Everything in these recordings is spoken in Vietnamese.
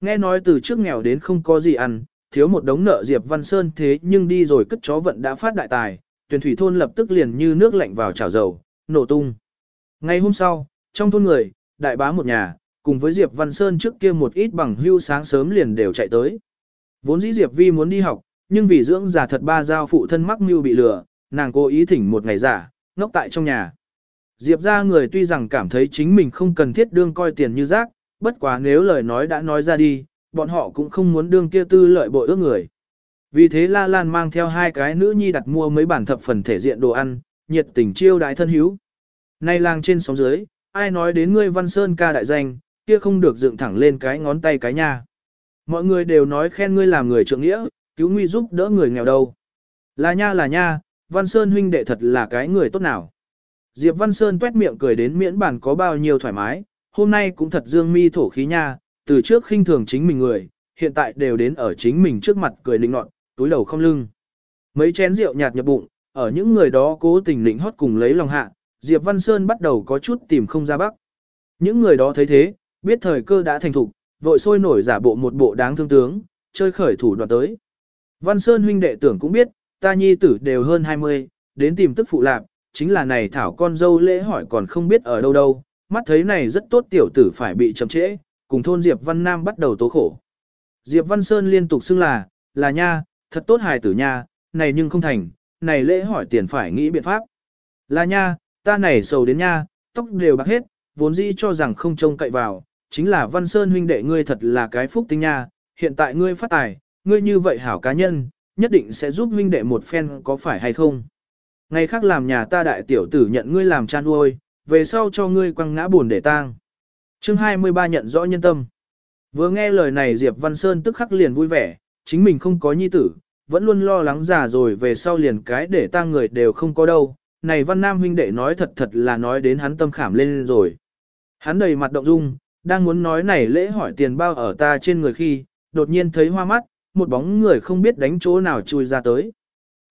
Nghe nói từ trước nghèo đến không có gì ăn, thiếu một đống nợ Diệp Văn Sơn thế nhưng đi rồi cất chó vận đã phát đại tài, tuyển thủy thôn lập tức liền như nước lạnh vào chảo dầu, nổ tung. Ngày hôm sau, trong thôn người, đại bá một nhà, cùng với Diệp Văn Sơn trước kia một ít bằng hưu sáng sớm liền đều chạy tới. Vốn dĩ Diệp Vi muốn đi học, nhưng vì dưỡng giả thật ba giao phụ thân mắc mưu bị lừa, nàng cố ý thỉnh một ngày giả, ngốc tại trong nhà. Diệp ra người tuy rằng cảm thấy chính mình không cần thiết đương coi tiền như rác, bất quá nếu lời nói đã nói ra đi, bọn họ cũng không muốn đương kia tư lợi bội ước người. Vì thế La Lan mang theo hai cái nữ nhi đặt mua mấy bản thập phần thể diện đồ ăn, nhiệt tình chiêu đại thân hiếu. Nay làng trên sóng dưới, ai nói đến ngươi Văn Sơn ca đại danh, kia không được dựng thẳng lên cái ngón tay cái nha. Mọi người đều nói khen ngươi làm người trượng nghĩa, cứu nguy giúp đỡ người nghèo đâu. Là nha là nha, Văn Sơn huynh đệ thật là cái người tốt nào. Diệp Văn Sơn tuét miệng cười đến miễn bản có bao nhiêu thoải mái, hôm nay cũng thật dương mi thổ khí nha, từ trước khinh thường chính mình người, hiện tại đều đến ở chính mình trước mặt cười lĩnh nọt, túi đầu không lưng. Mấy chén rượu nhạt nhập bụng, ở những người đó cố tình lĩnh hót cùng lấy lòng hạ, Diệp Văn Sơn bắt đầu có chút tìm không ra bắc. Những người đó thấy thế, biết thời cơ đã thành thục, vội sôi nổi giả bộ một bộ đáng thương tướng, chơi khởi thủ đoạn tới. Văn Sơn huynh đệ tưởng cũng biết, ta nhi tử đều hơn 20, đến tìm tức phụ lạc, chính là này thảo con dâu lễ hỏi còn không biết ở đâu đâu, mắt thấy này rất tốt tiểu tử phải bị chậm trễ, cùng thôn Diệp Văn Nam bắt đầu tố khổ. Diệp Văn Sơn liên tục xưng là, là nha, thật tốt hài tử nha, này nhưng không thành, này lễ hỏi tiền phải nghĩ biện pháp. Là nha, ta này sầu đến nha, tóc đều bạc hết, vốn dĩ cho rằng không trông cậy vào, chính là Văn Sơn huynh đệ ngươi thật là cái phúc tinh nha, hiện tại ngươi phát tài, ngươi như vậy hảo cá nhân, nhất định sẽ giúp huynh đệ một phen có phải hay không. Ngày khác làm nhà ta đại tiểu tử nhận ngươi làm cha nuôi, về sau cho ngươi quăng ngã buồn để tang. Chương 23 nhận rõ nhân tâm. Vừa nghe lời này Diệp Văn Sơn tức khắc liền vui vẻ, chính mình không có nhi tử, vẫn luôn lo lắng già rồi về sau liền cái để tang người đều không có đâu. Này Văn Nam huynh đệ nói thật thật là nói đến hắn tâm khảm lên rồi. Hắn đầy mặt động dung, đang muốn nói này lễ hỏi tiền bao ở ta trên người khi, đột nhiên thấy hoa mắt, một bóng người không biết đánh chỗ nào chui ra tới.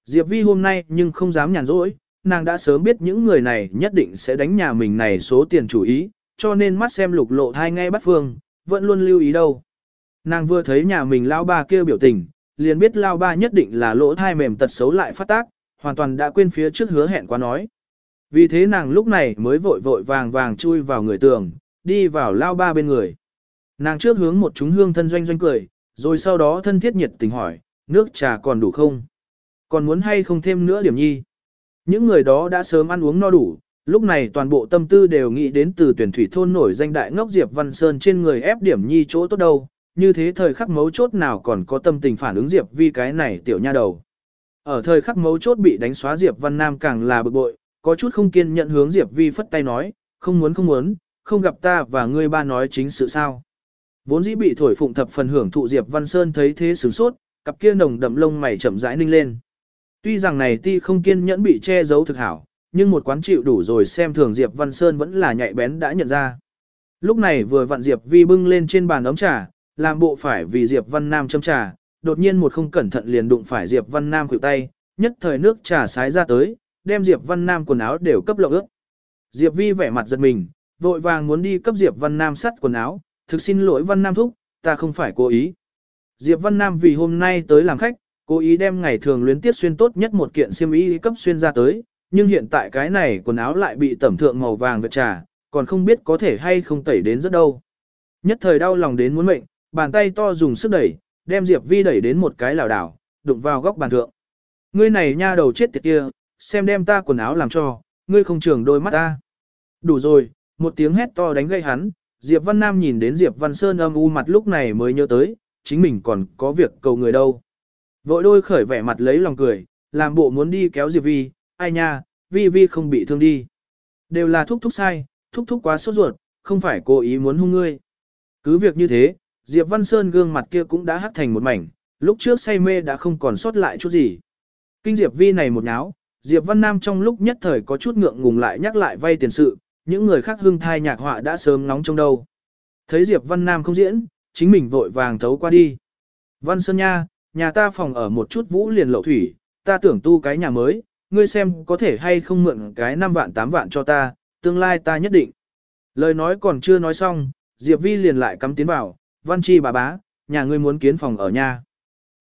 Diệp Vi hôm nay nhưng không dám nhàn rỗi, nàng đã sớm biết những người này nhất định sẽ đánh nhà mình này số tiền chủ ý, cho nên mắt xem lục lộ thai ngay bắt phương, vẫn luôn lưu ý đâu. Nàng vừa thấy nhà mình lao ba kêu biểu tình, liền biết lao ba nhất định là lỗ thai mềm tật xấu lại phát tác, hoàn toàn đã quên phía trước hứa hẹn quá nói. Vì thế nàng lúc này mới vội vội vàng vàng chui vào người tường, đi vào lao ba bên người. Nàng trước hướng một chúng hương thân doanh doanh cười, rồi sau đó thân thiết nhiệt tình hỏi, nước trà còn đủ không? Còn muốn hay không thêm nữa điểm nhi? Những người đó đã sớm ăn uống no đủ, lúc này toàn bộ tâm tư đều nghĩ đến từ tuyển thủy thôn nổi danh đại ngốc Diệp Văn Sơn trên người ép điểm nhi chỗ tốt đâu, như thế thời khắc mấu chốt nào còn có tâm tình phản ứng Diệp vi cái này tiểu nha đầu. Ở thời khắc mấu chốt bị đánh xóa Diệp Văn Nam càng là bực bội, có chút không kiên nhận hướng Diệp vi phất tay nói, không muốn không muốn, không gặp ta và ngươi ba nói chính sự sao. Vốn dĩ bị thổi phụng thập phần hưởng thụ Diệp Văn Sơn thấy thế sửng sốt, cặp kia nồng đậm lông mày chậm rãi ninh lên. Tuy rằng này ti không kiên nhẫn bị che giấu thực hảo, nhưng một quán chịu đủ rồi xem thường Diệp Văn Sơn vẫn là nhạy bén đã nhận ra. Lúc này vừa vặn Diệp Vi bưng lên trên bàn ấm trà, làm bộ phải vì Diệp Văn Nam châm trà, đột nhiên một không cẩn thận liền đụng phải Diệp Văn Nam khuỷu tay, nhất thời nước trà sái ra tới, đem Diệp Văn Nam quần áo đều cấp lộng ướt. Diệp Vi vẻ mặt giật mình, vội vàng muốn đi cấp Diệp Văn Nam sắt quần áo, thực xin lỗi Văn Nam thúc, ta không phải cố ý. Diệp Văn Nam vì hôm nay tới làm khách, cố ý đem ngày thường luyến tiết xuyên tốt nhất một kiện xiêm y cấp xuyên ra tới, nhưng hiện tại cái này quần áo lại bị tẩm thượng màu vàng vệt trà, còn không biết có thể hay không tẩy đến rất đâu. Nhất thời đau lòng đến muốn mệnh, bàn tay to dùng sức đẩy, đem Diệp Vi đẩy đến một cái lảo đảo, đụng vào góc bàn thượng. Ngươi này nha đầu chết tiệt kia, xem đem ta quần áo làm cho, ngươi không trường đôi mắt ta. Đủ rồi, một tiếng hét to đánh gây hắn, Diệp Văn Nam nhìn đến Diệp Văn Sơn âm u mặt lúc này mới nhớ tới, chính mình còn có việc cầu người đâu. Vội đôi khởi vẻ mặt lấy lòng cười, làm bộ muốn đi kéo Diệp Vi, ai nha, Vi Vi không bị thương đi. Đều là thúc thúc sai, thúc thúc quá sốt ruột, không phải cố ý muốn hung ngươi. Cứ việc như thế, Diệp Văn Sơn gương mặt kia cũng đã hắt thành một mảnh, lúc trước say mê đã không còn sót lại chút gì. Kinh Diệp Vi này một náo, Diệp Văn Nam trong lúc nhất thời có chút ngượng ngùng lại nhắc lại vay tiền sự, những người khác hưng thai nhạc họa đã sớm nóng trong đầu. Thấy Diệp Văn Nam không diễn, chính mình vội vàng thấu qua đi. Văn Sơn Nha, nhà ta phòng ở một chút vũ liền lậu thủy, ta tưởng tu cái nhà mới, ngươi xem có thể hay không mượn cái 5 vạn 8 vạn cho ta, tương lai ta nhất định. Lời nói còn chưa nói xong, Diệp Vi liền lại cắm tiến vào, văn chi bà bá, nhà ngươi muốn kiến phòng ở nhà.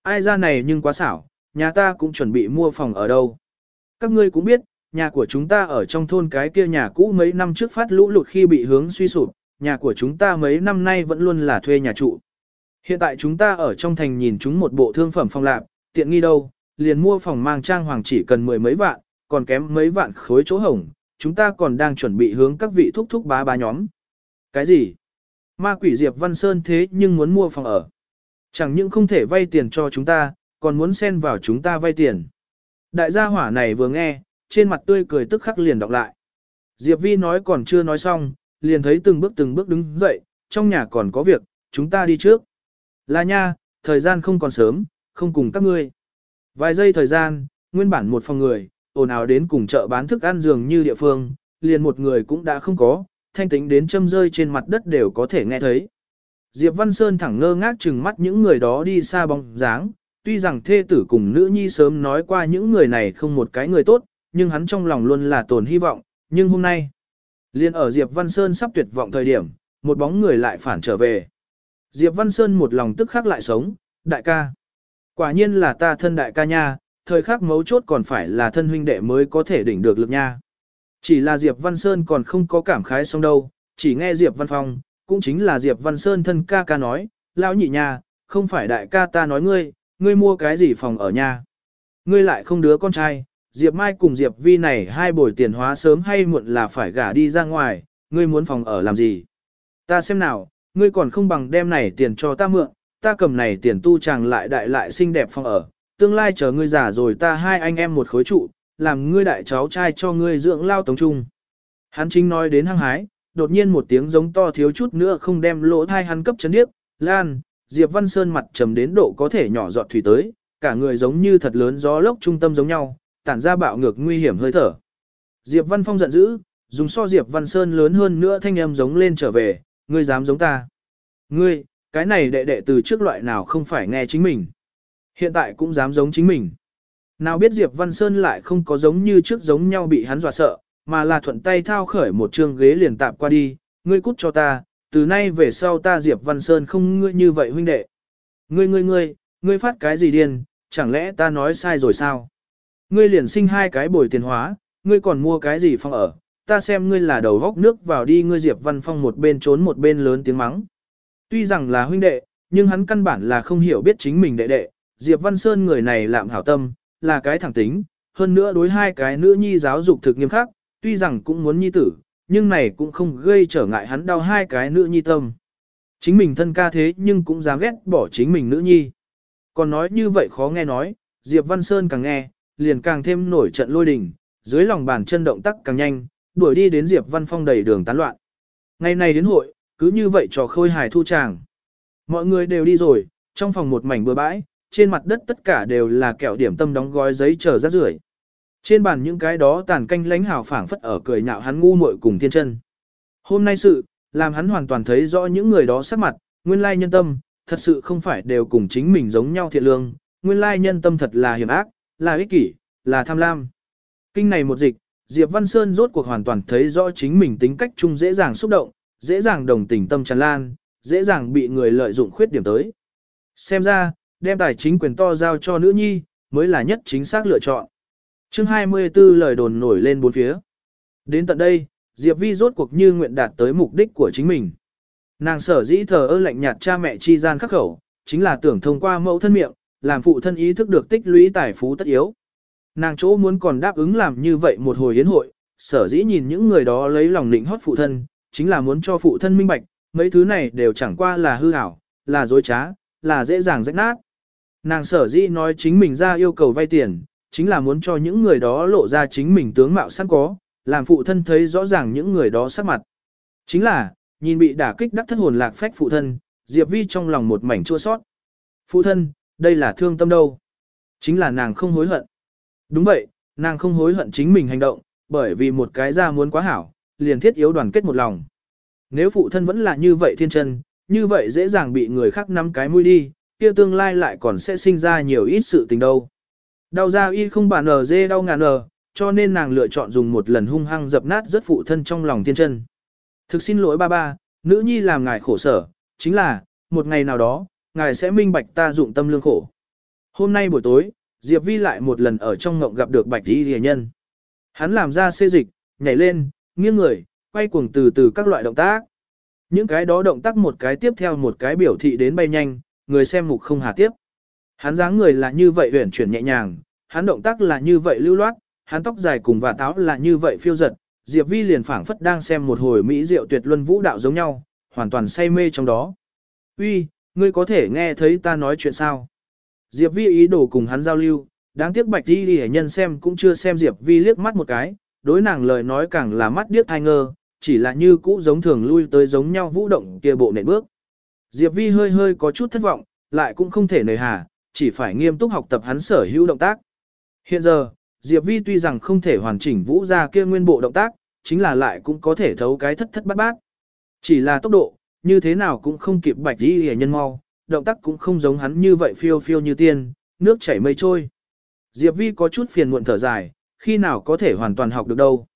Ai ra này nhưng quá xảo, nhà ta cũng chuẩn bị mua phòng ở đâu. Các ngươi cũng biết, nhà của chúng ta ở trong thôn cái kia nhà cũ mấy năm trước phát lũ lụt khi bị hướng suy sụp, nhà của chúng ta mấy năm nay vẫn luôn là thuê nhà trụ. Hiện tại chúng ta ở trong thành nhìn chúng một bộ thương phẩm phòng lạp, tiện nghi đâu, liền mua phòng mang trang hoàng chỉ cần mười mấy vạn, còn kém mấy vạn khối chỗ hồng, chúng ta còn đang chuẩn bị hướng các vị thúc thúc bá bá nhóm. Cái gì? Ma quỷ Diệp Văn Sơn thế nhưng muốn mua phòng ở. Chẳng những không thể vay tiền cho chúng ta, còn muốn xen vào chúng ta vay tiền. Đại gia hỏa này vừa nghe, trên mặt tươi cười tức khắc liền đọc lại. Diệp Vi nói còn chưa nói xong, liền thấy từng bước từng bước đứng dậy, trong nhà còn có việc, chúng ta đi trước. Là nha, thời gian không còn sớm, không cùng các ngươi. Vài giây thời gian, nguyên bản một phòng người, ồn ào đến cùng chợ bán thức ăn dường như địa phương, liền một người cũng đã không có, thanh tính đến châm rơi trên mặt đất đều có thể nghe thấy. Diệp Văn Sơn thẳng ngơ ngác chừng mắt những người đó đi xa bóng dáng, tuy rằng thê tử cùng nữ nhi sớm nói qua những người này không một cái người tốt, nhưng hắn trong lòng luôn là tồn hy vọng, nhưng hôm nay, liền ở Diệp Văn Sơn sắp tuyệt vọng thời điểm, một bóng người lại phản trở về. Diệp Văn Sơn một lòng tức khắc lại sống, đại ca. Quả nhiên là ta thân đại ca nha, thời khắc mấu chốt còn phải là thân huynh đệ mới có thể đỉnh được lực nha. Chỉ là Diệp Văn Sơn còn không có cảm khái xong đâu, chỉ nghe Diệp Văn Phong, cũng chính là Diệp Văn Sơn thân ca ca nói, lão nhị nha, không phải đại ca ta nói ngươi, ngươi mua cái gì phòng ở nha. Ngươi lại không đứa con trai, Diệp Mai cùng Diệp Vi này hai buổi tiền hóa sớm hay muộn là phải gả đi ra ngoài, ngươi muốn phòng ở làm gì? Ta xem nào, ngươi còn không bằng đem này tiền cho ta mượn, ta cầm này tiền tu chàng lại đại lại xinh đẹp phòng ở, tương lai chờ ngươi già rồi ta hai anh em một khối trụ, làm ngươi đại cháu trai cho ngươi dưỡng lao tống trung. Hắn chính nói đến hăng hái, đột nhiên một tiếng giống to thiếu chút nữa không đem lỗ thai hắn cấp chấn điếc, lan, Diệp Văn Sơn mặt trầm đến độ có thể nhỏ giọt thủy tới, cả người giống như thật lớn gió lốc trung tâm giống nhau, tản ra bạo ngược nguy hiểm hơi thở. Diệp Văn Phong giận dữ, dùng so Diệp Văn Sơn lớn hơn nữa thanh âm giống lên trở về, ngươi dám giống ta. Ngươi, cái này đệ đệ từ trước loại nào không phải nghe chính mình. Hiện tại cũng dám giống chính mình. Nào biết Diệp Văn Sơn lại không có giống như trước giống nhau bị hắn dọa sợ, mà là thuận tay thao khởi một trường ghế liền tạp qua đi, ngươi cút cho ta, từ nay về sau ta Diệp Văn Sơn không ngươi như vậy huynh đệ. Ngươi ngươi ngươi, ngươi phát cái gì điên, chẳng lẽ ta nói sai rồi sao? Ngươi liền sinh hai cái bồi tiền hóa, ngươi còn mua cái gì phong ở, ta xem ngươi là đầu góc nước vào đi ngươi Diệp Văn Phong một bên trốn một bên lớn tiếng mắng. Tuy rằng là huynh đệ, nhưng hắn căn bản là không hiểu biết chính mình đệ đệ, Diệp Văn Sơn người này lạm hảo tâm, là cái thẳng tính, hơn nữa đối hai cái nữ nhi giáo dục thực nghiêm khắc, tuy rằng cũng muốn nhi tử, nhưng này cũng không gây trở ngại hắn đau hai cái nữ nhi tâm. Chính mình thân ca thế nhưng cũng dám ghét bỏ chính mình nữ nhi. Còn nói như vậy khó nghe nói, Diệp Văn Sơn càng nghe, liền càng thêm nổi trận lôi đình, dưới lòng bàn chân động tác càng nhanh, đuổi đi đến Diệp Văn Phong đầy đường tán loạn. Ngày này đến hội, cứ như vậy trò khôi hài thu tràng. Mọi người đều đi rồi, trong phòng một mảnh bừa bãi, trên mặt đất tất cả đều là kẹo điểm tâm đóng gói giấy chờ rác rưởi. Trên bàn những cái đó tàn canh lánh hào phảng phất ở cười nhạo hắn ngu muội cùng thiên chân. Hôm nay sự, làm hắn hoàn toàn thấy rõ những người đó sắc mặt, nguyên lai nhân tâm, thật sự không phải đều cùng chính mình giống nhau thiện lương, nguyên lai nhân tâm thật là hiểm ác, là ích kỷ, là tham lam. Kinh này một dịch, Diệp Văn Sơn rốt cuộc hoàn toàn thấy rõ chính mình tính cách chung dễ dàng xúc động, dễ dàng đồng tình tâm tràn lan, dễ dàng bị người lợi dụng khuyết điểm tới. Xem ra, đem tài chính quyền to giao cho nữ nhi, mới là nhất chính xác lựa chọn. chương 24 lời đồn nổi lên bốn phía. Đến tận đây, Diệp Vi rốt cuộc như nguyện đạt tới mục đích của chính mình. Nàng sở dĩ thờ ơ lạnh nhạt cha mẹ chi gian khắc khẩu, chính là tưởng thông qua mẫu thân miệng, làm phụ thân ý thức được tích lũy tài phú tất yếu. Nàng chỗ muốn còn đáp ứng làm như vậy một hồi yến hội, sở dĩ nhìn những người đó lấy lòng định hót phụ thân, chính là muốn cho phụ thân minh bạch, mấy thứ này đều chẳng qua là hư ảo, là dối trá, là dễ dàng rách nát. Nàng sở dĩ nói chính mình ra yêu cầu vay tiền, chính là muốn cho những người đó lộ ra chính mình tướng mạo sẵn có, làm phụ thân thấy rõ ràng những người đó sắc mặt. Chính là, nhìn bị đả kích đắc thất hồn lạc phách phụ thân, Diệp Vi trong lòng một mảnh chua sót. Phụ thân, đây là thương tâm đâu. Chính là nàng không hối hận. Đúng vậy, nàng không hối hận chính mình hành động, bởi vì một cái ra muốn quá hảo, liền thiết yếu đoàn kết một lòng. Nếu phụ thân vẫn là như vậy thiên chân, như vậy dễ dàng bị người khác nắm cái mũi đi, kia tương lai lại còn sẽ sinh ra nhiều ít sự tình đâu. Đau ra y không bản ở dê đau ngàn ở, cho nên nàng lựa chọn dùng một lần hung hăng dập nát rất phụ thân trong lòng thiên chân. Thực xin lỗi ba ba, nữ nhi làm ngài khổ sở, chính là, một ngày nào đó, ngài sẽ minh bạch ta dụng tâm lương khổ. Hôm nay buổi tối, Diệp Vi lại một lần ở trong ngộng gặp được bạch y rìa nhân. Hắn làm ra xê dịch, nhảy lên, nghiêng người, quay cuồng từ từ các loại động tác. Những cái đó động tác một cái tiếp theo một cái biểu thị đến bay nhanh, người xem mục không hà tiếp. Hắn dáng người là như vậy uyển chuyển nhẹ nhàng, hắn động tác là như vậy lưu loát, hắn tóc dài cùng và táo là như vậy phiêu giật, Diệp Vi liền phảng phất đang xem một hồi mỹ diệu tuyệt luân vũ đạo giống nhau, hoàn toàn say mê trong đó. "Uy, ngươi có thể nghe thấy ta nói chuyện sao?" Diệp Vi ý đồ cùng hắn giao lưu, đáng tiếc Bạch Y Liễu nhân xem cũng chưa xem Diệp Vi liếc mắt một cái, đối nàng lời nói càng là mắt điếc thay ngơ, chỉ là như cũ giống thường lui tới giống nhau vũ động kia bộ nện bước. Diệp Vi hơi hơi có chút thất vọng, lại cũng không thể nề hà, chỉ phải nghiêm túc học tập hắn sở hữu động tác. Hiện giờ, Diệp Vi tuy rằng không thể hoàn chỉnh vũ ra kia nguyên bộ động tác, chính là lại cũng có thể thấu cái thất thất bát bát. Chỉ là tốc độ, như thế nào cũng không kịp bạch đi hề nhân mau, động tác cũng không giống hắn như vậy phiêu phiêu như tiên, nước chảy mây trôi. Diệp Vi có chút phiền muộn thở dài, khi nào có thể hoàn toàn học được đâu.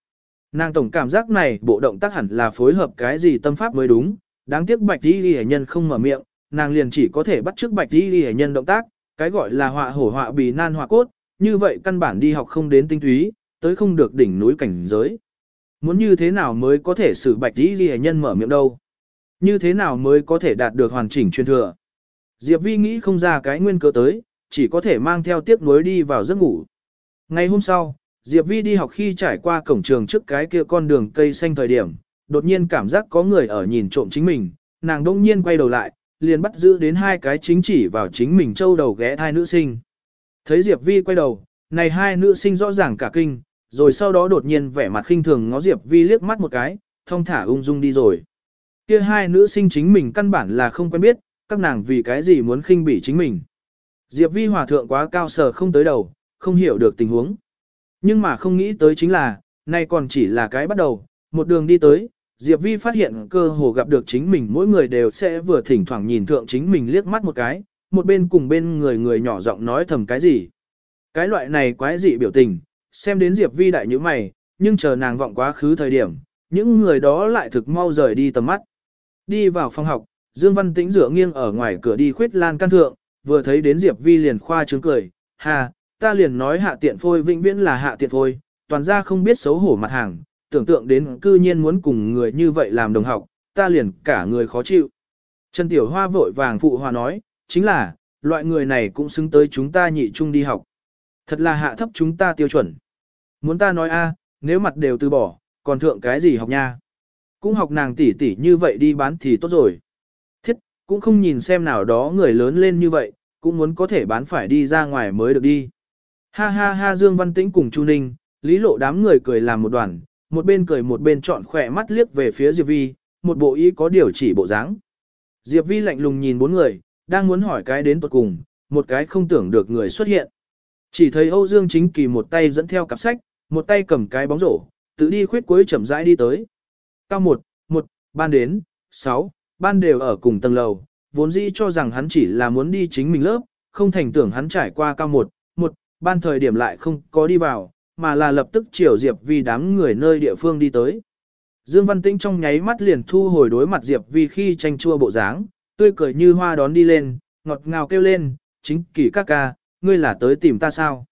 Nàng tổng cảm giác này bộ động tác hẳn là phối hợp cái gì tâm pháp mới đúng, đáng tiếc bạch đi hề nhân không mở miệng, nàng liền chỉ có thể bắt chước bạch đi hề nhân động tác, cái gọi là họa hổ họa bì nan họa cốt, như vậy căn bản đi học không đến tinh túy, tới không được đỉnh núi cảnh giới. Muốn như thế nào mới có thể xử bạch đi ghi nhân mở miệng đâu? Như thế nào mới có thể đạt được hoàn chỉnh truyền thừa? Diệp Vi nghĩ không ra cái nguyên cớ tới, chỉ có thể mang theo tiếc nuối đi vào giấc ngủ. Ngày hôm sau, Diệp Vi đi học khi trải qua cổng trường trước cái kia con đường cây xanh thời điểm, đột nhiên cảm giác có người ở nhìn trộm chính mình, nàng đông nhiên quay đầu lại, liền bắt giữ đến hai cái chính chỉ vào chính mình châu đầu ghé thai nữ sinh. Thấy Diệp Vi quay đầu, này hai nữ sinh rõ ràng cả kinh, rồi sau đó đột nhiên vẻ mặt khinh thường ngó Diệp Vi liếc mắt một cái, thông thả ung dung đi rồi. Kia hai nữ sinh chính mình căn bản là không quen biết, các nàng vì cái gì muốn khinh bỉ chính mình. Diệp Vi hòa thượng quá cao sở không tới đầu, không hiểu được tình huống. Nhưng mà không nghĩ tới chính là, nay còn chỉ là cái bắt đầu, một đường đi tới, Diệp Vi phát hiện cơ hồ gặp được chính mình mỗi người đều sẽ vừa thỉnh thoảng nhìn thượng chính mình liếc mắt một cái, một bên cùng bên người người nhỏ giọng nói thầm cái gì. Cái loại này quái dị biểu tình, xem đến Diệp Vi đại như mày, nhưng chờ nàng vọng quá khứ thời điểm, những người đó lại thực mau rời đi tầm mắt. Đi vào phòng học, Dương Văn Tĩnh dựa nghiêng ở ngoài cửa đi khuyết lan căn thượng, vừa thấy đến Diệp Vi liền khoa trướng cười, hà, ta liền nói hạ tiện phôi vĩnh viễn là hạ tiện phôi, toàn ra không biết xấu hổ mặt hàng, tưởng tượng đến cư nhiên muốn cùng người như vậy làm đồng học, ta liền cả người khó chịu. Trần Tiểu Hoa vội vàng phụ hòa nói, chính là, loại người này cũng xứng tới chúng ta nhị chung đi học. Thật là hạ thấp chúng ta tiêu chuẩn. Muốn ta nói a, nếu mặt đều từ bỏ, còn thượng cái gì học nha. Cũng học nàng tỷ tỷ như vậy đi bán thì tốt rồi. Cũng không nhìn xem nào đó người lớn lên như vậy, cũng muốn có thể bán phải đi ra ngoài mới được đi. Ha ha ha Dương Văn Tĩnh cùng Chu Ninh, lý lộ đám người cười làm một đoàn, một bên cười một bên trọn khỏe mắt liếc về phía Diệp Vi, một bộ ý có điều chỉ bộ dáng. Diệp Vi lạnh lùng nhìn bốn người, đang muốn hỏi cái đến tuột cùng, một cái không tưởng được người xuất hiện. Chỉ thấy Âu Dương Chính Kỳ một tay dẫn theo cặp sách, một tay cầm cái bóng rổ, tự đi khuyết cuối chậm rãi đi tới. Cao một, một, ban đến, sáu, ban đều ở cùng tầng lầu, vốn dĩ cho rằng hắn chỉ là muốn đi chính mình lớp, không thành tưởng hắn trải qua cao một, một, ban thời điểm lại không có đi vào, mà là lập tức chiều Diệp Vi đám người nơi địa phương đi tới. Dương Văn Tĩnh trong nháy mắt liền thu hồi đối mặt Diệp Vi khi tranh chua bộ dáng, tươi cười như hoa đón đi lên, ngọt ngào kêu lên, chính kỳ các ca, ngươi là tới tìm ta sao?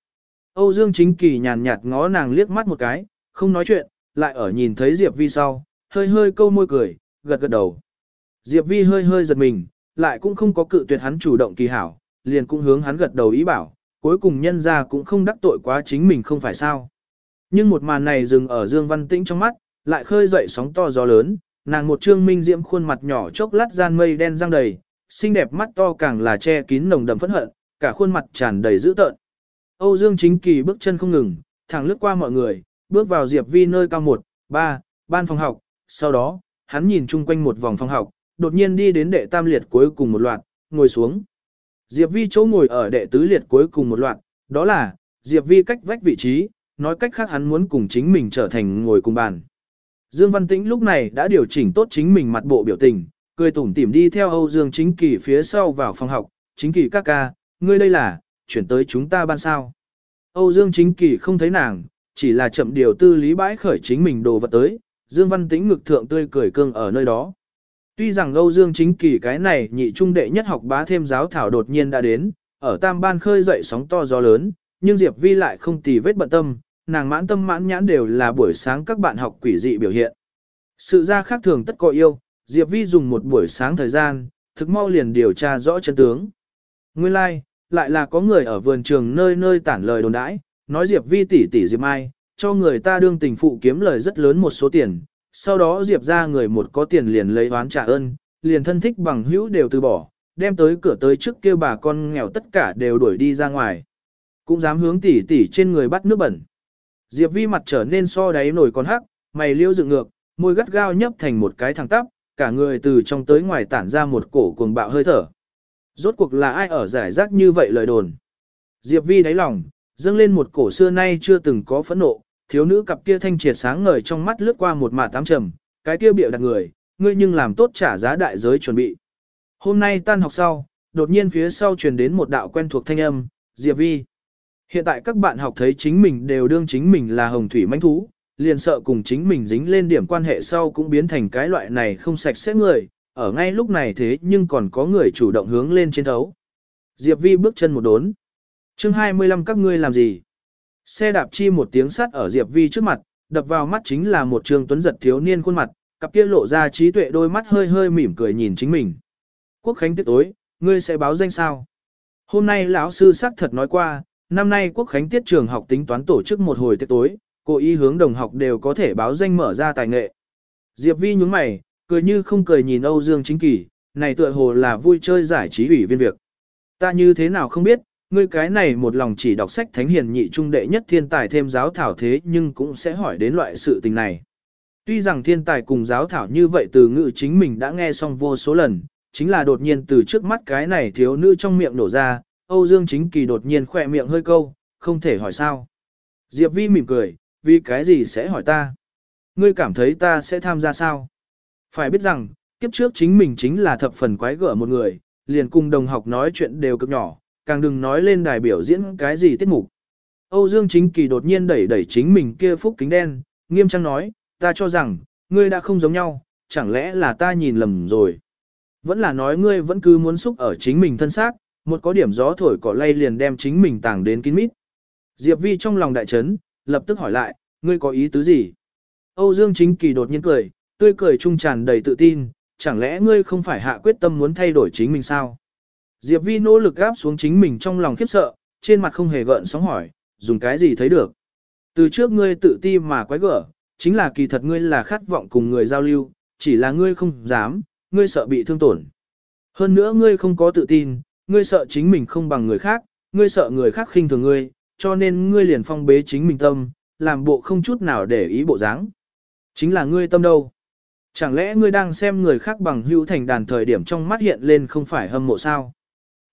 Âu Dương chính kỳ nhàn nhạt ngó nàng liếc mắt một cái, không nói chuyện, lại ở nhìn thấy Diệp Vi sau, hơi hơi câu môi cười, gật gật đầu. Diệp Vi hơi hơi giật mình, lại cũng không có cự tuyệt hắn chủ động kỳ hảo, liền cũng hướng hắn gật đầu ý bảo, cuối cùng nhân ra cũng không đắc tội quá chính mình không phải sao. Nhưng một màn này dừng ở Dương Văn Tĩnh trong mắt, lại khơi dậy sóng to gió lớn, nàng một trương minh diễm khuôn mặt nhỏ chốc lát gian mây đen răng đầy, xinh đẹp mắt to càng là che kín nồng đậm phẫn hận, cả khuôn mặt tràn đầy dữ tợn. Âu Dương Chính Kỳ bước chân không ngừng, thẳng lướt qua mọi người, bước vào Diệp Vi nơi cao 1, 3, ban phòng học, sau đó, hắn nhìn chung quanh một vòng phòng học, đột nhiên đi đến đệ tam liệt cuối cùng một loạt, ngồi xuống. Diệp Vi chỗ ngồi ở đệ tứ liệt cuối cùng một loạt, đó là, Diệp Vi cách vách vị trí, nói cách khác hắn muốn cùng chính mình trở thành ngồi cùng bàn. Dương Văn Tĩnh lúc này đã điều chỉnh tốt chính mình mặt bộ biểu tình, cười tủm tỉm đi theo Âu Dương Chính Kỳ phía sau vào phòng học, Chính Kỳ các ca, ngươi đây là, chuyển tới chúng ta ban sao. Âu Dương Chính Kỳ không thấy nàng, chỉ là chậm điều tư lý bãi khởi chính mình đồ vật tới, Dương Văn Tĩnh ngực thượng tươi cười cương ở nơi đó. Tuy rằng Âu Dương chính kỳ cái này nhị trung đệ nhất học bá thêm giáo thảo đột nhiên đã đến, ở tam ban khơi dậy sóng to gió lớn, nhưng Diệp Vi lại không tì vết bận tâm, nàng mãn tâm mãn nhãn đều là buổi sáng các bạn học quỷ dị biểu hiện. Sự ra khác thường tất có yêu, Diệp Vi dùng một buổi sáng thời gian, thực mau liền điều tra rõ chân tướng. Nguyên lai, like, lại là có người ở vườn trường nơi nơi tản lời đồn đãi, nói Diệp Vi tỷ tỷ Diệp Mai, cho người ta đương tình phụ kiếm lời rất lớn một số tiền, sau đó Diệp ra người một có tiền liền lấy oán trả ơn, liền thân thích bằng hữu đều từ bỏ, đem tới cửa tới trước kêu bà con nghèo tất cả đều đuổi đi ra ngoài. Cũng dám hướng tỷ tỷ trên người bắt nước bẩn. Diệp Vi mặt trở nên so đáy nổi con hắc, mày liêu dựng ngược, môi gắt gao nhấp thành một cái thẳng tắp, cả người từ trong tới ngoài tản ra một cổ cuồng bạo hơi thở. Rốt cuộc là ai ở giải rác như vậy lời đồn. Diệp Vi đáy lòng, dâng lên một cổ xưa nay chưa từng có phẫn nộ, thiếu nữ cặp kia thanh triệt sáng ngời trong mắt lướt qua một mả tám trầm, cái kia bịa đặt người, ngươi nhưng làm tốt trả giá đại giới chuẩn bị. Hôm nay tan học sau, đột nhiên phía sau truyền đến một đạo quen thuộc thanh âm, Diệp Vi. Hiện tại các bạn học thấy chính mình đều đương chính mình là hồng thủy manh thú, liền sợ cùng chính mình dính lên điểm quan hệ sau cũng biến thành cái loại này không sạch sẽ người, ở ngay lúc này thế nhưng còn có người chủ động hướng lên trên thấu. Diệp Vi bước chân một đốn. chương 25 các ngươi làm gì? Xe đạp chi một tiếng sắt ở Diệp Vi trước mặt, đập vào mắt chính là một trường tuấn giật thiếu niên khuôn mặt, cặp kia lộ ra trí tuệ đôi mắt hơi hơi mỉm cười nhìn chính mình. Quốc khánh tiết tối, ngươi sẽ báo danh sao? Hôm nay lão sư xác thật nói qua, năm nay quốc khánh tiết trường học tính toán tổ chức một hồi tiết tối, cố ý hướng đồng học đều có thể báo danh mở ra tài nghệ. Diệp Vi nhướng mày, cười như không cười nhìn Âu Dương Chính Kỳ, này tựa hồ là vui chơi giải trí ủy viên việc. Ta như thế nào không biết, ngươi cái này một lòng chỉ đọc sách thánh hiền nhị trung đệ nhất thiên tài thêm giáo thảo thế nhưng cũng sẽ hỏi đến loại sự tình này. Tuy rằng thiên tài cùng giáo thảo như vậy từ ngữ chính mình đã nghe xong vô số lần, chính là đột nhiên từ trước mắt cái này thiếu nữ trong miệng nổ ra, Âu Dương Chính Kỳ đột nhiên khỏe miệng hơi câu, không thể hỏi sao. Diệp Vi mỉm cười, vì cái gì sẽ hỏi ta? Ngươi cảm thấy ta sẽ tham gia sao? Phải biết rằng, kiếp trước chính mình chính là thập phần quái gở một người, liền cùng đồng học nói chuyện đều cực nhỏ, càng đừng nói lên đài biểu diễn cái gì tiết mục. Âu Dương Chính Kỳ đột nhiên đẩy đẩy chính mình kia phúc kính đen, nghiêm trang nói, ta cho rằng, ngươi đã không giống nhau, chẳng lẽ là ta nhìn lầm rồi. Vẫn là nói ngươi vẫn cứ muốn xúc ở chính mình thân xác, một có điểm gió thổi cỏ lay liền đem chính mình tàng đến kín mít. Diệp Vi trong lòng đại chấn, lập tức hỏi lại, ngươi có ý tứ gì? Âu Dương Chính Kỳ đột nhiên cười, tươi cười trung tràn đầy tự tin, chẳng lẽ ngươi không phải hạ quyết tâm muốn thay đổi chính mình sao? Diệp Vi nỗ lực gáp xuống chính mình trong lòng khiếp sợ, trên mặt không hề gợn sóng hỏi, dùng cái gì thấy được? Từ trước ngươi tự ti mà quái gở, chính là kỳ thật ngươi là khát vọng cùng người giao lưu, chỉ là ngươi không dám, ngươi sợ bị thương tổn. Hơn nữa ngươi không có tự tin, ngươi sợ chính mình không bằng người khác, ngươi sợ người khác khinh thường ngươi, cho nên ngươi liền phong bế chính mình tâm, làm bộ không chút nào để ý bộ dáng. Chính là ngươi tâm đâu? Chẳng lẽ ngươi đang xem người khác bằng hữu thành đàn thời điểm trong mắt hiện lên không phải hâm mộ sao?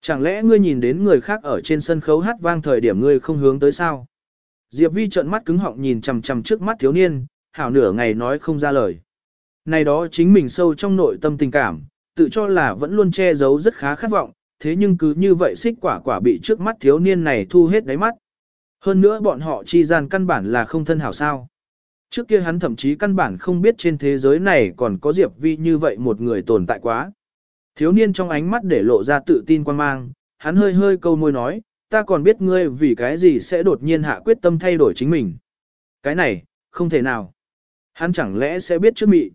Chẳng lẽ ngươi nhìn đến người khác ở trên sân khấu hát vang thời điểm ngươi không hướng tới sao? Diệp Vi trợn mắt cứng họng nhìn chằm chằm trước mắt thiếu niên, hảo nửa ngày nói không ra lời. Này đó chính mình sâu trong nội tâm tình cảm, tự cho là vẫn luôn che giấu rất khá khát vọng, thế nhưng cứ như vậy xích quả quả bị trước mắt thiếu niên này thu hết đáy mắt. Hơn nữa bọn họ chi gian căn bản là không thân hảo sao. Trước kia hắn thậm chí căn bản không biết trên thế giới này còn có Diệp Vi như vậy một người tồn tại quá. Thiếu niên trong ánh mắt để lộ ra tự tin quan mang, hắn hơi hơi câu môi nói, ta còn biết ngươi vì cái gì sẽ đột nhiên hạ quyết tâm thay đổi chính mình. Cái này, không thể nào. Hắn chẳng lẽ sẽ biết trước mị.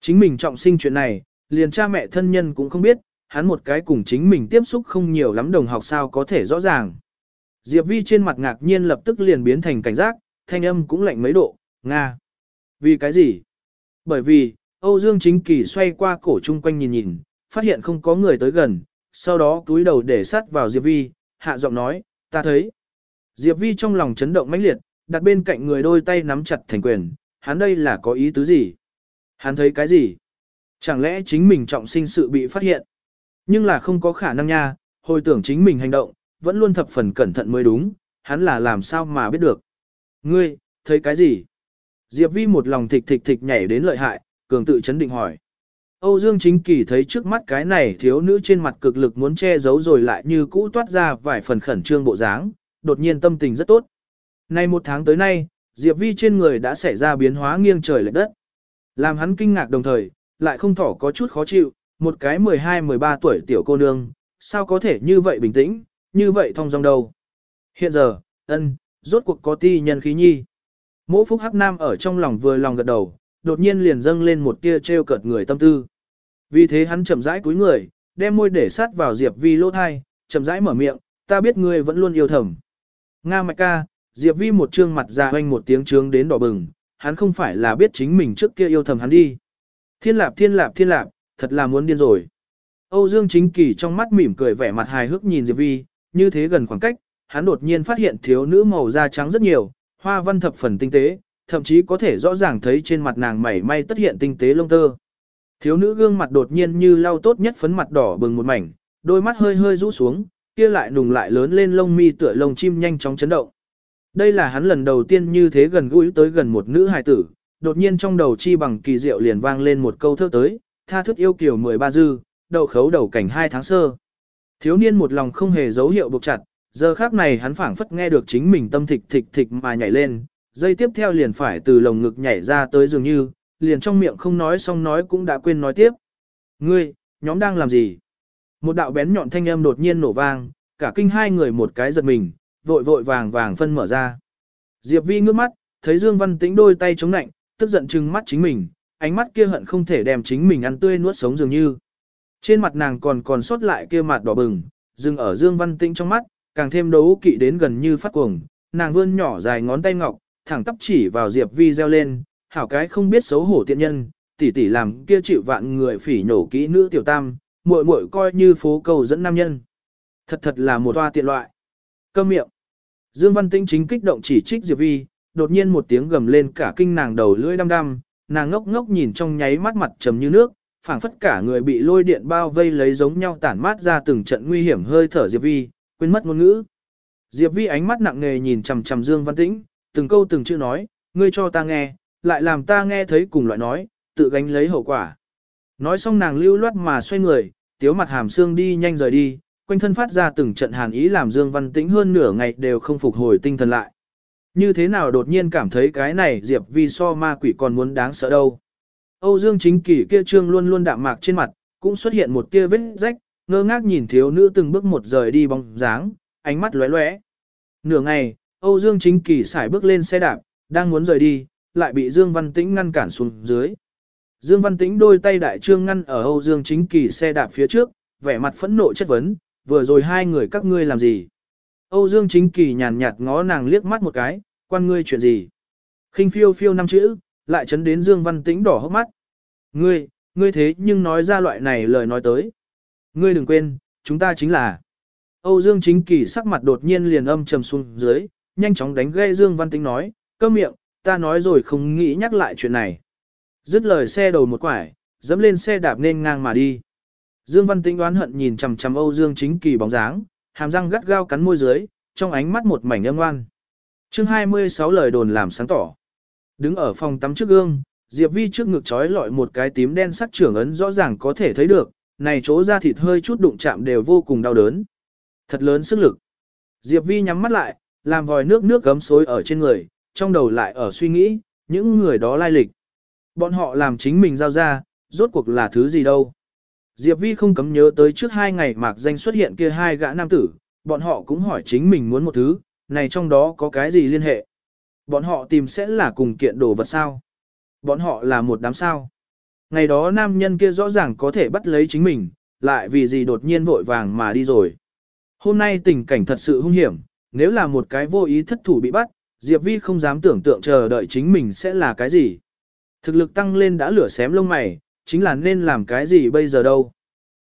Chính mình trọng sinh chuyện này, liền cha mẹ thân nhân cũng không biết, hắn một cái cùng chính mình tiếp xúc không nhiều lắm đồng học sao có thể rõ ràng. Diệp Vi trên mặt ngạc nhiên lập tức liền biến thành cảnh giác, thanh âm cũng lạnh mấy độ, Nga. Vì cái gì? Bởi vì, Âu Dương Chính Kỳ xoay qua cổ chung quanh nhìn nhìn, phát hiện không có người tới gần, sau đó túi đầu để sát vào Diệp Vi, hạ giọng nói, ta thấy. Diệp Vi trong lòng chấn động mãnh liệt, đặt bên cạnh người đôi tay nắm chặt thành quyền, hắn đây là có ý tứ gì? Hắn thấy cái gì? Chẳng lẽ chính mình trọng sinh sự bị phát hiện? Nhưng là không có khả năng nha, hồi tưởng chính mình hành động, vẫn luôn thập phần cẩn thận mới đúng, hắn là làm sao mà biết được. Ngươi, thấy cái gì? Diệp Vi một lòng thịch thịch thịch nhảy đến lợi hại, cường tự chấn định hỏi. Âu Dương Chính Kỳ thấy trước mắt cái này thiếu nữ trên mặt cực lực muốn che giấu rồi lại như cũ toát ra vài phần khẩn trương bộ dáng, đột nhiên tâm tình rất tốt. Nay một tháng tới nay, Diệp Vi trên người đã xảy ra biến hóa nghiêng trời lệch đất. Làm hắn kinh ngạc đồng thời, lại không thỏ có chút khó chịu, một cái 12-13 tuổi tiểu cô nương, sao có thể như vậy bình tĩnh, như vậy thong dong đâu. Hiện giờ, ân, rốt cuộc có ti nhân khí nhi. Mỗ phúc hắc nam ở trong lòng vừa lòng gật đầu, đột nhiên liền dâng lên một tia trêu cợt người tâm tư. Vì thế hắn chậm rãi cúi người, đem môi để sát vào Diệp Vi lỗ thai, chậm rãi mở miệng, ta biết ngươi vẫn luôn yêu thầm. Nga mạch ca, Diệp Vi một trương mặt ra hoanh một tiếng trướng đến đỏ bừng, hắn không phải là biết chính mình trước kia yêu thầm hắn đi. Thiên lạp thiên lạp thiên lạp, thật là muốn điên rồi. Âu Dương Chính Kỳ trong mắt mỉm cười vẻ mặt hài hước nhìn Diệp Vi, như thế gần khoảng cách, hắn đột nhiên phát hiện thiếu nữ màu da trắng rất nhiều, hoa văn thập phần tinh tế, thậm chí có thể rõ ràng thấy trên mặt nàng mảy may tất hiện tinh tế lông tơ. Thiếu nữ gương mặt đột nhiên như lau tốt nhất phấn mặt đỏ bừng một mảnh, đôi mắt hơi hơi rũ xuống, kia lại nùng lại lớn lên lông mi tựa lông chim nhanh chóng chấn động. Đây là hắn lần đầu tiên như thế gần gũi tới gần một nữ hài tử, đột nhiên trong đầu chi bằng kỳ diệu liền vang lên một câu thơ tới, tha thức yêu kiều 13 dư, đậu khấu đầu cảnh hai tháng sơ. Thiếu niên một lòng không hề dấu hiệu buộc chặt, giờ khác này hắn phảng phất nghe được chính mình tâm thịch thịch thịch mà nhảy lên, dây tiếp theo liền phải từ lồng ngực nhảy ra tới dường như, liền trong miệng không nói xong nói cũng đã quên nói tiếp. Ngươi, nhóm đang làm gì? Một đạo bén nhọn thanh âm đột nhiên nổ vang, cả kinh hai người một cái giật mình, vội vội vàng vàng phân mở ra. Diệp Vi ngước mắt, thấy Dương Văn Tĩnh đôi tay chống nạnh, tức giận trừng mắt chính mình, ánh mắt kia hận không thể đem chính mình ăn tươi nuốt sống dường như. Trên mặt nàng còn còn sót lại kia mặt đỏ bừng, dừng ở Dương Văn Tĩnh trong mắt, càng thêm đấu kỵ đến gần như phát cuồng, nàng vươn nhỏ dài ngón tay ngọc, thẳng tắp chỉ vào Diệp Vi reo lên, hảo cái không biết xấu hổ tiện nhân, tỷ tỷ làm kia chịu vạn người phỉ nổ kỹ nữ tiểu tam, muội muội coi như phố cầu dẫn nam nhân. Thật thật là một toa tiện loại. Câm miệng. Dương Văn Tĩnh chính kích động chỉ trích Diệp Vi, đột nhiên một tiếng gầm lên cả kinh nàng đầu lưỡi đăm đăm, nàng ngốc ngốc nhìn trong nháy mắt mặt trầm như nước, phảng phất cả người bị lôi điện bao vây lấy giống nhau tản mát ra từng trận nguy hiểm hơi thở Diệp Vi, quên mất ngôn ngữ. Diệp Vi ánh mắt nặng nề nhìn chằm chằm Dương Văn Tĩnh, từng câu từng chữ nói, ngươi cho ta nghe, lại làm ta nghe thấy cùng loại nói, tự gánh lấy hậu quả. Nói xong nàng lưu loát mà xoay người, tiếu mặt hàm xương đi nhanh rời đi, quanh thân phát ra từng trận hàn ý làm Dương Văn Tĩnh hơn nửa ngày đều không phục hồi tinh thần lại. Như thế nào đột nhiên cảm thấy cái này Diệp Vi so ma quỷ còn muốn đáng sợ đâu. Âu Dương chính kỷ kia trương luôn luôn đạm mạc trên mặt, cũng xuất hiện một tia vết rách, ngơ ngác nhìn thiếu nữ từng bước một rời đi bóng dáng, ánh mắt lóe lóe. Nửa ngày, Âu Dương chính kỷ xài bước lên xe đạp, đang muốn rời đi, lại bị Dương Văn Tĩnh ngăn cản xuống dưới. Dương Văn Tĩnh đôi tay đại trương ngăn ở Âu Dương chính kỳ xe đạp phía trước, vẻ mặt phẫn nộ chất vấn, vừa rồi hai người các ngươi làm gì? Âu Dương chính kỳ nhàn nhạt ngó nàng liếc mắt một cái, quan ngươi chuyện gì? khinh phiêu phiêu năm chữ, lại chấn đến Dương Văn Tĩnh đỏ hốc mắt. Ngươi, ngươi thế nhưng nói ra loại này lời nói tới. Ngươi đừng quên, chúng ta chính là. Âu Dương chính kỳ sắc mặt đột nhiên liền âm trầm xuống dưới, nhanh chóng đánh gây Dương Văn Tĩnh nói, câm miệng, ta nói rồi không nghĩ nhắc lại chuyện này. Dứt lời xe đầu một quải, dẫm lên xe đạp nên ngang mà đi. Dương Văn Tĩnh đoán hận nhìn chằm chằm Âu Dương Chính Kỳ bóng dáng, hàm răng gắt gao cắn môi dưới, trong ánh mắt một mảnh âm ngoan. Chương 26 lời đồn làm sáng tỏ. Đứng ở phòng tắm trước gương, Diệp Vi trước ngực trói lọi một cái tím đen sắc trưởng ấn rõ ràng có thể thấy được, này chỗ da thịt hơi chút đụng chạm đều vô cùng đau đớn. Thật lớn sức lực. Diệp Vi nhắm mắt lại, làm vòi nước nước gấm xối ở trên người, trong đầu lại ở suy nghĩ, những người đó lai lịch. Bọn họ làm chính mình giao ra, rốt cuộc là thứ gì đâu. Diệp Vi không cấm nhớ tới trước hai ngày mạc danh xuất hiện kia hai gã nam tử, bọn họ cũng hỏi chính mình muốn một thứ, này trong đó có cái gì liên hệ. Bọn họ tìm sẽ là cùng kiện đồ vật sao. Bọn họ là một đám sao. Ngày đó nam nhân kia rõ ràng có thể bắt lấy chính mình, lại vì gì đột nhiên vội vàng mà đi rồi. Hôm nay tình cảnh thật sự hung hiểm, nếu là một cái vô ý thất thủ bị bắt, Diệp Vi không dám tưởng tượng chờ đợi chính mình sẽ là cái gì. Thực lực tăng lên đã lửa xém lông mày, chính là nên làm cái gì bây giờ đâu.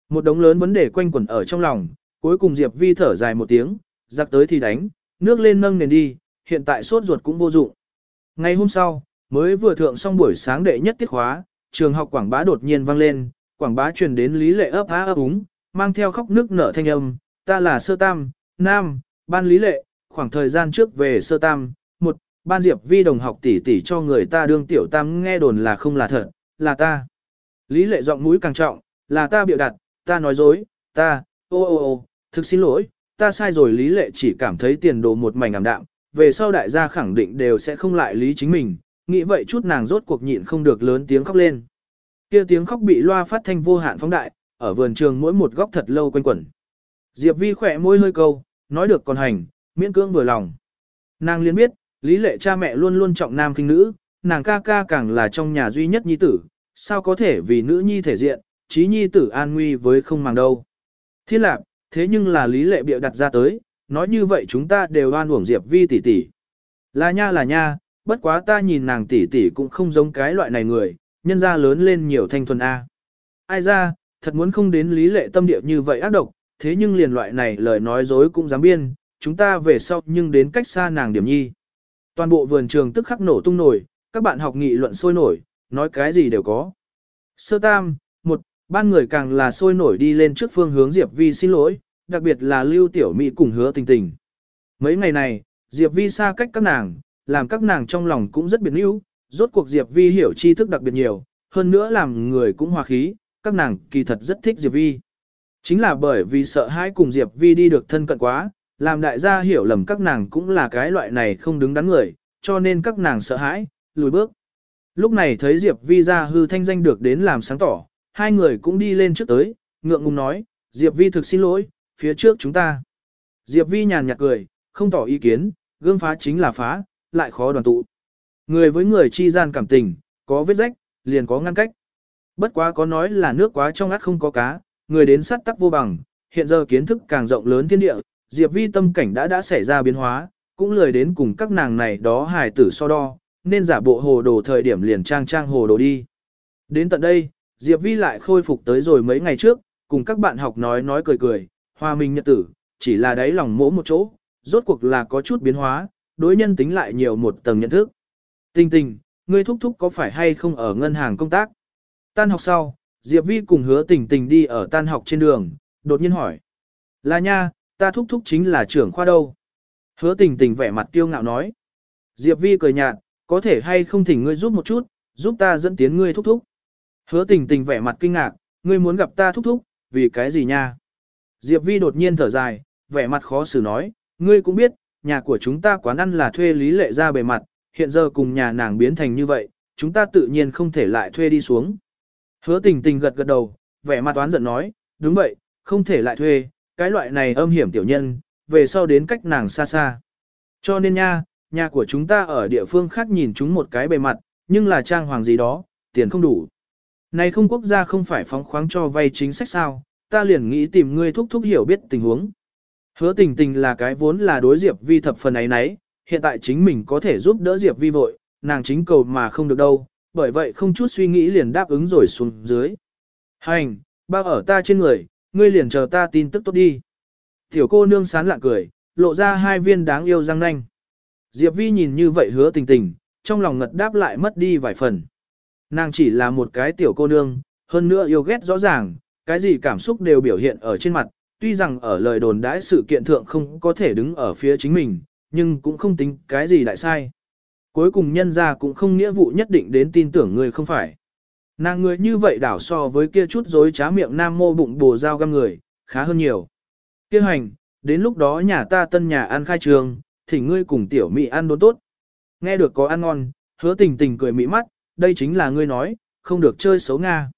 Một đống lớn vấn đề quanh quẩn ở trong lòng, cuối cùng Diệp Vi thở dài một tiếng, giặc tới thì đánh, nước lên nâng nền đi, hiện tại sốt ruột cũng vô dụng. Ngày hôm sau, mới vừa thượng xong buổi sáng đệ nhất tiết khóa, trường học quảng bá đột nhiên vang lên, quảng bá truyền đến lý lệ ấp á ấp úng, mang theo khóc nước nở thanh âm, ta là sơ tam, nam, ban lý lệ, khoảng thời gian trước về sơ tam, ban diệp vi đồng học tỷ tỷ cho người ta đương tiểu tam nghe đồn là không là thật, là ta. Lý lệ giọng mũi càng trọng, là ta biểu đặt, ta nói dối, ta, ô ô ô, thực xin lỗi, ta sai rồi lý lệ chỉ cảm thấy tiền đồ một mảnh ảm đạm, về sau đại gia khẳng định đều sẽ không lại lý chính mình, nghĩ vậy chút nàng rốt cuộc nhịn không được lớn tiếng khóc lên. Kia tiếng khóc bị loa phát thanh vô hạn phóng đại, ở vườn trường mỗi một góc thật lâu quanh quẩn. Diệp Vi khỏe môi hơi câu, nói được còn hành, miễn cưỡng vừa lòng. Nàng liên biết, lý lệ cha mẹ luôn luôn trọng nam kinh nữ, nàng ca ca càng là trong nhà duy nhất nhi tử, sao có thể vì nữ nhi thể diện, trí nhi tử an nguy với không màng đâu. Thiên lạc, thế nhưng là lý lệ bịa đặt ra tới, nói như vậy chúng ta đều oan uổng Diệp Vi tỷ tỷ. Là nha là nha, bất quá ta nhìn nàng tỷ tỷ cũng không giống cái loại này người, nhân ra lớn lên nhiều thanh thuần A. Ai ra, thật muốn không đến lý lệ tâm địa như vậy ác độc, thế nhưng liền loại này lời nói dối cũng dám biên, chúng ta về sau nhưng đến cách xa nàng điểm nhi. Toàn bộ vườn trường tức khắc nổ tung nổi, các bạn học nghị luận sôi nổi, nói cái gì đều có. Sơ tam, một, ban người càng là sôi nổi đi lên trước phương hướng Diệp Vi xin lỗi, đặc biệt là Lưu Tiểu Mỹ cùng hứa tình tình. Mấy ngày này, Diệp Vi xa cách các nàng, làm các nàng trong lòng cũng rất biệt níu, rốt cuộc Diệp Vi hiểu tri thức đặc biệt nhiều, hơn nữa làm người cũng hòa khí, các nàng kỳ thật rất thích Diệp Vi. Chính là bởi vì sợ hãi cùng Diệp Vi đi được thân cận quá, làm đại gia hiểu lầm các nàng cũng là cái loại này không đứng đắn người, cho nên các nàng sợ hãi, lùi bước. Lúc này thấy Diệp Vi ra hư thanh danh được đến làm sáng tỏ, hai người cũng đi lên trước tới, ngượng ngùng nói, Diệp Vi thực xin lỗi, phía trước chúng ta. Diệp Vi nhàn nhạt cười, không tỏ ý kiến, gương phá chính là phá, lại khó đoàn tụ. Người với người chi gian cảm tình, có vết rách, liền có ngăn cách. Bất quá có nói là nước quá trong át không có cá, người đến sắt tắc vô bằng, hiện giờ kiến thức càng rộng lớn thiên địa, Diệp Vi tâm cảnh đã đã xảy ra biến hóa, cũng lười đến cùng các nàng này đó hài tử so đo, nên giả bộ hồ đồ thời điểm liền trang trang hồ đồ đi. Đến tận đây, Diệp Vi lại khôi phục tới rồi mấy ngày trước, cùng các bạn học nói nói cười cười, hòa minh nhật tử, chỉ là đáy lòng mỗ một chỗ, rốt cuộc là có chút biến hóa, đối nhân tính lại nhiều một tầng nhận thức. Tình tình, ngươi thúc thúc có phải hay không ở ngân hàng công tác? Tan học sau, Diệp Vi cùng hứa tình tình đi ở tan học trên đường, đột nhiên hỏi. Là nha, ta thúc thúc chính là trưởng khoa đâu. Hứa tình tình vẻ mặt kiêu ngạo nói. Diệp Vi cười nhạt, có thể hay không thỉnh ngươi giúp một chút, giúp ta dẫn tiến ngươi thúc thúc. Hứa tình tình vẻ mặt kinh ngạc, ngươi muốn gặp ta thúc thúc, vì cái gì nha? Diệp Vi đột nhiên thở dài, vẻ mặt khó xử nói, ngươi cũng biết, nhà của chúng ta quán ăn là thuê lý lệ ra bề mặt, hiện giờ cùng nhà nàng biến thành như vậy, chúng ta tự nhiên không thể lại thuê đi xuống. Hứa tình tình gật gật đầu, vẻ mặt oán giận nói, đúng vậy, không thể lại thuê, cái loại này âm hiểm tiểu nhân, về sau đến cách nàng xa xa. Cho nên nha, nhà của chúng ta ở địa phương khác nhìn chúng một cái bề mặt, nhưng là trang hoàng gì đó, tiền không đủ. Này không quốc gia không phải phóng khoáng cho vay chính sách sao, ta liền nghĩ tìm ngươi thúc thúc hiểu biết tình huống. Hứa tình tình là cái vốn là đối Diệp Vi thập phần ấy nấy, hiện tại chính mình có thể giúp đỡ Diệp Vi vội, nàng chính cầu mà không được đâu, bởi vậy không chút suy nghĩ liền đáp ứng rồi xuống dưới. Hành, bao ở ta trên người, ngươi liền chờ ta tin tức tốt đi. Tiểu cô nương sán lạ cười, lộ ra hai viên đáng yêu răng nanh. Diệp Vi nhìn như vậy hứa tình tình, trong lòng ngật đáp lại mất đi vài phần. Nàng chỉ là một cái tiểu cô nương, hơn nữa yêu ghét rõ ràng, cái gì cảm xúc đều biểu hiện ở trên mặt, tuy rằng ở lời đồn đãi sự kiện thượng không có thể đứng ở phía chính mình, nhưng cũng không tính cái gì đại sai. Cuối cùng nhân ra cũng không nghĩa vụ nhất định đến tin tưởng người không phải. Nàng người như vậy đảo so với kia chút dối trá miệng nam mô bụng bồ dao găm người, khá hơn nhiều. Kêu hành, đến lúc đó nhà ta tân nhà ăn khai trường, thì ngươi cùng tiểu mỹ ăn đốn tốt. Nghe được có ăn ngon, hứa tình tình cười mỹ mắt, đây chính là ngươi nói, không được chơi xấu Nga.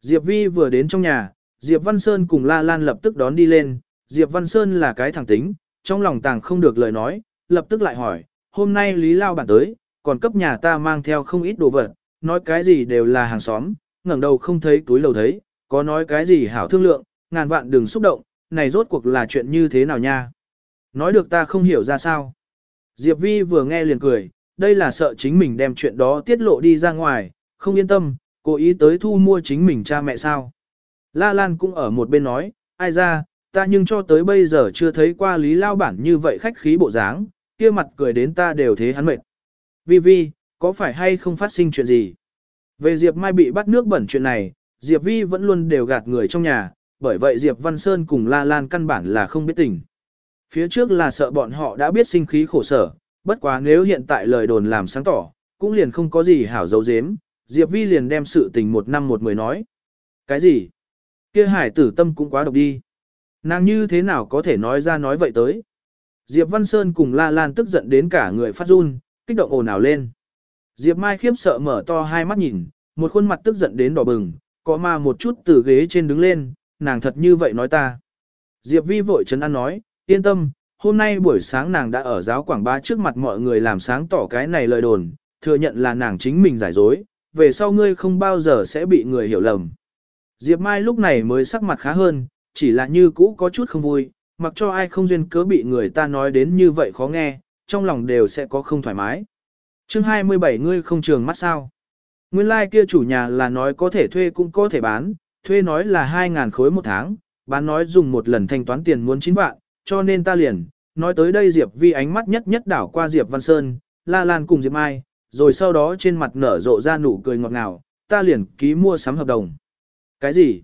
Diệp Vi vừa đến trong nhà, Diệp Văn Sơn cùng La Lan lập tức đón đi lên, Diệp Văn Sơn là cái thẳng tính, trong lòng tàng không được lời nói, lập tức lại hỏi, hôm nay Lý Lao bản tới, còn cấp nhà ta mang theo không ít đồ vật, nói cái gì đều là hàng xóm, ngẩng đầu không thấy túi lầu thấy, có nói cái gì hảo thương lượng, ngàn vạn đừng xúc động, này rốt cuộc là chuyện như thế nào nha. Nói được ta không hiểu ra sao. Diệp Vi vừa nghe liền cười, đây là sợ chính mình đem chuyện đó tiết lộ đi ra ngoài, không yên tâm, cố ý tới thu mua chính mình cha mẹ sao. La Lan cũng ở một bên nói, ai ra, ta nhưng cho tới bây giờ chưa thấy qua lý lao bản như vậy khách khí bộ dáng, kia mặt cười đến ta đều thế hắn mệt. Vi Vi, có phải hay không phát sinh chuyện gì? Về Diệp Mai bị bắt nước bẩn chuyện này, Diệp Vi vẫn luôn đều gạt người trong nhà, bởi vậy Diệp Văn Sơn cùng La Lan căn bản là không biết tình. Phía trước là sợ bọn họ đã biết sinh khí khổ sở, bất quá nếu hiện tại lời đồn làm sáng tỏ, cũng liền không có gì hảo dấu dếm, Diệp Vi liền đem sự tình một năm một mười nói. Cái gì? kia hải tử tâm cũng quá độc đi. Nàng như thế nào có thể nói ra nói vậy tới? Diệp Văn Sơn cùng La Lan tức giận đến cả người phát run, kích động ồn ào lên. Diệp Mai khiếp sợ mở to hai mắt nhìn, một khuôn mặt tức giận đến đỏ bừng, có mà một chút từ ghế trên đứng lên, nàng thật như vậy nói ta. Diệp Vi vội chấn an nói, yên tâm, hôm nay buổi sáng nàng đã ở giáo quảng bá trước mặt mọi người làm sáng tỏ cái này lời đồn, thừa nhận là nàng chính mình giải dối, về sau ngươi không bao giờ sẽ bị người hiểu lầm. Diệp Mai lúc này mới sắc mặt khá hơn, chỉ là như cũ có chút không vui, mặc cho ai không duyên cớ bị người ta nói đến như vậy khó nghe, trong lòng đều sẽ có không thoải mái chương 27 ngươi không trường mắt sao. Nguyên lai like kia chủ nhà là nói có thể thuê cũng có thể bán, thuê nói là 2.000 khối một tháng, bán nói dùng một lần thanh toán tiền muốn 9 vạn, cho nên ta liền, nói tới đây Diệp Vi ánh mắt nhất nhất đảo qua Diệp Văn Sơn, La Lan cùng Diệp Mai, rồi sau đó trên mặt nở rộ ra nụ cười ngọt ngào, ta liền ký mua sắm hợp đồng. Cái gì?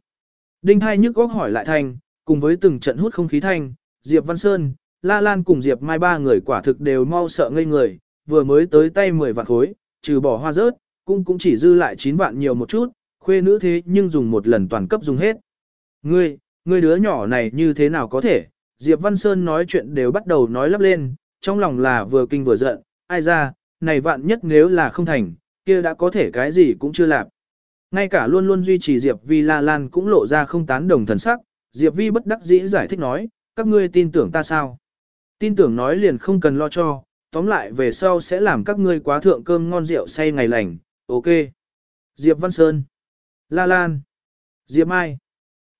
Đinh Hai nhức góc hỏi lại thanh, cùng với từng trận hút không khí thanh, Diệp Văn Sơn, La Lan cùng Diệp Mai ba người quả thực đều mau sợ ngây người, vừa mới tới tay 10 vạn khối, trừ bỏ hoa rớt, cũng cũng chỉ dư lại 9 vạn nhiều một chút, khuê nữ thế nhưng dùng một lần toàn cấp dùng hết. Ngươi, ngươi đứa nhỏ này như thế nào có thể? Diệp Văn Sơn nói chuyện đều bắt đầu nói lắp lên, trong lòng là vừa kinh vừa giận, ai ra, này vạn nhất nếu là không thành, kia đã có thể cái gì cũng chưa làm. Ngay cả luôn luôn duy trì Diệp Vi La Lan cũng lộ ra không tán đồng thần sắc, Diệp Vi bất đắc dĩ giải thích nói, các ngươi tin tưởng ta sao? Tin tưởng nói liền không cần lo cho, tóm lại về sau sẽ làm các ngươi quá thượng cơm ngon rượu say ngày lành, ok. Diệp Văn Sơn, La Lan, Diệp Mai.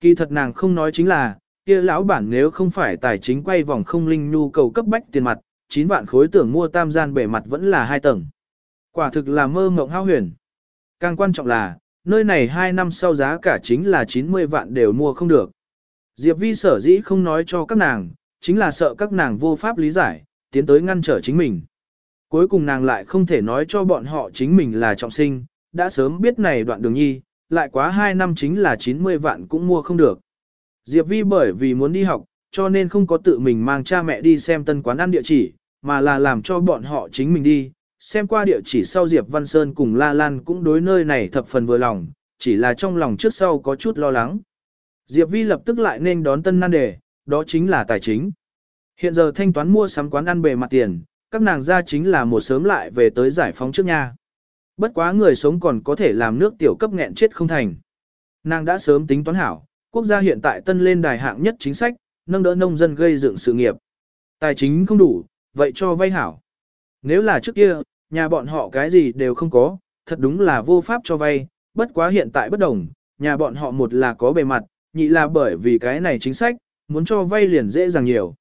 Kỳ thật nàng không nói chính là, kia lão bản nếu không phải tài chính quay vòng không linh nhu cầu cấp bách tiền mặt, 9 vạn khối tưởng mua tam gian bể mặt vẫn là hai tầng. Quả thực là mơ mộng hao huyền. Càng quan trọng là, nơi này 2 năm sau giá cả chính là 90 vạn đều mua không được. Diệp Vi sở dĩ không nói cho các nàng, chính là sợ các nàng vô pháp lý giải, tiến tới ngăn trở chính mình. Cuối cùng nàng lại không thể nói cho bọn họ chính mình là trọng sinh, đã sớm biết này đoạn đường nhi, lại quá 2 năm chính là 90 vạn cũng mua không được. Diệp Vi bởi vì muốn đi học, cho nên không có tự mình mang cha mẹ đi xem tân quán ăn địa chỉ, mà là làm cho bọn họ chính mình đi. Xem qua địa chỉ sau Diệp Văn Sơn cùng La Lan cũng đối nơi này thập phần vừa lòng, chỉ là trong lòng trước sau có chút lo lắng. Diệp Vi lập tức lại nên đón tân nan đề, đó chính là tài chính. Hiện giờ thanh toán mua sắm quán ăn bề mặt tiền, các nàng ra chính là một sớm lại về tới giải phóng trước nha. Bất quá người sống còn có thể làm nước tiểu cấp nghẹn chết không thành. Nàng đã sớm tính toán hảo, quốc gia hiện tại tân lên đài hạng nhất chính sách, nâng đỡ nông dân gây dựng sự nghiệp. Tài chính không đủ, vậy cho vay hảo. Nếu là trước kia, nhà bọn họ cái gì đều không có, thật đúng là vô pháp cho vay, bất quá hiện tại bất đồng, nhà bọn họ một là có bề mặt, nhị là bởi vì cái này chính sách, muốn cho vay liền dễ dàng nhiều.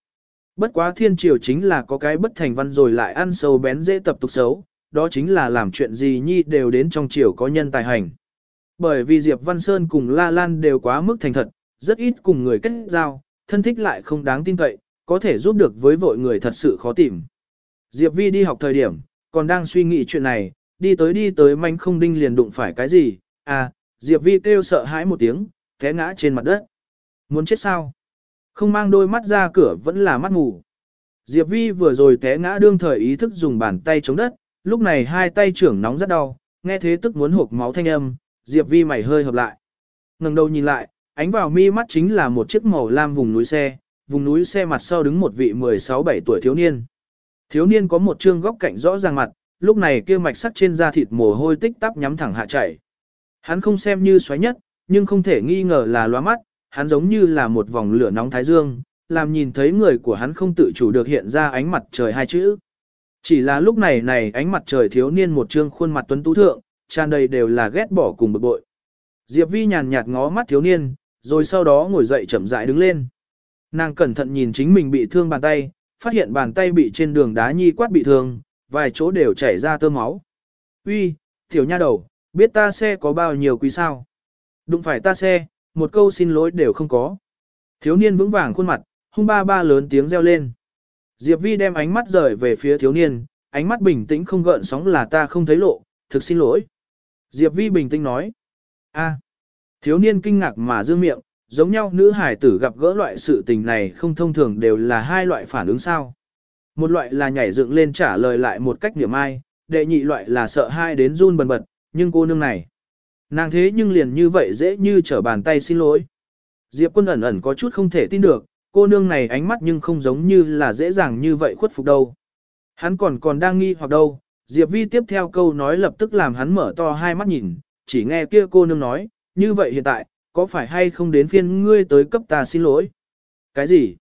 Bất quá thiên triều chính là có cái bất thành văn rồi lại ăn sâu bén dễ tập tục xấu, đó chính là làm chuyện gì nhi đều đến trong triều có nhân tài hành. Bởi vì Diệp Văn Sơn cùng La Lan đều quá mức thành thật, rất ít cùng người kết giao, thân thích lại không đáng tin cậy, có thể giúp được với vội người thật sự khó tìm. Diệp Vi đi học thời điểm, còn đang suy nghĩ chuyện này, đi tới đi tới manh không đinh liền đụng phải cái gì, à, Diệp Vi kêu sợ hãi một tiếng, té ngã trên mặt đất. Muốn chết sao? Không mang đôi mắt ra cửa vẫn là mắt ngủ. Diệp Vi vừa rồi té ngã đương thời ý thức dùng bàn tay chống đất, lúc này hai tay trưởng nóng rất đau, nghe thế tức muốn hộp máu thanh âm, Diệp Vi mày hơi hợp lại. ngẩng đầu nhìn lại, ánh vào mi mắt chính là một chiếc màu lam vùng núi xe, vùng núi xe mặt sau đứng một vị 16-17 tuổi thiếu niên. Thiếu niên có một trương góc cạnh rõ ràng mặt, lúc này kia mạch sắc trên da thịt mồ hôi tích tắp nhắm thẳng hạ chảy. Hắn không xem như xoáy nhất, nhưng không thể nghi ngờ là loa mắt, hắn giống như là một vòng lửa nóng thái dương, làm nhìn thấy người của hắn không tự chủ được hiện ra ánh mặt trời hai chữ. Chỉ là lúc này này ánh mặt trời thiếu niên một trương khuôn mặt tuấn tú thượng, tràn đầy đều là ghét bỏ cùng bực bội. Diệp Vi nhàn nhạt ngó mắt thiếu niên, rồi sau đó ngồi dậy chậm rãi đứng lên. Nàng cẩn thận nhìn chính mình bị thương bàn tay, phát hiện bàn tay bị trên đường đá nhi quát bị thương, vài chỗ đều chảy ra tơ máu. Uy, tiểu nha đầu, biết ta xe có bao nhiêu quý sao? Đụng phải ta xe, một câu xin lỗi đều không có. Thiếu niên vững vàng khuôn mặt, hung ba ba lớn tiếng reo lên. Diệp Vi đem ánh mắt rời về phía thiếu niên, ánh mắt bình tĩnh không gợn sóng là ta không thấy lộ, thực xin lỗi. Diệp Vi bình tĩnh nói. a thiếu niên kinh ngạc mà dương miệng, giống nhau nữ hải tử gặp gỡ loại sự tình này không thông thường đều là hai loại phản ứng sao. Một loại là nhảy dựng lên trả lời lại một cách niệm ai, đệ nhị loại là sợ hai đến run bần bật, nhưng cô nương này. Nàng thế nhưng liền như vậy dễ như trở bàn tay xin lỗi. Diệp quân ẩn ẩn có chút không thể tin được, cô nương này ánh mắt nhưng không giống như là dễ dàng như vậy khuất phục đâu. Hắn còn còn đang nghi hoặc đâu, Diệp Vi tiếp theo câu nói lập tức làm hắn mở to hai mắt nhìn, chỉ nghe kia cô nương nói, như vậy hiện tại, có phải hay không đến phiên ngươi tới cấp ta xin lỗi? Cái gì?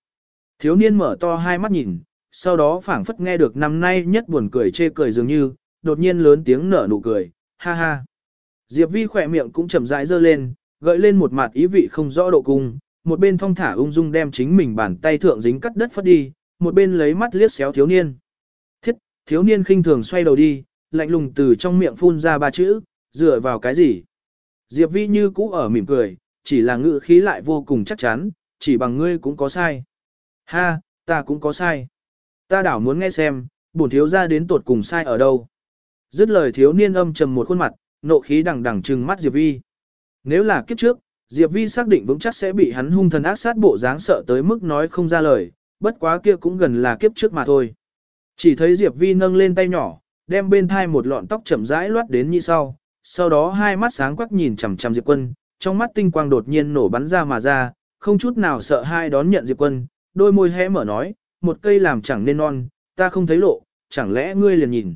Thiếu niên mở to hai mắt nhìn, sau đó phảng phất nghe được năm nay nhất buồn cười chê cười dường như, đột nhiên lớn tiếng nở nụ cười, ha ha. Diệp Vi khỏe miệng cũng chậm rãi dơ lên, gợi lên một mặt ý vị không rõ độ cung, một bên thong thả ung dung đem chính mình bàn tay thượng dính cắt đất phất đi, một bên lấy mắt liếc xéo thiếu niên. Thiết, thiếu niên khinh thường xoay đầu đi, lạnh lùng từ trong miệng phun ra ba chữ, dựa vào cái gì? Diệp Vi như cũ ở mỉm cười, chỉ là ngữ khí lại vô cùng chắc chắn, chỉ bằng ngươi cũng có sai. Ha, ta cũng có sai. Ta đảo muốn nghe xem, bổn thiếu ra đến tuột cùng sai ở đâu. Dứt lời thiếu niên âm trầm một khuôn mặt, nộ khí đằng đằng trừng mắt Diệp Vi. Nếu là kiếp trước, Diệp Vi xác định vững chắc sẽ bị hắn hung thần ác sát bộ dáng sợ tới mức nói không ra lời, bất quá kia cũng gần là kiếp trước mà thôi. Chỉ thấy Diệp Vi nâng lên tay nhỏ, đem bên thai một lọn tóc chậm rãi loát đến như sau, sau đó hai mắt sáng quắc nhìn chằm chằm Diệp Quân, trong mắt tinh quang đột nhiên nổ bắn ra mà ra, không chút nào sợ hai đón nhận Diệp Quân, đôi môi hé mở nói, một cây làm chẳng nên non, ta không thấy lộ, chẳng lẽ ngươi liền nhìn.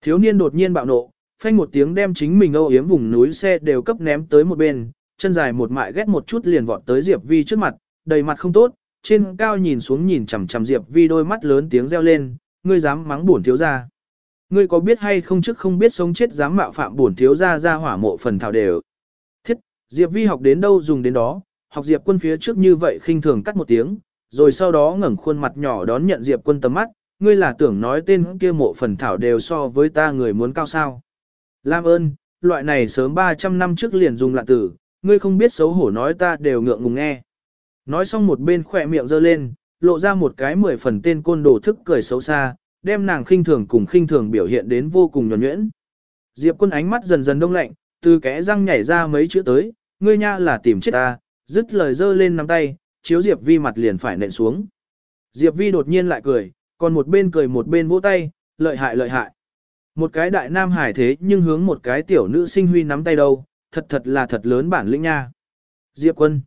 Thiếu niên đột nhiên bạo nộ, phanh một tiếng đem chính mình âu yếm vùng núi xe đều cấp ném tới một bên, chân dài một mại ghét một chút liền vọt tới Diệp Vi trước mặt, đầy mặt không tốt, trên cao nhìn xuống nhìn chằm chằm Diệp Vi đôi mắt lớn tiếng reo lên, ngươi dám mắng bổn thiếu gia. Ngươi có biết hay không trước không biết sống chết dám mạo phạm bổn thiếu gia ra hỏa mộ phần thảo đều. Thiết, Diệp Vi học đến đâu dùng đến đó, học Diệp quân phía trước như vậy khinh thường cắt một tiếng, rồi sau đó ngẩng khuôn mặt nhỏ đón nhận Diệp quân tầm mắt, ngươi là tưởng nói tên kia mộ phần thảo đều so với ta người muốn cao sao. Lam ơn, loại này sớm 300 năm trước liền dùng lạ tử, ngươi không biết xấu hổ nói ta đều ngượng ngùng nghe. Nói xong một bên khỏe miệng giơ lên, lộ ra một cái mười phần tên côn đồ thức cười xấu xa, đem nàng khinh thường cùng khinh thường biểu hiện đến vô cùng nhuẩn nhuyễn. Diệp quân ánh mắt dần dần đông lạnh, từ kẽ răng nhảy ra mấy chữ tới, ngươi nha là tìm chết ta, dứt lời giơ lên nắm tay, chiếu Diệp Vi mặt liền phải nện xuống. Diệp Vi đột nhiên lại cười, còn một bên cười một bên vỗ tay, lợi hại lợi hại. Một cái đại nam hải thế nhưng hướng một cái tiểu nữ sinh huy nắm tay đâu, thật thật là thật lớn bản lĩnh nha. Diệp quân.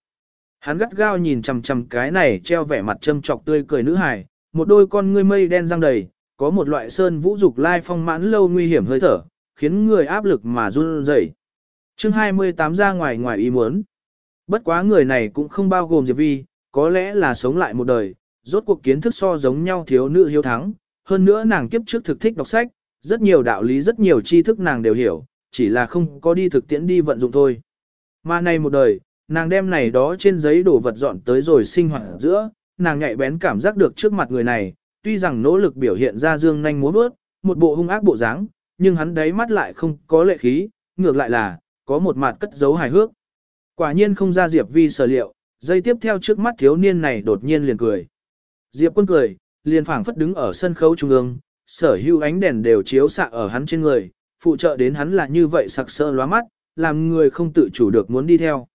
Hắn gắt gao nhìn chằm chằm cái này treo vẻ mặt châm trọc tươi cười nữ hải, một đôi con ngươi mây đen răng đầy, có một loại sơn vũ dục lai phong mãn lâu nguy hiểm hơi thở, khiến người áp lực mà run rẩy. Chương 28 ra ngoài ngoài ý muốn. Bất quá người này cũng không bao gồm Diệp Vi, có lẽ là sống lại một đời, rốt cuộc kiến thức so giống nhau thiếu nữ hiếu thắng, hơn nữa nàng kiếp trước thực thích đọc sách, rất nhiều đạo lý rất nhiều tri thức nàng đều hiểu, chỉ là không có đi thực tiễn đi vận dụng thôi. Mà này một đời, nàng đem này đó trên giấy đổ vật dọn tới rồi sinh hoạt giữa, nàng nhạy bén cảm giác được trước mặt người này, tuy rằng nỗ lực biểu hiện ra dương nhanh múa vớt, một bộ hung ác bộ dáng, nhưng hắn đáy mắt lại không có lệ khí, ngược lại là, có một mặt cất giấu hài hước. Quả nhiên không ra Diệp Vi sở liệu, dây tiếp theo trước mắt thiếu niên này đột nhiên liền cười. Diệp quân cười, liền phảng phất đứng ở sân khấu trung ương, sở hữu ánh đèn đều chiếu xạ ở hắn trên người, phụ trợ đến hắn là như vậy sặc sỡ lóa mắt, làm người không tự chủ được muốn đi theo.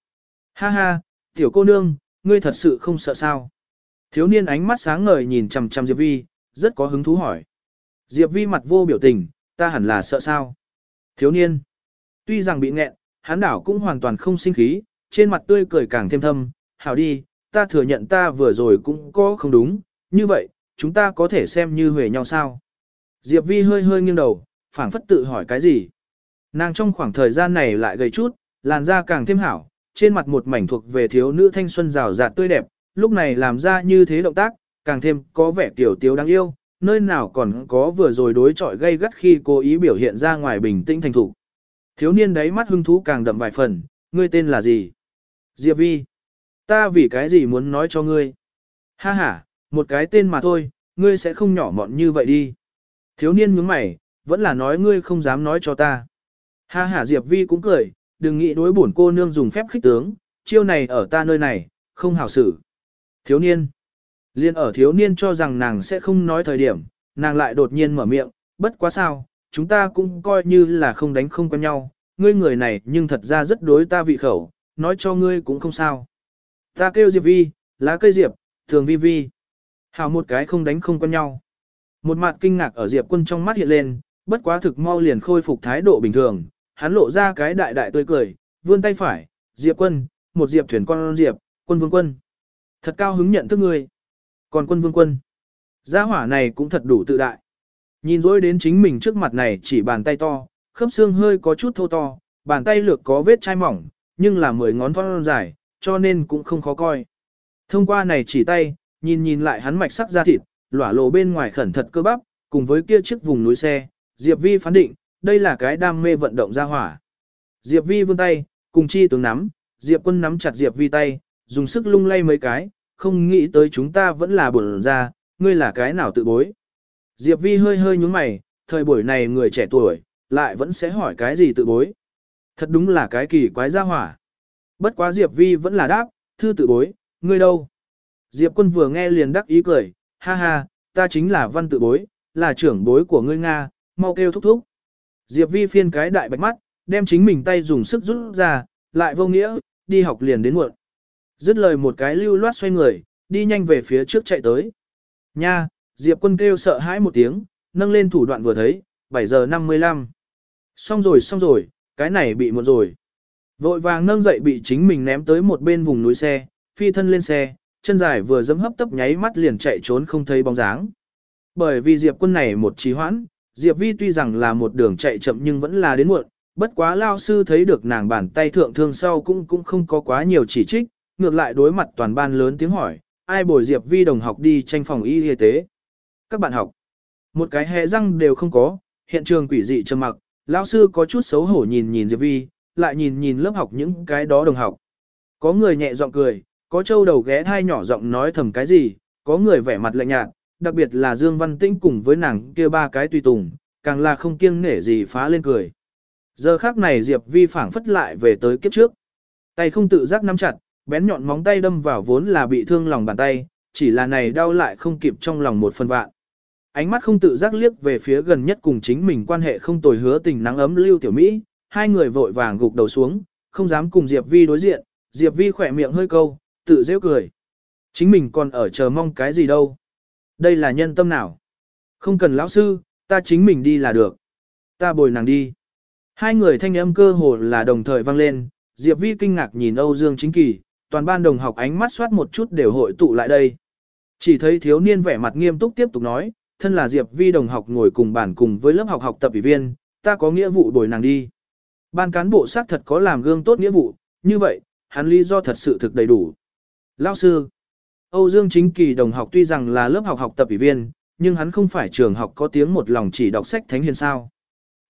Ha ha, tiểu cô nương, ngươi thật sự không sợ sao? Thiếu niên ánh mắt sáng ngời nhìn chằm chằm Diệp Vi, rất có hứng thú hỏi. Diệp Vi mặt vô biểu tình, ta hẳn là sợ sao? Thiếu niên, tuy rằng bị nghẹn, hắn đảo cũng hoàn toàn không sinh khí, trên mặt tươi cười càng thêm thâm, hảo đi, ta thừa nhận ta vừa rồi cũng có không đúng, như vậy, chúng ta có thể xem như huề nhau sao? Diệp Vi hơi hơi nghiêng đầu, phảng phất tự hỏi cái gì. Nàng trong khoảng thời gian này lại gầy chút, làn da càng thêm hảo, trên mặt một mảnh thuộc về thiếu nữ thanh xuân rào rạt tươi đẹp, lúc này làm ra như thế động tác, càng thêm có vẻ tiểu tiếu đáng yêu, nơi nào còn có vừa rồi đối chọi gây gắt khi cố ý biểu hiện ra ngoài bình tĩnh thành thủ. Thiếu niên đấy mắt hưng thú càng đậm vài phần, ngươi tên là gì? Diệp Vi. Ta vì cái gì muốn nói cho ngươi? Ha ha, một cái tên mà thôi, ngươi sẽ không nhỏ mọn như vậy đi. Thiếu niên nhướng mày, vẫn là nói ngươi không dám nói cho ta. Ha ha Diệp Vi cũng cười, đừng nghĩ đối bổn cô nương dùng phép khích tướng, chiêu này ở ta nơi này, không hảo xử. Thiếu niên. Liên ở thiếu niên cho rằng nàng sẽ không nói thời điểm, nàng lại đột nhiên mở miệng, bất quá sao, chúng ta cũng coi như là không đánh không quen nhau, ngươi người này nhưng thật ra rất đối ta vị khẩu, nói cho ngươi cũng không sao. Ta kêu Diệp Vi, lá cây Diệp, thường Vi Vi. Hảo một cái không đánh không quen nhau. Một mặt kinh ngạc ở Diệp quân trong mắt hiện lên, bất quá thực mau liền khôi phục thái độ bình thường, hắn lộ ra cái đại đại tươi cười, vươn tay phải, Diệp quân, một Diệp thuyền con Diệp, quân vương quân. Thật cao hứng nhận thức ngươi. Còn quân vương quân. Gia hỏa này cũng thật đủ tự đại. Nhìn dối đến chính mình trước mặt này chỉ bàn tay to, khớp xương hơi có chút thô to, bàn tay lược có vết chai mỏng, nhưng là mười ngón thon dài, cho nên cũng không khó coi. Thông qua này chỉ tay, nhìn nhìn lại hắn mạch sắc da thịt, lỏa lộ bên ngoài khẩn thật cơ bắp, cùng với kia chiếc vùng núi xe, Diệp Vi phán định, đây là cái đam mê vận động ra hỏa. Diệp Vi vươn tay, cùng chi tướng nắm, Diệp quân nắm chặt Diệp Vi tay, dùng sức lung lay mấy cái, không nghĩ tới chúng ta vẫn là buồn ra, ngươi là cái nào tự bối. Diệp Vi hơi hơi nhúng mày, thời buổi này người trẻ tuổi, lại vẫn sẽ hỏi cái gì tự bối. Thật đúng là cái kỳ quái ra hỏa. Bất quá Diệp Vi vẫn là đáp, thư tự bối, ngươi đâu? Diệp quân vừa nghe liền đắc ý cười, ha ha, ta chính là văn tự bối, là trưởng bối của ngươi Nga, mau kêu thúc thúc. Diệp Vi phiên cái đại bạch mắt, đem chính mình tay dùng sức rút ra, lại vô nghĩa, đi học liền đến muộn. Dứt lời một cái lưu loát xoay người, đi nhanh về phía trước chạy tới. Nha, Diệp quân kêu sợ hãi một tiếng, nâng lên thủ đoạn vừa thấy, 7 giờ 55. Xong rồi xong rồi, cái này bị muộn rồi. Vội vàng nâng dậy bị chính mình ném tới một bên vùng núi xe, phi thân lên xe, chân dài vừa dẫm hấp tấp nháy mắt liền chạy trốn không thấy bóng dáng. Bởi vì Diệp quân này một trí hoãn, Diệp Vi tuy rằng là một đường chạy chậm nhưng vẫn là đến muộn, bất quá lao sư thấy được nàng bàn tay thượng thương sau cũng cũng không có quá nhiều chỉ trích, ngược lại đối mặt toàn ban lớn tiếng hỏi, ai bồi Diệp Vi đồng học đi tranh phòng y y tế. Các bạn học, một cái hẹ răng đều không có, hiện trường quỷ dị trầm mặc, lao sư có chút xấu hổ nhìn nhìn Diệp Vi, lại nhìn nhìn lớp học những cái đó đồng học. Có người nhẹ giọng cười, có châu đầu ghé thai nhỏ giọng nói thầm cái gì, có người vẻ mặt lạnh nhạt, đặc biệt là Dương Văn Tĩnh cùng với nàng kia ba cái tùy tùng, càng là không kiêng nể gì phá lên cười. Giờ khác này Diệp Vi phảng phất lại về tới kiếp trước. Tay không tự giác nắm chặt, bén nhọn móng tay đâm vào vốn là bị thương lòng bàn tay, chỉ là này đau lại không kịp trong lòng một phần vạn. Ánh mắt không tự giác liếc về phía gần nhất cùng chính mình quan hệ không tồi hứa tình nắng ấm lưu tiểu Mỹ, hai người vội vàng gục đầu xuống, không dám cùng Diệp Vi đối diện, Diệp Vi khỏe miệng hơi câu, tự dễ cười. Chính mình còn ở chờ mong cái gì đâu. Đây là nhân tâm nào? Không cần lão sư, ta chính mình đi là được. Ta bồi nàng đi. Hai người thanh âm cơ hồ là đồng thời vang lên, Diệp Vi kinh ngạc nhìn Âu Dương Chính Kỳ, toàn ban đồng học ánh mắt soát một chút đều hội tụ lại đây. Chỉ thấy thiếu niên vẻ mặt nghiêm túc tiếp tục nói, thân là Diệp Vi đồng học ngồi cùng bản cùng với lớp học học tập ủy viên, ta có nghĩa vụ bồi nàng đi. Ban cán bộ xác thật có làm gương tốt nghĩa vụ, như vậy, hắn lý do thật sự thực đầy đủ. Lao sư, Âu Dương Chính Kỳ đồng học tuy rằng là lớp học học tập ủy viên, nhưng hắn không phải trường học có tiếng một lòng chỉ đọc sách thánh hiền sao.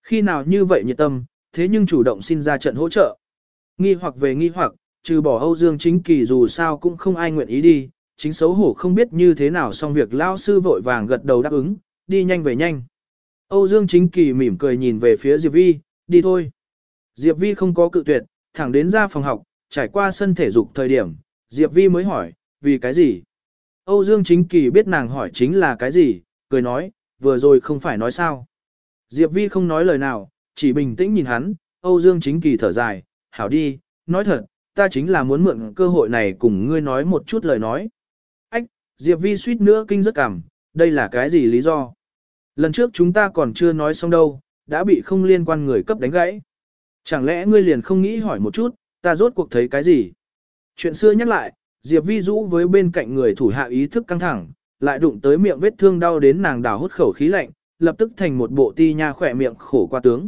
Khi nào như vậy nhiệt tâm, thế nhưng chủ động xin ra trận hỗ trợ. Nghi hoặc về nghi hoặc, trừ bỏ Âu Dương Chính Kỳ dù sao cũng không ai nguyện ý đi, chính xấu hổ không biết như thế nào xong việc lao sư vội vàng gật đầu đáp ứng, đi nhanh về nhanh. Âu Dương Chính Kỳ mỉm cười nhìn về phía Diệp Vi, đi thôi. Diệp Vi không có cự tuyệt, thẳng đến ra phòng học, trải qua sân thể dục thời điểm, Diệp Vi mới hỏi, vì cái gì? Âu Dương Chính Kỳ biết nàng hỏi chính là cái gì, cười nói, vừa rồi không phải nói sao. Diệp Vi không nói lời nào, chỉ bình tĩnh nhìn hắn, Âu Dương Chính Kỳ thở dài, hảo đi, nói thật, ta chính là muốn mượn cơ hội này cùng ngươi nói một chút lời nói. Ách, Diệp Vi suýt nữa kinh rất cảm, đây là cái gì lý do? Lần trước chúng ta còn chưa nói xong đâu, đã bị không liên quan người cấp đánh gãy. Chẳng lẽ ngươi liền không nghĩ hỏi một chút, ta rốt cuộc thấy cái gì? Chuyện xưa nhắc lại, Diệp Vi rũ với bên cạnh người thủ hạ ý thức căng thẳng, lại đụng tới miệng vết thương đau đến nàng đào hút khẩu khí lạnh, lập tức thành một bộ ti nha khỏe miệng khổ qua tướng.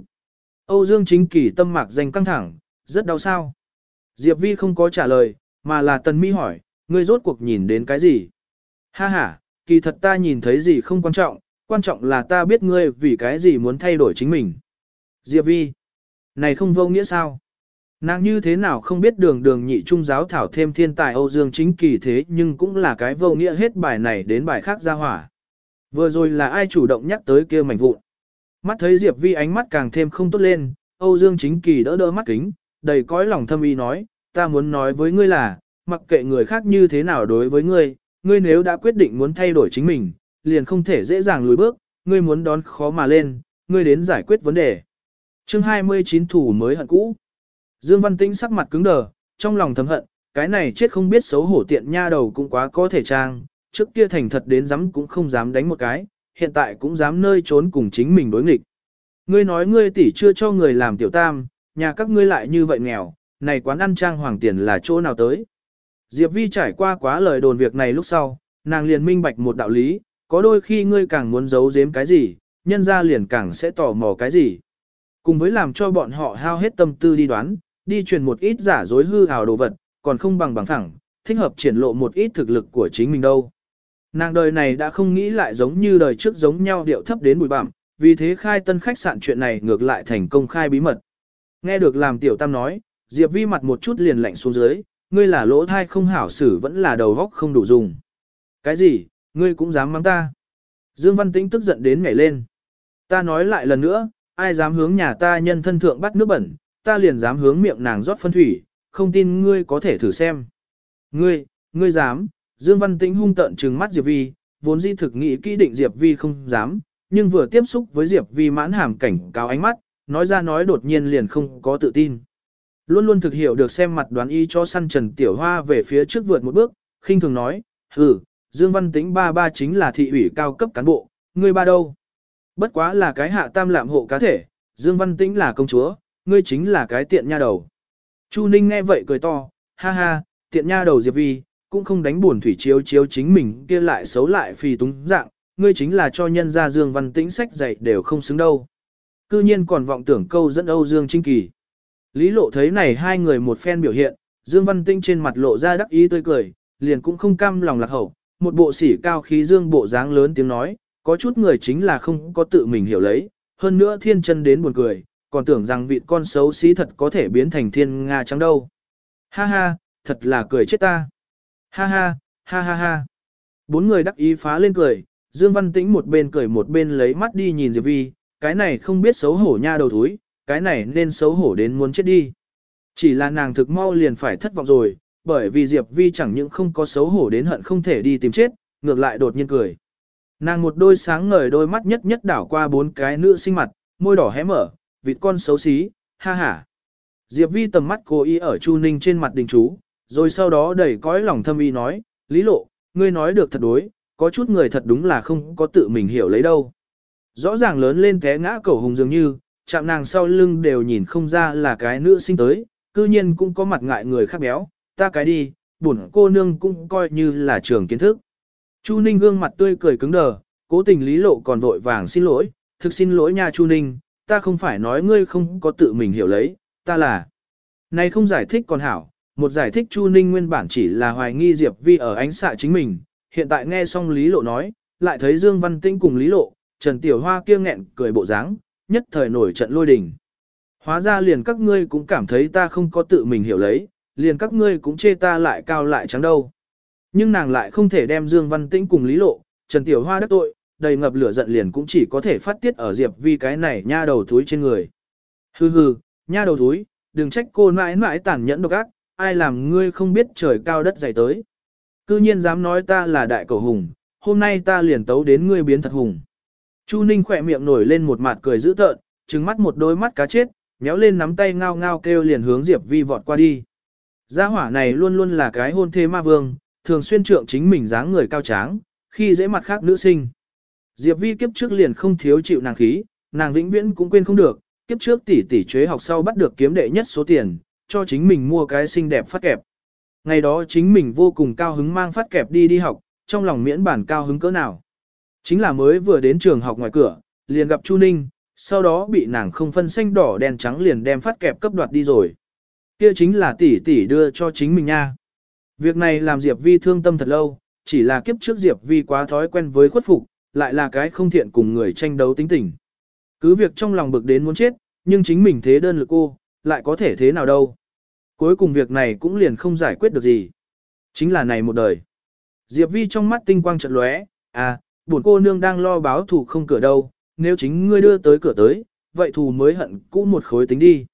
Âu Dương Chính Kỳ tâm mạc danh căng thẳng, rất đau sao. Diệp Vi không có trả lời, mà là Tần Mi hỏi, ngươi rốt cuộc nhìn đến cái gì? Ha ha, kỳ thật ta nhìn thấy gì không quan trọng, quan trọng là ta biết ngươi vì cái gì muốn thay đổi chính mình. Diệp Vi, này không vô nghĩa sao? Nàng như thế nào không biết đường đường nhị trung giáo thảo thêm thiên tài Âu Dương chính kỳ thế nhưng cũng là cái vô nghĩa hết bài này đến bài khác ra hỏa. Vừa rồi là ai chủ động nhắc tới kia mảnh vụn. Mắt thấy Diệp Vi ánh mắt càng thêm không tốt lên, Âu Dương chính kỳ đỡ đỡ mắt kính, đầy cõi lòng thâm ý nói, ta muốn nói với ngươi là, mặc kệ người khác như thế nào đối với ngươi, ngươi nếu đã quyết định muốn thay đổi chính mình, liền không thể dễ dàng lùi bước, ngươi muốn đón khó mà lên, ngươi đến giải quyết vấn đề. chương 29 thủ mới hận cũ. Dương Văn Tĩnh sắc mặt cứng đờ, trong lòng thầm hận, cái này chết không biết xấu hổ tiện nha đầu cũng quá có thể trang, trước kia thành thật đến dám cũng không dám đánh một cái, hiện tại cũng dám nơi trốn cùng chính mình đối nghịch. Ngươi nói ngươi tỷ chưa cho người làm tiểu tam, nhà các ngươi lại như vậy nghèo, này quán ăn trang hoàng tiền là chỗ nào tới. Diệp Vi trải qua quá lời đồn việc này lúc sau, nàng liền minh bạch một đạo lý, có đôi khi ngươi càng muốn giấu giếm cái gì, nhân ra liền càng sẽ tò mò cái gì. Cùng với làm cho bọn họ hao hết tâm tư đi đoán, đi truyền một ít giả dối hư ảo đồ vật, còn không bằng bằng thẳng, thích hợp triển lộ một ít thực lực của chính mình đâu. Nàng đời này đã không nghĩ lại giống như đời trước giống nhau điệu thấp đến bụi bặm, vì thế khai tân khách sạn chuyện này ngược lại thành công khai bí mật. Nghe được làm tiểu tam nói, Diệp Vi mặt một chút liền lạnh xuống dưới, ngươi là lỗ thai không hảo xử vẫn là đầu góc không đủ dùng. Cái gì, ngươi cũng dám mắng ta. Dương Văn Tĩnh tức giận đến nhảy lên. Ta nói lại lần nữa, ai dám hướng nhà ta nhân thân thượng bắt nước bẩn, ta liền dám hướng miệng nàng rót phân thủy, không tin ngươi có thể thử xem. Ngươi, ngươi dám, Dương Văn Tĩnh hung tợn trừng mắt Diệp Vi, vốn di thực nghĩ kỹ định Diệp Vi không dám, nhưng vừa tiếp xúc với Diệp Vi mãn hàm cảnh cáo ánh mắt, nói ra nói đột nhiên liền không có tự tin. Luôn luôn thực hiểu được xem mặt đoán y cho săn Trần Tiểu Hoa về phía trước vượt một bước, khinh thường nói, hừ, Dương Văn Tĩnh ba ba chính là thị ủy cao cấp cán bộ, ngươi ba đâu? Bất quá là cái hạ tam lạm hộ cá thể, Dương Văn Tĩnh là công chúa, ngươi chính là cái tiện nha đầu. Chu Ninh nghe vậy cười to, ha ha, tiện nha đầu Diệp Vi, cũng không đánh buồn thủy chiếu chiếu chính mình kia lại xấu lại phì túng dạng, ngươi chính là cho nhân gia Dương Văn Tĩnh sách dạy đều không xứng đâu. Cư nhiên còn vọng tưởng câu dẫn Âu Dương Trinh Kỳ. Lý lộ thấy này hai người một phen biểu hiện, Dương Văn Tĩnh trên mặt lộ ra đắc ý tươi cười, liền cũng không cam lòng lạc hậu, một bộ sỉ cao khí dương bộ dáng lớn tiếng nói, có chút người chính là không có tự mình hiểu lấy, hơn nữa thiên chân đến buồn cười, còn tưởng rằng vị con xấu xí thật có thể biến thành thiên Nga trắng đâu. Ha ha, thật là cười chết ta. Ha ha, ha ha ha. Bốn người đắc ý phá lên cười, Dương Văn Tĩnh một bên cười một bên lấy mắt đi nhìn Diệp Vi, cái này không biết xấu hổ nha đầu thúi, cái này nên xấu hổ đến muốn chết đi. Chỉ là nàng thực mau liền phải thất vọng rồi, bởi vì Diệp Vi chẳng những không có xấu hổ đến hận không thể đi tìm chết, ngược lại đột nhiên cười. Nàng một đôi sáng ngời đôi mắt nhất nhất đảo qua bốn cái nữ sinh mặt, môi đỏ hé mở, vịt con xấu xí, ha ha. Diệp Vi tầm mắt cố ý ở Chu Ninh trên mặt đình chú, rồi sau đó đẩy cõi lòng thâm ý nói, Lý Lộ, ngươi nói được thật đối, có chút người thật đúng là không có tự mình hiểu lấy đâu. Rõ ràng lớn lên té ngã cầu hùng dường như, chạm nàng sau lưng đều nhìn không ra là cái nữ sinh tới, cư nhiên cũng có mặt ngại người khác béo, ta cái đi, bổn cô nương cũng coi như là trường kiến thức. Chu Ninh gương mặt tươi cười cứng đờ, cố tình lý lộ còn vội vàng xin lỗi, thực xin lỗi nha Chu Ninh, ta không phải nói ngươi không có tự mình hiểu lấy, ta là. Này không giải thích còn hảo, một giải thích Chu Ninh nguyên bản chỉ là hoài nghi Diệp Vi ở ánh xạ chính mình, hiện tại nghe xong Lý Lộ nói, lại thấy Dương Văn Tĩnh cùng Lý Lộ, Trần Tiểu Hoa kia nghẹn cười bộ dáng, nhất thời nổi trận lôi đình. Hóa ra liền các ngươi cũng cảm thấy ta không có tự mình hiểu lấy, liền các ngươi cũng chê ta lại cao lại trắng đâu. Nhưng nàng lại không thể đem Dương Văn Tĩnh cùng Lý Lộ, Trần Tiểu Hoa đắc tội, đầy ngập lửa giận liền cũng chỉ có thể phát tiết ở Diệp Vi cái này nha đầu thúi trên người. Hừ hừ, nha đầu thúi, đừng trách cô mãi mãi tàn nhẫn độc ác, ai làm ngươi không biết trời cao đất dày tới. Cư nhiên dám nói ta là đại cầu hùng, hôm nay ta liền tấu đến ngươi biến thật hùng. Chu Ninh khỏe miệng nổi lên một mặt cười dữ tợn, trừng mắt một đôi mắt cá chết, nhéo lên nắm tay ngao ngao kêu liền hướng Diệp Vi vọt qua đi. Gia hỏa này luôn luôn là cái hôn thê ma vương, thường xuyên trượng chính mình dáng người cao tráng, khi dễ mặt khác nữ sinh. Diệp Vi kiếp trước liền không thiếu chịu nàng khí, nàng vĩnh viễn cũng quên không được, kiếp trước tỷ tỷ chế học sau bắt được kiếm đệ nhất số tiền, cho chính mình mua cái xinh đẹp phát kẹp. Ngày đó chính mình vô cùng cao hứng mang phát kẹp đi đi học, trong lòng miễn bản cao hứng cỡ nào. Chính là mới vừa đến trường học ngoài cửa, liền gặp Chu Ninh, sau đó bị nàng không phân xanh đỏ đen trắng liền đem phát kẹp cấp đoạt đi rồi. Kia chính là tỷ tỷ đưa cho chính mình nha. Việc này làm Diệp Vi thương tâm thật lâu, chỉ là kiếp trước Diệp Vi quá thói quen với khuất phục, lại là cái không thiện cùng người tranh đấu tính tình. Cứ việc trong lòng bực đến muốn chết, nhưng chính mình thế đơn lực cô, lại có thể thế nào đâu. Cuối cùng việc này cũng liền không giải quyết được gì. Chính là này một đời. Diệp Vi trong mắt tinh quang trận lóe, à, buồn cô nương đang lo báo thù không cửa đâu, nếu chính ngươi đưa tới cửa tới, vậy thù mới hận cũ một khối tính đi.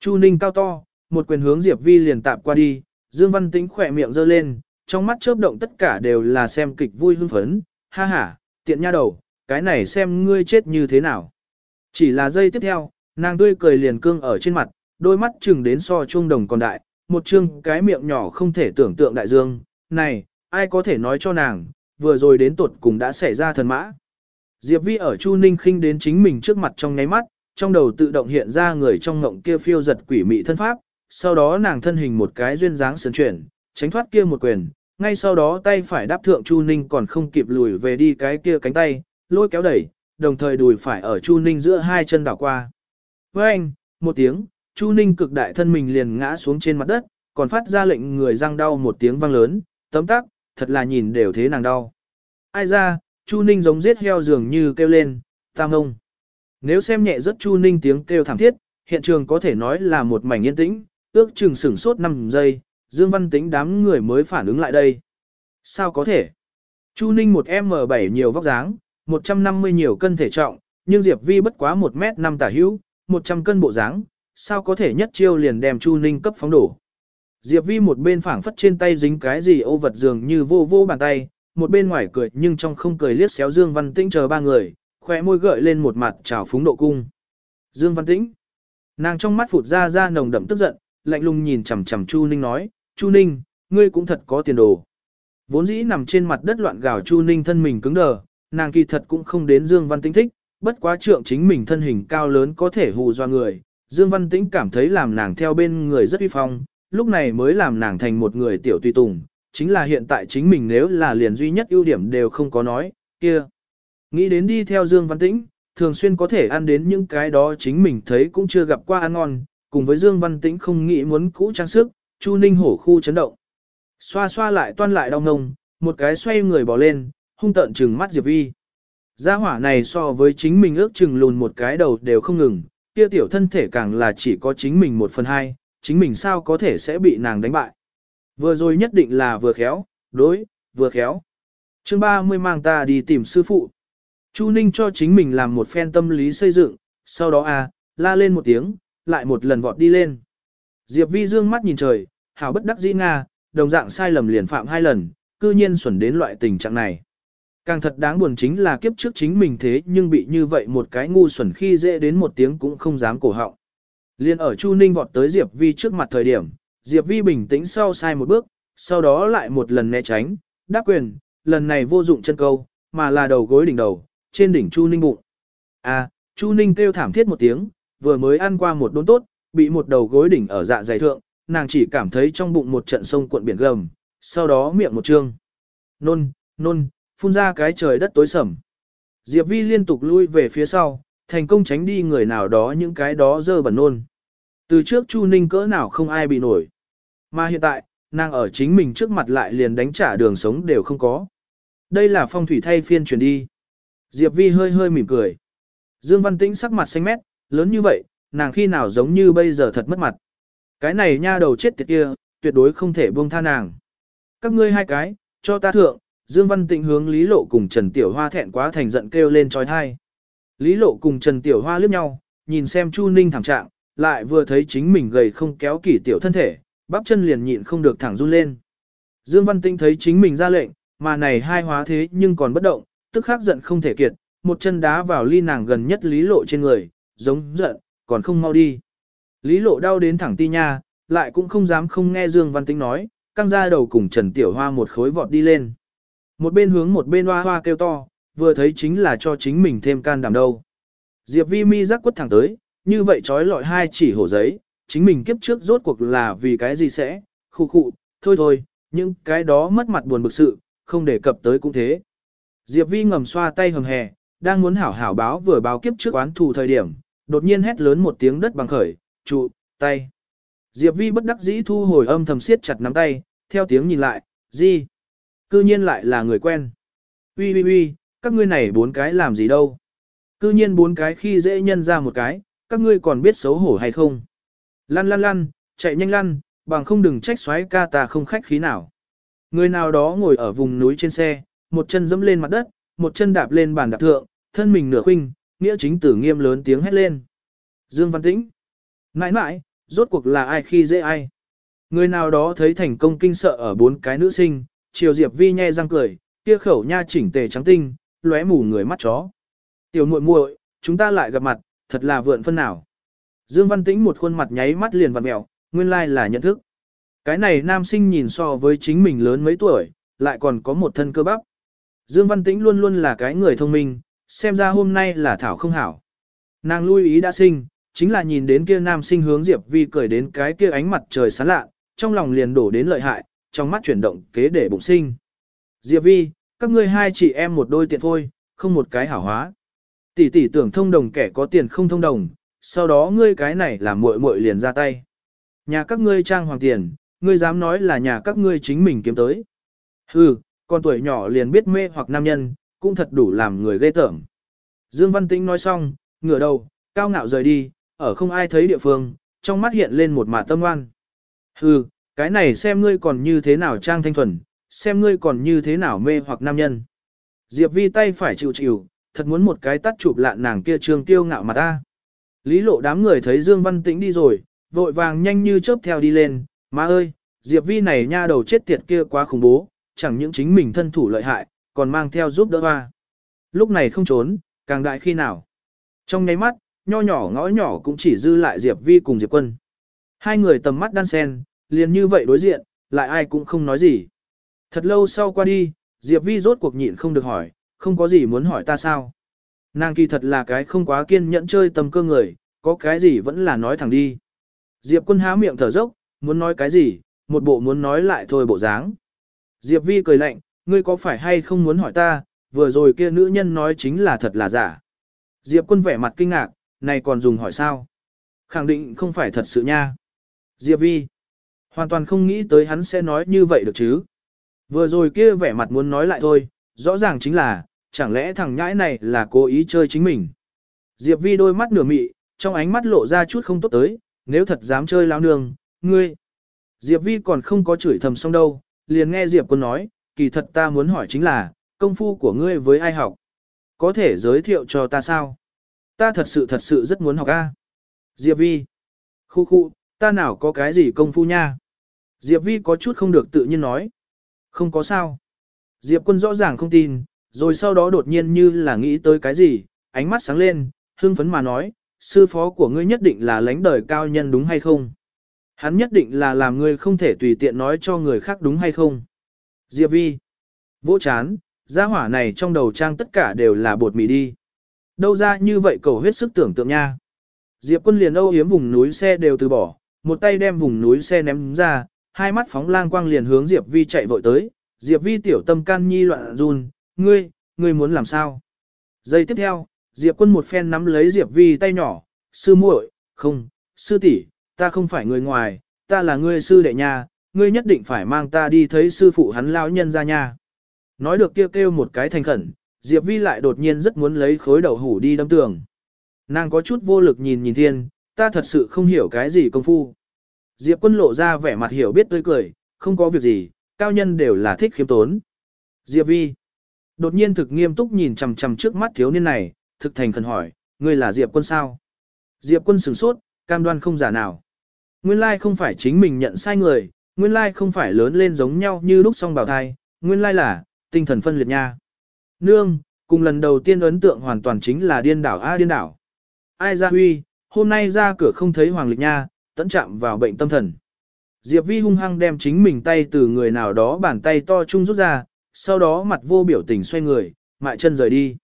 Chu Ninh cao to, một quyền hướng Diệp Vi liền tạp qua đi, Dương Văn Tĩnh khỏe miệng giơ lên, trong mắt chớp động tất cả đều là xem kịch vui hưng phấn, ha ha, tiện nha đầu, cái này xem ngươi chết như thế nào. Chỉ là giây tiếp theo, nàng tươi cười liền cương ở trên mặt, đôi mắt chừng đến so chuông đồng còn đại, một chương cái miệng nhỏ không thể tưởng tượng đại dương, này, ai có thể nói cho nàng, vừa rồi đến tuột cùng đã xảy ra thần mã. Diệp Vi ở Chu Ninh khinh đến chính mình trước mặt trong nháy mắt, trong đầu tự động hiện ra người trong ngộng kia phiêu giật quỷ mị thân pháp, sau đó nàng thân hình một cái duyên dáng sườn chuyển, tránh thoát kia một quyền, ngay sau đó tay phải đáp thượng Chu Ninh còn không kịp lùi về đi cái kia cánh tay, lôi kéo đẩy, đồng thời đùi phải ở Chu Ninh giữa hai chân đảo qua. với anh, một tiếng, Chu Ninh cực đại thân mình liền ngã xuống trên mặt đất, còn phát ra lệnh người răng đau một tiếng vang lớn, tấm tắc, thật là nhìn đều thế nàng đau. Ai ra, Chu Ninh giống giết heo dường như kêu lên, tam ông. Nếu xem nhẹ rất Chu Ninh tiếng kêu thảm thiết, hiện trường có thể nói là một mảnh yên tĩnh, ước chừng sửng sốt 5 giây, Dương Văn Tĩnh đám người mới phản ứng lại đây. Sao có thể? Chu Ninh một M7 nhiều vóc dáng, 150 nhiều cân thể trọng, nhưng Diệp Vi bất quá 1 mét 5 tả hữu, 100 cân bộ dáng, sao có thể nhất chiêu liền đem Chu Ninh cấp phóng đổ. Diệp Vi một bên phảng phất trên tay dính cái gì ô vật dường như vô vô bàn tay, một bên ngoài cười nhưng trong không cười liếc xéo Dương Văn Tĩnh chờ ba người, khóe môi gợi lên một mặt trào phúng độ cung. Dương Văn Tĩnh. Nàng trong mắt phụt ra ra nồng đậm tức giận, lạnh lùng nhìn chằm chằm Chu Ninh nói, Chu Ninh, ngươi cũng thật có tiền đồ. Vốn dĩ nằm trên mặt đất loạn gào Chu Ninh thân mình cứng đờ, nàng kỳ thật cũng không đến Dương Văn Tĩnh thích, bất quá trượng chính mình thân hình cao lớn có thể hù doa người. Dương Văn Tĩnh cảm thấy làm nàng theo bên người rất uy phong, lúc này mới làm nàng thành một người tiểu tùy tùng, chính là hiện tại chính mình nếu là liền duy nhất ưu điểm đều không có nói, kia. Nghĩ đến đi theo Dương Văn Tĩnh, thường xuyên có thể ăn đến những cái đó chính mình thấy cũng chưa gặp qua ăn ngon, cùng với Dương Văn Tĩnh không nghĩ muốn cũ trang sức, Chu Ninh hổ khu chấn động. Xoa xoa lại toan lại đau ngông, một cái xoay người bỏ lên, hung tợn trừng mắt Diệp Vi. Gia hỏa này so với chính mình ước chừng lùn một cái đầu đều không ngừng, kia tiểu thân thể càng là chỉ có chính mình một phần hai, chính mình sao có thể sẽ bị nàng đánh bại. Vừa rồi nhất định là vừa khéo, đối, vừa khéo. chương 30 mang ta đi tìm sư phụ. Chu Ninh cho chính mình làm một phen tâm lý xây dựng, sau đó à, la lên một tiếng, lại một lần vọt đi lên. Diệp Vi dương mắt nhìn trời, hảo bất đắc dĩ Nga, đồng dạng sai lầm liền phạm hai lần, cư nhiên xuẩn đến loại tình trạng này. Càng thật đáng buồn chính là kiếp trước chính mình thế nhưng bị như vậy một cái ngu xuẩn khi dễ đến một tiếng cũng không dám cổ họng. Liên ở Chu Ninh vọt tới Diệp Vi trước mặt thời điểm, Diệp Vi bình tĩnh sau sai một bước, sau đó lại một lần né tránh, đáp quyền, lần này vô dụng chân câu, mà là đầu gối đỉnh đầu, trên đỉnh Chu Ninh bụng. À, Chu Ninh kêu thảm thiết một tiếng, vừa mới ăn qua một đốn tốt, bị một đầu gối đỉnh ở dạ dày thượng, nàng chỉ cảm thấy trong bụng một trận sông cuộn biển gầm, sau đó miệng một trương. Nôn, nôn, phun ra cái trời đất tối sầm. Diệp Vi liên tục lui về phía sau, thành công tránh đi người nào đó những cái đó dơ bẩn nôn. Từ trước Chu Ninh cỡ nào không ai bị nổi. Mà hiện tại, nàng ở chính mình trước mặt lại liền đánh trả đường sống đều không có. Đây là phong thủy thay phiên chuyển đi. Diệp Vi hơi hơi mỉm cười. Dương Văn Tĩnh sắc mặt xanh mét, lớn như vậy, nàng khi nào giống như bây giờ thật mất mặt. Cái này nha đầu chết tiệt kia, tuyệt đối không thể buông tha nàng. Các ngươi hai cái, cho ta thượng, Dương Văn Tịnh hướng Lý Lộ cùng Trần Tiểu Hoa thẹn quá thành giận kêu lên trói thai. Lý Lộ cùng Trần Tiểu Hoa liếc nhau, nhìn xem Chu Ninh thảm trạng, lại vừa thấy chính mình gầy không kéo kỷ tiểu thân thể, bắp chân liền nhịn không được thẳng run lên. Dương Văn Tịnh thấy chính mình ra lệnh, mà này hai hóa thế nhưng còn bất động, tức khắc giận không thể kiệt, một chân đá vào ly nàng gần nhất Lý Lộ trên người, giống giận, còn không mau đi. Lý Lộ đau đến thẳng ti nha, lại cũng không dám không nghe Dương Văn Tĩnh nói, căng ra đầu cùng Trần Tiểu Hoa một khối vọt đi lên. Một bên hướng một bên hoa hoa kêu to, vừa thấy chính là cho chính mình thêm can đảm đâu. Diệp Vi mi rắc quất thẳng tới, như vậy trói lọi hai chỉ hổ giấy, chính mình kiếp trước rốt cuộc là vì cái gì sẽ, khu khu, thôi thôi, những cái đó mất mặt buồn bực sự, không để cập tới cũng thế. Diệp Vi ngầm xoa tay hầm hè, đang muốn hảo hảo báo vừa báo kiếp trước oán thù thời điểm, đột nhiên hét lớn một tiếng đất bằng khởi, trụ, tay. Diệp Vi bất đắc dĩ thu hồi âm thầm siết chặt nắm tay, theo tiếng nhìn lại, gì? Cư nhiên lại là người quen. Ui ui ui, các ngươi này bốn cái làm gì đâu? Cư nhiên bốn cái khi dễ nhân ra một cái, các ngươi còn biết xấu hổ hay không? Lăn lăn lăn, chạy nhanh lăn, bằng không đừng trách xoáy ca ta không khách khí nào. Người nào đó ngồi ở vùng núi trên xe, một chân dẫm lên mặt đất, một chân đạp lên bàn đạp thượng, thân mình nửa khinh nghĩa chính tử nghiêm lớn tiếng hét lên. Dương Văn Tĩnh. Nãi nãi, rốt cuộc là ai khi dễ ai. Người nào đó thấy thành công kinh sợ ở bốn cái nữ sinh, chiều Diệp Vi nhe răng cười, kia khẩu nha chỉnh tề trắng tinh, lóe mù người mắt chó. Tiểu muội muội, chúng ta lại gặp mặt, thật là vượn phân nào. Dương Văn Tĩnh một khuôn mặt nháy mắt liền vặn mẹo, nguyên lai là nhận thức. Cái này nam sinh nhìn so với chính mình lớn mấy tuổi, lại còn có một thân cơ bắp. Dương Văn Tĩnh luôn luôn là cái người thông minh, xem ra hôm nay là thảo không hảo. Nàng lui ý đã sinh, chính là nhìn đến kia nam sinh hướng Diệp Vi cười đến cái kia ánh mặt trời sáng lạ, trong lòng liền đổ đến lợi hại, trong mắt chuyển động kế để bụng sinh. Diệp Vi, các ngươi hai chị em một đôi tiện thôi không một cái hảo hóa. Tỷ tỷ tưởng thông đồng kẻ có tiền không thông đồng, sau đó ngươi cái này làm muội muội liền ra tay. Nhà các ngươi trang hoàng tiền, ngươi dám nói là nhà các ngươi chính mình kiếm tới. Hừ, con tuổi nhỏ liền biết mê hoặc nam nhân, cũng thật đủ làm người ghê tởm. Dương Văn Tĩnh nói xong, ngửa đầu, cao ngạo rời đi, ở không ai thấy địa phương, trong mắt hiện lên một mả tâm oan. Hừ, cái này xem ngươi còn như thế nào trang thanh thuần, xem ngươi còn như thế nào mê hoặc nam nhân. Diệp Vi tay phải chịu chịu, thật muốn một cái tắt chụp lạn nàng kia trương tiêu ngạo mà ta. Lý lộ đám người thấy Dương Văn Tĩnh đi rồi, vội vàng nhanh như chớp theo đi lên, má ơi, Diệp Vi này nha đầu chết tiệt kia quá khủng bố, chẳng những chính mình thân thủ lợi hại, còn mang theo giúp đỡ hoa. Lúc này không trốn, càng đại khi nào. Trong nháy mắt, nho nhỏ ngõ nhỏ cũng chỉ dư lại Diệp Vi cùng Diệp Quân. Hai người tầm mắt đan sen, liền như vậy đối diện, lại ai cũng không nói gì. Thật lâu sau qua đi, Diệp Vi rốt cuộc nhịn không được hỏi, không có gì muốn hỏi ta sao. Nàng kỳ thật là cái không quá kiên nhẫn chơi tầm cơ người, có cái gì vẫn là nói thẳng đi. Diệp quân há miệng thở dốc, muốn nói cái gì, một bộ muốn nói lại thôi bộ dáng. Diệp Vi cười lạnh, ngươi có phải hay không muốn hỏi ta, vừa rồi kia nữ nhân nói chính là thật là giả. Diệp quân vẻ mặt kinh ngạc, này còn dùng hỏi sao? Khẳng định không phải thật sự nha. Diệp Vi, hoàn toàn không nghĩ tới hắn sẽ nói như vậy được chứ. Vừa rồi kia vẻ mặt muốn nói lại thôi, rõ ràng chính là, chẳng lẽ thằng nhãi này là cố ý chơi chính mình. Diệp Vi đôi mắt nửa mị, trong ánh mắt lộ ra chút không tốt tới, nếu thật dám chơi lao nương, ngươi. Diệp Vi còn không có chửi thầm xong đâu, liền nghe Diệp quân nói, kỳ thật ta muốn hỏi chính là, công phu của ngươi với ai học? Có thể giới thiệu cho ta sao? Ta thật sự thật sự rất muốn học A. Diệp Vi. Khu khu, ta nào có cái gì công phu nha? Diệp Vi có chút không được tự nhiên nói. Không có sao. Diệp quân rõ ràng không tin, rồi sau đó đột nhiên như là nghĩ tới cái gì, ánh mắt sáng lên, hưng phấn mà nói, sư phó của ngươi nhất định là lãnh đời cao nhân đúng hay không? Hắn nhất định là làm ngươi không thể tùy tiện nói cho người khác đúng hay không? Diệp vi. Vỗ chán, gia hỏa này trong đầu trang tất cả đều là bột mì đi. Đâu ra như vậy cầu huyết sức tưởng tượng nha. Diệp quân liền âu yếm vùng núi xe đều từ bỏ, một tay đem vùng núi xe ném ra, hai mắt phóng lang quang liền hướng Diệp vi chạy vội tới. Diệp vi tiểu tâm can nhi loạn run, ngươi, ngươi muốn làm sao? Giây tiếp theo, Diệp quân một phen nắm lấy Diệp vi tay nhỏ, sư muội, không, sư tỷ, ta không phải người ngoài, ta là ngươi sư đệ nha, ngươi nhất định phải mang ta đi thấy sư phụ hắn lão nhân ra nha. Nói được kêu kêu một cái thành khẩn, Diệp vi lại đột nhiên rất muốn lấy khối đầu hủ đi đâm tường. Nàng có chút vô lực nhìn nhìn thiên, ta thật sự không hiểu cái gì công phu. Diệp quân lộ ra vẻ mặt hiểu biết tươi cười, không có việc gì, cao nhân đều là thích khiêm tốn. Diệp vi, Đột nhiên thực nghiêm túc nhìn chằm chằm trước mắt thiếu niên này, thực thành khẩn hỏi, ngươi là Diệp quân sao? Diệp quân sửng sốt, cam đoan không giả nào. Nguyên lai không phải chính mình nhận sai người, nguyên lai không phải lớn lên giống nhau như lúc song bào thai, nguyên lai là, tinh thần phân liệt nha. Nương, cùng lần đầu tiên ấn tượng hoàn toàn chính là điên đảo a điên đảo. Ai ra huy, hôm nay ra cửa không thấy hoàng lịch nha, tẫn chạm vào bệnh tâm thần. Diệp vi hung hăng đem chính mình tay từ người nào đó bàn tay to chung rút ra, sau đó mặt vô biểu tình xoay người, mại chân rời đi.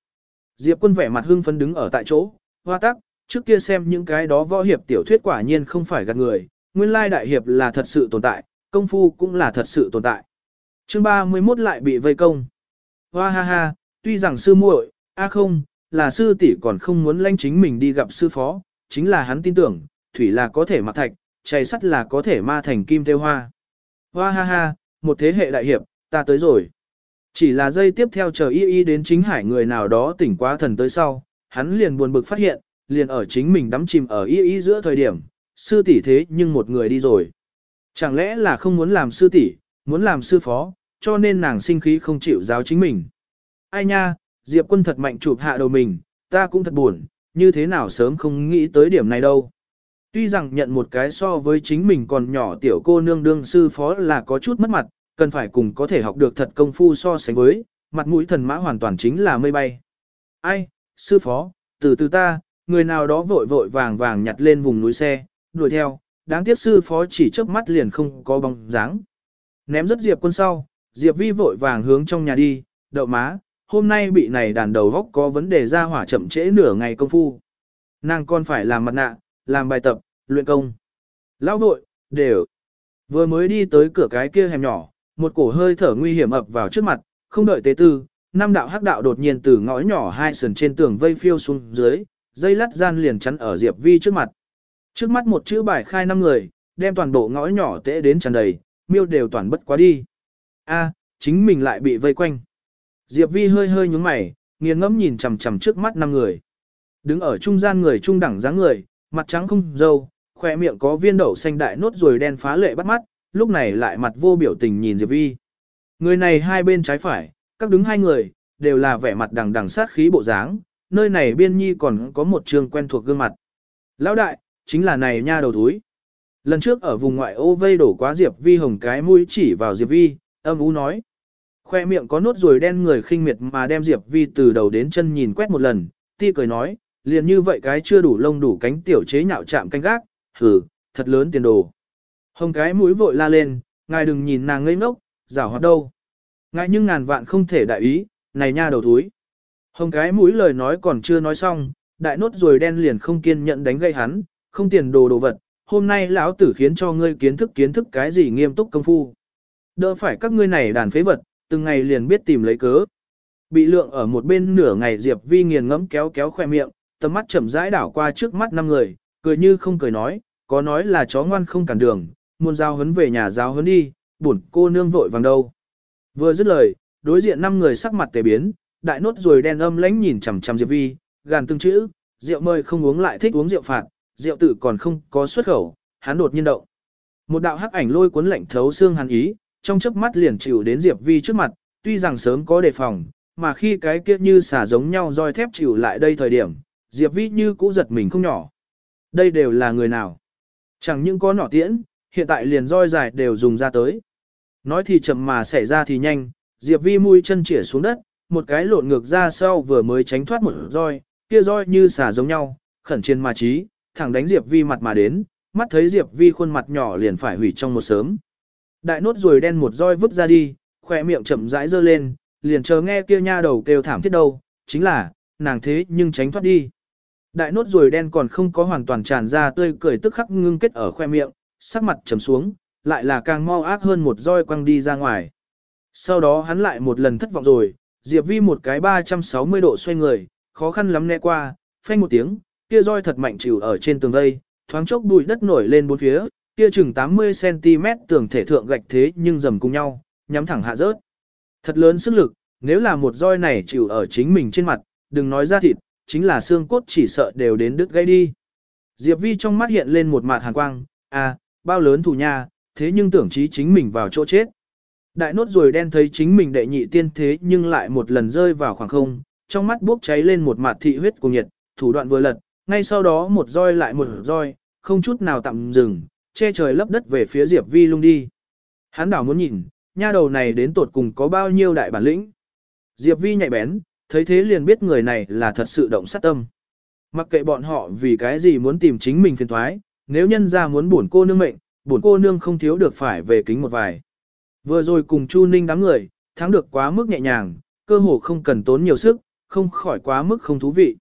Diệp quân vẻ mặt hưng phấn đứng ở tại chỗ, hoa tắc, trước kia xem những cái đó võ hiệp tiểu thuyết quả nhiên không phải gạt người, nguyên lai đại hiệp là thật sự tồn tại, công phu cũng là thật sự tồn tại. Chương 31 lại bị vây công. Hoa ha ha, tuy rằng sư muội, a không, là sư tỷ còn không muốn lanh chính mình đi gặp sư phó, chính là hắn tin tưởng, thủy là có thể mặc thạch, chày sắt là có thể ma thành kim tiêu hoa. Hoa ha ha, một thế hệ đại hiệp, ta tới rồi. Chỉ là dây tiếp theo chờ y y đến chính hải người nào đó tỉnh quá thần tới sau, hắn liền buồn bực phát hiện, liền ở chính mình đắm chìm ở y y giữa thời điểm, sư tỷ thế nhưng một người đi rồi. Chẳng lẽ là không muốn làm sư tỷ, muốn làm sư phó, cho nên nàng sinh khí không chịu giáo chính mình. Ai nha, Diệp quân thật mạnh chụp hạ đầu mình, ta cũng thật buồn, như thế nào sớm không nghĩ tới điểm này đâu. Tuy rằng nhận một cái so với chính mình còn nhỏ tiểu cô nương đương sư phó là có chút mất mặt, cần phải cùng có thể học được thật công phu so sánh với, mặt mũi thần mã hoàn toàn chính là mây bay. Ai, sư phó, từ từ ta, người nào đó vội vội vàng vàng nhặt lên vùng núi xe, đuổi theo, đáng tiếc sư phó chỉ chớp mắt liền không có bóng dáng. Ném rất Diệp quân sau, Diệp vi vội vàng hướng trong nhà đi, đậu má, hôm nay bị này đàn đầu góc có vấn đề ra hỏa chậm trễ nửa ngày công phu. Nàng còn phải làm mặt nạ, làm bài tập, luyện công. Lão vội, đều. Vừa mới đi tới cửa cái kia hẻm nhỏ, một cổ hơi thở nguy hiểm ập vào trước mặt, không đợi tế tư, năm đạo hắc đạo đột nhiên từ ngõ nhỏ hai sườn trên tường vây phiêu xuống dưới, dây lắt gian liền chắn ở Diệp Vi trước mặt. Trước mắt một chữ bài khai năm người, đem toàn bộ ngõ nhỏ tễ đến tràn đầy, miêu đều toàn bất quá đi. A, chính mình lại bị vây quanh. Diệp Vi hơi hơi nhướng mày, nghiêng ngẫm nhìn chằm chằm trước mắt năm người. Đứng ở trung gian người trung đẳng dáng người, mặt trắng không dâu, khỏe miệng có viên đậu xanh đại nốt rồi đen phá lệ bắt mắt, lúc này lại mặt vô biểu tình nhìn Diệp Vi. Người này hai bên trái phải, các đứng hai người, đều là vẻ mặt đằng đằng sát khí bộ dáng, nơi này biên nhi còn có một trường quen thuộc gương mặt. Lão đại, chính là này nha đầu túi. Lần trước ở vùng ngoại ô vây đổ quá Diệp Vi hồng cái mũi chỉ vào Diệp Vi, âm ú nói. Khoe miệng có nốt ruồi đen người khinh miệt mà đem Diệp Vi từ đầu đến chân nhìn quét một lần, ti cười nói, liền như vậy cái chưa đủ lông đủ cánh tiểu chế nhạo chạm canh gác, hừ, thật lớn tiền đồ. Hồng cái mũi vội la lên, ngài đừng nhìn nàng ngây ngốc, rảo hoạt đâu. Ngài nhưng ngàn vạn không thể đại ý, này nha đầu túi. Hồng cái mũi lời nói còn chưa nói xong, đại nốt ruồi đen liền không kiên nhẫn đánh gây hắn, không tiền đồ đồ vật, hôm nay lão tử khiến cho ngươi kiến thức kiến thức cái gì nghiêm túc công phu. Đỡ phải các ngươi này đàn phế vật, từng ngày liền biết tìm lấy cớ. Bị lượng ở một bên nửa ngày Diệp Vi nghiền ngẫm kéo kéo khoe miệng, tầm mắt chậm rãi đảo qua trước mắt năm người, cười như không cười nói, có nói là chó ngoan không cản đường, muôn giao hấn về nhà giao hấn đi, buồn cô nương vội vàng đâu. Vừa dứt lời, đối diện năm người sắc mặt tề biến, đại nốt rồi đen âm lãnh nhìn chằm chằm Diệp Vi, gàn từng chữ, rượu mời không uống lại thích uống rượu phạt, rượu tự còn không có xuất khẩu, hắn đột nhiên động. Một đạo hắc ảnh lôi cuốn lạnh thấu xương hắn ý, trong chớp mắt liền chịu đến Diệp Vi trước mặt, tuy rằng sớm có đề phòng, mà khi cái kia như xả giống nhau roi thép chịu lại đây thời điểm, Diệp Vi như cũ giật mình không nhỏ. Đây đều là người nào? Chẳng những có nỏ tiễn, hiện tại liền roi dài đều dùng ra tới. Nói thì chậm mà xảy ra thì nhanh, Diệp Vi mũi chân chĩa xuống đất, một cái lộn ngược ra sau vừa mới tránh thoát một roi, kia roi như xả giống nhau, khẩn trên mà trí, thẳng đánh Diệp Vi mặt mà đến, mắt thấy Diệp Vi khuôn mặt nhỏ liền phải hủy trong một sớm. Đại nốt rồi đen một roi vứt ra đi, khỏe miệng chậm rãi dơ lên, liền chờ nghe kia nha đầu kêu thảm thiết đâu, chính là, nàng thế nhưng tránh thoát đi. Đại nốt rồi đen còn không có hoàn toàn tràn ra tươi cười tức khắc ngưng kết ở khoe miệng, sắc mặt trầm xuống, lại là càng mau ác hơn một roi quăng đi ra ngoài. Sau đó hắn lại một lần thất vọng rồi, Diệp Vi một cái 360 độ xoay người, khó khăn lắm né qua, phanh một tiếng, kia roi thật mạnh chịu ở trên tường vây, thoáng chốc bụi đất nổi lên bốn phía, kia chừng 80cm tường thể thượng gạch thế nhưng dầm cùng nhau, nhắm thẳng hạ rớt. Thật lớn sức lực, nếu là một roi này chịu ở chính mình trên mặt, đừng nói ra thịt, chính là xương cốt chỉ sợ đều đến đứt gãy đi. Diệp Vi trong mắt hiện lên một mặt hàn quang, à, bao lớn thủ nha, thế nhưng tưởng chí chính mình vào chỗ chết. Đại nốt rồi đen thấy chính mình đệ nhị tiên thế nhưng lại một lần rơi vào khoảng không, trong mắt bốc cháy lên một mặt thị huyết cùng nhiệt, thủ đoạn vừa lật, ngay sau đó một roi lại một roi, không chút nào tạm dừng, che trời lấp đất về phía Diệp Vi lung đi. Hắn đảo muốn nhìn, nha đầu này đến tột cùng có bao nhiêu đại bản lĩnh. Diệp Vi nhạy bén, thấy thế liền biết người này là thật sự động sát tâm. Mặc kệ bọn họ vì cái gì muốn tìm chính mình phiền thoái, nếu nhân ra muốn bổn cô nương mệnh, bổn cô nương không thiếu được phải về kính một vài. Vừa rồi cùng Chu Ninh đám người, thắng được quá mức nhẹ nhàng, cơ hồ không cần tốn nhiều sức, không khỏi quá mức không thú vị.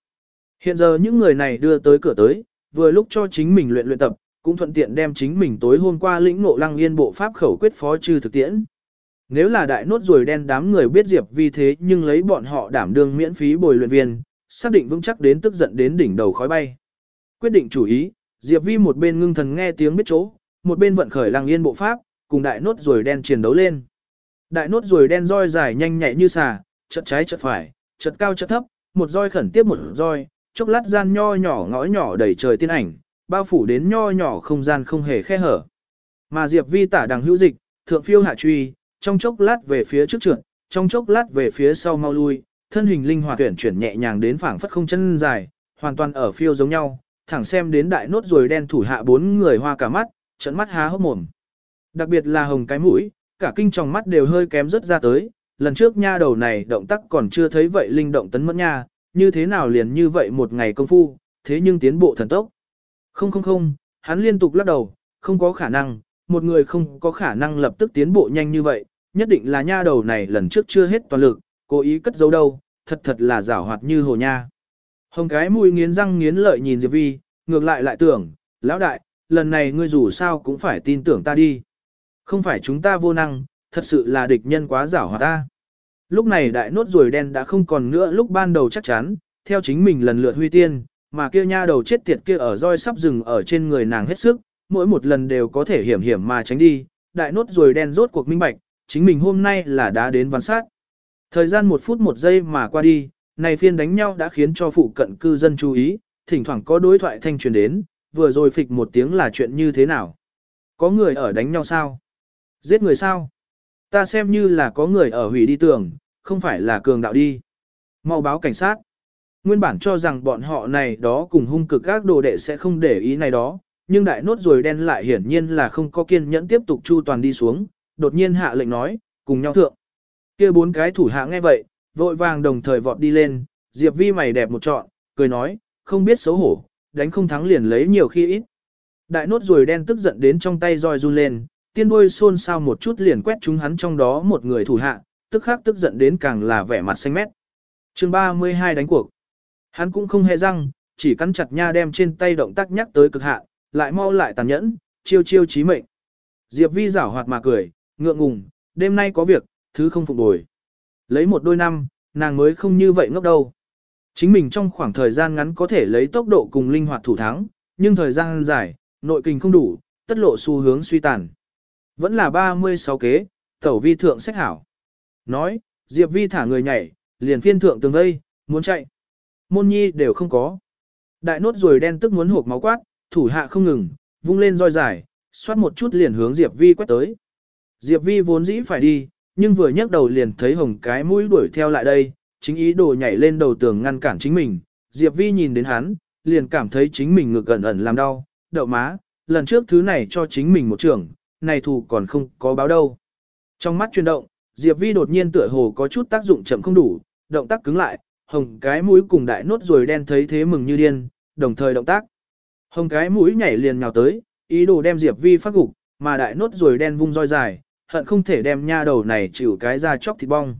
Hiện giờ những người này đưa tới cửa tới, vừa lúc cho chính mình luyện luyện tập, cũng thuận tiện đem chính mình tối hôm qua lĩnh ngộ lăng yên bộ pháp khẩu quyết phó trừ thực tiễn. Nếu là đại nốt rồi đen đám người biết Diệp Vi thế nhưng lấy bọn họ đảm đương miễn phí bồi luyện viên, xác định vững chắc đến tức giận đến đỉnh đầu khói bay. Quyết định chủ ý, Diệp Vi một bên ngưng thần nghe tiếng biết chỗ, một bên vận khởi lăng yên bộ pháp, cùng đại nốt rồi đen chiến đấu lên. Đại nốt rồi đen roi dài nhanh nhạy như xà, chật trái chật phải, chật cao chật thấp, một roi khẩn tiếp một roi, chốc lát gian nho nhỏ ngõ nhỏ đầy trời tiên ảnh, bao phủ đến nho nhỏ không gian không hề khe hở. Mà Diệp Vi tả đằng hữu dịch, thượng phiêu hạ truy, trong chốc lát về phía trước trượt, trong chốc lát về phía sau mau lui, thân hình linh hoạt tuyển chuyển nhẹ nhàng đến phảng phất không chân dài, hoàn toàn ở phiêu giống nhau, thẳng xem đến đại nốt rồi đen thủ hạ bốn người hoa cả mắt, trận mắt há hốc mồm. Đặc biệt là hồng cái mũi, cả kinh tròng mắt đều hơi kém rất ra tới, lần trước nha đầu này động tác còn chưa thấy vậy linh động tấn mẫn nha, như thế nào liền như vậy một ngày công phu, thế nhưng tiến bộ thần tốc. Không không không, hắn liên tục lắc đầu, không có khả năng, một người không có khả năng lập tức tiến bộ nhanh như vậy, nhất định là nha đầu này lần trước chưa hết toàn lực, cố ý cất giấu đâu, thật thật là giảo hoạt như hồ nha. Hồng cái mùi nghiến răng nghiến lợi nhìn Diệp Vi, ngược lại lại tưởng, lão đại, lần này ngươi dù sao cũng phải tin tưởng ta đi. Không phải chúng ta vô năng, thật sự là địch nhân quá giảo hoạt ta. Lúc này đại nốt ruồi đen đã không còn nữa lúc ban đầu chắc chắn, theo chính mình lần lượt huy tiên, mà kia nha đầu chết tiệt kia ở roi sắp dừng ở trên người nàng hết sức, mỗi một lần đều có thể hiểm hiểm mà tránh đi, đại nốt ruồi đen rốt cuộc minh bạch, chính mình hôm nay là đã đến văn sát. Thời gian một phút một giây mà qua đi, này phiên đánh nhau đã khiến cho phụ cận cư dân chú ý, thỉnh thoảng có đối thoại thanh truyền đến, vừa rồi phịch một tiếng là chuyện như thế nào. Có người ở đánh nhau sao? Giết người sao? Ta xem như là có người ở hủy đi tường, không phải là cường đạo đi. Mau báo cảnh sát. Nguyên bản cho rằng bọn họ này đó cùng hung cực các đồ đệ sẽ không để ý này đó, nhưng đại nốt rồi đen lại hiển nhiên là không có kiên nhẫn tiếp tục chu toàn đi xuống, đột nhiên hạ lệnh nói, cùng nhau thượng. kia bốn cái thủ hạ nghe vậy, vội vàng đồng thời vọt đi lên, Diệp Vi mày đẹp một trọn, cười nói, không biết xấu hổ, đánh không thắng liền lấy nhiều khi ít. Đại nốt rồi đen tức giận đến trong tay roi run lên, tiên đuôi xôn xao một chút liền quét chúng hắn trong đó một người thủ hạ, tức khắc tức giận đến càng là vẻ mặt xanh mét. chương 32 đánh cuộc. Hắn cũng không hề răng, chỉ cắn chặt nha đem trên tay động tác nhắc tới cực hạ, lại mau lại tàn nhẫn, chiêu chiêu chí mệnh. Diệp Vi giảo hoạt mà cười, ngượng ngùng, đêm nay có việc, thứ không phục bồi. Lấy một đôi năm, nàng mới không như vậy ngốc đâu. Chính mình trong khoảng thời gian ngắn có thể lấy tốc độ cùng linh hoạt thủ thắng, nhưng thời gian dài, nội kinh không đủ, tất lộ xu hướng suy tàn. Vẫn là 36 kế, tẩu vi thượng sách hảo. Nói, Diệp Vi thả người nhảy, liền phiên thượng tường vây, muốn chạy. Môn nhi đều không có. Đại nốt rồi đen tức muốn hộp máu quát, thủ hạ không ngừng, vung lên roi dài, xoát một chút liền hướng Diệp Vi quét tới. Diệp Vi vốn dĩ phải đi, nhưng vừa nhấc đầu liền thấy hồng cái mũi đuổi theo lại đây, chính ý đồ nhảy lên đầu tường ngăn cản chính mình. Diệp Vi nhìn đến hắn, liền cảm thấy chính mình ngực ẩn ẩn làm đau, đậu má, lần trước thứ này cho chính mình một trưởng, này thù còn không có báo đâu. Trong mắt chuyển động, Diệp Vi đột nhiên tựa hồ có chút tác dụng chậm không đủ, động tác cứng lại, hồng cái mũi cùng đại nốt rồi đen thấy thế mừng như điên, đồng thời động tác. Hồng cái mũi nhảy liền nhào tới, ý đồ đem Diệp Vi phát gục, mà đại nốt rồi đen vung roi dài, hận không thể đem nha đầu này chịu cái ra chóc thịt bong.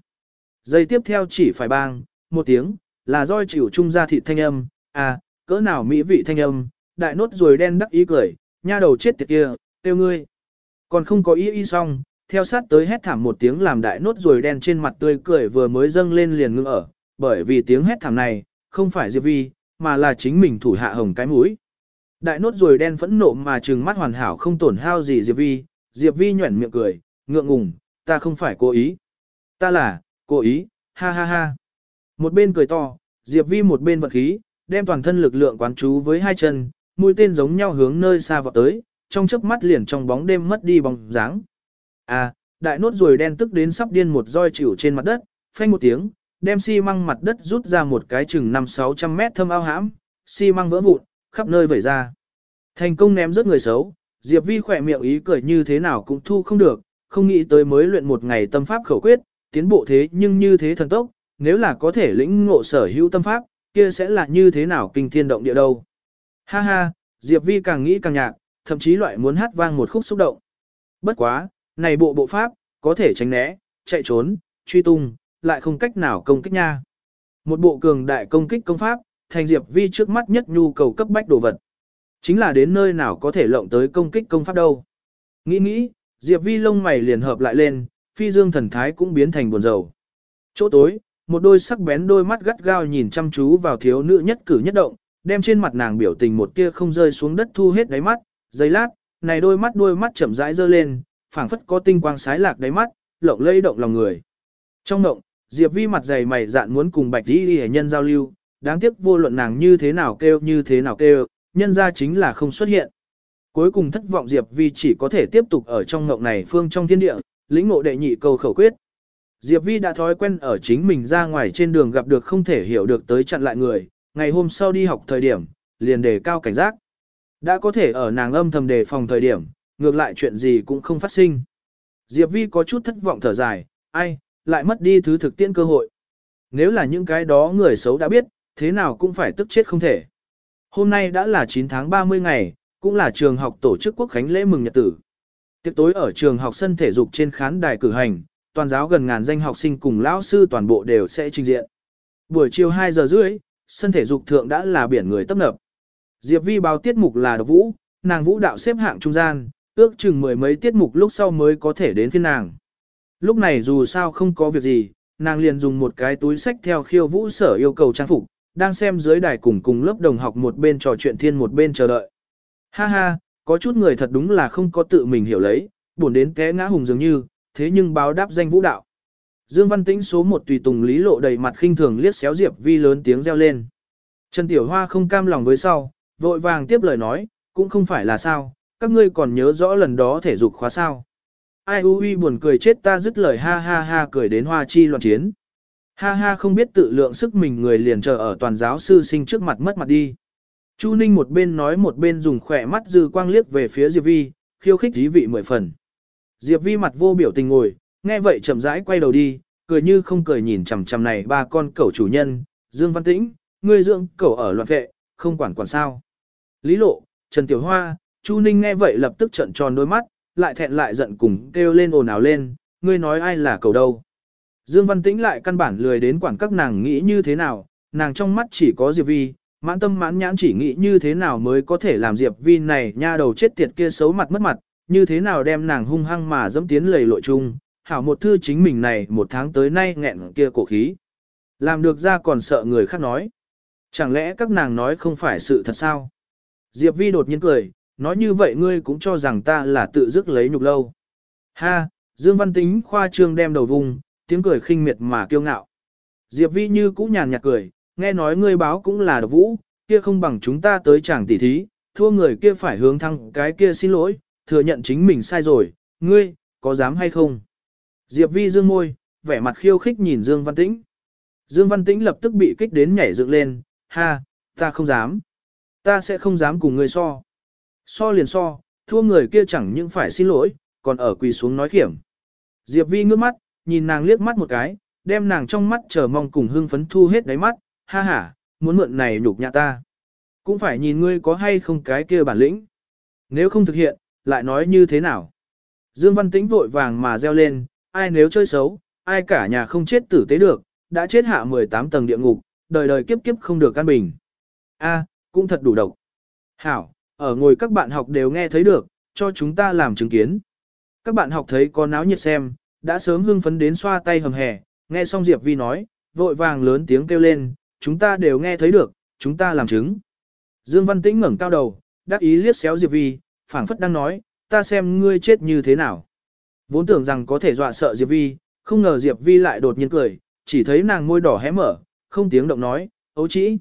Giây tiếp theo chỉ phải bang, một tiếng, là roi chịu trung ra thịt thanh âm, à, cỡ nào mỹ vị thanh âm, đại nốt rồi đen đắc ý cười, nha đầu chết tiệt kia, tiêu ngươi. Còn không có ý ý xong, theo sát tới hét thảm một tiếng làm đại nốt rồi đen trên mặt tươi cười vừa mới dâng lên liền ngưng ở, bởi vì tiếng hét thảm này, không phải Diệp Vi, mà là chính mình thủ hạ hồng cái mũi. Đại nốt rồi đen phẫn nộ mà trừng mắt hoàn hảo không tổn hao gì Diệp Vi, Diệp Vi nhuẩn miệng cười, ngượng ngùng, ta không phải cố ý. Ta là, cố ý, ha ha ha. Một bên cười to, Diệp Vi một bên vật khí, đem toàn thân lực lượng quán chú với hai chân, mũi tên giống nhau hướng nơi xa vọt tới, trong chớp mắt liền trong bóng đêm mất đi bóng dáng. À, đại nốt rồi đen tức đến sắp điên một roi chịu trên mặt đất, phanh một tiếng, đem xi măng mặt đất rút ra một cái chừng 5-600 mét thâm ao hãm, xi măng vỡ vụn, khắp nơi vẩy ra. Thành công ném rất người xấu, Diệp Vi khỏe miệng ý cười như thế nào cũng thu không được, không nghĩ tới mới luyện một ngày tâm pháp khẩu quyết, tiến bộ thế nhưng như thế thần tốc, nếu là có thể lĩnh ngộ sở hữu tâm pháp, kia sẽ là như thế nào kinh thiên động địa đâu. Ha ha, Diệp Vi càng nghĩ càng nhạc, thậm chí loại muốn hát vang một khúc xúc động. Bất quá, này bộ bộ pháp, có thể tránh né, chạy trốn, truy tung, lại không cách nào công kích nha. Một bộ cường đại công kích công pháp, thành Diệp Vi trước mắt nhất nhu cầu cấp bách đồ vật. Chính là đến nơi nào có thể lộng tới công kích công pháp đâu. Nghĩ nghĩ, Diệp Vi lông mày liền hợp lại lên, phi dương thần thái cũng biến thành buồn rầu. Chỗ tối, một đôi sắc bén đôi mắt gắt gao nhìn chăm chú vào thiếu nữ nhất cử nhất động, đem trên mặt nàng biểu tình một tia không rơi xuống đất thu hết đáy mắt, giây lát, này đôi mắt đôi mắt chậm rãi dơ lên, phảng phất có tinh quang sái lạc đáy mắt, lộng lây động lòng người. Trong ngộng, Diệp Vi mặt dày mày dạn muốn cùng Bạch Y Liễu nhân giao lưu, đáng tiếc vô luận nàng như thế nào kêu như thế nào kêu, nhân ra chính là không xuất hiện. Cuối cùng thất vọng Diệp Vi chỉ có thể tiếp tục ở trong ngộng này phương trong thiên địa, lĩnh ngộ đệ nhị câu khẩu quyết. Diệp Vi đã thói quen ở chính mình ra ngoài trên đường gặp được không thể hiểu được tới chặn lại người, ngày hôm sau đi học thời điểm, liền đề cao cảnh giác. Đã có thể ở nàng âm thầm đề phòng thời điểm, ngược lại chuyện gì cũng không phát sinh. Diệp Vi có chút thất vọng thở dài, ai, lại mất đi thứ thực tiễn cơ hội. Nếu là những cái đó người xấu đã biết, thế nào cũng phải tức chết không thể. Hôm nay đã là 9 tháng 30 ngày, cũng là trường học tổ chức quốc khánh lễ mừng nhật tử. Tiếp tối ở trường học sân thể dục trên khán đài cử hành, toàn giáo gần ngàn danh học sinh cùng lão sư toàn bộ đều sẽ trình diện. Buổi chiều 2 giờ rưỡi, sân thể dục thượng đã là biển người tấp nập. Diệp Vi báo tiết mục là độc vũ, nàng vũ đạo xếp hạng trung gian, ước chừng mười mấy tiết mục lúc sau mới có thể đến phiên nàng. Lúc này dù sao không có việc gì, nàng liền dùng một cái túi sách theo khiêu vũ sở yêu cầu trang phục, đang xem dưới đài cùng cùng lớp đồng học một bên trò chuyện thiên một bên chờ đợi. Ha ha, có chút người thật đúng là không có tự mình hiểu lấy, buồn đến té ngã hùng dường như, thế nhưng báo đáp danh vũ đạo. Dương Văn Tĩnh số một tùy tùng lý lộ đầy mặt khinh thường liếc xéo Diệp Vi lớn tiếng reo lên. Trần Tiểu Hoa không cam lòng với sau, vội vàng tiếp lời nói, cũng không phải là sao, các ngươi còn nhớ rõ lần đó thể dục khóa sao. Ai u uy buồn cười chết ta dứt lời ha ha ha cười đến hoa chi loạn chiến. Ha ha không biết tự lượng sức mình người liền chờ ở toàn giáo sư sinh trước mặt mất mặt đi. Chu Ninh một bên nói một bên dùng khỏe mắt dư quang liếc về phía Diệp Vi, khiêu khích dí vị mười phần. Diệp Vi mặt vô biểu tình ngồi, nghe vậy chậm rãi quay đầu đi, cười như không cười nhìn chằm chằm này ba con cẩu chủ nhân, Dương Văn Tĩnh, ngươi dưỡng cẩu ở loạn vệ, không quản quản sao. Lý Lộ, Trần Tiểu Hoa, Chu Ninh nghe vậy lập tức trợn tròn đôi mắt, lại thẹn lại giận cùng kêu lên ồn ào lên, ngươi nói ai là cầu đâu. Dương Văn Tĩnh lại căn bản lười đến quản các nàng nghĩ như thế nào, nàng trong mắt chỉ có Diệp Vi, mãn tâm mãn nhãn chỉ nghĩ như thế nào mới có thể làm Diệp Vi này nha đầu chết tiệt kia xấu mặt mất mặt, như thế nào đem nàng hung hăng mà dẫm tiến lầy lội chung, hảo một thư chính mình này một tháng tới nay nghẹn kia cổ khí. Làm được ra còn sợ người khác nói. Chẳng lẽ các nàng nói không phải sự thật sao? Diệp Vi đột nhiên cười, nói như vậy ngươi cũng cho rằng ta là tự dứt lấy nhục lâu. Ha, Dương Văn Tính khoa trương đem đầu vùng, tiếng cười khinh miệt mà kiêu ngạo. Diệp Vi như cũ nhàn nhạt cười, nghe nói ngươi báo cũng là độc vũ, kia không bằng chúng ta tới chẳng tỉ thí, thua người kia phải hướng thăng cái kia xin lỗi, thừa nhận chính mình sai rồi, ngươi, có dám hay không? Diệp Vi dương môi, vẻ mặt khiêu khích nhìn Dương Văn Tĩnh. Dương Văn Tĩnh lập tức bị kích đến nhảy dựng lên, ha, ta không dám. Ta sẽ không dám cùng ngươi so. So liền so, thua người kia chẳng những phải xin lỗi, còn ở quỳ xuống nói khiểm. Diệp Vi ngước mắt, nhìn nàng liếc mắt một cái, đem nàng trong mắt chờ mong cùng hưng phấn thu hết đáy mắt, ha ha, muốn mượn này nhục nhã ta. Cũng phải nhìn ngươi có hay không cái kia bản lĩnh. Nếu không thực hiện, lại nói như thế nào. Dương Văn Tĩnh vội vàng mà reo lên, ai nếu chơi xấu, ai cả nhà không chết tử tế được, đã chết hạ 18 tầng địa ngục, đời đời kiếp kiếp không được căn bình. A, cũng thật đủ độc. Hảo, ở ngồi các bạn học đều nghe thấy được, cho chúng ta làm chứng kiến. Các bạn học thấy có náo nhiệt xem, đã sớm hưng phấn đến xoa tay hầm hè, nghe xong Diệp Vi nói, vội vàng lớn tiếng kêu lên, chúng ta đều nghe thấy được, chúng ta làm chứng. Dương Văn Tĩnh ngẩng cao đầu, đắc ý liếc xéo Diệp Vi, phảng phất đang nói, ta xem ngươi chết như thế nào. Vốn tưởng rằng có thể dọa sợ Diệp Vi, không ngờ Diệp Vi lại đột nhiên cười, chỉ thấy nàng môi đỏ hé mở, không tiếng động nói, ấu chỉ.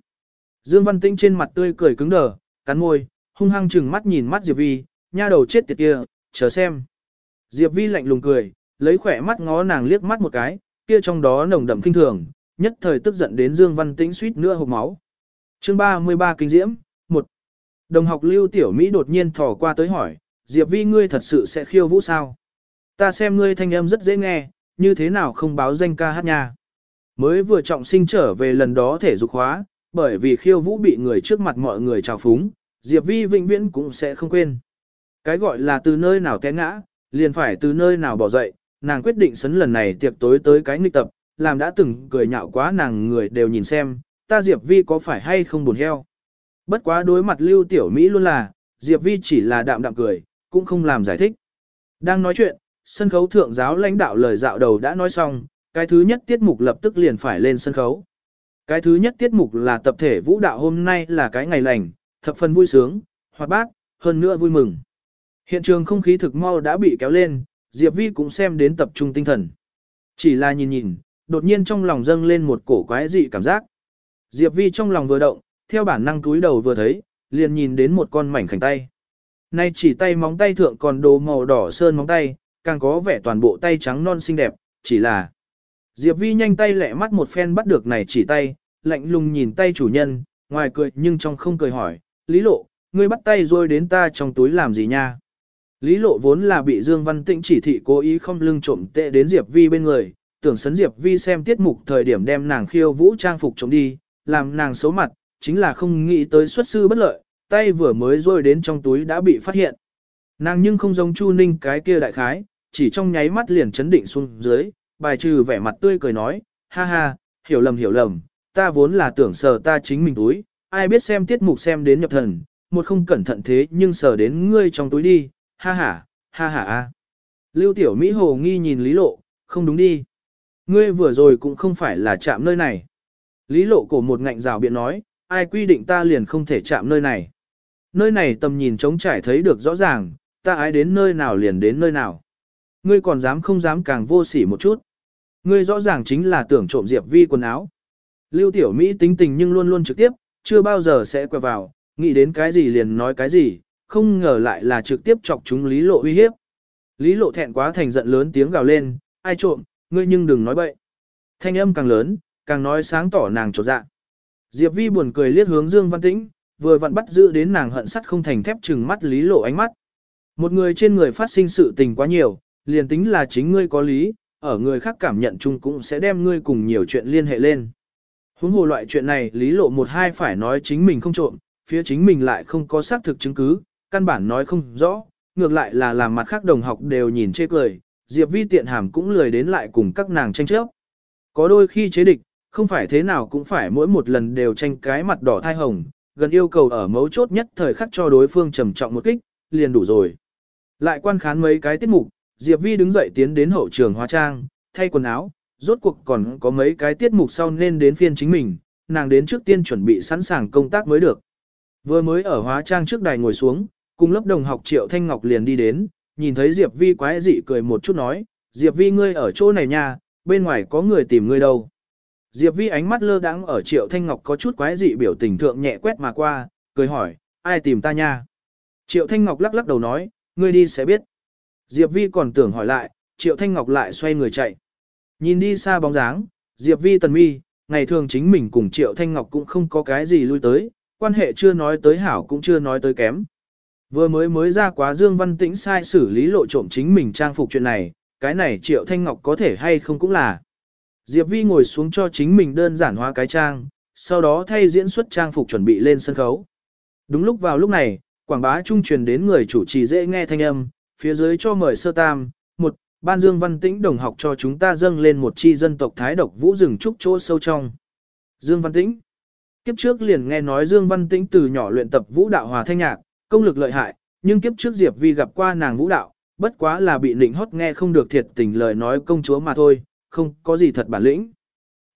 Dương Văn Tĩnh trên mặt tươi cười cứng đờ, cắn môi, hung hăng chừng mắt nhìn mắt Diệp Vi, nha đầu chết tiệt kia, chờ xem. Diệp Vi lạnh lùng cười, lấy khỏe mắt ngó nàng liếc mắt một cái, kia trong đó nồng đậm kinh thường, nhất thời tức giận đến Dương Văn Tĩnh suýt nữa hộc máu. Chương 33 kinh diễm, 1. Đồng học Lưu Tiểu Mỹ đột nhiên thò qua tới hỏi, Diệp Vi ngươi thật sự sẽ khiêu vũ sao? Ta xem ngươi thanh âm rất dễ nghe, như thế nào không báo danh ca hát nha. Mới vừa trọng sinh trở về lần đó thể dục hóa, bởi vì khiêu vũ bị người trước mặt mọi người chào phúng, Diệp Vi vĩnh viễn cũng sẽ không quên. Cái gọi là từ nơi nào té ngã, liền phải từ nơi nào bỏ dậy, nàng quyết định sấn lần này tiệc tối tới cái nghịch tập, làm đã từng cười nhạo quá nàng người đều nhìn xem, ta Diệp Vi có phải hay không buồn heo. Bất quá đối mặt Lưu Tiểu Mỹ luôn là, Diệp Vi chỉ là đạm đạm cười, cũng không làm giải thích. Đang nói chuyện, sân khấu thượng giáo lãnh đạo lời dạo đầu đã nói xong, cái thứ nhất tiết mục lập tức liền phải lên sân khấu. Cái thứ nhất tiết mục là tập thể vũ đạo hôm nay là cái ngày lành, thập phần vui sướng, hoạt bát, hơn nữa vui mừng. Hiện trường không khí thực mau đã bị kéo lên, Diệp Vi cũng xem đến tập trung tinh thần. Chỉ là nhìn nhìn, đột nhiên trong lòng dâng lên một cổ quái dị cảm giác. Diệp Vi trong lòng vừa động, theo bản năng túi đầu vừa thấy, liền nhìn đến một con mảnh khảnh tay. Nay chỉ tay móng tay thượng còn đồ màu đỏ sơn móng tay, càng có vẻ toàn bộ tay trắng non xinh đẹp, chỉ là Diệp Vi nhanh tay lẹ mắt một phen bắt được này chỉ tay, lạnh lùng nhìn tay chủ nhân, ngoài cười nhưng trong không cười hỏi, Lý Lộ, ngươi bắt tay rồi đến ta trong túi làm gì nha? Lý Lộ vốn là bị Dương Văn Tĩnh chỉ thị cố ý không lưng trộm tệ đến Diệp Vi bên người, tưởng sấn Diệp Vi xem tiết mục thời điểm đem nàng khiêu vũ trang phục trộm đi, làm nàng xấu mặt, chính là không nghĩ tới xuất sư bất lợi, tay vừa mới rôi đến trong túi đã bị phát hiện. Nàng nhưng không giống Chu Ninh cái kia đại khái, chỉ trong nháy mắt liền chấn định xuống dưới, bài trừ vẻ mặt tươi cười nói, ha ha, hiểu lầm hiểu lầm, ta vốn là tưởng sờ ta chính mình túi, ai biết xem tiết mục xem đến nhập thần, một không cẩn thận thế nhưng sờ đến ngươi trong túi đi, ha ha, ha ha a. Lưu Tiểu Mỹ Hồ nghi nhìn Lý Lộ, không đúng đi. Ngươi vừa rồi cũng không phải là chạm nơi này. Lý lộ cổ một ngạnh rào biện nói, ai quy định ta liền không thể chạm nơi này. Nơi này tầm nhìn trống trải thấy được rõ ràng, ta ái đến nơi nào liền đến nơi nào. Ngươi còn dám không dám càng vô sỉ một chút. Ngươi rõ ràng chính là tưởng trộm Diệp Vi quần áo. Lưu Tiểu Mỹ tính tình nhưng luôn luôn trực tiếp, chưa bao giờ sẽ quay vào, nghĩ đến cái gì liền nói cái gì, không ngờ lại là trực tiếp chọc chúng Lý Lộ uy hiếp. Lý Lộ thẹn quá thành giận lớn tiếng gào lên, ai trộm, ngươi nhưng đừng nói bậy. Thanh âm càng lớn, càng nói sáng tỏ nàng trột dạ. Diệp Vi buồn cười liếc hướng Dương Văn Tĩnh, vừa vặn bắt giữ đến nàng hận sắt không thành thép trừng mắt Lý Lộ ánh mắt. Một người trên người phát sinh sự tình quá nhiều, liền tính là chính ngươi có lý, ở người khác cảm nhận chung cũng sẽ đem ngươi cùng nhiều chuyện liên hệ lên. Huống hồ loại chuyện này Lý Lộ một hai phải nói chính mình không trộm, phía chính mình lại không có xác thực chứng cứ, căn bản nói không rõ, ngược lại là làm mặt khác đồng học đều nhìn chê cười, Diệp Vi tiện hàm cũng lười đến lại cùng các nàng tranh chấp. Có đôi khi chế địch, không phải thế nào cũng phải mỗi một lần đều tranh cái mặt đỏ thai hồng, gần yêu cầu ở mấu chốt nhất thời khắc cho đối phương trầm trọng một kích, liền đủ rồi. Lại quan khán mấy cái tiết mục, Diệp Vi đứng dậy tiến đến hậu trường hóa trang, thay quần áo, rốt cuộc còn có mấy cái tiết mục sau nên đến phiên chính mình, nàng đến trước tiên chuẩn bị sẵn sàng công tác mới được. Vừa mới ở hóa trang trước đài ngồi xuống, cùng lớp đồng học Triệu Thanh Ngọc liền đi đến, nhìn thấy Diệp Vi quái dị cười một chút nói, Diệp Vi ngươi ở chỗ này nha, bên ngoài có người tìm ngươi đâu. Diệp Vi ánh mắt lơ đãng ở Triệu Thanh Ngọc có chút quái dị biểu tình thượng nhẹ quét mà qua, cười hỏi, ai tìm ta nha? Triệu Thanh Ngọc lắc lắc đầu nói, ngươi đi sẽ biết. Diệp Vi còn tưởng hỏi lại, Triệu Thanh Ngọc lại xoay người chạy. Nhìn đi xa bóng dáng, Diệp Vi tần mi, ngày thường chính mình cùng Triệu Thanh Ngọc cũng không có cái gì lui tới, quan hệ chưa nói tới hảo cũng chưa nói tới kém. Vừa mới mới ra quá Dương Văn Tĩnh sai xử lý lộ trộm chính mình trang phục chuyện này, cái này Triệu Thanh Ngọc có thể hay không cũng là. Diệp Vi ngồi xuống cho chính mình đơn giản hóa cái trang, sau đó thay diễn xuất trang phục chuẩn bị lên sân khấu. Đúng lúc vào lúc này, quảng bá trung truyền đến người chủ trì dễ nghe thanh âm, phía dưới cho mời sơ tam, ban Dương Văn Tĩnh đồng học cho chúng ta dâng lên một chi dân tộc Thái độc vũ rừng trúc chỗ sâu trong. Dương Văn Tĩnh Kiếp trước liền nghe nói Dương Văn Tĩnh từ nhỏ luyện tập vũ đạo hòa thanh nhạc, công lực lợi hại, nhưng kiếp trước Diệp Vi gặp qua nàng vũ đạo, bất quá là bị nịnh hót nghe không được thiệt tình lời nói công chúa mà thôi, không có gì thật bản lĩnh.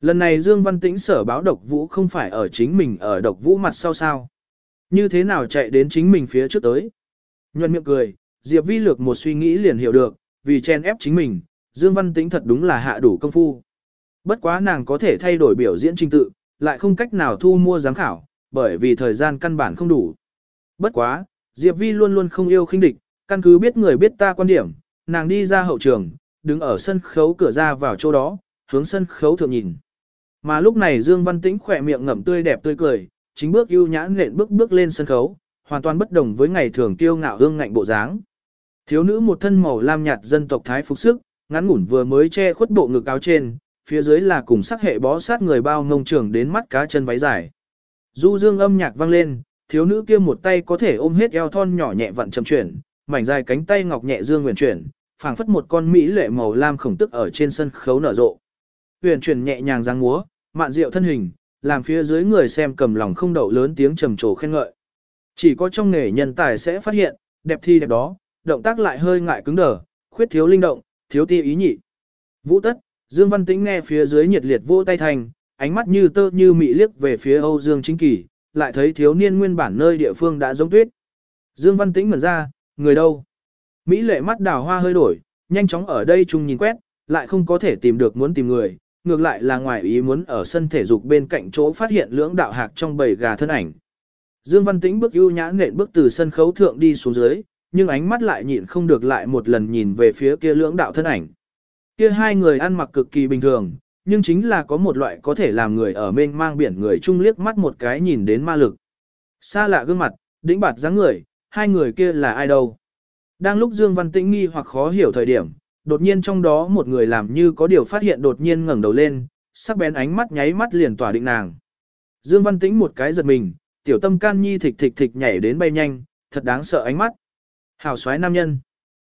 Lần này Dương Văn Tĩnh sở báo độc vũ không phải ở chính mình ở độc vũ mặt sau sao. Như thế nào chạy đến chính mình phía trước tới. Nhuận miệng cười, Diệp Vi lược một suy nghĩ liền hiểu được, vì chen ép chính mình, Dương Văn Tĩnh thật đúng là hạ đủ công phu. Bất quá nàng có thể thay đổi biểu diễn trình tự, lại không cách nào thu mua giám khảo, bởi vì thời gian căn bản không đủ. Bất quá, Diệp Vi luôn luôn không yêu khinh địch, căn cứ biết người biết ta quan điểm, nàng đi ra hậu trường, đứng ở sân khấu cửa ra vào chỗ đó, hướng sân khấu thượng nhìn. Mà lúc này Dương Văn Tĩnh khỏe miệng ngậm tươi đẹp tươi cười, chính bước ưu nhã nện bước bước lên sân khấu, hoàn toàn bất đồng với ngày thường kiêu ngạo hương ngạnh bộ dáng. Thiếu nữ một thân màu lam nhạt dân tộc Thái phục sức, ngắn ngủn vừa mới che khuất bộ ngực áo trên, phía dưới là cùng sắc hệ bó sát người bao ngông trưởng đến mắt cá chân váy dài. Du dương âm nhạc vang lên, thiếu nữ kia một tay có thể ôm hết eo thon nhỏ nhẹ vận chậm chuyển, mảnh dài cánh tay ngọc nhẹ dương huyền chuyển, phảng phất một con mỹ lệ màu lam khổng tức ở trên sân khấu nở rộ. Huyền chuyển nhẹ nhàng dáng múa, mạn diệu thân hình, làm phía dưới người xem cầm lòng không đậu lớn tiếng trầm trồ khen ngợi. Chỉ có trong nghề nhân tài sẽ phát hiện, đẹp thi đẹp đó, động tác lại hơi ngại cứng đờ, khuyết thiếu linh động, thiếu ti ý nhị. Vũ tất, Dương Văn Tĩnh nghe phía dưới nhiệt liệt vỗ tay thành, ánh mắt như tơ như mị liếc về phía Âu Dương Chính Kỳ, lại thấy thiếu niên nguyên bản nơi địa phương đã giống tuyết. Dương Văn Tĩnh mở ra, người đâu? Mỹ lệ mắt đào hoa hơi đổi, nhanh chóng ở đây chung nhìn quét, lại không có thể tìm được muốn tìm người, ngược lại là ngoài ý muốn ở sân thể dục bên cạnh chỗ phát hiện lưỡng đạo hạc trong bầy gà thân ảnh. Dương Văn Tĩnh bước ưu nhã nện bước từ sân khấu thượng đi xuống dưới, nhưng ánh mắt lại nhịn không được lại một lần nhìn về phía kia lưỡng đạo thân ảnh. Kia hai người ăn mặc cực kỳ bình thường, nhưng chính là có một loại có thể làm người ở mênh mang biển người chung liếc mắt một cái nhìn đến ma lực. Xa lạ gương mặt, đĩnh bạt dáng người, hai người kia là ai đâu? Đang lúc Dương Văn Tĩnh nghi hoặc khó hiểu thời điểm, đột nhiên trong đó một người làm như có điều phát hiện đột nhiên ngẩng đầu lên, sắc bén ánh mắt nháy mắt liền tỏa định nàng. Dương Văn Tĩnh một cái giật mình, tiểu tâm can nhi thịch thịch thịch nhảy đến bay nhanh, thật đáng sợ ánh mắt. Hảo xoái nam nhân.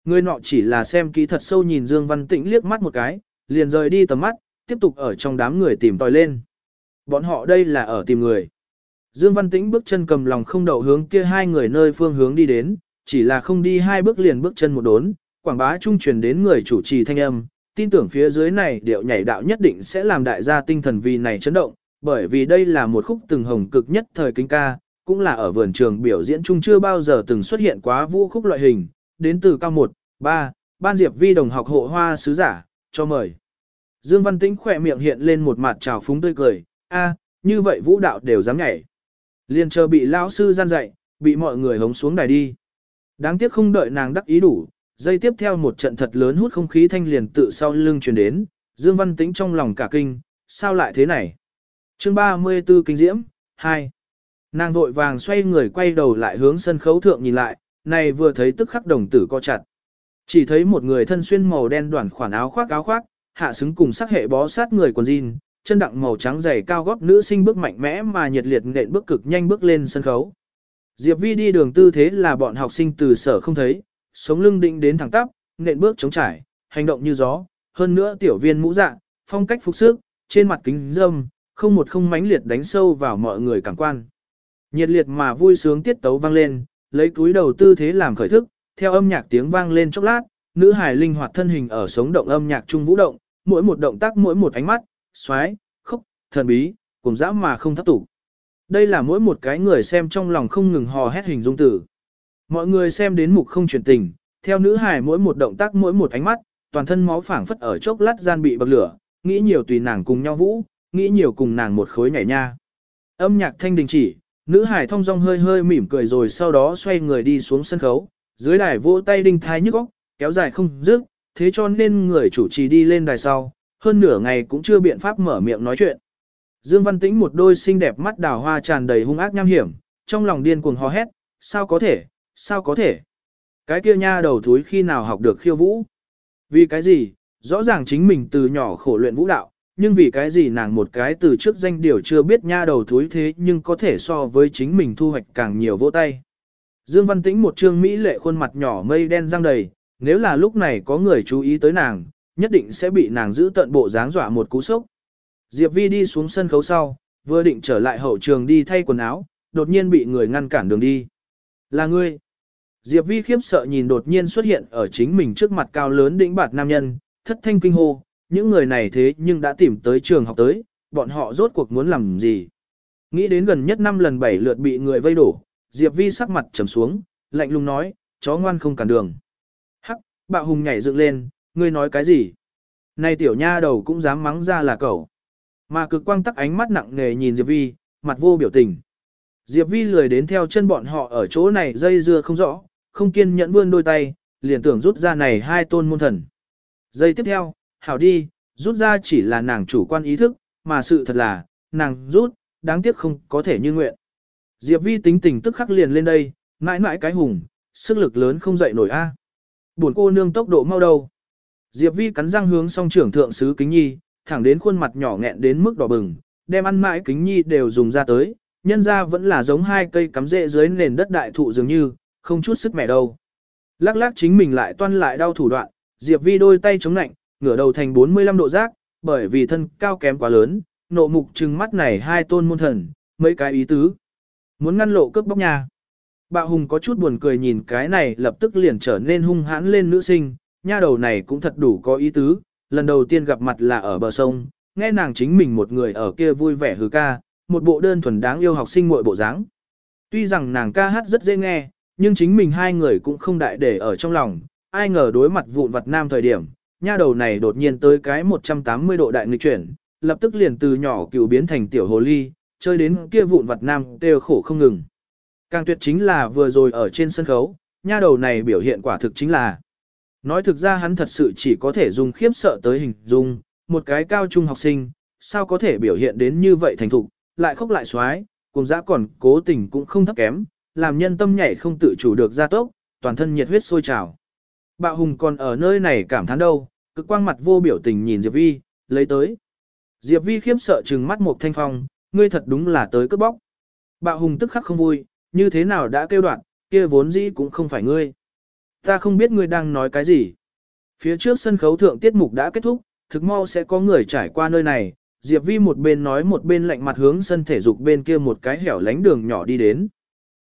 Người nọ chỉ là xem kỹ thật sâu nhìn Dương Văn Tĩnh liếc mắt một cái, liền rời đi tầm mắt, tiếp tục ở trong đám người tìm tòi lên. Bọn họ đây là ở tìm người. Dương Văn Tĩnh bước chân cầm lòng không đậu hướng kia hai người nơi phương hướng đi đến, chỉ là không đi hai bước liền bước chân một đốn, quảng bá trung truyền đến người chủ trì thanh âm, tin tưởng phía dưới này điệu nhảy đạo nhất định sẽ làm đại gia tinh thần vì này chấn động, bởi vì đây là một khúc từng hồng cực nhất thời kinh ca, cũng là ở vườn trường biểu diễn chung chưa bao giờ từng xuất hiện quá vũ khúc loại hình, đến từ cao 1, 3, ban diệp vi đồng học hộ hoa sứ giả, cho mời. Dương Văn Tĩnh khỏe miệng hiện lên một mặt trào phúng tươi cười, a, như vậy vũ đạo đều dám nhảy. Liên chờ bị lão sư gian dạy, bị mọi người hống xuống đài đi. Đáng tiếc không đợi nàng đắc ý đủ, dây tiếp theo một trận thật lớn hút không khí thanh liền tự sau lưng truyền đến, Dương Văn Tĩnh trong lòng cả kinh, sao lại thế này? Chương 34 Kinh Diễm, 2. Nàng vội vàng xoay người quay đầu lại hướng sân khấu thượng nhìn lại, này vừa thấy tức khắc đồng tử co chặt. Chỉ thấy một người thân xuyên màu đen đoạn khoản áo khoác áo khoác, hạ xứng cùng sắc hệ bó sát người quần jean, chân đặng màu trắng dày cao gót nữ sinh bước mạnh mẽ mà nhiệt liệt nện bước cực nhanh bước lên sân khấu. Diệp Vi đi đường tư thế là bọn học sinh từ sở không thấy, sống lưng định đến thẳng tắp, nện bước chống trải, hành động như gió, hơn nữa tiểu viên mũ dạ, phong cách phục sức, trên mặt kính dâm, không một không mãnh liệt đánh sâu vào mọi người cảm quan. Nhiệt liệt mà vui sướng tiết tấu vang lên, lấy túi đầu tư thế làm khởi thức, theo âm nhạc tiếng vang lên chốc lát, nữ hài linh hoạt thân hình ở sống động âm nhạc trung vũ động, mỗi một động tác mỗi một ánh mắt, xoái, khóc, thần bí, cùng dã mà không thấp tủ. Đây là mỗi một cái người xem trong lòng không ngừng hò hét hình dung tử. Mọi người xem đến mục không chuyển tình, theo nữ hài mỗi một động tác mỗi một ánh mắt, toàn thân máu phảng phất ở chốc lát gian bị bậc lửa, nghĩ nhiều tùy nàng cùng nhau vũ, nghĩ nhiều cùng nàng một khối nhảy nha. Âm nhạc thanh đình chỉ, nữ hải thông dong hơi hơi mỉm cười rồi sau đó xoay người đi xuống sân khấu, dưới đài vỗ tay đinh thai nhức óc, kéo dài không dứt, thế cho nên người chủ trì đi lên đài sau, hơn nửa ngày cũng chưa biện pháp mở miệng nói chuyện. Dương Văn Tĩnh một đôi xinh đẹp mắt đào hoa tràn đầy hung ác nham hiểm, trong lòng điên cuồng hò hét, sao có thể, sao có thể. Cái kia nha đầu thúi khi nào học được khiêu vũ. Vì cái gì, rõ ràng chính mình từ nhỏ khổ luyện vũ đạo, nhưng vì cái gì nàng một cái từ trước danh điều chưa biết nha đầu thúi thế nhưng có thể so với chính mình thu hoạch càng nhiều vỗ tay. Dương Văn Tĩnh một trương Mỹ lệ khuôn mặt nhỏ mây đen răng đầy, nếu là lúc này có người chú ý tới nàng, nhất định sẽ bị nàng giữ tận bộ dáng dọa một cú sốc. Diệp Vi đi xuống sân khấu sau, vừa định trở lại hậu trường đi thay quần áo, đột nhiên bị người ngăn cản đường đi. Là ngươi. Diệp Vi khiếp sợ nhìn đột nhiên xuất hiện ở chính mình trước mặt cao lớn đỉnh bạt nam nhân, thất thanh kinh hô, những người này thế nhưng đã tìm tới trường học tới, bọn họ rốt cuộc muốn làm gì. Nghĩ đến gần nhất năm lần bảy lượt bị người vây đổ, Diệp Vi sắc mặt trầm xuống, lạnh lùng nói, chó ngoan không cản đường. Hắc, bạo hùng nhảy dựng lên, ngươi nói cái gì? Này tiểu nha đầu cũng dám mắng ra là cậu. Mà cực quang tắc ánh mắt nặng nề nhìn Diệp Vi, mặt vô biểu tình. Diệp Vi lười đến theo chân bọn họ ở chỗ này dây dưa không rõ, không kiên nhẫn vươn đôi tay, liền tưởng rút ra này hai tôn môn thần. Giây tiếp theo, hảo đi, rút ra chỉ là nàng chủ quan ý thức, mà sự thật là, nàng rút, đáng tiếc không có thể như nguyện. Diệp Vi tính tình tức khắc liền lên đây, mãi mãi cái hùng, sức lực lớn không dậy nổi a. Buồn cô nương tốc độ mau đâu. Diệp Vi cắn răng hướng song trưởng thượng sứ kính nhi, thẳng đến khuôn mặt nhỏ nghẹn đến mức đỏ bừng, đem ăn mãi kính nhi đều dùng ra tới, nhân ra vẫn là giống hai cây cắm rễ dưới nền đất đại thụ dường như, không chút sức mẻ đâu. Lắc lắc chính mình lại toan lại đau thủ đoạn, Diệp Vi đôi tay chống nạnh, ngửa đầu thành 45 độ giác, bởi vì thân cao kém quá lớn, nộ mục trừng mắt này hai tôn môn thần, mấy cái ý tứ. Muốn ngăn lộ cướp bóc nhà. Bạo hùng có chút buồn cười nhìn cái này lập tức liền trở nên hung hãn lên nữ sinh, nha đầu này cũng thật đủ có ý tứ, lần đầu tiên gặp mặt là ở bờ sông, nghe nàng chính mình một người ở kia vui vẻ hừ ca, một bộ đơn thuần đáng yêu học sinh muội bộ dáng. Tuy rằng nàng ca hát rất dễ nghe, nhưng chính mình hai người cũng không đại để ở trong lòng, ai ngờ đối mặt vụn vặt nam thời điểm, nha đầu này đột nhiên tới cái 180 độ đại nghịch chuyển, lập tức liền từ nhỏ cựu biến thành tiểu hồ ly, chơi đến kia vụn vặt nam đều khổ không ngừng. Càng tuyệt chính là vừa rồi ở trên sân khấu, nha đầu này biểu hiện quả thực chính là. Nói thực ra hắn thật sự chỉ có thể dùng khiếp sợ tới hình dung, một cái cao trung học sinh, sao có thể biểu hiện đến như vậy thành thục, lại khóc lại xoái, cùng dã còn cố tình cũng không thấp kém, làm nhân tâm nhảy không tự chủ được ra tốc, toàn thân nhiệt huyết sôi trào. Bạo Hùng còn ở nơi này cảm thán đâu, cực quang mặt vô biểu tình nhìn Diệp Vi, lấy tới. Diệp Vi khiếp sợ trừng mắt một thanh phong, ngươi thật đúng là tới cướp bóc. Bạo Hùng tức khắc không vui, như thế nào đã kêu đoạn, kia vốn dĩ cũng không phải ngươi. Ta không biết ngươi đang nói cái gì. Phía trước sân khấu thượng tiết mục đã kết thúc, thực mau sẽ có người trải qua nơi này. Diệp Vi một bên nói một bên lạnh mặt hướng sân thể dục bên kia một cái hẻo lánh đường nhỏ đi đến.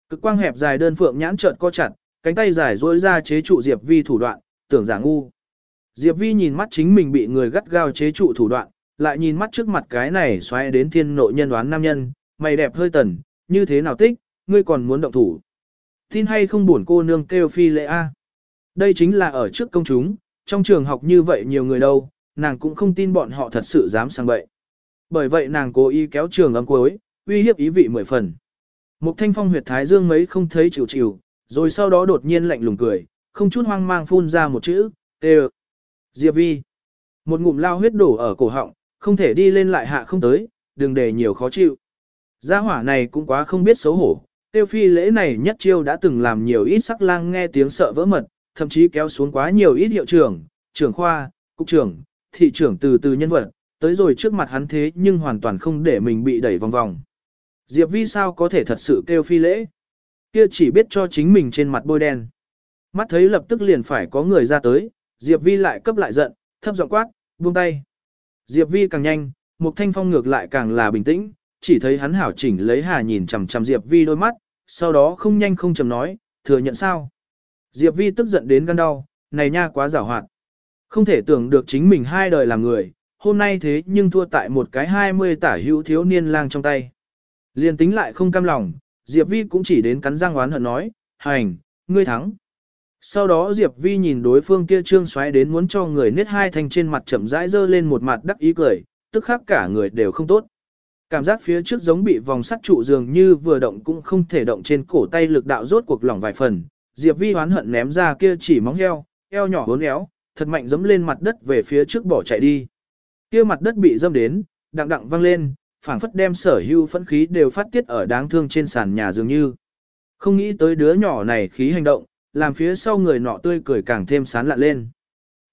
Cực quang hẹp dài đơn phượng nhãn trợn co chặt, cánh tay dài duỗi ra chế trụ Diệp Vi thủ đoạn, tưởng giả ngu. Diệp Vi nhìn mắt chính mình bị người gắt gao chế trụ thủ đoạn, lại nhìn mắt trước mặt cái này xoáy đến thiên nội nhân đoán nam nhân, mày đẹp hơi tần, như thế nào tích, ngươi còn muốn động thủ. Tin hay không buồn cô nương kêu phi lệ A. Đây chính là ở trước công chúng, trong trường học như vậy nhiều người đâu, nàng cũng không tin bọn họ thật sự dám sang bậy. Bởi vậy nàng cố ý kéo trường âm cuối, uy hiếp ý vị mười phần. Mục thanh phong huyệt thái dương mấy không thấy chịu chịu, rồi sau đó đột nhiên lạnh lùng cười, không chút hoang mang phun ra một chữ, tê Diệp vi. Một ngụm lao huyết đổ ở cổ họng, không thể đi lên lại hạ không tới, đừng để nhiều khó chịu. Gia hỏa này cũng quá không biết xấu hổ, tiêu phi lễ này nhất chiêu đã từng làm nhiều ít sắc lang nghe tiếng sợ vỡ mật, thậm chí kéo xuống quá nhiều ít hiệu trưởng, trưởng khoa, cục trưởng, thị trưởng từ từ nhân vật, tới rồi trước mặt hắn thế nhưng hoàn toàn không để mình bị đẩy vòng vòng. Diệp Vi sao có thể thật sự kêu phi lễ? Kia chỉ biết cho chính mình trên mặt bôi đen. Mắt thấy lập tức liền phải có người ra tới, Diệp Vi lại cấp lại giận, thấp giọng quát, buông tay. Diệp Vi càng nhanh, Mục Thanh Phong ngược lại càng là bình tĩnh, chỉ thấy hắn hảo chỉnh lấy hà nhìn chằm chằm Diệp Vi đôi mắt, sau đó không nhanh không chậm nói, thừa nhận sao. Diệp Vi tức giận đến gan đau, này nha quá giảo hoạt. Không thể tưởng được chính mình hai đời làm người, hôm nay thế nhưng thua tại một cái hai mươi tả hữu thiếu niên lang trong tay. Liên tính lại không cam lòng, Diệp Vi cũng chỉ đến cắn răng oán hận nói, hành, ngươi thắng. Sau đó Diệp Vi nhìn đối phương kia trương xoáy đến muốn cho người nết hai thành trên mặt chậm rãi dơ lên một mặt đắc ý cười, tức khắc cả người đều không tốt. Cảm giác phía trước giống bị vòng sắt trụ dường như vừa động cũng không thể động trên cổ tay lực đạo rốt cuộc lỏng vài phần. Diệp Vi hoán hận ném ra kia chỉ móng heo, eo nhỏ hốn éo, thật mạnh giẫm lên mặt đất về phía trước bỏ chạy đi. Kia mặt đất bị dâm đến, đặng đặng văng lên, phảng phất đem sở hưu phẫn khí đều phát tiết ở đáng thương trên sàn nhà dường như. Không nghĩ tới đứa nhỏ này khí hành động, làm phía sau người nọ tươi cười càng thêm sán lạ lên.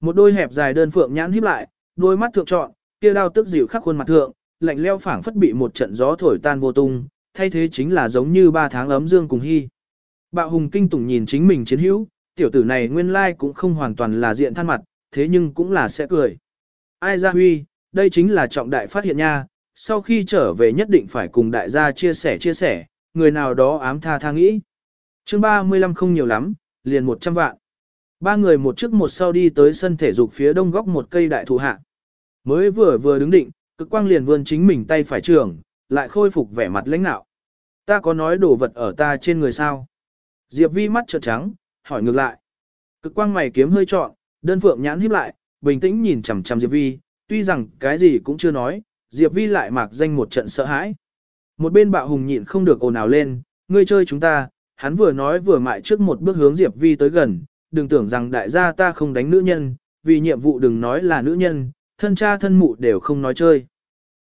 Một đôi hẹp dài đơn phượng nhãn híp lại, đôi mắt thượng trọn, kia đao tức dịu khắc khuôn mặt thượng, lạnh leo phảng phất bị một trận gió thổi tan vô tung, thay thế chính là giống như ba tháng ấm dương cùng hy. Bạo hùng kinh tủng nhìn chính mình chiến hữu, tiểu tử này nguyên lai cũng không hoàn toàn là diện than mặt, thế nhưng cũng là sẽ cười. Ai ra huy, đây chính là trọng đại phát hiện nha, sau khi trở về nhất định phải cùng đại gia chia sẻ chia sẻ, người nào đó ám tha tha nghĩ. chương 35 không nhiều lắm, liền 100 vạn. Ba người một trước một sau đi tới sân thể dục phía đông góc một cây đại thụ hạ. Mới vừa vừa đứng định, cực quang liền vươn chính mình tay phải trường, lại khôi phục vẻ mặt lãnh nạo. Ta có nói đồ vật ở ta trên người sao? Diệp vi mắt trợn trắng, hỏi ngược lại. Cực quang mày kiếm hơi trọn, đơn phượng nhãn híp lại, bình tĩnh nhìn chằm chằm Diệp vi, tuy rằng cái gì cũng chưa nói, Diệp vi lại mạc danh một trận sợ hãi. Một bên bạo hùng nhịn không được ồn ào lên, ngươi chơi chúng ta, hắn vừa nói vừa mại trước một bước hướng Diệp Vi tới gần, đừng tưởng rằng đại gia ta không đánh nữ nhân, vì nhiệm vụ đừng nói là nữ nhân, thân cha thân mụ đều không nói chơi.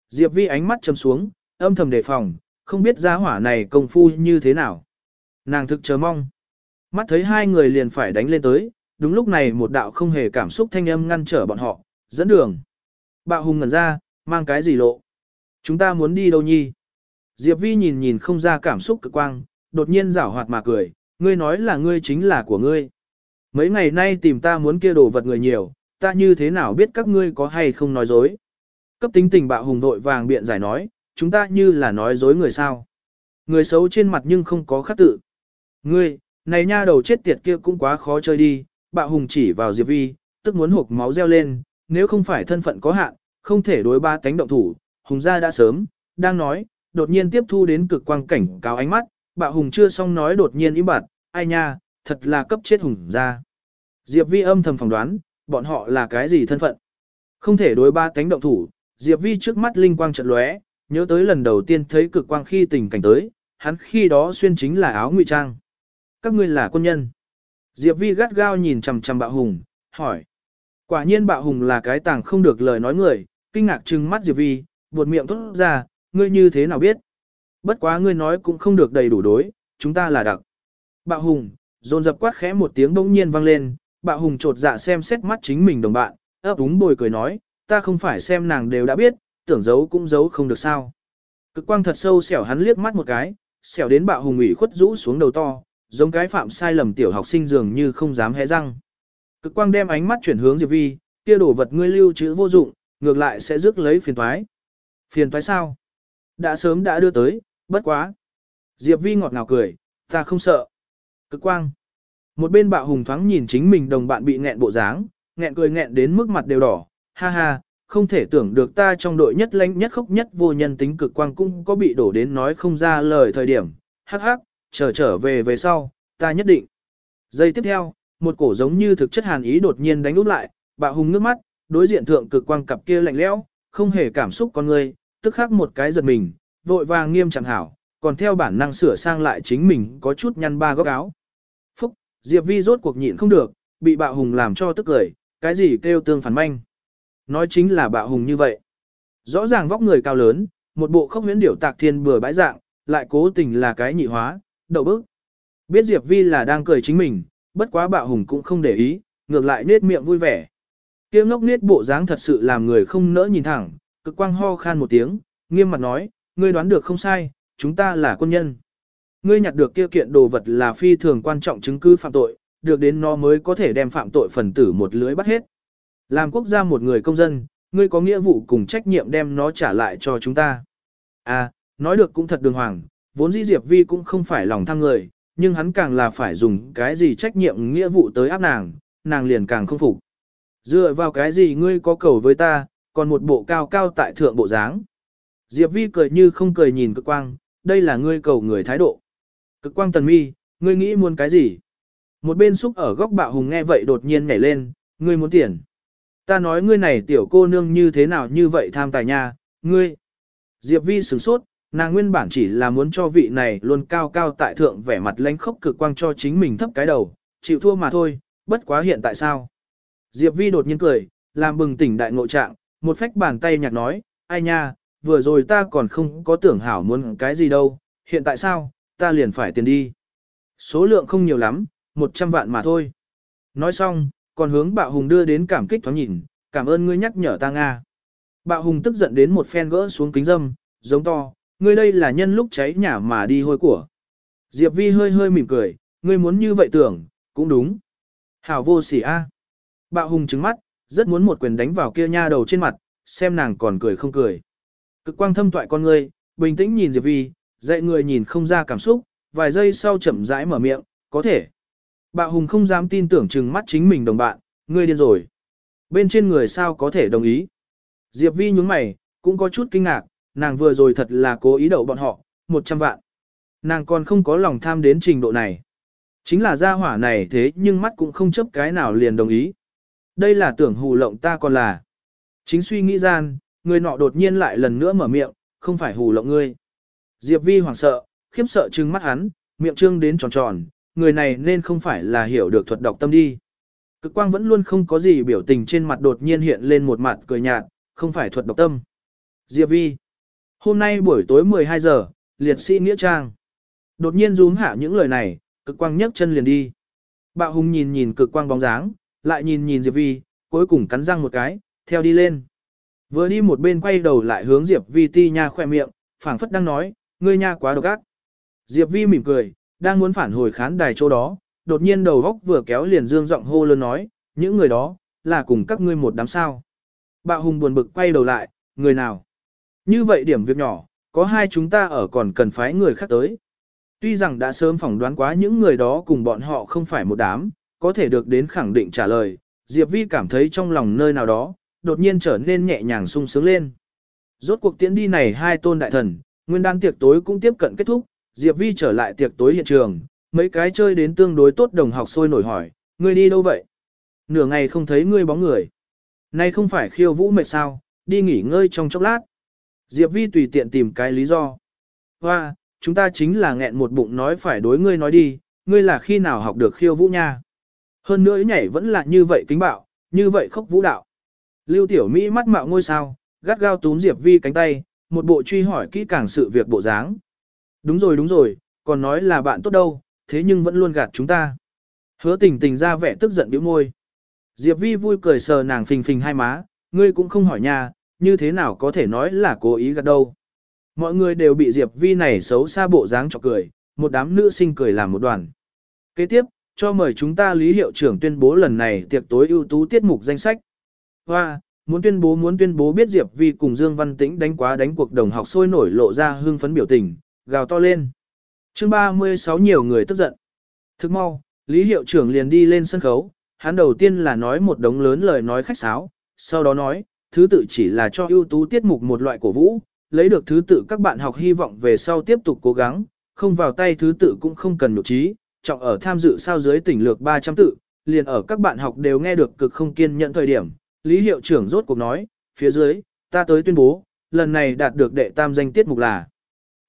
Diệp Vi ánh mắt chầm xuống, âm thầm đề phòng, không biết gia hỏa này công phu như thế nào. Nàng thực chờ mong. Mắt thấy hai người liền phải đánh lên tới, đúng lúc này một đạo không hề cảm xúc thanh âm ngăn trở bọn họ, dẫn đường. Bạo hùng ngẩn ra, mang cái gì lộ? Chúng ta muốn đi đâu nhi? Diệp Vi nhìn nhìn không ra cảm xúc cực quang, đột nhiên rảo hoạt mà cười, ngươi nói là ngươi chính là của ngươi. Mấy ngày nay tìm ta muốn kia đồ vật người nhiều, ta như thế nào biết các ngươi có hay không nói dối. Cấp tính tình bạo hùng vội vàng biện giải nói, chúng ta như là nói dối người sao. Người xấu trên mặt nhưng không có khắc tự. Ngươi, này nha đầu chết tiệt kia cũng quá khó chơi đi, bạo hùng chỉ vào Diệp Vi, tức muốn hộp máu reo lên, nếu không phải thân phận có hạn, không thể đối ba tánh động thủ, hùng gia đã sớm, đang nói, đột nhiên tiếp thu đến cực quang cảnh cáo ánh mắt, bạo hùng chưa xong nói đột nhiên im bặt, ai nha, thật là cấp chết hùng gia. Diệp Vi âm thầm phỏng đoán, bọn họ là cái gì thân phận. Không thể đối ba tánh động thủ, Diệp Vi trước mắt linh quang chợt lóe, nhớ tới lần đầu tiên thấy cực quang khi tình cảnh tới, hắn khi đó xuyên chính là áo ngụy trang. Các ngươi là quân nhân. Diệp Vi gắt gao nhìn chằm chằm bạo hùng, hỏi. Quả nhiên bạo hùng là cái tàng không được lời nói người, kinh ngạc trừng mắt Diệp Vi, buột miệng thốt ra, ngươi như thế nào biết? Bất quá ngươi nói cũng không được đầy đủ đối, chúng ta là đặc. Bạo hùng, dồn dập quát khẽ một tiếng bỗng nhiên vang lên, bạo hùng trột dạ xem xét mắt chính mình đồng bạn, ấp úng bồi cười nói, ta không phải xem nàng đều đã biết, tưởng giấu cũng giấu không được sao. Cực quang thật sâu xẻo hắn liếc mắt một cái, xẻo đến bạo hùng ủy khuất rũ xuống đầu to, giống cái phạm sai lầm tiểu học sinh dường như không dám hé răng. Cực quang đem ánh mắt chuyển hướng Diệp Vi, kia đổ vật ngươi lưu trữ vô dụng, ngược lại sẽ rước lấy phiền toái. Phiền toái sao? Đã sớm đã đưa tới, bất quá. Diệp Vi ngọt ngào cười, ta không sợ. Cực quang. Một bên bạo hùng thoáng nhìn chính mình đồng bạn bị nghẹn bộ dáng, nghẹn cười nghẹn đến mức mặt đều đỏ, ha ha, không thể tưởng được ta trong đội nhất lãnh nhất khốc nhất vô nhân tính cực quang cũng có bị đổ đến nói không ra lời thời điểm, hắc hắc, chờ trở về về sau, ta nhất định. Giây tiếp theo, một cổ giống như thực chất hàn ý đột nhiên đánh úp lại, bạo hùng nước mắt, đối diện thượng cực quang cặp kia lạnh lẽo, không hề cảm xúc con người, tức khắc một cái giật mình, vội vàng nghiêm chẳng hảo, còn theo bản năng sửa sang lại chính mình có chút nhăn ba góc áo. Phúc, Diệp Vi rốt cuộc nhịn không được, bị bạo hùng làm cho tức cười, cái gì kêu tương phản manh. Nói chính là bạo hùng như vậy. Rõ ràng vóc người cao lớn, một bộ khốc huyễn điểu tạc thiên bừa bãi dạng, lại cố tình là cái nhị hóa, đậu bức. Biết Diệp Vi là đang cười chính mình, bất quá bạo hùng cũng không để ý, ngược lại nết miệng vui vẻ. Kia ngốc nết bộ dáng thật sự làm người không nỡ nhìn thẳng, cực quang ho khan một tiếng, nghiêm mặt nói, ngươi đoán được không sai, chúng ta là quân nhân. Ngươi nhặt được kia kiện đồ vật là phi thường quan trọng chứng cứ phạm tội, được đến nó mới có thể đem phạm tội phần tử một lưới bắt hết. Làm quốc gia một người công dân, ngươi có nghĩa vụ cùng trách nhiệm đem nó trả lại cho chúng ta. À, nói được cũng thật đường hoàng, vốn dĩ Diệp Vi cũng không phải lòng tham người, nhưng hắn càng là phải dùng cái gì trách nhiệm nghĩa vụ tới áp nàng, nàng liền càng không phục. Dựa vào cái gì ngươi có cầu với ta, còn một bộ cao cao tại thượng bộ dáng. Diệp Vi cười như không cười nhìn cực quang, đây là ngươi cầu người thái độ. Cực quang tần mi, ngươi nghĩ muốn cái gì? Một bên xúc ở góc bạo hùng nghe vậy đột nhiên nhảy lên, ngươi muốn tiền. Ta nói ngươi này tiểu cô nương như thế nào như vậy tham tài nha, ngươi. Diệp Vi sửng sốt, nàng nguyên bản chỉ là muốn cho vị này luôn cao cao tại thượng vẻ mặt lánh khốc cực quang cho chính mình thấp cái đầu, chịu thua mà thôi, bất quá hiện tại sao. Diệp Vi đột nhiên cười, làm bừng tỉnh đại ngộ trạng, một phách bàn tay nhạc nói, ai nha, vừa rồi ta còn không có tưởng hảo muốn cái gì đâu, hiện tại sao, ta liền phải tiền đi. Số lượng không nhiều lắm, 100 vạn mà thôi. Nói xong, còn hướng bạo hùng đưa đến cảm kích thoáng nhìn, cảm ơn ngươi nhắc nhở ta Nga. Bạo hùng tức giận đến một phen gỡ xuống kính dâm, giống to, ngươi đây là nhân lúc cháy nhà mà đi hôi của. Diệp Vi hơi hơi mỉm cười, ngươi muốn như vậy tưởng, cũng đúng. Hảo vô sỉ a. Bạo hùng trứng mắt, rất muốn một quyền đánh vào kia nha đầu trên mặt, xem nàng còn cười không cười. Cực quang thâm toại con ngươi, bình tĩnh nhìn Diệp Vi, dạy người nhìn không ra cảm xúc, vài giây sau chậm rãi mở miệng, có thể. Bạo hùng không dám tin tưởng trừng mắt chính mình đồng bạn, ngươi điên rồi. Bên trên người sao có thể đồng ý. Diệp Vi nhướng mày, cũng có chút kinh ngạc, nàng vừa rồi thật là cố ý đậu bọn họ, 100 vạn. Nàng còn không có lòng tham đến trình độ này. Chính là gia hỏa này thế nhưng mắt cũng không chấp cái nào liền đồng ý. Đây là tưởng hù lộng ta còn là. Chính suy nghĩ gian, người nọ đột nhiên lại lần nữa mở miệng, không phải hù lộng ngươi. Diệp Vi hoảng sợ, khiếp sợ trừng mắt hắn, miệng trương đến tròn tròn, người này nên không phải là hiểu được thuật đọc tâm đi. Cực quang vẫn luôn không có gì biểu tình trên mặt đột nhiên hiện lên một mặt cười nhạt, không phải thuật độc tâm. Diệp Vi. Hôm nay buổi tối 12 giờ, liệt sĩ Nghĩa Trang. Đột nhiên rúm hạ những lời này, cực quang nhấc chân liền đi. Bạo hùng nhìn nhìn cực quang bóng dáng, lại nhìn nhìn Diệp Vi, cuối cùng cắn răng một cái, theo đi lên. Vừa đi một bên quay đầu lại hướng Diệp Vi ti nha khỏe miệng, phảng phất đang nói, ngươi nha quá độc ác. Diệp Vi mỉm cười, đang muốn phản hồi khán đài chỗ đó, đột nhiên đầu góc vừa kéo liền dương giọng hô lớn nói, những người đó, là cùng các ngươi một đám sao. Bạo hùng buồn bực quay đầu lại, người nào? Như vậy điểm việc nhỏ, có hai chúng ta ở còn cần phái người khác tới. Tuy rằng đã sớm phỏng đoán quá những người đó cùng bọn họ không phải một đám, có thể được đến khẳng định trả lời, Diệp Vi cảm thấy trong lòng nơi nào đó, đột nhiên trở nên nhẹ nhàng sung sướng lên. Rốt cuộc tiễn đi này hai tôn đại thần, nguyên đan tiệc tối cũng tiếp cận kết thúc, Diệp Vi trở lại tiệc tối hiện trường, mấy cái chơi đến tương đối tốt đồng học sôi nổi hỏi, ngươi đi đâu vậy? Nửa ngày không thấy ngươi bóng người. Nay không phải khiêu vũ mệt sao, đi nghỉ ngơi trong chốc lát. Diệp Vi tùy tiện tìm cái lý do. Hoa, chúng ta chính là nghẹn một bụng nói phải đối ngươi nói đi, ngươi là khi nào học được khiêu vũ nha. Hơn nữa nhảy vẫn là như vậy kính bạo, như vậy khóc vũ đạo. Lưu Tiểu Mỹ mắt mạo ngôi sao, gắt gao túm Diệp Vi cánh tay, một bộ truy hỏi kỹ càng sự việc bộ dáng. Đúng rồi đúng rồi, còn nói là bạn tốt đâu, thế nhưng vẫn luôn gạt chúng ta. Hứa tình tình ra vẻ tức giận biểu môi. Diệp Vi vui cười sờ nàng phình phình hai má, ngươi cũng không hỏi nha, như thế nào có thể nói là cố ý gạt đâu. Mọi người đều bị Diệp Vi này xấu xa bộ dáng chọc cười, một đám nữ sinh cười làm một đoàn. Kế tiếp, cho mời chúng ta Lý Hiệu trưởng tuyên bố lần này tiệc tối ưu tú tiết mục danh sách. Hoa, muốn tuyên bố muốn tuyên bố biết Diệp Vi cùng Dương Văn Tĩnh đánh quá đánh cuộc đồng học sôi nổi lộ ra hưng phấn biểu tình, gào to lên. Chương 36 nhiều người tức giận. Thức mau, Lý Hiệu trưởng liền đi lên sân khấu, hắn đầu tiên là nói một đống lớn lời nói khách sáo, sau đó nói, thứ tự chỉ là cho ưu tú tiết mục một loại cổ vũ, lấy được thứ tự các bạn học hy vọng về sau tiếp tục cố gắng, không vào tay thứ tự cũng không cần nhục trí, trọng ở tham dự sao dưới tỉnh lược 300 tự, liền ở các bạn học đều nghe được cực không kiên nhận thời điểm, Lý hiệu trưởng rốt cuộc nói, phía dưới, ta tới tuyên bố, lần này đạt được đệ tam danh tiết mục là.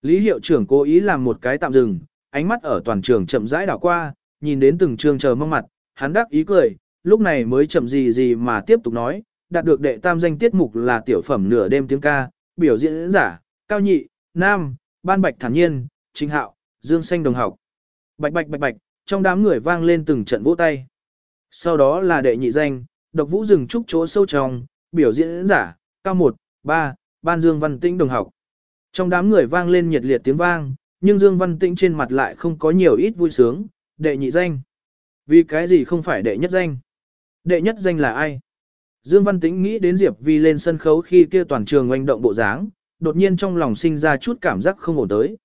Lý hiệu trưởng cố ý làm một cái tạm dừng, ánh mắt ở toàn trường chậm rãi đảo qua, nhìn đến từng trường chờ mong mặt, hắn đắc ý cười, lúc này mới chậm gì gì mà tiếp tục nói, đạt được đệ tam danh tiết mục là tiểu phẩm nửa đêm tiếng ca, biểu diễn giả, cao nhị, nam, ban bạch thản nhiên, chính hạo, dương xanh đồng học. Bạch bạch bạch bạch, trong đám người vang lên từng trận vỗ tay. Sau đó là đệ nhị danh, độc vũ rừng trúc chỗ sâu trong, biểu diễn giả, cao một, ba, ban Dương Văn Tĩnh đồng học. Trong đám người vang lên nhiệt liệt tiếng vang, nhưng Dương Văn Tĩnh trên mặt lại không có nhiều ít vui sướng, đệ nhị danh. Vì cái gì không phải đệ nhất danh? Đệ nhất danh là ai? Dương Văn Tĩnh nghĩ đến Diệp Vi lên sân khấu khi kia toàn trường oanh động bộ dáng, đột nhiên trong lòng sinh ra chút cảm giác không ổn tới.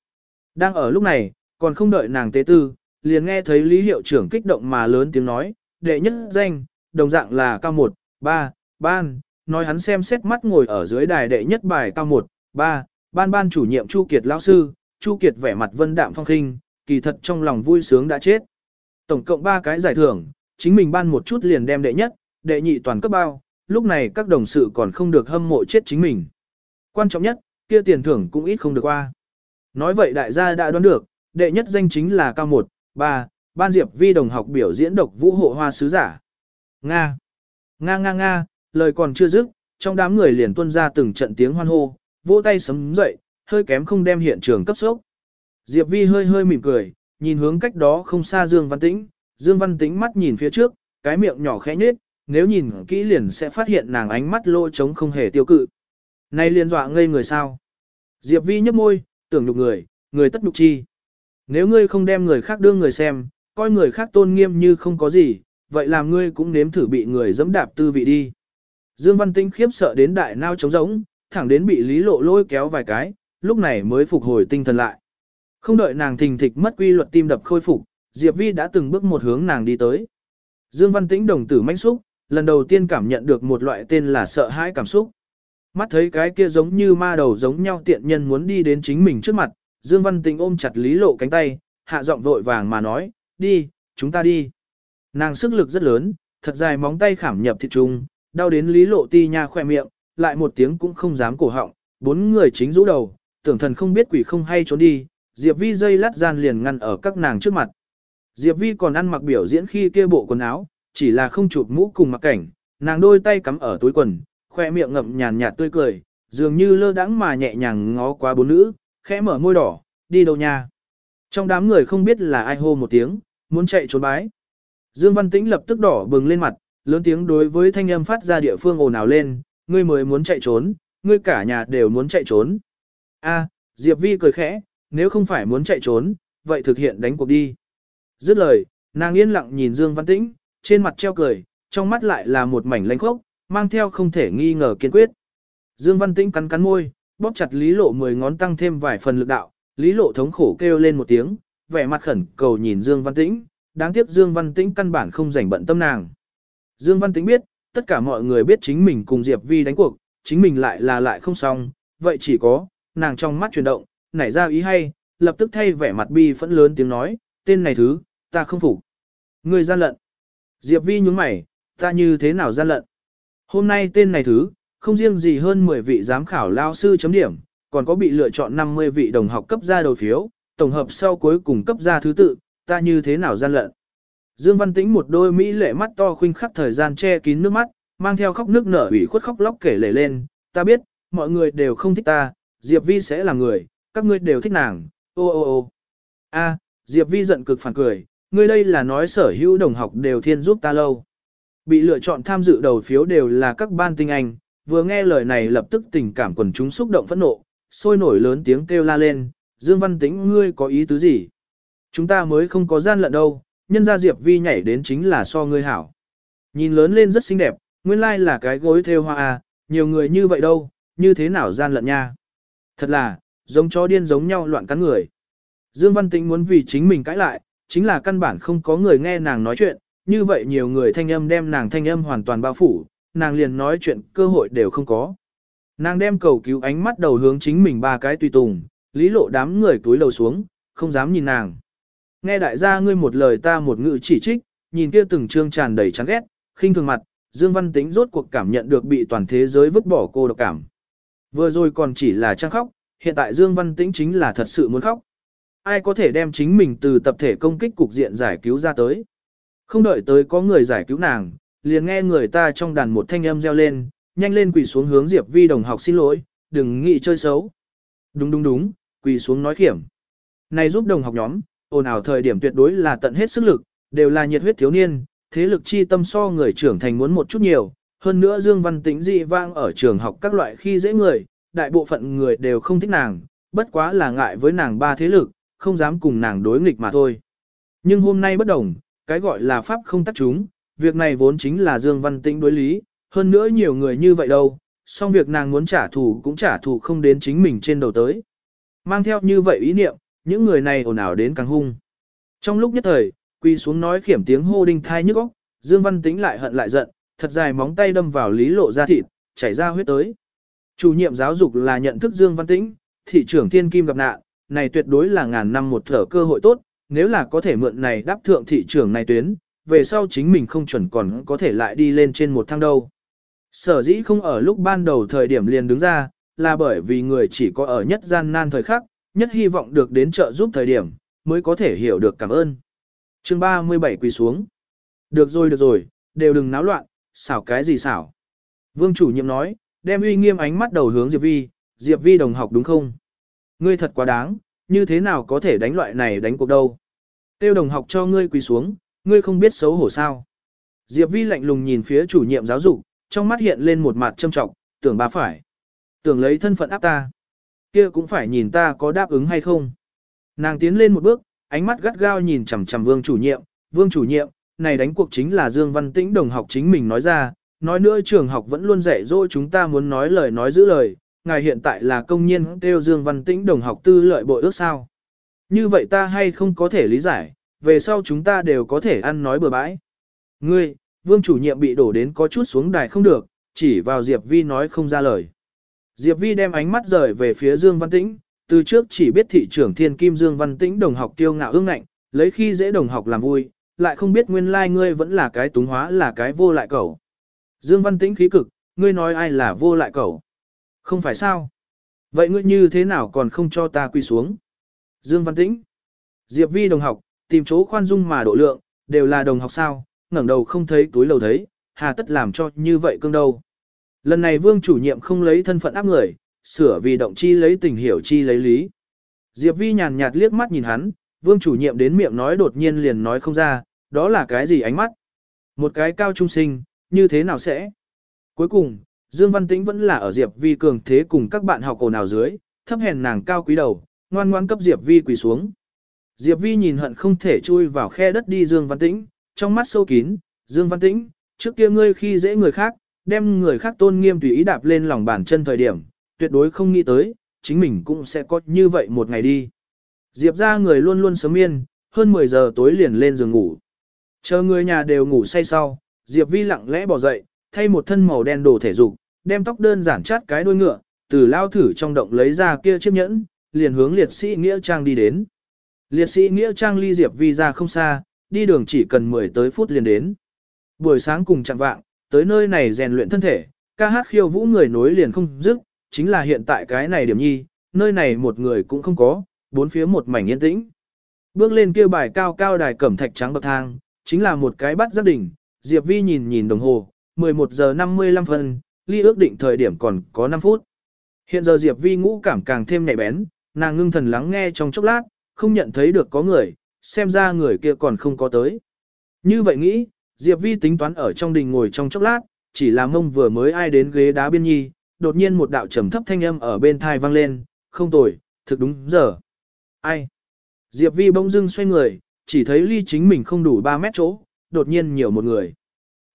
Đang ở lúc này, còn không đợi nàng tế tư, liền nghe thấy Lý Hiệu trưởng kích động mà lớn tiếng nói, đệ nhất danh, đồng dạng là cao 1, 3, ban, nói hắn xem xét mắt ngồi ở dưới đài đệ nhất bài cao 1, 3, ban ban chủ nhiệm Chu Kiệt lão sư, Chu Kiệt vẻ mặt vân đạm phong khinh, kỳ thật trong lòng vui sướng đã chết. Tổng cộng 3 cái giải thưởng, chính mình ban một chút liền đem đệ nhất, đệ nhị toàn cấp bao, lúc này các đồng sự còn không được hâm mộ chết chính mình. Quan trọng nhất, kia tiền thưởng cũng ít không được qua. Nói vậy đại gia đã đoán được, đệ nhất danh chính là cao 1, 3, ban diệp vi đồng học biểu diễn độc vũ hộ hoa sứ giả. Nga. Nga nga nga, lời còn chưa dứt, trong đám người liền tuôn ra từng trận tiếng hoan hô, vỗ tay sấm dậy, hơi kém không đem hiện trường cấp sốc. Diệp Vi hơi hơi mỉm cười, nhìn hướng cách đó không xa Dương Văn Tĩnh, Dương Văn Tĩnh mắt nhìn phía trước, cái miệng nhỏ khẽ nhếch, nếu nhìn kỹ liền sẽ phát hiện nàng ánh mắt lỗ trống không hề tiêu cự. Này liền dọa ngây người sao? Diệp Vi nhấp môi, tưởng nhục người, người tất nhục chi. Nếu ngươi không đem người khác đưa người xem, coi người khác tôn nghiêm như không có gì, vậy làm ngươi cũng nếm thử bị người dẫm đạp tư vị đi. Dương Văn Tinh khiếp sợ đến đại nao trống rỗng, thẳng đến bị Lý Lộ lôi kéo vài cái, lúc này mới phục hồi tinh thần lại. Không đợi nàng thình thịch mất quy luật tim đập khôi phục, Diệp Vi đã từng bước một hướng nàng đi tới. Dương Văn Tĩnh đồng tử manh xúc, lần đầu tiên cảm nhận được một loại tên là sợ hãi cảm xúc. Mắt thấy cái kia giống như ma đầu giống nhau tiện nhân muốn đi đến chính mình trước mặt, Dương Văn Tĩnh ôm chặt Lý Lộ cánh tay, hạ giọng vội vàng mà nói, đi, chúng ta đi. Nàng sức lực rất lớn, thật dài móng tay khảm nhập thịt trùng, đau đến Lý Lộ ti nha khỏe miệng, lại một tiếng cũng không dám cổ họng, bốn người chính rũ đầu, tưởng thần không biết quỷ không hay trốn đi, Diệp Vi dây lát gian liền ngăn ở các nàng trước mặt. Diệp Vi còn ăn mặc biểu diễn khi kia bộ quần áo, chỉ là không chụp mũ cùng mặc cảnh, nàng đôi tay cắm ở túi quần, khoe miệng ngậm nhàn nhạt tươi cười, dường như lơ đãng mà nhẹ nhàng ngó qua bốn nữ, khẽ mở môi đỏ, đi đâu nha. Trong đám người không biết là ai hô một tiếng, muốn chạy trốn bái. Dương Văn Tĩnh lập tức đỏ bừng lên mặt, lớn tiếng đối với thanh âm phát ra địa phương ồn ào lên, ngươi mới muốn chạy trốn, ngươi cả nhà đều muốn chạy trốn. A, Diệp Vi cười khẽ, nếu không phải muốn chạy trốn, vậy thực hiện đánh cuộc đi. Dứt lời, nàng yên lặng nhìn Dương Văn Tĩnh, trên mặt treo cười, trong mắt lại là một mảnh lãnh khốc, mang theo không thể nghi ngờ kiên quyết. Dương Văn Tĩnh cắn cắn môi, bóp chặt Lý Lộ mười ngón tăng thêm vài phần lực đạo, Lý Lộ thống khổ kêu lên một tiếng, vẻ mặt khẩn cầu nhìn Dương Văn Tĩnh, đáng tiếc Dương Văn Tĩnh căn bản không rảnh bận tâm nàng. Dương Văn Tĩnh biết, tất cả mọi người biết chính mình cùng Diệp Vi đánh cuộc, chính mình lại là lại không xong, vậy chỉ có, nàng trong mắt chuyển động, nảy ra ý hay, lập tức thay vẻ mặt bi phẫn lớn tiếng nói, tên này thứ, ta không phục. Người gian lận. Diệp Vi nhướng mày, ta như thế nào gian lận? Hôm nay tên này thứ, không riêng gì hơn 10 vị giám khảo lao sư chấm điểm, còn có bị lựa chọn 50 vị đồng học cấp ra đầu phiếu, tổng hợp sau cuối cùng cấp ra thứ tự, ta như thế nào gian lận. Dương Văn Tĩnh một đôi mỹ lệ mắt to khuynh khắc thời gian che kín nước mắt, mang theo khóc nước nở ủy khuất khóc lóc kể lể lên, ta biết, mọi người đều không thích ta, Diệp Vi sẽ là người, các ngươi đều thích nàng, ô ô ô. A, Diệp Vi giận cực phản cười, ngươi đây là nói sở hữu đồng học đều thiên giúp ta lâu. Bị lựa chọn tham dự đầu phiếu đều là các ban tinh anh, vừa nghe lời này lập tức tình cảm quần chúng xúc động phẫn nộ, sôi nổi lớn tiếng kêu la lên, Dương Văn Tĩnh ngươi có ý tứ gì? Chúng ta mới không có gian lận đâu, nhân gia Diệp Vi nhảy đến chính là so ngươi hảo. Nhìn lớn lên rất xinh đẹp, nguyên lai là cái gối theo hoa à, nhiều người như vậy đâu, như thế nào gian lận nha. Thật là, giống chó điên giống nhau loạn cắn người. Dương Văn Tĩnh muốn vì chính mình cãi lại, chính là căn bản không có người nghe nàng nói chuyện, như vậy nhiều người thanh âm đem nàng thanh âm hoàn toàn bao phủ, nàng liền nói chuyện cơ hội đều không có. Nàng đem cầu cứu ánh mắt đầu hướng chính mình ba cái tùy tùng, lý lộ đám người túi lầu xuống, không dám nhìn nàng. Nghe đại gia ngươi một lời ta một ngữ chỉ trích, nhìn kia từng trương tràn đầy chán ghét, khinh thường mặt, Dương Văn Tĩnh rốt cuộc cảm nhận được bị toàn thế giới vứt bỏ cô độc cảm. Vừa rồi còn chỉ là trang khóc, hiện tại Dương Văn Tĩnh chính là thật sự muốn khóc. Ai có thể đem chính mình từ tập thể công kích cục diện giải cứu ra tới. Không đợi tới có người giải cứu nàng, liền nghe người ta trong đàn một thanh âm reo lên, nhanh lên quỳ xuống hướng Diệp Vi đồng học xin lỗi, đừng nghĩ chơi xấu. Đúng đúng đúng, quỳ xuống nói khiểm. Này giúp đồng học nhóm, ồn ào thời điểm tuyệt đối là tận hết sức lực, đều là nhiệt huyết thiếu niên, thế lực chi tâm so người trưởng thành muốn một chút nhiều. Hơn nữa Dương Văn Tĩnh dị vang ở trường học các loại khi dễ người, đại bộ phận người đều không thích nàng, bất quá là ngại với nàng ba thế lực, không dám cùng nàng đối nghịch mà thôi. Nhưng hôm nay bất đồng, cái gọi là pháp không tắc chúng, việc này vốn chính là Dương Văn Tĩnh đối lý, hơn nữa nhiều người như vậy đâu, song việc nàng muốn trả thù cũng trả thù không đến chính mình trên đầu tới. Mang theo như vậy ý niệm, những người này ồn ào đến càng hung. Trong lúc nhất thời, quy xuống nói khiểm tiếng hô đinh thai nhức óc, Dương Văn Tĩnh lại hận lại giận, thật dài móng tay đâm vào lý lộ ra thịt, chảy ra huyết tới. Chủ nhiệm giáo dục là nhận thức Dương Văn Tĩnh, thị trưởng thiên kim gặp nạn, này tuyệt đối là ngàn năm một thở cơ hội tốt, nếu là có thể mượn này đáp thượng thị trường này tuyến, về sau chính mình không chuẩn còn có thể lại đi lên trên một thang đâu. Sở dĩ không ở lúc ban đầu thời điểm liền đứng ra, là bởi vì người chỉ có ở nhất gian nan thời khắc, nhất hy vọng được đến trợ giúp thời điểm, mới có thể hiểu được cảm ơn. chương 37 quỳ xuống. Được rồi được rồi, đều đừng náo loạn, xảo cái gì xảo. Vương chủ nhiệm nói, đem uy nghiêm ánh mắt đầu hướng Diệp Vi, Diệp Vi đồng học đúng không? Ngươi thật quá đáng, như thế nào có thể đánh loại này đánh cuộc đâu? Tiêu đồng học cho ngươi quỳ xuống, ngươi không biết xấu hổ sao? Diệp Vi lạnh lùng nhìn phía chủ nhiệm giáo dục, trong mắt hiện lên một mặt châm trọng, tưởng bà phải. Tưởng lấy thân phận áp ta. Kia cũng phải nhìn ta có đáp ứng hay không. Nàng tiến lên một bước, ánh mắt gắt gao nhìn chằm chằm vương chủ nhiệm, vương chủ nhiệm, này đánh cuộc chính là Dương Văn Tĩnh đồng học chính mình nói ra, nói nữa trường học vẫn luôn dạy dỗ chúng ta muốn nói lời nói giữ lời, ngài hiện tại là công nhân kêu Dương Văn Tĩnh đồng học tư lợi bội ước sao. Như vậy ta hay không có thể lý giải, về sau chúng ta đều có thể ăn nói bừa bãi. Ngươi, vương chủ nhiệm bị đổ đến có chút xuống đài không được, chỉ vào Diệp Vi nói không ra lời. Diệp Vi đem ánh mắt rời về phía Dương Văn Tĩnh, từ trước chỉ biết thị trưởng thiên kim Dương Văn Tĩnh đồng học tiêu ngạo ương ngạnh, lấy khi dễ đồng học làm vui, lại không biết nguyên lai like ngươi vẫn là cái túng hóa là cái vô lại cẩu. Dương Văn Tĩnh khí cực, ngươi nói ai là vô lại cẩu? Không phải sao? Vậy ngươi như thế nào còn không cho ta quy xuống? Dương Văn Tĩnh. Diệp Vi đồng học, tìm chỗ khoan dung mà độ lượng, đều là đồng học sao, ngẩng đầu không thấy túi lầu thấy, hà tất làm cho như vậy cương đâu. Lần này vương chủ nhiệm không lấy thân phận áp người, sửa vì động chi lấy tình hiểu chi lấy lý. Diệp Vi nhàn nhạt liếc mắt nhìn hắn, vương chủ nhiệm đến miệng nói đột nhiên liền nói không ra, đó là cái gì ánh mắt. Một cái cao trung sinh, như thế nào sẽ? Cuối cùng, Dương Văn Tĩnh vẫn là ở Diệp Vi cường thế cùng các bạn học cổ nào dưới, thấp hèn nàng cao quý đầu, ngoan ngoan cấp Diệp Vi quỳ xuống. Diệp Vi nhìn hận không thể chui vào khe đất đi Dương Văn Tĩnh, trong mắt sâu kín, Dương Văn Tĩnh, trước kia ngươi khi dễ người khác, đem người khác tôn nghiêm tùy ý đạp lên lòng bàn chân thời điểm, tuyệt đối không nghĩ tới, chính mình cũng sẽ có như vậy một ngày đi. Diệp ra người luôn luôn sớm miên, hơn 10 giờ tối liền lên giường ngủ. Chờ người nhà đều ngủ say sau, Diệp Vi lặng lẽ bỏ dậy, thay một thân màu đen đồ thể dục, đem tóc đơn giản chát cái đuôi ngựa, từ lao thử trong động lấy ra kia chiếc nhẫn, liền hướng liệt sĩ Nghĩa Trang đi đến. Liệt sĩ Nghĩa Trang ly Diệp Vi ra không xa, đi đường chỉ cần 10 tới phút liền đến. Buổi sáng cùng chặng vạng, tới nơi này rèn luyện thân thể, ca hát khiêu vũ người nối liền không dứt, chính là hiện tại cái này điểm nhi, nơi này một người cũng không có, bốn phía một mảnh yên tĩnh. Bước lên kia bài cao cao đài cẩm thạch trắng bậc thang, chính là một cái bắt giác đỉnh, Diệp Vi nhìn nhìn đồng hồ, 11 giờ 55 phân, ly ước định thời điểm còn có 5 phút. Hiện giờ Diệp Vi ngũ cảm càng thêm nhạy bén, nàng ngưng thần lắng nghe trong chốc lát, không nhận thấy được có người, xem ra người kia còn không có tới. Như vậy nghĩ, Diệp Vi tính toán ở trong đình ngồi trong chốc lát, chỉ là mông vừa mới ai đến ghế đá biên nhi, đột nhiên một đạo trầm thấp thanh âm ở bên thai vang lên, không tồi, thực đúng giờ. Ai? Diệp Vi bỗng dưng xoay người, chỉ thấy ly chính mình không đủ 3 mét chỗ, đột nhiên nhiều một người.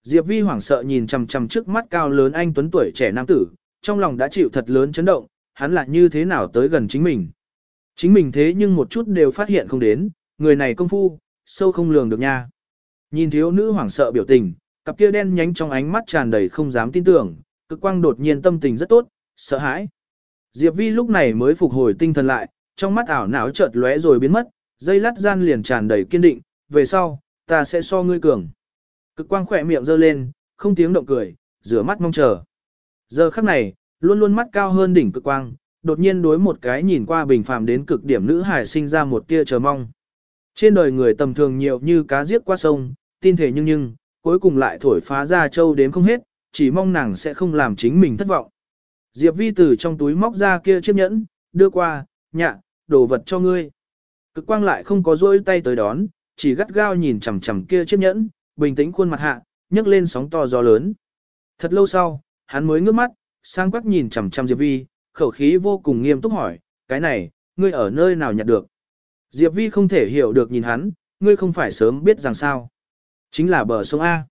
Diệp Vi hoảng sợ nhìn chằm chằm trước mắt cao lớn anh tuấn tuổi trẻ nam tử, trong lòng đã chịu thật lớn chấn động, hắn là như thế nào tới gần chính mình. Chính mình thế nhưng một chút đều phát hiện không đến, người này công phu, sâu không lường được nha. Nhìn thiếu nữ hoảng sợ biểu tình, cặp kia đen nhánh trong ánh mắt tràn đầy không dám tin tưởng, cực quang đột nhiên tâm tình rất tốt, sợ hãi. Diệp Vi lúc này mới phục hồi tinh thần lại, trong mắt ảo não chợt lóe rồi biến mất, dây lát gian liền tràn đầy kiên định, về sau, ta sẽ so ngươi cường. Cực quang khỏe miệng giơ lên, không tiếng động cười, rửa mắt mong chờ. Giờ khắc này, luôn luôn mắt cao hơn đỉnh cực quang, đột nhiên đối một cái nhìn qua bình phàm đến cực điểm nữ hải sinh ra một tia chờ mong. Trên đời người tầm thường nhiều như cá giết qua sông, tin thể nhưng nhưng, cuối cùng lại thổi phá ra châu đến không hết, chỉ mong nàng sẽ không làm chính mình thất vọng. Diệp Vi từ trong túi móc ra kia chiếc nhẫn, đưa qua, nhạ, đồ vật cho ngươi. Cực quang lại không có rôi tay tới đón, chỉ gắt gao nhìn chằm chằm kia chiếc nhẫn, bình tĩnh khuôn mặt hạ, nhấc lên sóng to gió lớn. Thật lâu sau, hắn mới ngước mắt, sang quắc nhìn chằm chằm Diệp Vi, khẩu khí vô cùng nghiêm túc hỏi, cái này, ngươi ở nơi nào nhặt được? Diệp Vi không thể hiểu được nhìn hắn, ngươi không phải sớm biết rằng sao. Chính là bờ sông A.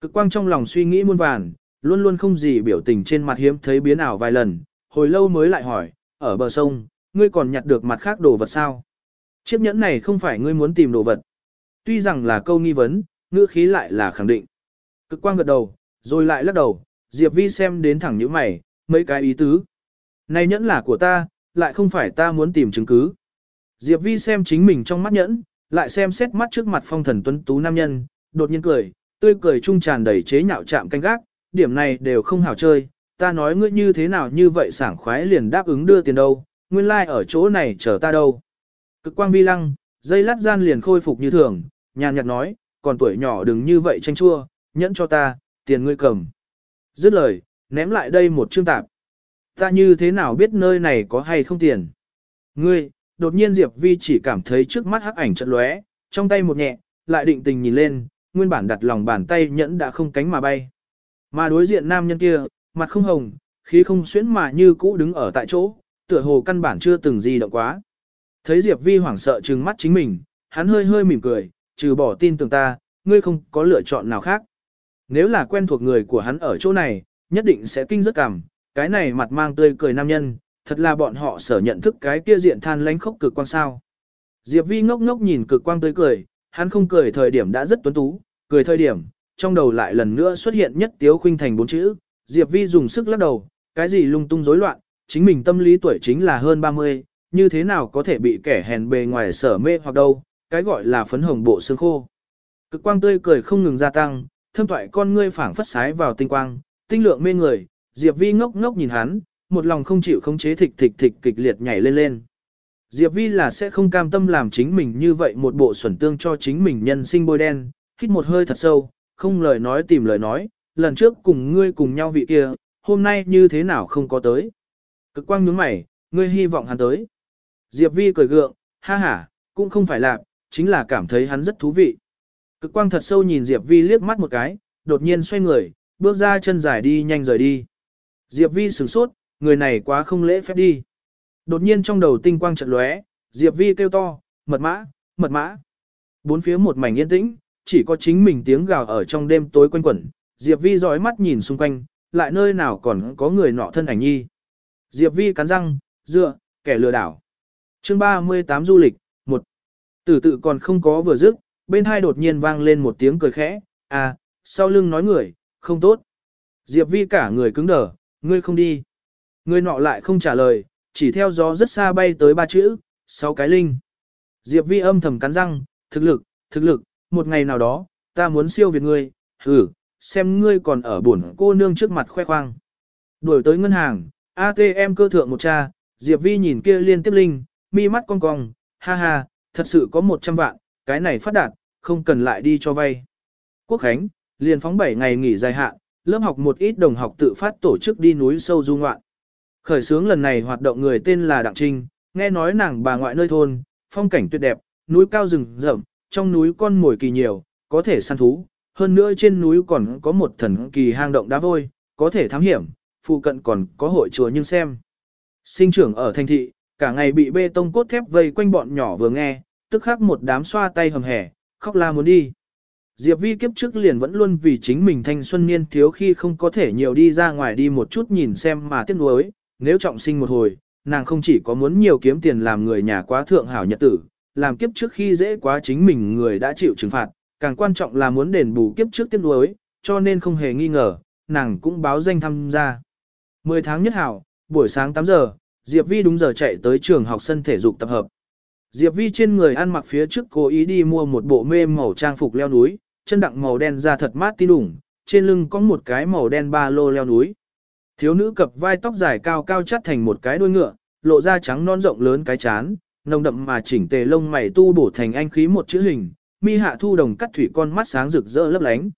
Cực quang trong lòng suy nghĩ muôn vàn, luôn luôn không gì biểu tình trên mặt hiếm thấy biến ảo vài lần, hồi lâu mới lại hỏi, ở bờ sông, ngươi còn nhặt được mặt khác đồ vật sao? Chiếc nhẫn này không phải ngươi muốn tìm đồ vật. Tuy rằng là câu nghi vấn, ngữ khí lại là khẳng định. Cực quang gật đầu, rồi lại lắc đầu, Diệp Vi xem đến thẳng như mày, mấy cái ý tứ. Này nhẫn là của ta, lại không phải ta muốn tìm chứng cứ. Diệp Vi xem chính mình trong mắt nhẫn, lại xem xét mắt trước mặt phong thần tuấn tú nam nhân, đột nhiên cười, tươi cười trung tràn đầy chế nhạo chạm canh gác, điểm này đều không hảo chơi, ta nói ngươi như thế nào như vậy sảng khoái liền đáp ứng đưa tiền đâu, nguyên lai like ở chỗ này chờ ta đâu. Cực quang vi lăng, dây lát gian liền khôi phục như thường, nhàn nhạt nói, còn tuổi nhỏ đừng như vậy tranh chua, nhẫn cho ta, tiền ngươi cầm. Dứt lời, ném lại đây một chương tạp. Ta như thế nào biết nơi này có hay không tiền? Ngươi, đột nhiên Diệp Vi chỉ cảm thấy trước mắt hắc ảnh chợt lóe, trong tay một nhẹ, lại định tình nhìn lên, nguyên bản đặt lòng bàn tay nhẫn đã không cánh mà bay. Mà đối diện nam nhân kia, mặt không hồng, khí không xuyến mà như cũ đứng ở tại chỗ, tựa hồ căn bản chưa từng gì động quá. Thấy Diệp Vi hoảng sợ trừng mắt chính mình, hắn hơi hơi mỉm cười, trừ bỏ tin tưởng ta, ngươi không có lựa chọn nào khác. Nếu là quen thuộc người của hắn ở chỗ này, nhất định sẽ kinh rất cảm, cái này mặt mang tươi cười nam nhân, thật là bọn họ sở nhận thức cái kia diện than lánh khốc cực quang sao. Diệp Vi ngốc ngốc nhìn cực quang tươi cười, hắn không cười thời điểm đã rất tuấn tú, cười thời điểm, trong đầu lại lần nữa xuất hiện nhất tiếu khuynh thành bốn chữ, Diệp Vi dùng sức lắc đầu, cái gì lung tung rối loạn, chính mình tâm lý tuổi chính là hơn 30, như thế nào có thể bị kẻ hèn bề ngoài sở mê hoặc đâu, cái gọi là phấn hồng bộ xương khô. Cực quang tươi cười không ngừng gia tăng, thâm thoại con ngươi phảng phất sái vào tinh quang, tinh lượng mê người, Diệp Vi ngốc ngốc nhìn hắn, một lòng không chịu khống chế thịch thịch thịch kịch liệt nhảy lên lên. Diệp Vi là sẽ không cam tâm làm chính mình như vậy một bộ xuẩn tương cho chính mình nhân sinh bôi đen, hít một hơi thật sâu, không lời nói tìm lời nói, lần trước cùng ngươi cùng nhau vị kia, hôm nay như thế nào không có tới. Cực quang nhướng mày, ngươi hy vọng hắn tới. Diệp Vi cười gượng, ha ha, cũng không phải là, chính là cảm thấy hắn rất thú vị. Cực quang thật sâu nhìn Diệp Vi liếc mắt một cái, đột nhiên xoay người, bước ra chân dài đi nhanh rời đi. Diệp Vi sửng sốt, người này quá không lễ phép đi. Đột nhiên trong đầu tinh quang chợt lóe, Diệp Vi kêu to, mật mã, mật mã. Bốn phía một mảnh yên tĩnh, chỉ có chính mình tiếng gào ở trong đêm tối quanh quẩn. Diệp Vi dõi mắt nhìn xung quanh, lại nơi nào còn có người nọ thân ảnh nhi. Diệp Vi cắn răng, dựa, kẻ lừa đảo. Chương 38 du lịch, Tử tự còn không có vừa dứt, bên hai đột nhiên vang lên một tiếng cười khẽ, à, sau lưng nói người, không tốt. Diệp Vi cả người cứng đờ, ngươi không đi. Người nọ lại không trả lời, chỉ theo gió rất xa bay tới ba chữ, sáu cái linh. Diệp Vi âm thầm cắn răng, thực lực, thực lực, một ngày nào đó, ta muốn siêu việt ngươi, hử, xem ngươi còn ở buồn cô nương trước mặt khoe khoang. Đuổi tới ngân hàng, ATM cơ thượng một cha, Diệp Vi nhìn kia liên tiếp linh, mi mắt cong cong, ha ha, thật sự có 100 vạn, cái này phát đạt, không cần lại đi cho vay. Quốc Khánh, liền phóng 7 ngày nghỉ dài hạn, lớp học một ít đồng học tự phát tổ chức đi núi sâu du ngoạn. Khởi xướng lần này hoạt động người tên là Đặng Trinh, nghe nói nàng bà ngoại nơi thôn, phong cảnh tuyệt đẹp, núi cao rừng rậm, trong núi con mồi kỳ nhiều, có thể săn thú, hơn nữa trên núi còn có một thần kỳ hang động đá vôi, có thể thám hiểm, phụ cận còn có hội chùa nhưng xem. Sinh trưởng ở thành thị, cả ngày bị bê tông cốt thép vây quanh bọn nhỏ vừa nghe, tức khắc một đám xoa tay hầm hẻ, khóc la muốn đi. Diệp Vi kiếp trước liền vẫn luôn vì chính mình thanh xuân niên thiếu khi không có thể nhiều đi ra ngoài đi một chút nhìn xem mà tiếc nuối, nếu trọng sinh một hồi, nàng không chỉ có muốn nhiều kiếm tiền làm người nhà quá thượng hảo nhật tử, làm kiếp trước khi dễ quá chính mình người đã chịu trừng phạt, càng quan trọng là muốn đền bù kiếp trước tiếc nuối, cho nên không hề nghi ngờ, nàng cũng báo danh tham gia. 10 tháng nhất hảo, buổi sáng 8 giờ, Diệp Vi đúng giờ chạy tới trường học sân thể dục tập hợp. Diệp Vi trên người ăn mặc phía trước cố ý đi mua một bộ mê màu trang phục leo núi, chân đặng màu đen da thật mát tin đủng, trên lưng có một cái màu đen ba lô leo núi. Thiếu nữ cặp vai tóc dài cao cao chắt thành một cái đuôi ngựa, lộ ra trắng non rộng lớn cái chán, nồng đậm mà chỉnh tề lông mày tu bổ thành anh khí một chữ hình, mi hạ thu đồng cắt thủy con mắt sáng rực rỡ lấp lánh.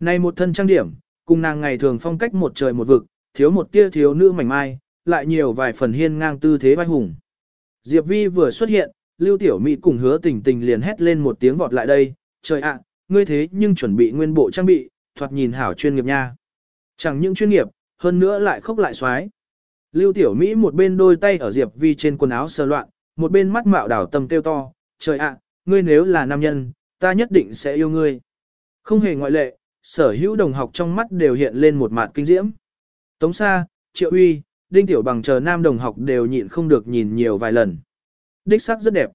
Này một thân trang điểm, cùng nàng ngày thường phong cách một trời một vực, thiếu một tia thiếu nữ mảnh mai, lại nhiều vài phần hiên ngang tư thế vai hùng. Diệp Vi vừa xuất hiện, Lưu Tiểu Mỹ cùng hứa tình tình liền hét lên một tiếng vọt lại đây, trời ạ, ngươi thế nhưng chuẩn bị nguyên bộ trang bị, thoạt nhìn hảo chuyên nghiệp nha. Chẳng những chuyên nghiệp, hơn nữa lại khốc lại xoái. Lưu Tiểu Mỹ một bên đôi tay ở Diệp Vi trên quần áo sơ loạn, một bên mắt mạo đảo tâm kêu to, trời ạ, ngươi nếu là nam nhân, ta nhất định sẽ yêu ngươi. Không hề ngoại lệ, sở hữu đồng học trong mắt đều hiện lên một mặt kinh diễm. Tống Sa, Triệu Uy, Đinh Tiểu Bằng chờ nam đồng học đều nhịn không được nhìn nhiều vài lần. Đích sắc rất đẹp.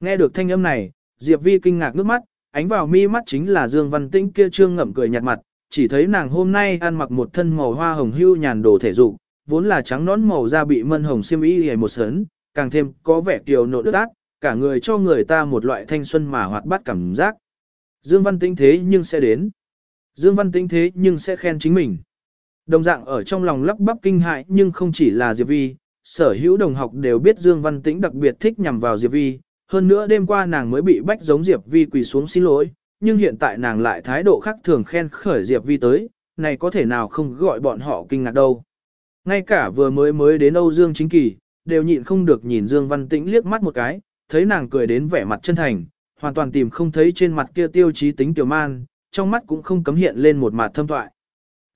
Nghe được thanh âm này, Diệp Vi kinh ngạc nước mắt, ánh vào mi mắt chính là Dương Văn Tĩnh kia trương ngậm cười nhạt mặt, chỉ thấy nàng hôm nay ăn mặc một thân màu hoa hồng hưu nhàn đồ thể dục, vốn là trắng nón màu da bị mân hồng xiêm y hề một sớn, càng thêm có vẻ kiều nộ đứt ác, cả người cho người ta một loại thanh xuân mà hoạt bát cảm giác. Dương Văn Tĩnh thế nhưng sẽ đến. Dương Văn Tĩnh thế nhưng sẽ khen chính mình. Đồng dạng ở trong lòng lắp bắp kinh hại nhưng không chỉ là Diệp Vi, sở hữu đồng học đều biết Dương Văn Tĩnh đặc biệt thích nhằm vào Diệp Vi, hơn nữa đêm qua nàng mới bị bách giống Diệp Vi quỳ xuống xin lỗi, nhưng hiện tại nàng lại thái độ khác thường khen khởi Diệp Vi tới, này có thể nào không gọi bọn họ kinh ngạc đâu. Ngay cả vừa mới mới đến Âu Dương Chính Kỳ, đều nhịn không được nhìn Dương Văn Tĩnh liếc mắt một cái, thấy nàng cười đến vẻ mặt chân thành, hoàn toàn tìm không thấy trên mặt kia tiêu chí tính tiểu man, trong mắt cũng không cấm hiện lên một mặt thâm thoại.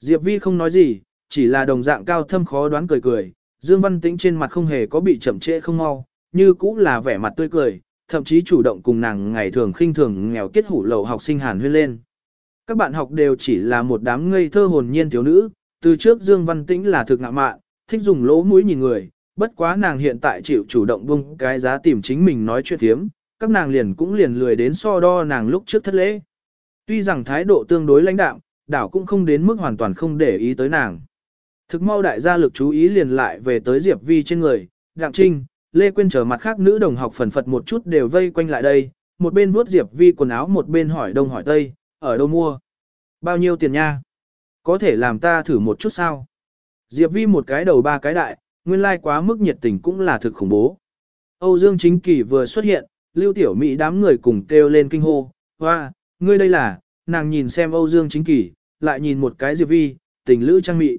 Diệp Vi không nói gì, chỉ là đồng dạng cao thâm khó đoán cười cười, Dương Văn Tĩnh trên mặt không hề có bị chậm trễ không mau, như cũng là vẻ mặt tươi cười, thậm chí chủ động cùng nàng ngày thường khinh thường nghèo kết hủ lậu học sinh hàn huyên lên. Các bạn học đều chỉ là một đám ngây thơ hồn nhiên thiếu nữ, từ trước Dương Văn Tĩnh là thực ngạ mạn, thích dùng lỗ mũi nhìn người, bất quá nàng hiện tại chịu chủ động buông cái giá tìm chính mình nói chuyện thiếm, các nàng liền cũng liền lười đến so đo nàng lúc trước thất lễ. Tuy rằng thái độ tương đối lãnh đạm, đảo cũng không đến mức hoàn toàn không để ý tới nàng. Thực mau đại gia lực chú ý liền lại về tới Diệp Vi trên người, Đặng Trinh, Lê Quyên chờ mặt khác nữ đồng học phần phật một chút đều vây quanh lại đây, một bên vuốt Diệp Vi quần áo một bên hỏi đông hỏi tây, ở đâu mua? Bao nhiêu tiền nha? Có thể làm ta thử một chút sao? Diệp Vi một cái đầu ba cái đại, nguyên lai like quá mức nhiệt tình cũng là thực khủng bố. Âu Dương Chính Kỳ vừa xuất hiện, Lưu Tiểu Mỹ đám người cùng kêu lên kinh hô, hoa, ngươi đây là, nàng nhìn xem Âu Dương Chính Kỳ, lại nhìn một cái Diệp Vi, tình lữ trang mị.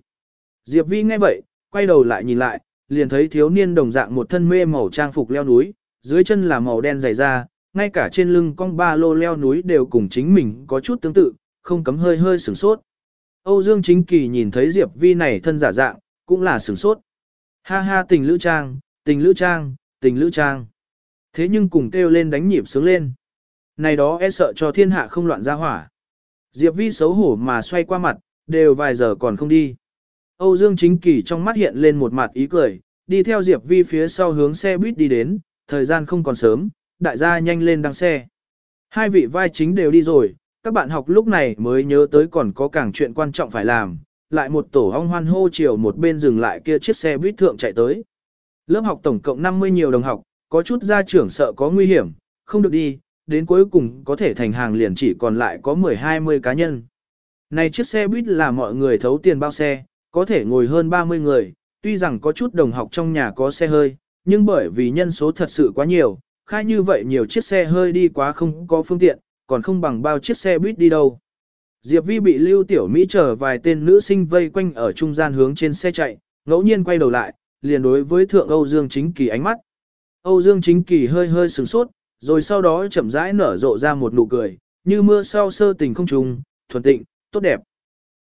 Diệp Vi nghe vậy, quay đầu lại nhìn lại, liền thấy thiếu niên đồng dạng một thân mê màu trang phục leo núi, dưới chân là màu đen dày da, ngay cả trên lưng cong ba lô leo núi đều cùng chính mình có chút tương tự, không cấm hơi hơi sửng sốt. Âu Dương Chính Kỳ nhìn thấy Diệp Vi này thân giả dạng, cũng là sửng sốt. Ha ha tình lữ trang, tình lữ trang, tình lữ trang. Thế nhưng cùng kêu lên đánh nhịp sướng lên. Này đó e sợ cho thiên hạ không loạn ra hỏa. Diệp Vi xấu hổ mà xoay qua mặt, đều vài giờ còn không đi. Âu Dương Chính Kỳ trong mắt hiện lên một mặt ý cười, đi theo Diệp Vi phía sau hướng xe buýt đi đến, thời gian không còn sớm, đại gia nhanh lên đăng xe. Hai vị vai chính đều đi rồi, các bạn học lúc này mới nhớ tới còn có càng chuyện quan trọng phải làm, lại một tổ hong hoan hô chiều một bên dừng lại kia chiếc xe buýt thượng chạy tới. Lớp học tổng cộng 50 nhiều đồng học, có chút gia trưởng sợ có nguy hiểm, không được đi, đến cuối cùng có thể thành hàng liền chỉ còn lại có 10-20 cá nhân. Này chiếc xe buýt là mọi người thấu tiền bao xe, có thể ngồi hơn 30 người, tuy rằng có chút đồng học trong nhà có xe hơi, nhưng bởi vì nhân số thật sự quá nhiều, khai như vậy nhiều chiếc xe hơi đi quá không có phương tiện, còn không bằng bao chiếc xe buýt đi đâu. Diệp Vi bị Lưu Tiểu Mỹ chở vài tên nữ sinh vây quanh ở trung gian hướng trên xe chạy, ngẫu nhiên quay đầu lại, liền đối với thượng Âu Dương Chính Kỳ ánh mắt. Âu Dương Chính Kỳ hơi hơi sửng sốt, rồi sau đó chậm rãi nở rộ ra một nụ cười, như mưa sau sơ tình không trùng, thuần tịnh, tốt đẹp.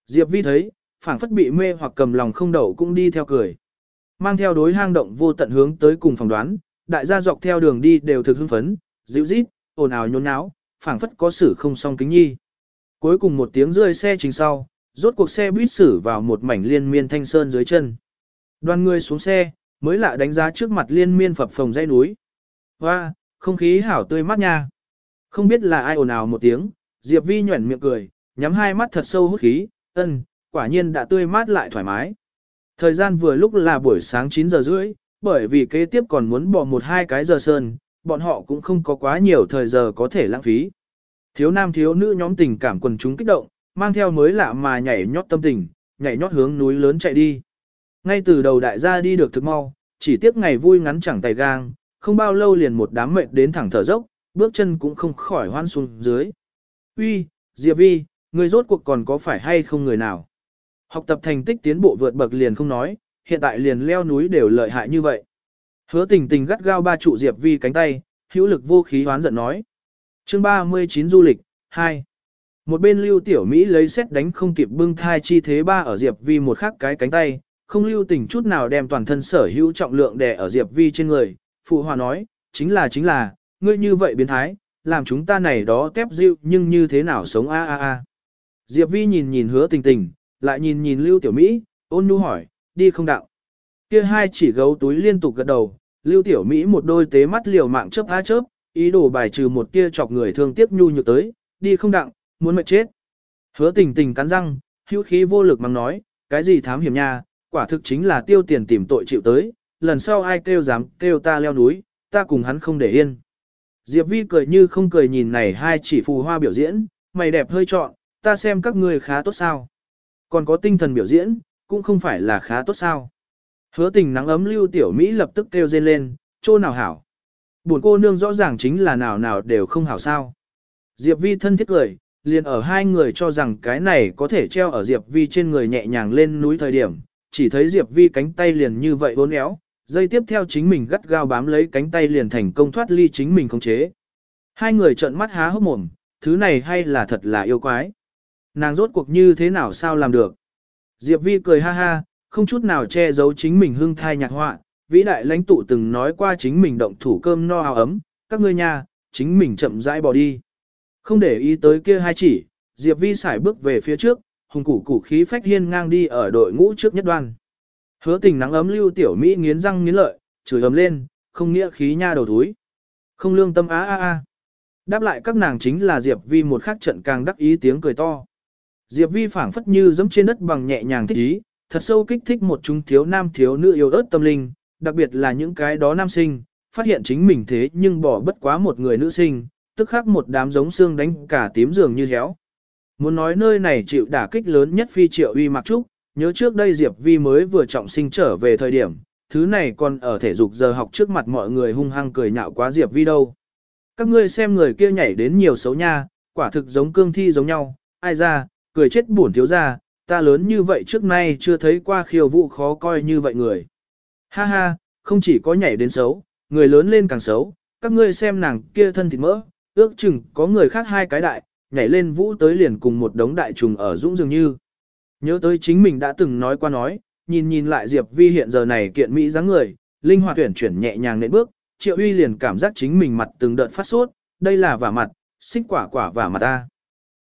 Diệp Vi thấy, phảng phất bị mê hoặc cầm lòng không đậu cũng đi theo cười. Mang theo đối hang động vô tận hướng tới cùng phòng đoán, đại gia dọc theo đường đi đều thực hưng phấn, dịu rít, ồn ào nhốn náo, phảng phất có xử không song kính nhi. Cuối cùng một tiếng rơi xe chính sau, rốt cuộc xe buýt xử vào một mảnh liên miên thanh sơn dưới chân. Đoàn người xuống xe, mới lạ đánh giá trước mặt liên miên phập phồng dãy núi. Hoa, không khí hảo tươi mát nha. Không biết là ai ồn ào một tiếng, Diệp Vi nhuẩn miệng cười, nhắm hai mắt thật sâu hút khí, ân, quả nhiên đã tươi mát lại thoải mái. Thời gian vừa lúc là buổi sáng 9 giờ rưỡi, bởi vì kế tiếp còn muốn bỏ một hai cái giờ sơn, bọn họ cũng không có quá nhiều thời giờ có thể lãng phí. Thiếu nam thiếu nữ nhóm tình cảm quần chúng kích động, mang theo mới lạ mà nhảy nhót tâm tình, nhảy nhót hướng núi lớn chạy đi. Ngay từ đầu đại gia đi được thực mau, chỉ tiếc ngày vui ngắn chẳng tay gang, không bao lâu liền một đám mệt đến thẳng thở dốc, bước chân cũng không khỏi hoan xuống dưới. Uy, Diệp Vi, người rốt cuộc còn có phải hay không người nào? Học tập thành tích tiến bộ vượt bậc liền không nói, hiện tại liền leo núi đều lợi hại như vậy. Hứa tình tình gắt gao ba trụ Diệp Vi cánh tay, hữu lực vô khí hoán giận nói. Chương 39 du lịch, 2. Một bên lưu tiểu Mỹ lấy xét đánh không kịp bưng thai chi thế ba ở Diệp Vi một khắc cái cánh tay, không lưu tình chút nào đem toàn thân sở hữu trọng lượng đè ở Diệp Vi trên người. Phụ hòa nói, chính là chính là, ngươi như vậy biến thái, làm chúng ta này đó tép dịu nhưng như thế nào sống a a a. Diệp Vi nhìn nhìn hứa tình tình, lại nhìn nhìn lưu tiểu Mỹ, ôn nhu hỏi, đi không đạo. Kia hai chỉ gấu túi liên tục gật đầu, lưu tiểu Mỹ một đôi tế mắt liều mạng chớp á chớp, ý đồ bài trừ một tia chọc người thương tiếc nhu nhược tới, đi không đặng, muốn mệt chết. Hứa tình tình cắn răng, hữu khí vô lực mắng nói, cái gì thám hiểm nha, quả thực chính là tiêu tiền tìm tội chịu tới, lần sau ai kêu dám kêu ta leo núi, ta cùng hắn không để yên. Diệp Vi cười như không cười nhìn này hai chỉ phù hoa biểu diễn, mày đẹp hơi trọn, ta xem các ngươi khá tốt sao. Còn có tinh thần biểu diễn, cũng không phải là khá tốt sao. Hứa tình nắng ấm lưu tiểu Mỹ lập tức kêu dên lên, chỗ nào hảo. Buồn cô nương rõ ràng chính là nào nào đều không hảo sao. Diệp Vi thân thiết cười, liền ở hai người cho rằng cái này có thể treo ở Diệp Vi trên người nhẹ nhàng lên núi thời điểm, chỉ thấy Diệp Vi cánh tay liền như vậy bốn éo, dây tiếp theo chính mình gắt gao bám lấy cánh tay liền thành công thoát ly chính mình không chế. Hai người trợn mắt há hốc mồm, thứ này hay là thật là yêu quái. Nàng rốt cuộc như thế nào sao làm được. Diệp Vi cười ha ha, không chút nào che giấu chính mình hưng thai nhạc họa, vĩ đại lãnh tụ từng nói qua chính mình động thủ cơm no áo ấm, các ngươi nha, chính mình chậm rãi bỏ đi. Không để ý tới kia hai chỉ, Diệp Vi xài bước về phía trước, hùng củ củ khí phách hiên ngang đi ở đội ngũ trước nhất đoan. Hứa tình nắng ấm lưu tiểu Mỹ nghiến răng nghiến lợi, chửi ấm lên, không nghĩa khí nha đầu túi. Không lương tâm á á á. Đáp lại các nàng chính là Diệp Vi một khắc trận càng đắc ý tiếng cười to. Diệp Vi phảng phất như giẫm trên đất bằng nhẹ nhàng thích ý, thật sâu kích thích một chúng thiếu nam thiếu nữ yêu ớt tâm linh, đặc biệt là những cái đó nam sinh, phát hiện chính mình thế nhưng bỏ bất quá một người nữ sinh, tức khắc một đám giống xương đánh cả tím giường như héo. Muốn nói nơi này chịu đả kích lớn nhất phi triệu uy mặc trúc, nhớ trước đây Diệp Vi mới vừa trọng sinh trở về thời điểm, thứ này còn ở thể dục giờ học trước mặt mọi người hung hăng cười nhạo quá Diệp Vi đâu. Các ngươi xem người kia nhảy đến nhiều xấu nha, quả thực giống cương thi giống nhau, ai ra, cười chết buồn thiếu ra, ta lớn như vậy trước nay chưa thấy qua khiêu vũ khó coi như vậy người. Ha ha, không chỉ có nhảy đến xấu, người lớn lên càng xấu, các ngươi xem nàng kia thân thịt mỡ, ước chừng có người khác hai cái đại, nhảy lên vũ tới liền cùng một đống đại trùng ở dũng dường như. Nhớ tới chính mình đã từng nói qua nói, nhìn nhìn lại Diệp Vi hiện giờ này kiện Mỹ dáng người, linh hoạt tuyển chuyển nhẹ nhàng nện bước, triệu uy liền cảm giác chính mình mặt từng đợt phát sốt, đây là vả mặt, xích quả quả vả mặt ta.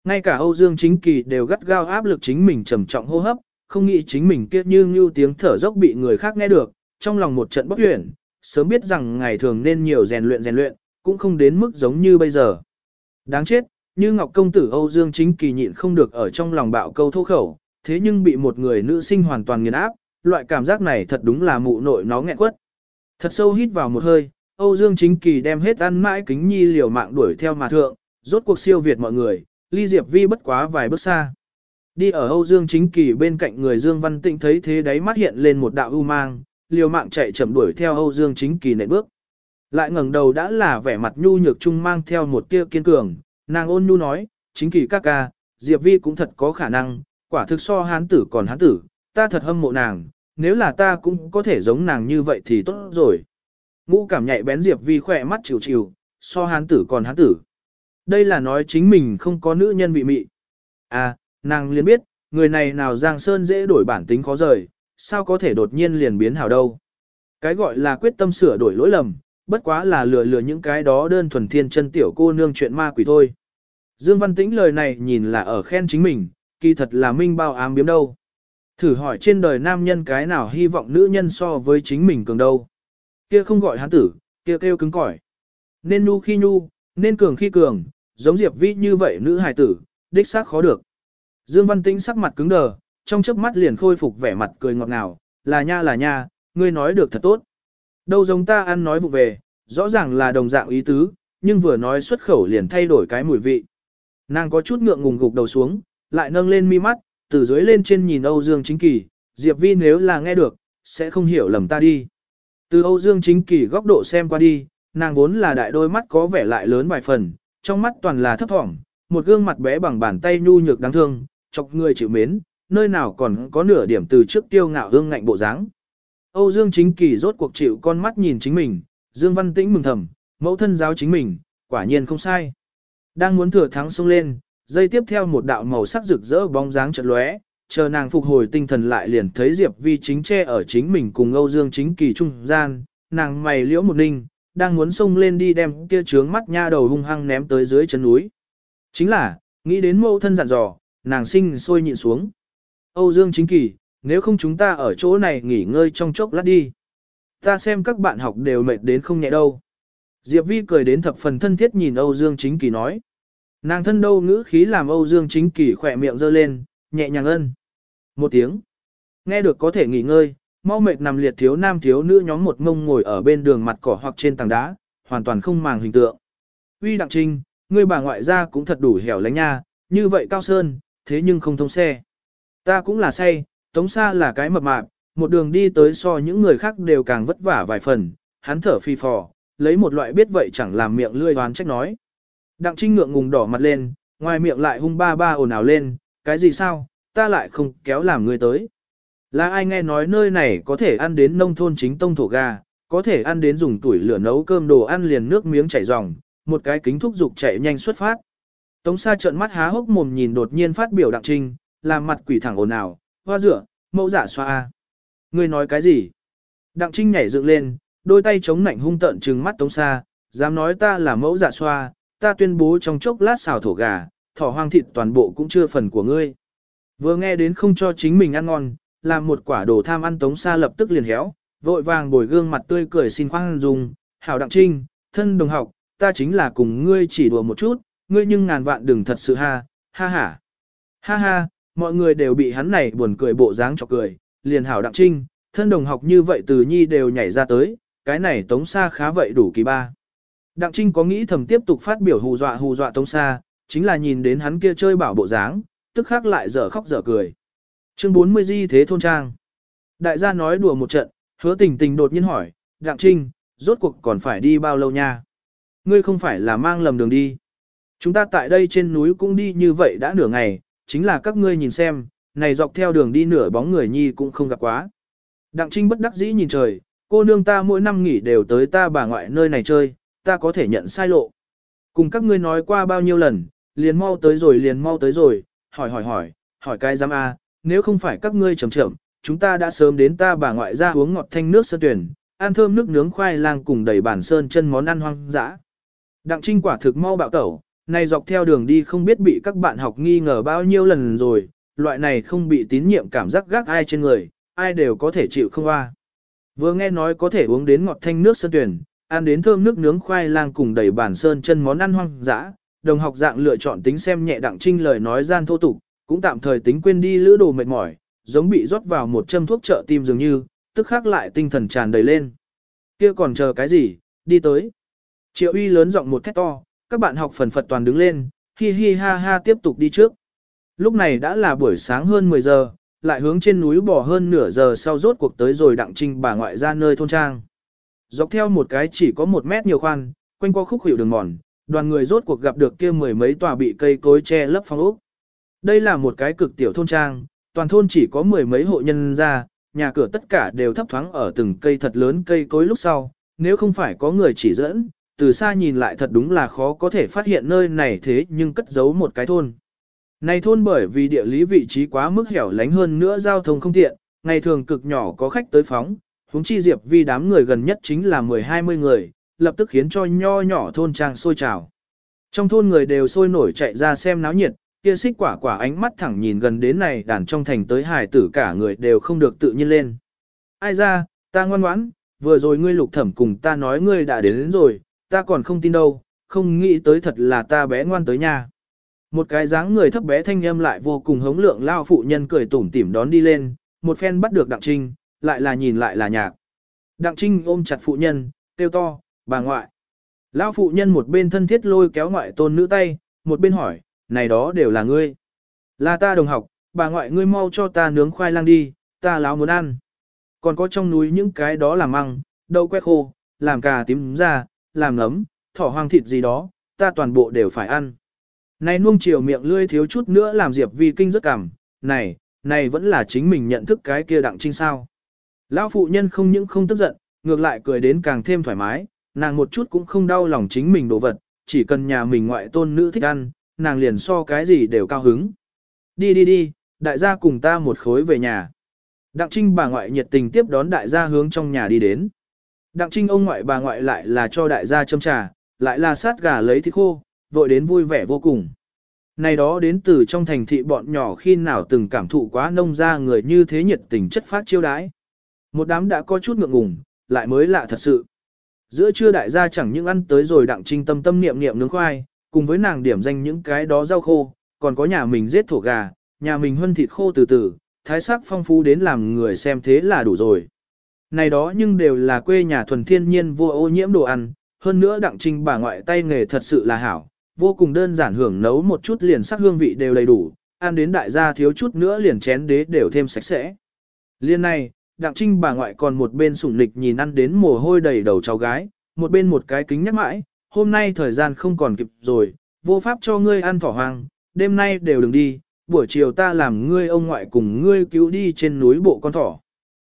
Ngay cả Âu Dương Chính Kỳ đều gắt gao áp lực chính mình trầm trọng hô hấp, không nghĩ chính mình kia như như tiếng thở dốc bị người khác nghe được, trong lòng một trận bất huyền, sớm biết rằng ngày thường nên nhiều rèn luyện rèn luyện, cũng không đến mức giống như bây giờ. Đáng chết, như Ngọc Công Tử Âu Dương Chính Kỳ nhịn không được ở trong lòng bạo câu thô khẩu, thế nhưng bị một người nữ sinh hoàn toàn nghiền áp, loại cảm giác này thật đúng là mụ nội nó nghẹn quất. Thật sâu hít vào một hơi, Âu Dương Chính Kỳ đem hết ăn mãi kính nhi liều mạng đuổi theo mà thượng, rốt cuộc siêu việt mọi người, ly Diệp Vi bất quá vài bước xa. Đi ở Âu Dương Chính Kỳ bên cạnh người Dương Văn Tịnh thấy thế đáy mắt hiện lên một đạo ưu mang, liều mạng chạy chậm đuổi theo Âu Dương Chính Kỳ nệ bước. Lại ngẩng đầu đã là vẻ mặt nhu nhược trung mang theo một tia kiên cường, nàng ôn nhu nói, Chính Kỳ ca ca, Diệp Vi cũng thật có khả năng, quả thực so hán tử còn hán tử, ta thật hâm mộ nàng, nếu là ta cũng có thể giống nàng như vậy thì tốt rồi. Ngũ cảm nhạy bén Diệp Vi khỏe mắt chịu chịu, so hán tử còn hán tử. Đây là nói chính mình không có nữ nhân vị mị. À, nàng liền biết, người này nào Giang Sơn dễ đổi bản tính khó rời, sao có thể đột nhiên liền biến hảo đâu. Cái gọi là quyết tâm sửa đổi lỗi lầm, bất quá là lừa lừa những cái đó đơn thuần thiên chân tiểu cô nương chuyện ma quỷ thôi. Dương Văn Tĩnh lời này nhìn là ở khen chính mình, kỳ thật là minh bao ám biếm đâu. Thử hỏi trên đời nam nhân cái nào hy vọng nữ nhân so với chính mình cường đâu. Kia không gọi hắn tử, kia kêu cứng cỏi. Nên nhu khi nhu, nên cường khi cường, giống Diệp Vi như vậy nữ hài tử, đích xác khó được. Dương Văn Tĩnh sắc mặt cứng đờ, trong chớp mắt liền khôi phục vẻ mặt cười ngọt ngào, là nha là nha, ngươi nói được thật tốt. Đâu giống ta ăn nói vụ về, rõ ràng là đồng dạng ý tứ, nhưng vừa nói xuất khẩu liền thay đổi cái mùi vị. Nàng có chút ngượng ngùng gục đầu xuống, lại nâng lên mi mắt, từ dưới lên trên nhìn Âu Dương Chính Kỳ, Diệp Vi nếu là nghe được, sẽ không hiểu lầm ta đi. Từ Âu Dương Chính Kỳ góc độ xem qua đi, nàng vốn là đại đôi mắt có vẻ lại lớn vài phần, trong mắt toàn là thấp thỏm, một gương mặt bé bằng bàn tay nhu nhược đáng thương, chọc người chịu mến, nơi nào còn có nửa điểm từ trước tiêu ngạo hương ngạnh bộ dáng. Âu Dương Chính Kỳ rốt cuộc chịu con mắt nhìn chính mình, Dương Văn Tĩnh mừng thầm, mẫu thân giáo chính mình, quả nhiên không sai. Đang muốn thừa thắng xông lên, dây tiếp theo một đạo màu sắc rực rỡ bóng dáng chợt lóe, chờ nàng phục hồi tinh thần lại liền thấy Diệp Vi chính che ở chính mình cùng Âu Dương Chính Kỳ trung gian, nàng mày liễu một ninh, đang muốn xông lên đi đem kia trướng mắt nha đầu hung hăng ném tới dưới chân núi. Chính là, nghĩ đến mẫu thân dặn dò, nàng sinh sôi nhịn xuống. Âu Dương Chính Kỳ, nếu không chúng ta ở chỗ này nghỉ ngơi trong chốc lát đi. Ta xem các bạn học đều mệt đến không nhẹ đâu. Diệp Vi cười đến thập phần thân thiết nhìn Âu Dương Chính Kỳ nói. Nàng thân đâu ngữ khí làm Âu Dương Chính Kỳ khỏe miệng giơ lên, nhẹ nhàng ân. Một tiếng. Nghe được có thể nghỉ ngơi, mau mệt nằm liệt thiếu nam thiếu nữ nhóm một ngông ngồi ở bên đường mặt cỏ hoặc trên tảng đá, hoàn toàn không màng hình tượng. Uy Đặng Trinh, ngươi bà ngoại gia cũng thật đủ hẻo lánh nha, như vậy cao sơn, thế nhưng không thông xe. Ta cũng là say, tống xa là cái mập mạp, một đường đi tới so những người khác đều càng vất vả vài phần, hắn thở phi phò, lấy một loại biết vậy chẳng làm miệng lươi đoán trách nói. Đặng Trinh ngượng ngùng đỏ mặt lên, ngoài miệng lại hung ba ba ồn ào lên, cái gì sao, ta lại không kéo làm người tới. Là ai nghe nói nơi này có thể ăn đến nông thôn chính tông thổ gà, có thể ăn đến dùng tuổi lửa nấu cơm đồ ăn liền nước miếng chảy ròng, một cái kính thúc dục chạy nhanh xuất phát. Tống Sa trợn mắt há hốc mồm nhìn đột nhiên phát biểu Đặng Trinh, làm mặt quỷ thẳng ồn ào, hoa rửa, mẫu giả xoa a. Ngươi nói cái gì? Đặng Trinh nhảy dựng lên, đôi tay chống nạnh hung tợn trừng mắt Tống Sa, dám nói ta là mẫu giả xoa, ta tuyên bố trong chốc lát xào thổ gà, thỏ hoang thịt toàn bộ cũng chưa phần của ngươi. Vừa nghe đến không cho chính mình ăn ngon, làm một quả đồ tham ăn Tống xa lập tức liền héo, vội vàng bồi gương mặt tươi cười xin khoan dùng, hảo Đặng Trinh, thân đồng học, ta chính là cùng ngươi chỉ đùa một chút, ngươi nhưng ngàn vạn đừng thật sự ha, ha ha. Ha ha, mọi người đều bị hắn này buồn cười bộ dáng chọc cười, liền hảo đặng trinh, thân đồng học như vậy từ nhi đều nhảy ra tới, cái này tống xa khá vậy đủ kỳ ba. Đặng trinh có nghĩ thầm tiếp tục phát biểu hù dọa hù dọa tống xa, chính là nhìn đến hắn kia chơi bảo bộ dáng, tức khắc lại dở khóc dở cười. Chương 40 di thế thôn trang. Đại gia nói đùa một trận, hứa tình tình đột nhiên hỏi, Đặng Trinh, rốt cuộc còn phải đi bao lâu nha? Ngươi không phải là mang lầm đường đi. Chúng ta tại đây trên núi cũng đi như vậy đã nửa ngày, chính là các ngươi nhìn xem, này dọc theo đường đi nửa bóng người nhi cũng không gặp quá. Đặng Trinh bất đắc dĩ nhìn trời, cô nương ta mỗi năm nghỉ đều tới ta bà ngoại nơi này chơi, ta có thể nhận sai lộ. Cùng các ngươi nói qua bao nhiêu lần, liền mau tới rồi liền mau tới rồi, hỏi hỏi hỏi, hỏi cái giám A, nếu không phải các ngươi chậm chậm, chúng ta đã sớm đến ta bà ngoại ra uống ngọt thanh nước sơn tuyển, ăn thơm nước nướng khoai lang cùng đầy bản sơn chân món ăn hoang dã. Đặng Trinh quả thực mau bạo tẩu, này dọc theo đường đi không biết bị các bạn học nghi ngờ bao nhiêu lần rồi, loại này không bị tín nhiệm cảm giác gác ai trên người, ai đều có thể chịu không qua. Vừa nghe nói có thể uống đến ngọt thanh nước sơn tuyển, ăn đến thơm nước nướng khoai lang cùng đầy bản sơn chân món ăn hoang dã, đồng học dạng lựa chọn tính xem nhẹ đặng trinh lời nói gian thô tục, cũng tạm thời tính quên đi lữ đồ mệt mỏi, giống bị rót vào một châm thuốc trợ tim dường như, tức khắc lại tinh thần tràn đầy lên. Kia còn chờ cái gì, đi tới. Triệu uy lớn giọng một thét to, các bạn học phần phật toàn đứng lên, hi hi ha ha tiếp tục đi trước. Lúc này đã là buổi sáng hơn 10 giờ, lại hướng trên núi bỏ hơn nửa giờ sau rốt cuộc tới rồi đặng trinh bà ngoại ra nơi thôn trang. Dọc theo một cái chỉ có một mét nhiều khoan, quanh qua khúc hiệu đường mòn, đoàn người rốt cuộc gặp được kia mười mấy tòa bị cây cối che lấp phong ốc. Đây là một cái cực tiểu thôn trang, toàn thôn chỉ có mười mấy hộ nhân ra, nhà cửa tất cả đều thấp thoáng ở từng cây thật lớn cây cối lúc sau, nếu không phải có người chỉ dẫn, từ xa nhìn lại thật đúng là khó có thể phát hiện nơi này thế nhưng cất giấu một cái thôn. Này thôn bởi vì địa lý vị trí quá mức hẻo lánh hơn nữa giao thông không tiện, ngày thường cực nhỏ có khách tới phóng, huống chi diệp vi đám người gần nhất chính là 10-20 người, lập tức khiến cho nho nhỏ thôn trang sôi trào. Trong thôn người đều sôi nổi chạy ra xem náo nhiệt, kia xích quả quả ánh mắt thẳng nhìn gần đến này đàn trong thành tới hài tử cả người đều không được tự nhiên lên. Ai ra, ta ngoan ngoãn, vừa rồi ngươi lục thẩm cùng ta nói ngươi đã đến, đến rồi, ta còn không tin đâu, không nghĩ tới thật là ta bé ngoan tới nhà. Một cái dáng người thấp bé thanh âm lại vô cùng hống lượng lao phụ nhân cười tủm tỉm đón đi lên, một phen bắt được Đặng Trinh, lại là nhìn lại là nhạc. Đặng Trinh ôm chặt phụ nhân, kêu to, bà ngoại. Lão phụ nhân một bên thân thiết lôi kéo ngoại tôn nữ tay, một bên hỏi, này đó đều là ngươi. Là ta đồng học, bà ngoại ngươi mau cho ta nướng khoai lang đi, ta láo muốn ăn. Còn có trong núi những cái đó làm măng, đậu que khô, làm cà tím ra, làm nấm, thỏ hoang thịt gì đó, ta toàn bộ đều phải ăn. Này nuông chiều miệng lươi thiếu chút nữa làm Diệp Vi kinh rất cảm, này, này vẫn là chính mình nhận thức cái kia đặng trinh sao. Lão phụ nhân không những không tức giận, ngược lại cười đến càng thêm thoải mái, nàng một chút cũng không đau lòng chính mình đồ vật, chỉ cần nhà mình ngoại tôn nữ thích ăn, nàng liền so cái gì đều cao hứng. Đi đi đi, đại gia cùng ta một khối về nhà. Đặng Trinh bà ngoại nhiệt tình tiếp đón đại gia hướng trong nhà đi đến. Đặng Trinh ông ngoại bà ngoại lại là cho đại gia châm trà, lại là sát gà lấy thịt khô, vội đến vui vẻ vô cùng. Này đó đến từ trong thành thị bọn nhỏ khi nào từng cảm thụ quá nông ra người như thế nhiệt tình chất phát chiêu đãi. Một đám đã có chút ngượng ngùng, lại mới lạ thật sự. Giữa trưa đại gia chẳng những ăn tới rồi đặng trinh tâm tâm niệm niệm nướng khoai, cùng với nàng điểm danh những cái đó rau khô, còn có nhà mình giết thổ gà, nhà mình hân thịt khô từ từ, thái sắc phong phú đến làm người xem thế là đủ rồi. Này đó nhưng đều là quê nhà thuần thiên nhiên vô ô nhiễm đồ ăn, hơn nữa đặng trinh bà ngoại tay nghề thật sự là hảo, vô cùng đơn giản hưởng nấu một chút liền sắc hương vị đều đầy đủ, ăn đến đại gia thiếu chút nữa liền chén đế đều thêm sạch sẽ. Liên này, đặng trinh bà ngoại còn một bên sủng lịch nhìn ăn đến mồ hôi đầy đầu cháu gái, một bên một cái kính nhắc mãi, hôm nay thời gian không còn kịp rồi, vô pháp cho ngươi ăn thỏ hoang, đêm nay đều đừng đi, buổi chiều ta làm ngươi ông ngoại cùng ngươi cứu đi trên núi bộ con thỏ.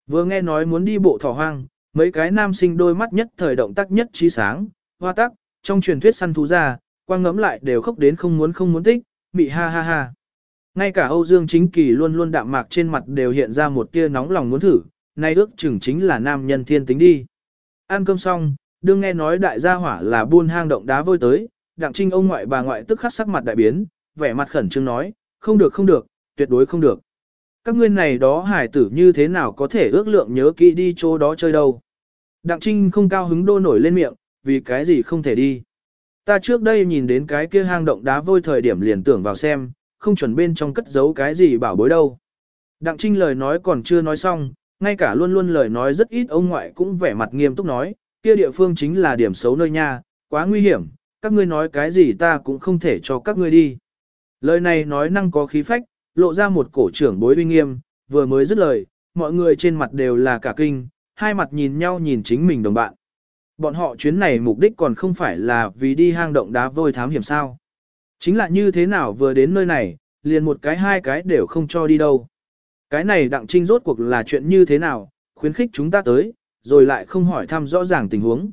Vừa nghe nói muốn đi bộ thỏ hoang, mấy cái nam sinh đôi mắt nhất thời động tác nhất trí sáng, hoa tắc, trong truyền thuyết săn thú ra, quang ngẫm lại đều khóc đến không muốn không muốn tích, mị ha ha ha. Ngay cả Âu Dương Chính Kỳ luôn luôn đạm mạc trên mặt đều hiện ra một tia nóng lòng muốn thử, nay ước chừng chính là nam nhân thiên tính đi. Ăn cơm xong, đương nghe nói đại gia hỏa là buôn hang động đá vôi tới, đặng trinh ông ngoại bà ngoại tức khắc sắc mặt đại biến, vẻ mặt khẩn trương nói, không được không được, tuyệt đối không được. Các ngươi này đó hải tử như thế nào có thể ước lượng nhớ kỹ đi chỗ đó chơi đâu. Đặng trinh không cao hứng đô nổi lên miệng, vì cái gì không thể đi. Ta trước đây nhìn đến cái kia hang động đá vôi thời điểm liền tưởng vào xem, không chuẩn bên trong cất giấu cái gì bảo bối đâu. Đặng Trinh lời nói còn chưa nói xong, ngay cả luôn luôn lời nói rất ít ông ngoại cũng vẻ mặt nghiêm túc nói, kia địa phương chính là điểm xấu nơi nha, quá nguy hiểm, các ngươi nói cái gì ta cũng không thể cho các ngươi đi. Lời này nói năng có khí phách, lộ ra một cổ trưởng bối uy nghiêm, vừa mới dứt lời, mọi người trên mặt đều là cả kinh, hai mặt nhìn nhau nhìn chính mình đồng bạn. Bọn họ chuyến này mục đích còn không phải là vì đi hang động đá vôi thám hiểm sao. Chính là như thế nào vừa đến nơi này, liền một cái hai cái đều không cho đi đâu. Cái này đặng trinh rốt cuộc là chuyện như thế nào, khuyến khích chúng ta tới, rồi lại không hỏi thăm rõ ràng tình huống.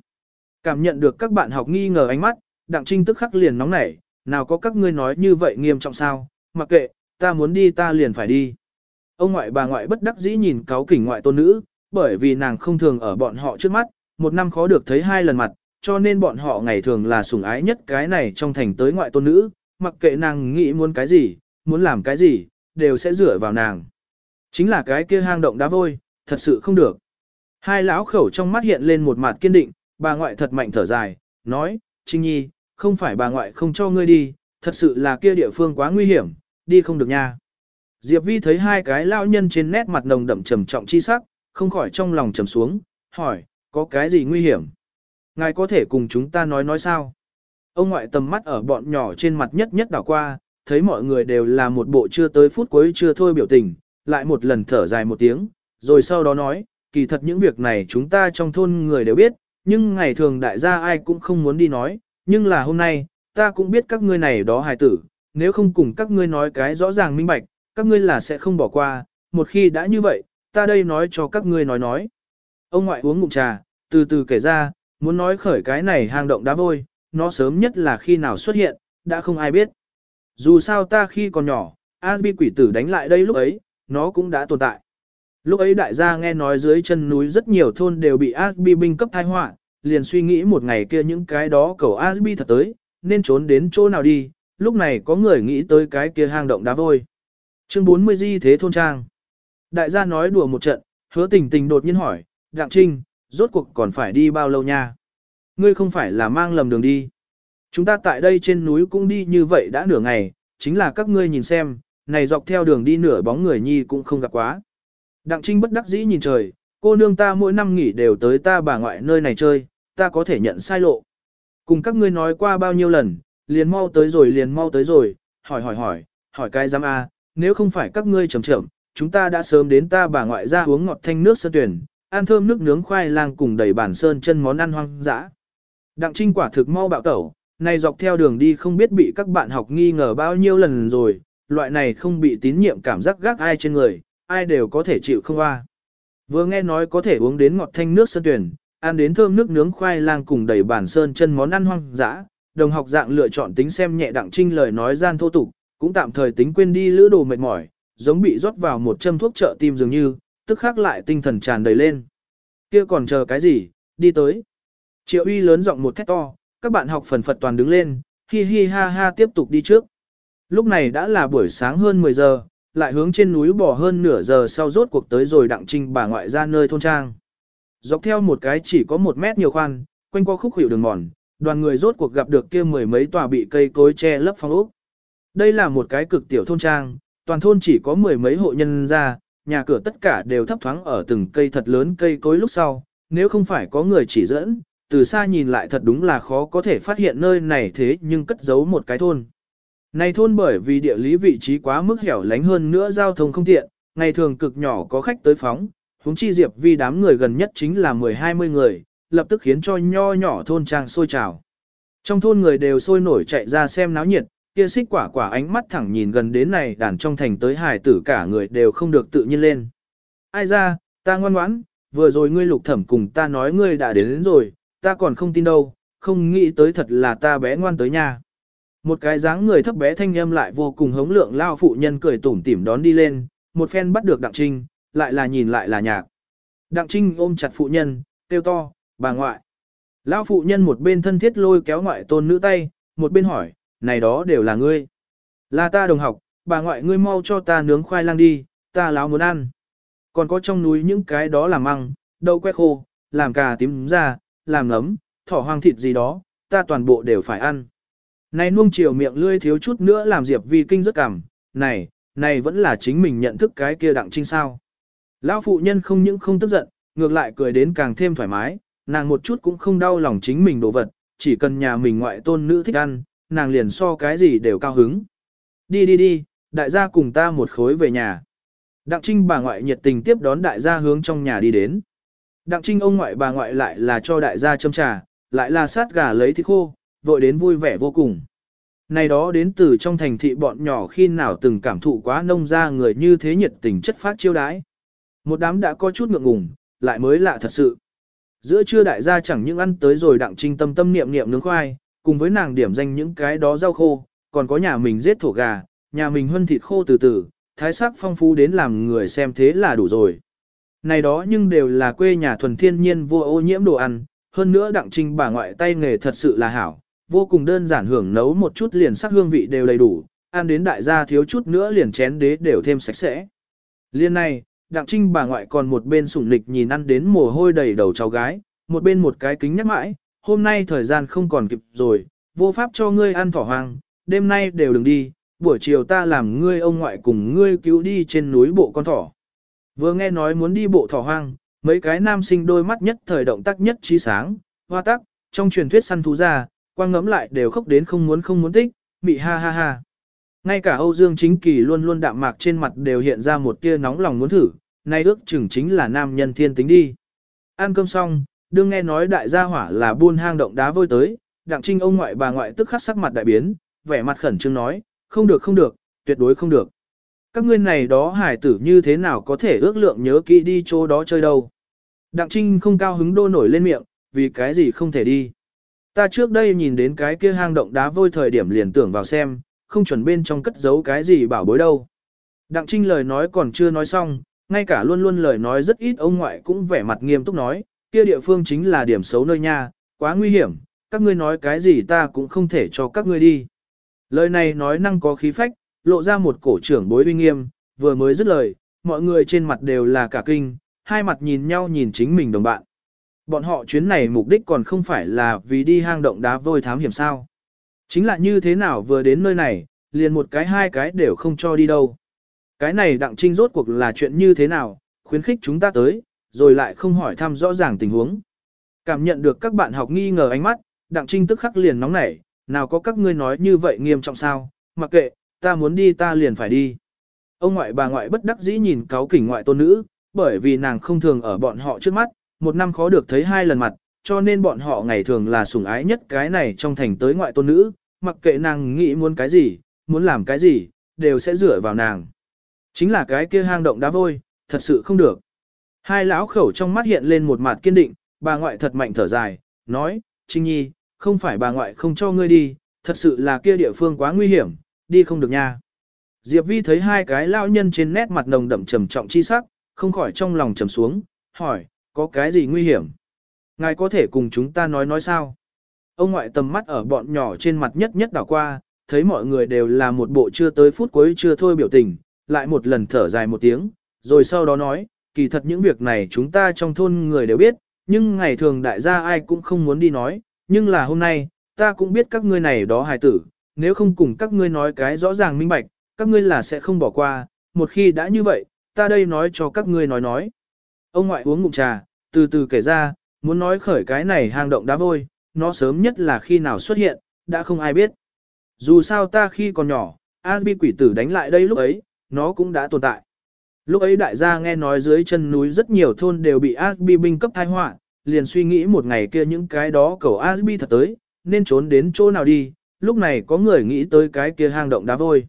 Cảm nhận được các bạn học nghi ngờ ánh mắt, đặng trinh tức khắc liền nóng nảy, nào có các ngươi nói như vậy nghiêm trọng sao, mặc kệ, ta muốn đi ta liền phải đi. Ông ngoại bà ngoại bất đắc dĩ nhìn cáo kỉnh ngoại tôn nữ, bởi vì nàng không thường ở bọn họ trước mắt, một năm khó được thấy hai lần mặt, cho nên bọn họ ngày thường là sủng ái nhất cái này trong thành tới ngoại tôn nữ, mặc kệ nàng nghĩ muốn cái gì, muốn làm cái gì, đều sẽ dựa vào nàng. Chính là cái kia hang động đá vôi, thật sự không được. Hai lão khẩu trong mắt hiện lên một mặt kiên định, bà ngoại thật mạnh thở dài, nói, Trinh Nhi, không phải bà ngoại không cho ngươi đi, thật sự là kia địa phương quá nguy hiểm, đi không được nha. Diệp Vi thấy hai cái lão nhân trên nét mặt nồng đậm trầm trọng chi sắc, không khỏi trong lòng trầm xuống, hỏi, có cái gì nguy hiểm? Ngài có thể cùng chúng ta nói nói sao? Ông ngoại tầm mắt ở bọn nhỏ trên mặt nhất nhất đảo qua, thấy mọi người đều là một bộ chưa tới phút cuối chưa thôi biểu tình, lại một lần thở dài một tiếng, rồi sau đó nói, kỳ thật những việc này chúng ta trong thôn người đều biết, nhưng ngày thường đại gia ai cũng không muốn đi nói, nhưng là hôm nay, ta cũng biết các ngươi này đó hài tử, nếu không cùng các ngươi nói cái rõ ràng minh bạch, các ngươi là sẽ không bỏ qua, một khi đã như vậy, ta đây nói cho các ngươi nói nói. Ông ngoại uống ngụm trà, từ từ kể ra, muốn nói khởi cái này hang động đá vôi, nó sớm nhất là khi nào xuất hiện, đã không ai biết. Dù sao ta khi còn nhỏ, Asbi quỷ tử đánh lại đây lúc ấy, nó cũng đã tồn tại. Lúc ấy đại gia nghe nói dưới chân núi rất nhiều thôn đều bị Asbi binh cấp thai họa, liền suy nghĩ một ngày kia những cái đó cầu Asbi thật tới, nên trốn đến chỗ nào đi, lúc này có người nghĩ tới cái kia hang động đá vôi. Chương 40 di thế thôn trang. Đại gia nói đùa một trận, hứa tình tình đột nhiên hỏi, Đặng Trinh, rốt cuộc còn phải đi bao lâu nha? Ngươi không phải là mang lầm đường đi. Chúng ta tại đây trên núi cũng đi như vậy đã nửa ngày, chính là các ngươi nhìn xem, này dọc theo đường đi nửa bóng người nhi cũng không gặp quá. Đặng Trinh bất đắc dĩ nhìn trời, cô nương ta mỗi năm nghỉ đều tới ta bà ngoại nơi này chơi, ta có thể nhận sai lộ. Cùng các ngươi nói qua bao nhiêu lần, liền mau tới rồi liền mau tới rồi, hỏi hỏi hỏi, hỏi cái giám a, nếu không phải các ngươi chậm chậm, chúng ta đã sớm đến ta bà ngoại ra uống ngọt thanh nước sơn tuyển, ăn thơm nước nướng khoai lang cùng đầy bản sơn chân món ăn hoang dã. Đặng Trinh quả thực mau bạo tẩu, này dọc theo đường đi không biết bị các bạn học nghi ngờ bao nhiêu lần rồi, loại này không bị tín nhiệm cảm giác gác ai trên người, ai đều có thể chịu không qua. Vừa nghe nói có thể uống đến ngọt thanh nước sơn tuyển, ăn đến thơm nước nướng khoai lang cùng đầy bản sơn chân món ăn hoang dã, đồng học dạng lựa chọn tính xem nhẹ đặng trinh lời nói gian thô tục, cũng tạm thời tính quên đi lữ đồ mệt mỏi, giống bị rót vào một châm thuốc trợ tim dường như, tức khắc lại tinh thần tràn đầy lên. Kia còn chờ cái gì, đi tới. Triệu uy lớn giọng một thét to, các bạn học phần phật toàn đứng lên, hi hi ha ha tiếp tục đi trước. Lúc này đã là buổi sáng hơn 10 giờ, lại hướng trên núi bỏ hơn nửa giờ sau rốt cuộc tới rồi đặng trinh bà ngoại ra nơi thôn trang. Dọc theo một cái chỉ có một mét nhiều khoan, quanh qua khúc hiệu đường mòn, đoàn người rốt cuộc gặp được kia mười mấy tòa bị cây cối che lấp phong ốc. Đây là một cái cực tiểu thôn trang, toàn thôn chỉ có mười mấy hộ nhân ra, nhà cửa tất cả đều thấp thoáng ở từng cây thật lớn cây cối lúc sau, nếu không phải có người chỉ dẫn, từ xa nhìn lại thật đúng là khó có thể phát hiện nơi này thế nhưng cất giấu một cái thôn. Này thôn bởi vì địa lý vị trí quá mức hẻo lánh hơn nữa giao thông không tiện, ngày thường cực nhỏ có khách tới phóng, huống chi Diệp vì đám người gần nhất chính là 10-20 người, lập tức khiến cho nho nhỏ thôn trang sôi trào. Trong thôn người đều sôi nổi chạy ra xem náo nhiệt, kia xích quả quả ánh mắt thẳng nhìn gần đến này đàn trong thành tới hải tử cả người đều không được tự nhiên lên. Ai ra, ta ngoan ngoãn, vừa rồi ngươi lục thẩm cùng ta nói ngươi đã đến, đến rồi, ta còn không tin đâu, không nghĩ tới thật là ta bé ngoan tới nhà. Một cái dáng người thấp bé thanh âm lại vô cùng hống lượng lao phụ nhân cười tủm tỉm đón đi lên, một phen bắt được Đặng Trinh, lại là nhìn lại là nhạc. Đặng Trinh ôm chặt phụ nhân, kêu to, bà ngoại. Lão phụ nhân một bên thân thiết lôi kéo ngoại tôn nữ tay, một bên hỏi, này đó đều là ngươi. Là ta đồng học, bà ngoại ngươi mau cho ta nướng khoai lang đi, ta láo muốn ăn. Còn có trong núi những cái đó làm măng, đậu que khô, làm cà tím ra, làm nấm, thỏ hoang thịt gì đó, ta toàn bộ đều phải ăn. Này nuông chiều miệng lươi thiếu chút nữa làm Diệp Vi kinh rất cảm, này, này vẫn là chính mình nhận thức cái kia đặng trinh sao. Lão phụ nhân không những không tức giận, ngược lại cười đến càng thêm thoải mái, nàng một chút cũng không đau lòng chính mình đồ vật, chỉ cần nhà mình ngoại tôn nữ thích ăn, nàng liền so cái gì đều cao hứng. Đi đi đi, đại gia cùng ta một khối về nhà. Đặng Trinh bà ngoại nhiệt tình tiếp đón đại gia hướng trong nhà đi đến. Đặng Trinh ông ngoại bà ngoại lại là cho đại gia châm trà, lại là sát gà lấy thịt khô, vội đến vui vẻ vô cùng. Này đó đến từ trong thành thị bọn nhỏ khi nào từng cảm thụ quá nông ra người như thế nhiệt tình chất phát chiêu đái. Một đám đã có chút ngượng ngùng, lại mới lạ thật sự. Giữa trưa đại gia chẳng những ăn tới rồi đặng trinh tâm tâm niệm niệm nướng khoai, cùng với nàng điểm danh những cái đó rau khô, còn có nhà mình giết thổ gà, nhà mình huân thịt khô từ từ, thái sắc phong phú đến làm người xem thế là đủ rồi. Này đó nhưng đều là quê nhà thuần thiên nhiên vô ô nhiễm đồ ăn, hơn nữa đặng trinh bà ngoại tay nghề thật sự là hảo, vô cùng đơn giản hưởng nấu một chút liền sắc hương vị đều đầy đủ, ăn đến đại gia thiếu chút nữa liền chén đế đều thêm sạch sẽ. Liên này, đặng trinh bà ngoại còn một bên sủng lịch nhìn ăn đến mồ hôi đầy đầu cháu gái, một bên một cái kính nhắc mãi, hôm nay thời gian không còn kịp rồi, vô pháp cho ngươi ăn thỏ hoang, đêm nay đều đừng đi, buổi chiều ta làm ngươi ông ngoại cùng ngươi cứu đi trên núi bộ con thỏ. Vừa nghe nói muốn đi bộ thỏ hoang, mấy cái nam sinh đôi mắt nhất thời động tác nhất trí sáng, hoa tắc, trong truyền thuyết săn thú ra, quang ngẫm lại đều khóc đến không muốn không muốn tích, mị ha ha ha. Ngay cả Âu Dương Chính Kỳ luôn luôn đạm mạc trên mặt đều hiện ra một tia nóng lòng muốn thử, nay ước chừng chính là nam nhân thiên tính đi. Ăn cơm xong, đương nghe nói đại gia hỏa là buôn hang động đá vôi tới, đặng trinh ông ngoại bà ngoại tức khắc sắc mặt đại biến, vẻ mặt khẩn trương nói, không được không được, tuyệt đối không được. Các ngươi này đó hải tử như thế nào có thể ước lượng nhớ kỹ đi chỗ đó chơi đâu. Đặng trinh không cao hứng đô nổi lên miệng, vì cái gì không thể đi. Ta trước đây nhìn đến cái kia hang động đá vôi thời điểm liền tưởng vào xem, không chuẩn bên trong cất giấu cái gì bảo bối đâu. Đặng Trinh lời nói còn chưa nói xong, ngay cả luôn luôn lời nói rất ít ông ngoại cũng vẻ mặt nghiêm túc nói, kia địa phương chính là điểm xấu nơi nha, quá nguy hiểm, các ngươi nói cái gì ta cũng không thể cho các ngươi đi. Lời này nói năng có khí phách, lộ ra một cổ trưởng bối uy nghiêm, vừa mới dứt lời, mọi người trên mặt đều là cả kinh, hai mặt nhìn nhau nhìn chính mình đồng bạn. Bọn họ chuyến này mục đích còn không phải là vì đi hang động đá vôi thám hiểm sao. Chính là như thế nào vừa đến nơi này, liền một cái hai cái đều không cho đi đâu. Cái này đặng trinh rốt cuộc là chuyện như thế nào, khuyến khích chúng ta tới, rồi lại không hỏi thăm rõ ràng tình huống. Cảm nhận được các bạn học nghi ngờ ánh mắt, đặng trinh tức khắc liền nóng nảy, nào có các ngươi nói như vậy nghiêm trọng sao, mặc kệ, ta muốn đi ta liền phải đi. Ông ngoại bà ngoại bất đắc dĩ nhìn cáo kỉnh ngoại tôn nữ, bởi vì nàng không thường ở bọn họ trước mắt, một năm khó được thấy hai lần mặt, cho nên bọn họ ngày thường là sủng ái nhất cái này trong thành tới ngoại tôn nữ, mặc kệ nàng nghĩ muốn cái gì, muốn làm cái gì, đều sẽ dựa vào nàng. Chính là cái kia hang động đá vôi, thật sự không được. Hai lão khẩu trong mắt hiện lên một mặt kiên định, bà ngoại thật mạnh thở dài, nói, Trinh Nhi, không phải bà ngoại không cho ngươi đi, thật sự là kia địa phương quá nguy hiểm, đi không được nha. Diệp Vi thấy hai cái lão nhân trên nét mặt nồng đậm trầm trọng chi sắc, không khỏi trong lòng trầm xuống, hỏi, có cái gì nguy hiểm? Ngài có thể cùng chúng ta nói nói sao? Ông ngoại tầm mắt ở bọn nhỏ trên mặt nhất nhất đảo qua, thấy mọi người đều là một bộ chưa tới phút cuối chưa thôi biểu tình, lại một lần thở dài một tiếng, rồi sau đó nói, kỳ thật những việc này chúng ta trong thôn người đều biết, nhưng ngày thường đại gia ai cũng không muốn đi nói, nhưng là hôm nay, ta cũng biết các ngươi này đó hài tử, nếu không cùng các ngươi nói cái rõ ràng minh bạch, các ngươi là sẽ không bỏ qua, một khi đã như vậy, ta đây nói cho các ngươi nói nói. Ông ngoại uống ngụm trà, từ từ kể ra, muốn nói khởi cái này hang động đá vôi, nó sớm nhất là khi nào xuất hiện, đã không ai biết. Dù sao ta khi còn nhỏ, Asbi quỷ tử đánh lại đây lúc ấy, nó cũng đã tồn tại. Lúc ấy đại gia nghe nói dưới chân núi rất nhiều thôn đều bị Asbi binh cấp thai họa, liền suy nghĩ một ngày kia những cái đó cầu Asbi thật tới, nên trốn đến chỗ nào đi, lúc này có người nghĩ tới cái kia hang động đá vôi.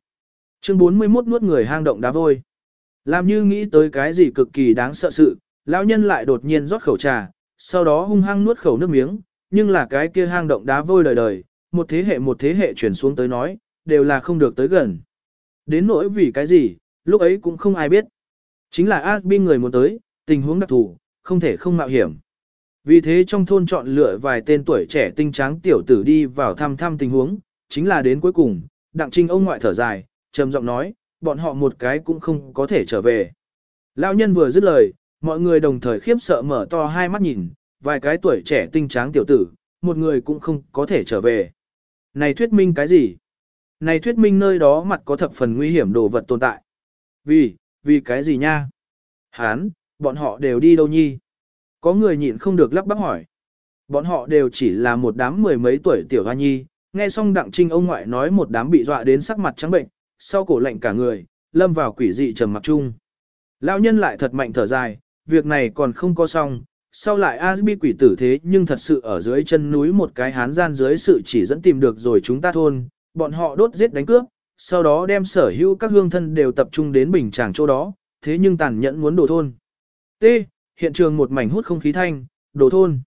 Chương 41 nuốt người hang động đá vôi. Làm như nghĩ tới cái gì cực kỳ đáng sợ sự, lão nhân lại đột nhiên rót khẩu trà, sau đó hung hăng nuốt khẩu nước miếng, nhưng là cái kia hang động đá vôi đời đời, một thế hệ một thế hệ truyền xuống tới nói, đều là không được tới gần. Đến nỗi vì cái gì, lúc ấy cũng không ai biết. Chính là Asbi người muốn tới, tình huống đặc thù, không thể không mạo hiểm. Vì thế trong thôn chọn lựa vài tên tuổi trẻ tinh tráng tiểu tử đi vào thăm thăm tình huống, chính là đến cuối cùng, đặng trinh ông ngoại thở dài, trầm giọng nói, bọn họ một cái cũng không có thể trở về. Lão nhân vừa dứt lời, mọi người đồng thời khiếp sợ mở to hai mắt nhìn, vài cái tuổi trẻ tinh tráng tiểu tử, một người cũng không có thể trở về. Này thuyết minh cái gì? Này thuyết minh nơi đó mặt có thập phần nguy hiểm đồ vật tồn tại. Vì, vì cái gì nha? Hán, bọn họ đều đi đâu nhi? Có người nhịn không được lắp bắp hỏi. Bọn họ đều chỉ là một đám mười mấy tuổi tiểu hoa nhi, nghe xong đặng trinh ông ngoại nói một đám bị dọa đến sắc mặt trắng bệnh, sau cổ lạnh cả người, lâm vào quỷ dị trầm mặc chung. Lão nhân lại thật mạnh thở dài, việc này còn không có xong, sau lại Asbi quỷ tử thế nhưng thật sự ở dưới chân núi một cái hán gian dưới sự chỉ dẫn tìm được rồi chúng ta thôn, bọn họ đốt giết đánh cướp, sau đó đem sở hữu các hương thân đều tập trung đến bình tràng chỗ đó, thế nhưng tàn nhẫn muốn đổ thôn. T. Hiện trường một mảnh hút không khí thanh, đổ thôn.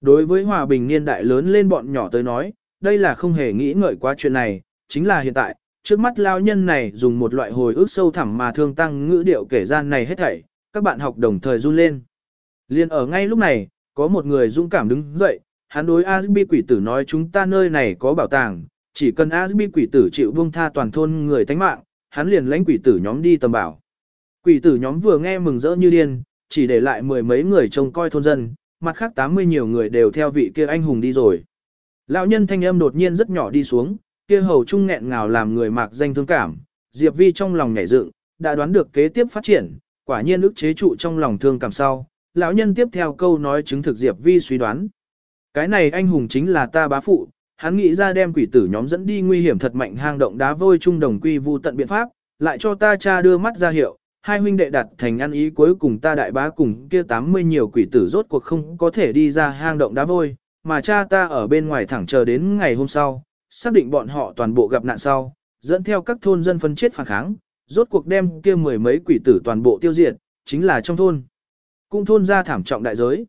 Đối với hòa bình niên đại lớn lên bọn nhỏ tới nói, đây là không hề nghĩ ngợi quá chuyện này, chính là hiện tại, trước mắt lao nhân này dùng một loại hồi ức sâu thẳm mà thương tăng ngữ điệu kể gian này hết thảy, các bạn học đồng thời run lên. Liên ở ngay lúc này, có một người dũng cảm đứng dậy, hắn đối Asbi quỷ tử nói chúng ta nơi này có bảo tàng, chỉ cần Asbi quỷ tử chịu buông tha toàn thôn người tánh mạng, hắn liền lãnh quỷ tử nhóm đi tầm bảo. Quỷ tử nhóm vừa nghe mừng rỡ như điên, chỉ để lại mười mấy người trông coi thôn dân, mặt khác 80 nhiều người đều theo vị kia anh hùng đi rồi. Lão nhân thanh âm đột nhiên rất nhỏ đi xuống, kia hầu trung nghẹn ngào làm người mạc danh thương cảm, Diệp Vi trong lòng nhảy dựng, đã đoán được kế tiếp phát triển, quả nhiên ức chế trụ trong lòng thương cảm sau. Lão nhân tiếp theo câu nói chứng thực Diệp Vi suy đoán. Cái này anh hùng chính là ta bá phụ, hắn nghĩ ra đem quỷ tử nhóm dẫn đi nguy hiểm thật mạnh hang động đá vôi trung đồng quy vu tận biện pháp, lại cho ta cha đưa mắt ra hiệu, hai huynh đệ đặt thành ăn ý cuối cùng ta đại bá cùng kia 80 nhiều quỷ tử rốt cuộc không có thể đi ra hang động đá vôi, mà cha ta ở bên ngoài thẳng chờ đến ngày hôm sau, xác định bọn họ toàn bộ gặp nạn sau, dẫn theo các thôn dân phân chết phản kháng, rốt cuộc đem kia mười mấy quỷ tử toàn bộ tiêu diệt, chính là trong thôn. Cũng thôn ra thảm trọng đại giới.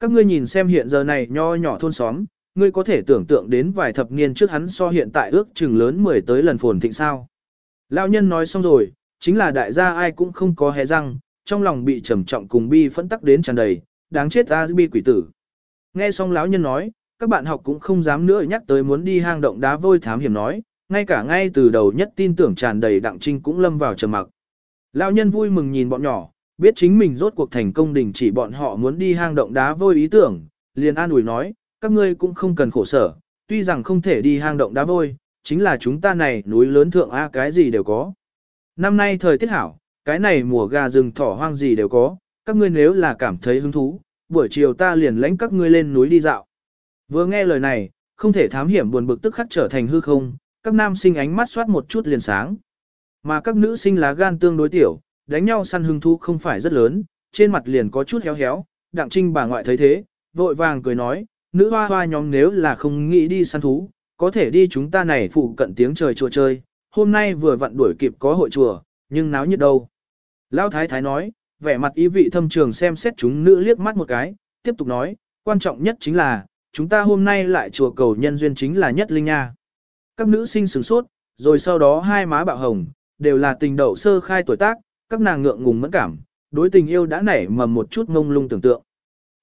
Các ngươi nhìn xem hiện giờ này nho nhỏ thôn xóm, ngươi có thể tưởng tượng đến vài thập niên trước hắn so hiện tại ước chừng lớn 10 tới lần phồn thịnh sao. Lão nhân nói xong rồi, chính là đại gia ai cũng không có hé răng, trong lòng bị trầm trọng cùng bi phẫn tắc đến tràn đầy, đáng chết ta bi quỷ tử. Nghe xong lão nhân nói, các bạn học cũng không dám nữa nhắc tới muốn đi hang động đá vôi thám hiểm nói, ngay cả ngay từ đầu nhất tin tưởng tràn đầy đặng trinh cũng lâm vào trầm mặc. Lão nhân vui mừng nhìn bọn nhỏ, biết chính mình rốt cuộc thành công đình chỉ bọn họ muốn đi hang động đá vôi ý tưởng, liền an ủi nói, các ngươi cũng không cần khổ sở, tuy rằng không thể đi hang động đá vôi, chính là chúng ta này núi lớn thượng A cái gì đều có. Năm nay thời tiết hảo, cái này mùa gà rừng thỏ hoang gì đều có, các ngươi nếu là cảm thấy hứng thú, buổi chiều ta liền lãnh các ngươi lên núi đi dạo. Vừa nghe lời này, không thể thám hiểm buồn bực tức khắc trở thành hư không, các nam sinh ánh mắt soát một chút liền sáng. Mà các nữ sinh lá gan tương đối tiểu, đánh nhau săn hưng thú không phải rất lớn, trên mặt liền có chút héo héo, đặng trinh bà ngoại thấy thế, vội vàng cười nói, nữ hoa hoa nhóm nếu là không nghĩ đi săn thú, có thể đi chúng ta này phụ cận tiếng trời chùa chơi, hôm nay vừa vặn đuổi kịp có hội chùa, nhưng náo nhiệt đâu. Lão Thái Thái nói, vẻ mặt ý vị thâm trường xem xét chúng nữ liếc mắt một cái, tiếp tục nói, quan trọng nhất chính là, chúng ta hôm nay lại chùa cầu nhân duyên chính là nhất linh nha. Các nữ sinh sửng sốt, rồi sau đó hai má bạo hồng, đều là tình đậu sơ khai tuổi tác, các nàng ngượng ngùng mẫn cảm, đối tình yêu đã nảy mầm một chút ngông lung tưởng tượng.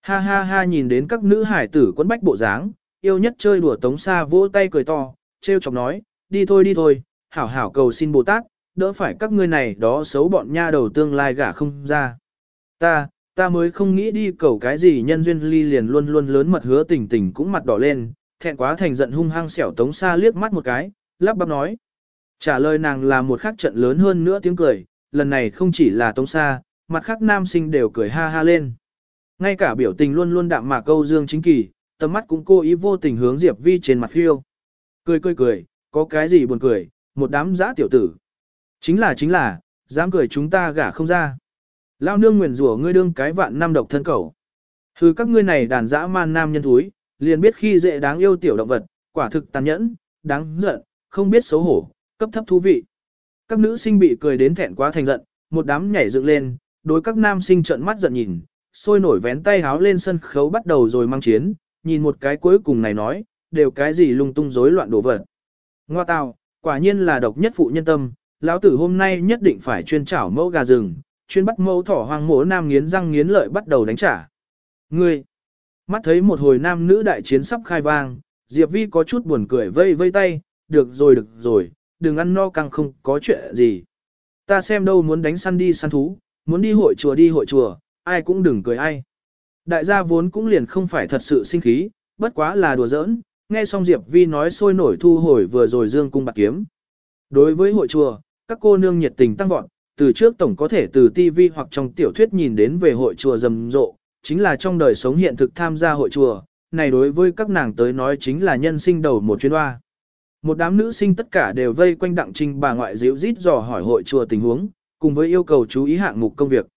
Ha ha ha nhìn đến các nữ hải tử quấn bách bộ dáng, yêu nhất chơi đùa tống xa vỗ tay cười to, trêu chọc nói, đi thôi đi thôi, hảo hảo cầu xin Bồ Tát, đỡ phải các ngươi này đó xấu bọn nha đầu tương lai gả không ra. Ta, ta mới không nghĩ đi cầu cái gì nhân duyên ly liền luôn luôn lớn mật hứa tình tình cũng mặt đỏ lên, thẹn quá thành giận hung hăng xẻo tống xa liếc mắt một cái, lắp bắp nói. Trả lời nàng là một khắc trận lớn hơn nữa tiếng cười, lần này không chỉ là tống xa, mặt khác nam sinh đều cười ha ha lên. Ngay cả biểu tình luôn luôn đạm mạc câu dương chính kỳ, tầm mắt cũng cố ý vô tình hướng Diệp Vi trên mặt phiêu. Cười cười cười, có cái gì buồn cười, một đám giã tiểu tử. Chính là chính là, dám cười chúng ta gả không ra. Lao nương nguyền rủa ngươi đương cái vạn năm độc thân cầu. Thứ các ngươi này đàn dã man nam nhân thúi, liền biết khi dễ đáng yêu tiểu động vật, quả thực tàn nhẫn, đáng giận, không biết xấu hổ, cấp thấp thú vị. Các nữ sinh bị cười đến thẹn quá thành giận, một đám nhảy dựng lên, đối các nam sinh trợn mắt giận nhìn, sôi nổi vén tay háo lên sân khấu bắt đầu rồi mang chiến, nhìn một cái cuối cùng này nói, đều cái gì lung tung rối loạn đổ vật. Ngoa tào, quả nhiên là độc nhất phụ nhân tâm, lão tử hôm nay nhất định phải chuyên chảo mẫu gà rừng, chuyên bắt mẫu thỏ hoang mổ nam nghiến răng nghiến lợi bắt đầu đánh trả. Ngươi, mắt thấy một hồi nam nữ đại chiến sắp khai vang, Diệp Vi có chút buồn cười vây vây tay, được rồi được rồi, đừng ăn no căng không có chuyện gì. Ta xem đâu muốn đánh săn đi săn thú, muốn đi hội chùa đi hội chùa, ai cũng đừng cười ai. Đại gia vốn cũng liền không phải thật sự sinh khí, bất quá là đùa giỡn, nghe xong Diệp Vi nói sôi nổi thu hồi vừa rồi dương cung bạc kiếm. Đối với hội chùa, các cô nương nhiệt tình tăng vọt, từ trước tổng có thể từ TV hoặc trong tiểu thuyết nhìn đến về hội chùa rầm rộ, chính là trong đời sống hiện thực tham gia hội chùa, này đối với các nàng tới nói chính là nhân sinh đầu một chuyến hoa. Một đám nữ sinh tất cả đều vây quanh đặng trinh bà ngoại diễu rít dò hỏi hội chùa tình huống, cùng với yêu cầu chú ý hạng mục công việc.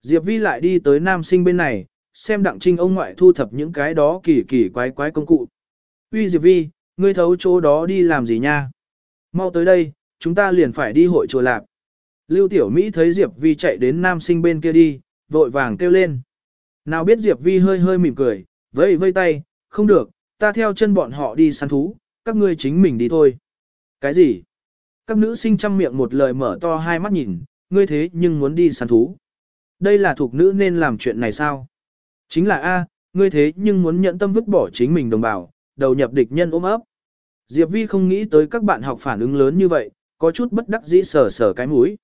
Diệp Vi lại đi tới nam sinh bên này, xem đặng trinh ông ngoại thu thập những cái đó kỳ kỳ quái quái công cụ. Uy Diệp Vi, ngươi thấu chỗ đó đi làm gì nha? Mau tới đây, chúng ta liền phải đi hội chùa lạp. Lưu Tiểu Mỹ thấy Diệp Vi chạy đến nam sinh bên kia đi, vội vàng kêu lên. Nào biết Diệp Vi hơi hơi mỉm cười, vẫy vây tay, không được, ta theo chân bọn họ đi săn thú, các ngươi chính mình đi thôi. Cái gì? Các nữ sinh chăm miệng một lời mở to hai mắt nhìn, ngươi thế nhưng muốn đi săn thú. Đây là thuộc nữ nên làm chuyện này sao? Chính là A, ngươi thế nhưng muốn nhận tâm vứt bỏ chính mình đồng bào, đầu nhập địch nhân ôm ấp. Diệp Vi không nghĩ tới các bạn học phản ứng lớn như vậy, có chút bất đắc dĩ sờ sờ cái mũi.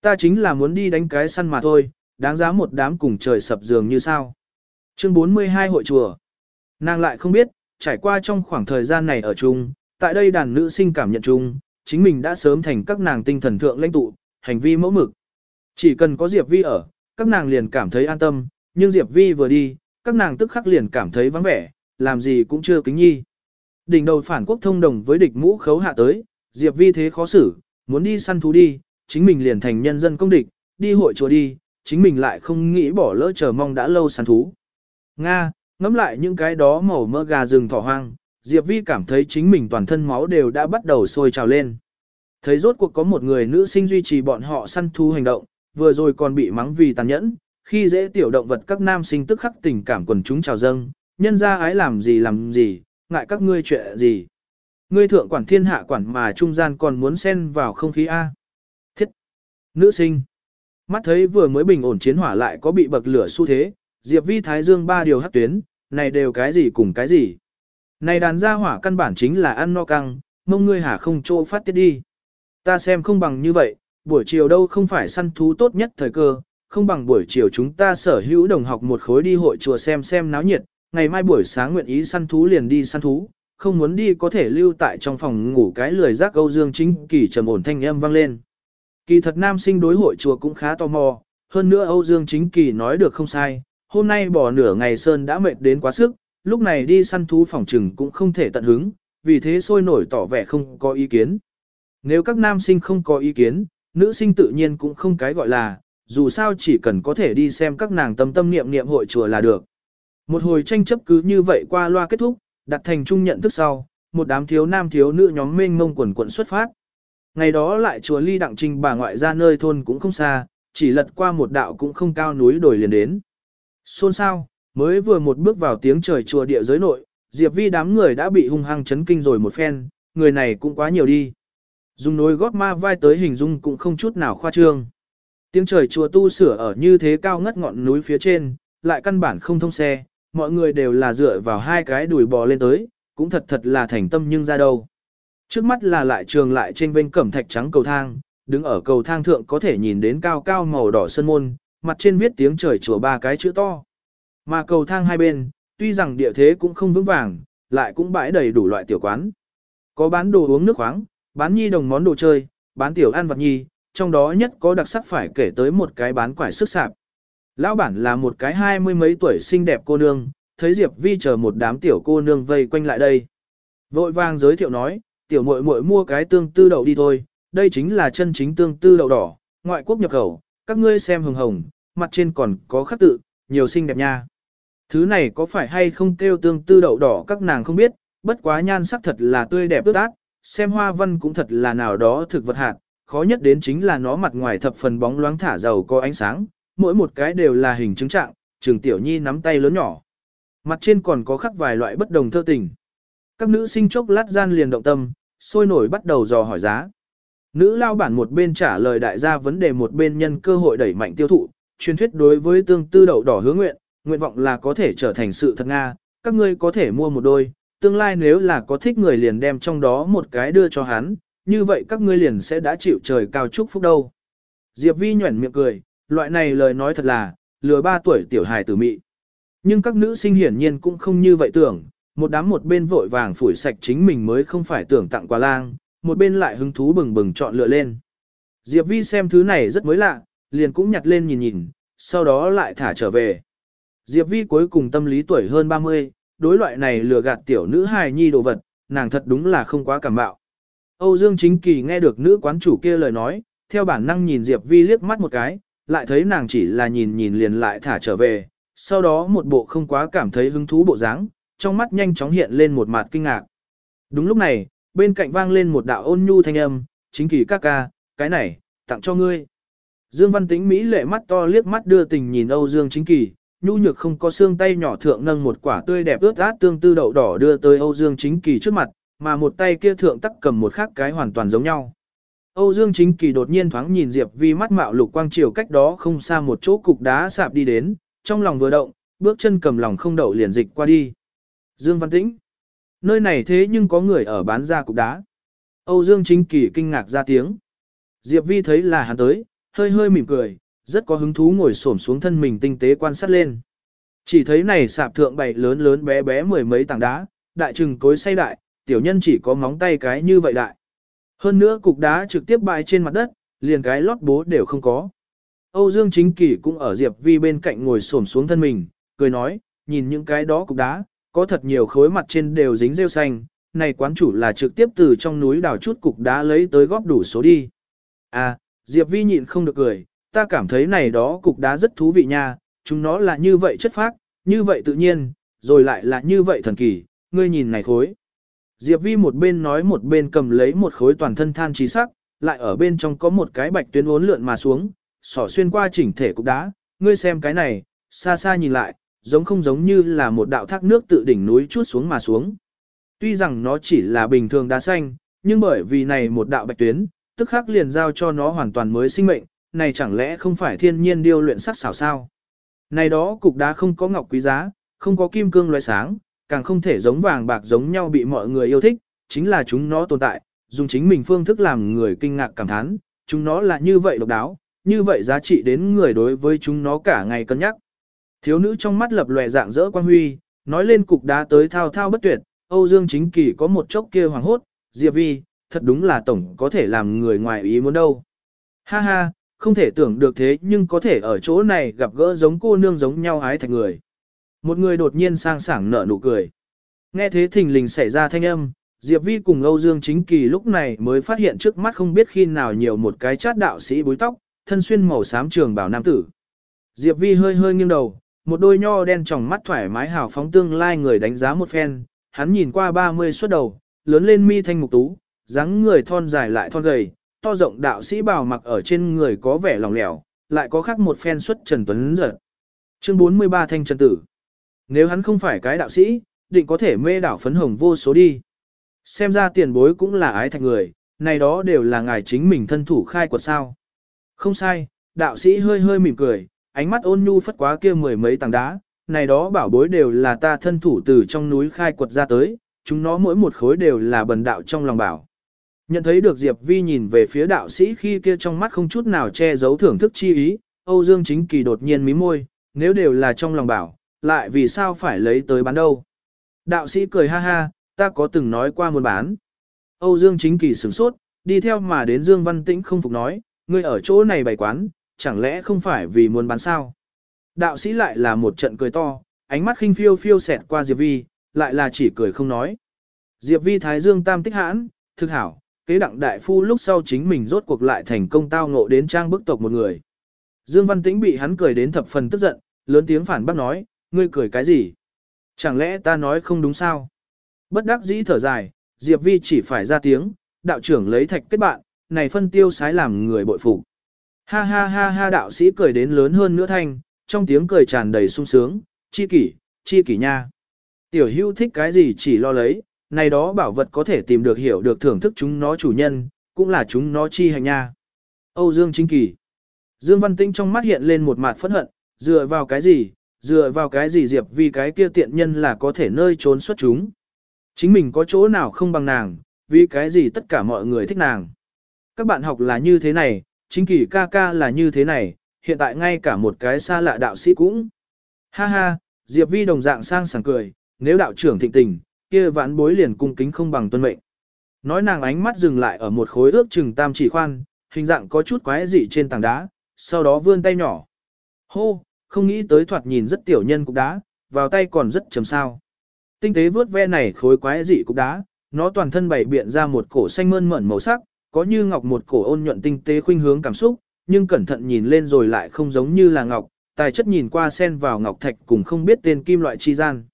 Ta chính là muốn đi đánh cái săn mà thôi, đáng giá một đám cùng trời sập giường như sao. Chương 42 hội chùa. Nàng lại không biết, trải qua trong khoảng thời gian này ở chung, tại đây đàn nữ sinh cảm nhận chung, chính mình đã sớm thành các nàng tinh thần thượng lãnh tụ, hành vi mẫu mực. Chỉ cần có Diệp Vi ở, các nàng liền cảm thấy an tâm, nhưng Diệp Vi vừa đi, các nàng tức khắc liền cảm thấy vắng vẻ, làm gì cũng chưa kính nhi. Đỉnh đầu phản quốc thông đồng với địch mũ khấu hạ tới, Diệp Vi thế khó xử, muốn đi săn thú đi, chính mình liền thành nhân dân công địch, đi hội chùa đi, chính mình lại không nghĩ bỏ lỡ chờ mong đã lâu săn thú. Nga, ngắm lại những cái đó màu mỡ gà rừng thỏ hoang, Diệp Vi cảm thấy chính mình toàn thân máu đều đã bắt đầu sôi trào lên. Thấy rốt cuộc có một người nữ sinh duy trì bọn họ săn thú hành động, vừa rồi còn bị mắng vì tàn nhẫn, khi dễ tiểu động vật các nam sinh tức khắc tình cảm quần chúng trào dâng, nhân ra ái làm gì làm gì, ngại các ngươi chuyện gì. Ngươi thượng quản thiên hạ quản mà trung gian còn muốn xen vào không khí A. Thiết! Nữ sinh! Mắt thấy vừa mới bình ổn chiến hỏa lại có bị bậc lửa xu thế, Diệp Vi Thái Dương ba điều hắc tuyến, này đều cái gì cùng cái gì. Này đàn gia hỏa căn bản chính là ăn no căng, mông ngươi hả không trô phát tiết đi. Ta xem không bằng như vậy, buổi chiều đâu không phải săn thú tốt nhất thời cơ, không bằng buổi chiều chúng ta sở hữu đồng học một khối đi hội chùa xem xem náo nhiệt, ngày mai buổi sáng nguyện ý săn thú liền đi săn thú, không muốn đi có thể lưu tại trong phòng ngủ cái lười giác Âu Dương Chính Kỳ trầm ổn thanh âm vang lên. Kỳ thật nam sinh đối hội chùa cũng khá tò mò, hơn nữa Âu Dương Chính Kỳ nói được không sai, hôm nay bỏ nửa ngày sơn đã mệt đến quá sức, lúc này đi săn thú phòng trừng cũng không thể tận hứng, vì thế sôi nổi tỏ vẻ không có ý kiến. Nếu các nam sinh không có ý kiến, nữ sinh tự nhiên cũng không cái gọi là, dù sao chỉ cần có thể đi xem các nàng tâm tâm niệm niệm hội chùa là được. Một hồi tranh chấp cứ như vậy qua loa kết thúc, đặt thành chung nhận thức sau, một đám thiếu nam thiếu nữ nhóm mênh mông quần quận xuất phát. Ngày đó lại chùa ly đặng trình bà ngoại ra nơi thôn cũng không xa, chỉ lật qua một đạo cũng không cao núi đồi liền đến. Xôn sao, mới vừa một bước vào tiếng trời chùa địa giới nội, Diệp Vi đám người đã bị hung hăng chấn kinh rồi một phen, người này cũng quá nhiều đi. Dùng nối gót ma vai tới hình dung cũng không chút nào khoa trương. Tiếng trời chùa tu sửa ở như thế cao ngất ngọn núi phía trên, lại căn bản không thông xe, mọi người đều là dựa vào hai cái đùi bò lên tới, cũng thật thật là thành tâm nhưng ra đâu. Trước mắt là lại trường lại trên vênh cẩm thạch trắng cầu thang, đứng ở cầu thang thượng có thể nhìn đến cao cao màu đỏ sơn môn, mặt trên viết tiếng trời chùa ba cái chữ to. Mà cầu thang hai bên, tuy rằng địa thế cũng không vững vàng, lại cũng bãi đầy đủ loại tiểu quán. Có bán đồ uống nước khoáng, bán nhi đồng món đồ chơi, bán tiểu ăn vật nhi, trong đó nhất có đặc sắc phải kể tới một cái bán quải sức sạp. Lão bản là một cái hai mươi mấy tuổi xinh đẹp cô nương, thấy Diệp Vi chờ một đám tiểu cô nương vây quanh lại đây. Vội vàng giới thiệu nói, tiểu muội muội mua cái tương tư đậu đi thôi, đây chính là chân chính tương tư đậu đỏ, ngoại quốc nhập khẩu, các ngươi xem hồng hồng, mặt trên còn có khắc tự, nhiều xinh đẹp nha. Thứ này có phải hay không kêu tương tư đậu đỏ các nàng không biết, bất quá nhan sắc thật là tươi đẹp ướt át, xem hoa văn cũng thật là nào đó thực vật hạt, khó nhất đến chính là nó mặt ngoài thập phần bóng loáng thả dầu có ánh sáng, mỗi một cái đều là hình chứng trạng, trường tiểu nhi nắm tay lớn nhỏ. Mặt trên còn có khắc vài loại bất đồng thơ tình. Các nữ sinh chốc lát gian liền động tâm, sôi nổi bắt đầu dò hỏi giá. Nữ lao bản một bên trả lời đại gia vấn đề một bên nhân cơ hội đẩy mạnh tiêu thụ, truyền thuyết đối với tương tư đậu đỏ hứa nguyện, nguyện vọng là có thể trở thành sự thật Nga, các ngươi có thể mua một đôi, tương lai nếu là có thích người liền đem trong đó một cái đưa cho hắn, như vậy các ngươi liền sẽ đã chịu trời cao chúc phúc đâu. Diệp Vi nhuẩn miệng cười, loại này lời nói thật là, lừa ba tuổi tiểu hài tử mị. Nhưng các nữ sinh hiển nhiên cũng không như vậy tưởng, một đám một bên vội vàng phủi sạch chính mình mới không phải tưởng tặng quà lang, một bên lại hứng thú bừng bừng chọn lựa lên. Diệp Vi xem thứ này rất mới lạ, liền cũng nhặt lên nhìn nhìn, sau đó lại thả trở về. Diệp Vi cuối cùng tâm lý tuổi hơn 30, đối loại này lừa gạt tiểu nữ hài nhi đồ vật, nàng thật đúng là không quá cảm bạo. Âu Dương Chính Kỳ nghe được nữ quán chủ kia lời nói, theo bản năng nhìn Diệp Vi liếc mắt một cái, lại thấy nàng chỉ là nhìn nhìn liền lại thả trở về, sau đó một bộ không quá cảm thấy hứng thú bộ dáng, trong mắt nhanh chóng hiện lên một mặt kinh ngạc. Đúng lúc này, bên cạnh vang lên một đạo ôn nhu thanh âm, chính kỳ ca ca, cái này, tặng cho ngươi. Dương Văn Tĩnh Mỹ lệ mắt to liếc mắt đưa tình nhìn Âu Dương Chính Kỳ, nhu nhược không có xương tay nhỏ thượng nâng một quả tươi đẹp ướt át tương tư đậu đỏ đưa tới Âu Dương Chính Kỳ trước mặt, mà một tay kia thượng tắc cầm một khác cái hoàn toàn giống nhau. Âu Dương Chính Kỳ đột nhiên thoáng nhìn Diệp Vi mắt mạo lục quang chiều cách đó không xa một chỗ cục đá sạp đi đến, trong lòng vừa động, bước chân cầm lòng không đậu liền dịch qua đi. Dương Văn Tĩnh. Nơi này thế nhưng có người ở bán ra cục đá. Âu Dương Chính Kỳ kinh ngạc ra tiếng. Diệp Vi thấy là hắn tới, hơi hơi mỉm cười, rất có hứng thú ngồi xổm xuống thân mình tinh tế quan sát lên. Chỉ thấy này sạp thượng bày lớn lớn bé bé mười mấy tảng đá, đại trừng cối say đại, tiểu nhân chỉ có móng tay cái như vậy đại. Hơn nữa cục đá trực tiếp bày trên mặt đất, liền cái lót bố đều không có. Âu Dương Chính Kỳ cũng ở Diệp Vi bên cạnh ngồi xổm xuống thân mình, cười nói, nhìn những cái đó cục đá, có thật nhiều khối mặt trên đều dính rêu xanh, này quán chủ là trực tiếp từ trong núi đào chút cục đá lấy tới góp đủ số đi. À, Diệp Vi nhịn không được cười, ta cảm thấy này đó cục đá rất thú vị nha, chúng nó là như vậy chất phác, như vậy tự nhiên, rồi lại là như vậy thần kỳ, ngươi nhìn này khối. Diệp Vi một bên nói một bên cầm lấy một khối toàn thân than trí sắc, lại ở bên trong có một cái bạch tuyến uốn lượn mà xuống, sỏ xuyên qua chỉnh thể cục đá, ngươi xem cái này, xa xa nhìn lại, giống không giống như là một đạo thác nước tự đỉnh núi chút xuống mà xuống. Tuy rằng nó chỉ là bình thường đá xanh, nhưng bởi vì này một đạo bạch tuyến, tức khắc liền giao cho nó hoàn toàn mới sinh mệnh, này chẳng lẽ không phải thiên nhiên điêu luyện sắc xảo sao? Này đó cục đá không có ngọc quý giá, không có kim cương loại sáng, càng không thể giống vàng bạc giống nhau bị mọi người yêu thích, chính là chúng nó tồn tại, dùng chính mình phương thức làm người kinh ngạc cảm thán, chúng nó là như vậy độc đáo, như vậy giá trị đến người đối với chúng nó cả ngày cân nhắc. Thiếu nữ trong mắt lập lòe dạng dỡ quan huy, nói lên cục đá tới thao thao bất tuyệt, Âu Dương Chính Kỳ có một chốc kia hoàng hốt, Diệp Vi, thật đúng là tổng có thể làm người ngoài ý muốn đâu. Ha ha, không thể tưởng được thế nhưng có thể ở chỗ này gặp gỡ giống cô nương giống nhau ái thạch người. Một người đột nhiên sang sảng nở nụ cười. Nghe thế thình lình xảy ra thanh âm, Diệp Vi cùng Âu Dương Chính Kỳ lúc này mới phát hiện trước mắt không biết khi nào nhiều một cái chát đạo sĩ búi tóc, thân xuyên màu xám trường bảo nam tử. Diệp Vi hơi hơi nghiêng đầu, một đôi nho đen tròng mắt thoải mái hào phóng tương lai người đánh giá một phen, hắn nhìn qua 30 suốt đầu, lớn lên mi thanh mục tú, dáng người thon dài lại thon gầy, to rộng đạo sĩ bào mặc ở trên người có vẻ lỏng lẻo, lại có khác một phen xuất Trần Tuấn giật. Chương 43 Thanh Trần Tử Nếu hắn không phải cái đạo sĩ, định có thể mê đảo phấn hồng vô số đi. Xem ra tiền bối cũng là ái thạch người, này đó đều là ngài chính mình thân thủ khai quật sao. Không sai, đạo sĩ hơi hơi mỉm cười, ánh mắt ôn nhu phất quá kia mười mấy tảng đá, này đó bảo bối đều là ta thân thủ từ trong núi khai quật ra tới, chúng nó mỗi một khối đều là bần đạo trong lòng bảo. Nhận thấy được Diệp Vi nhìn về phía đạo sĩ khi kia trong mắt không chút nào che giấu thưởng thức chi ý, Âu Dương Chính Kỳ đột nhiên mí môi, nếu đều là trong lòng bảo, lại vì sao phải lấy tới bán đâu. Đạo sĩ cười ha ha, ta có từng nói qua muốn bán. Âu Dương Chính Kỳ sửng sốt, đi theo mà đến Dương Văn Tĩnh không phục nói, ngươi ở chỗ này bày quán, chẳng lẽ không phải vì muốn bán sao? Đạo sĩ lại là một trận cười to, ánh mắt khinh phiêu phiêu xẹt qua Diệp Vi, lại là chỉ cười không nói. Diệp Vi thái dương tam tích hãn, thực hảo, kế đặng đại phu lúc sau chính mình rốt cuộc lại thành công tao ngộ đến trang bức tộc một người. Dương Văn Tĩnh bị hắn cười đến thập phần tức giận, lớn tiếng phản bác nói, ngươi cười cái gì? Chẳng lẽ ta nói không đúng sao? Bất đắc dĩ thở dài, Diệp Vi chỉ phải ra tiếng, đạo trưởng lấy thạch kết bạn, này phân tiêu sái làm người bội phục. Ha ha ha ha đạo sĩ cười đến lớn hơn nữa thanh, trong tiếng cười tràn đầy sung sướng, chi kỷ, chi kỷ nha. Tiểu hưu thích cái gì chỉ lo lấy, này đó bảo vật có thể tìm được hiểu được thưởng thức chúng nó chủ nhân, cũng là chúng nó chi hành nha. Âu Dương Chính Kỳ Dương Văn Tinh trong mắt hiện lên một mặt phẫn hận, dựa vào cái gì, dựa vào cái gì Diệp vì cái kia tiện nhân là có thể nơi trốn xuất chúng. Chính mình có chỗ nào không bằng nàng, vì cái gì tất cả mọi người thích nàng. Các bạn học là như thế này, chính kỳ ca ca là như thế này, hiện tại ngay cả một cái xa lạ đạo sĩ cũng. Ha ha, Diệp Vi đồng dạng sang sảng cười, nếu đạo trưởng thịnh tình, kia vãn bối liền cung kính không bằng tuân mệnh. Nói nàng ánh mắt dừng lại ở một khối ước chừng tam chỉ khoan, hình dạng có chút quái dị trên tảng đá, sau đó vươn tay nhỏ. Hô, không nghĩ tới thoạt nhìn rất tiểu nhân cục đá, vào tay còn rất chấm sao. Tinh tế vướt ve này khối quái dị cục đá, nó toàn thân bảy biện ra một cổ xanh mơn mởn màu sắc, có như ngọc một cổ ôn nhuận tinh tế khuynh hướng cảm xúc, nhưng cẩn thận nhìn lên rồi lại không giống như là ngọc, tài chất nhìn qua sen vào ngọc thạch cùng không biết tên kim loại chi gian.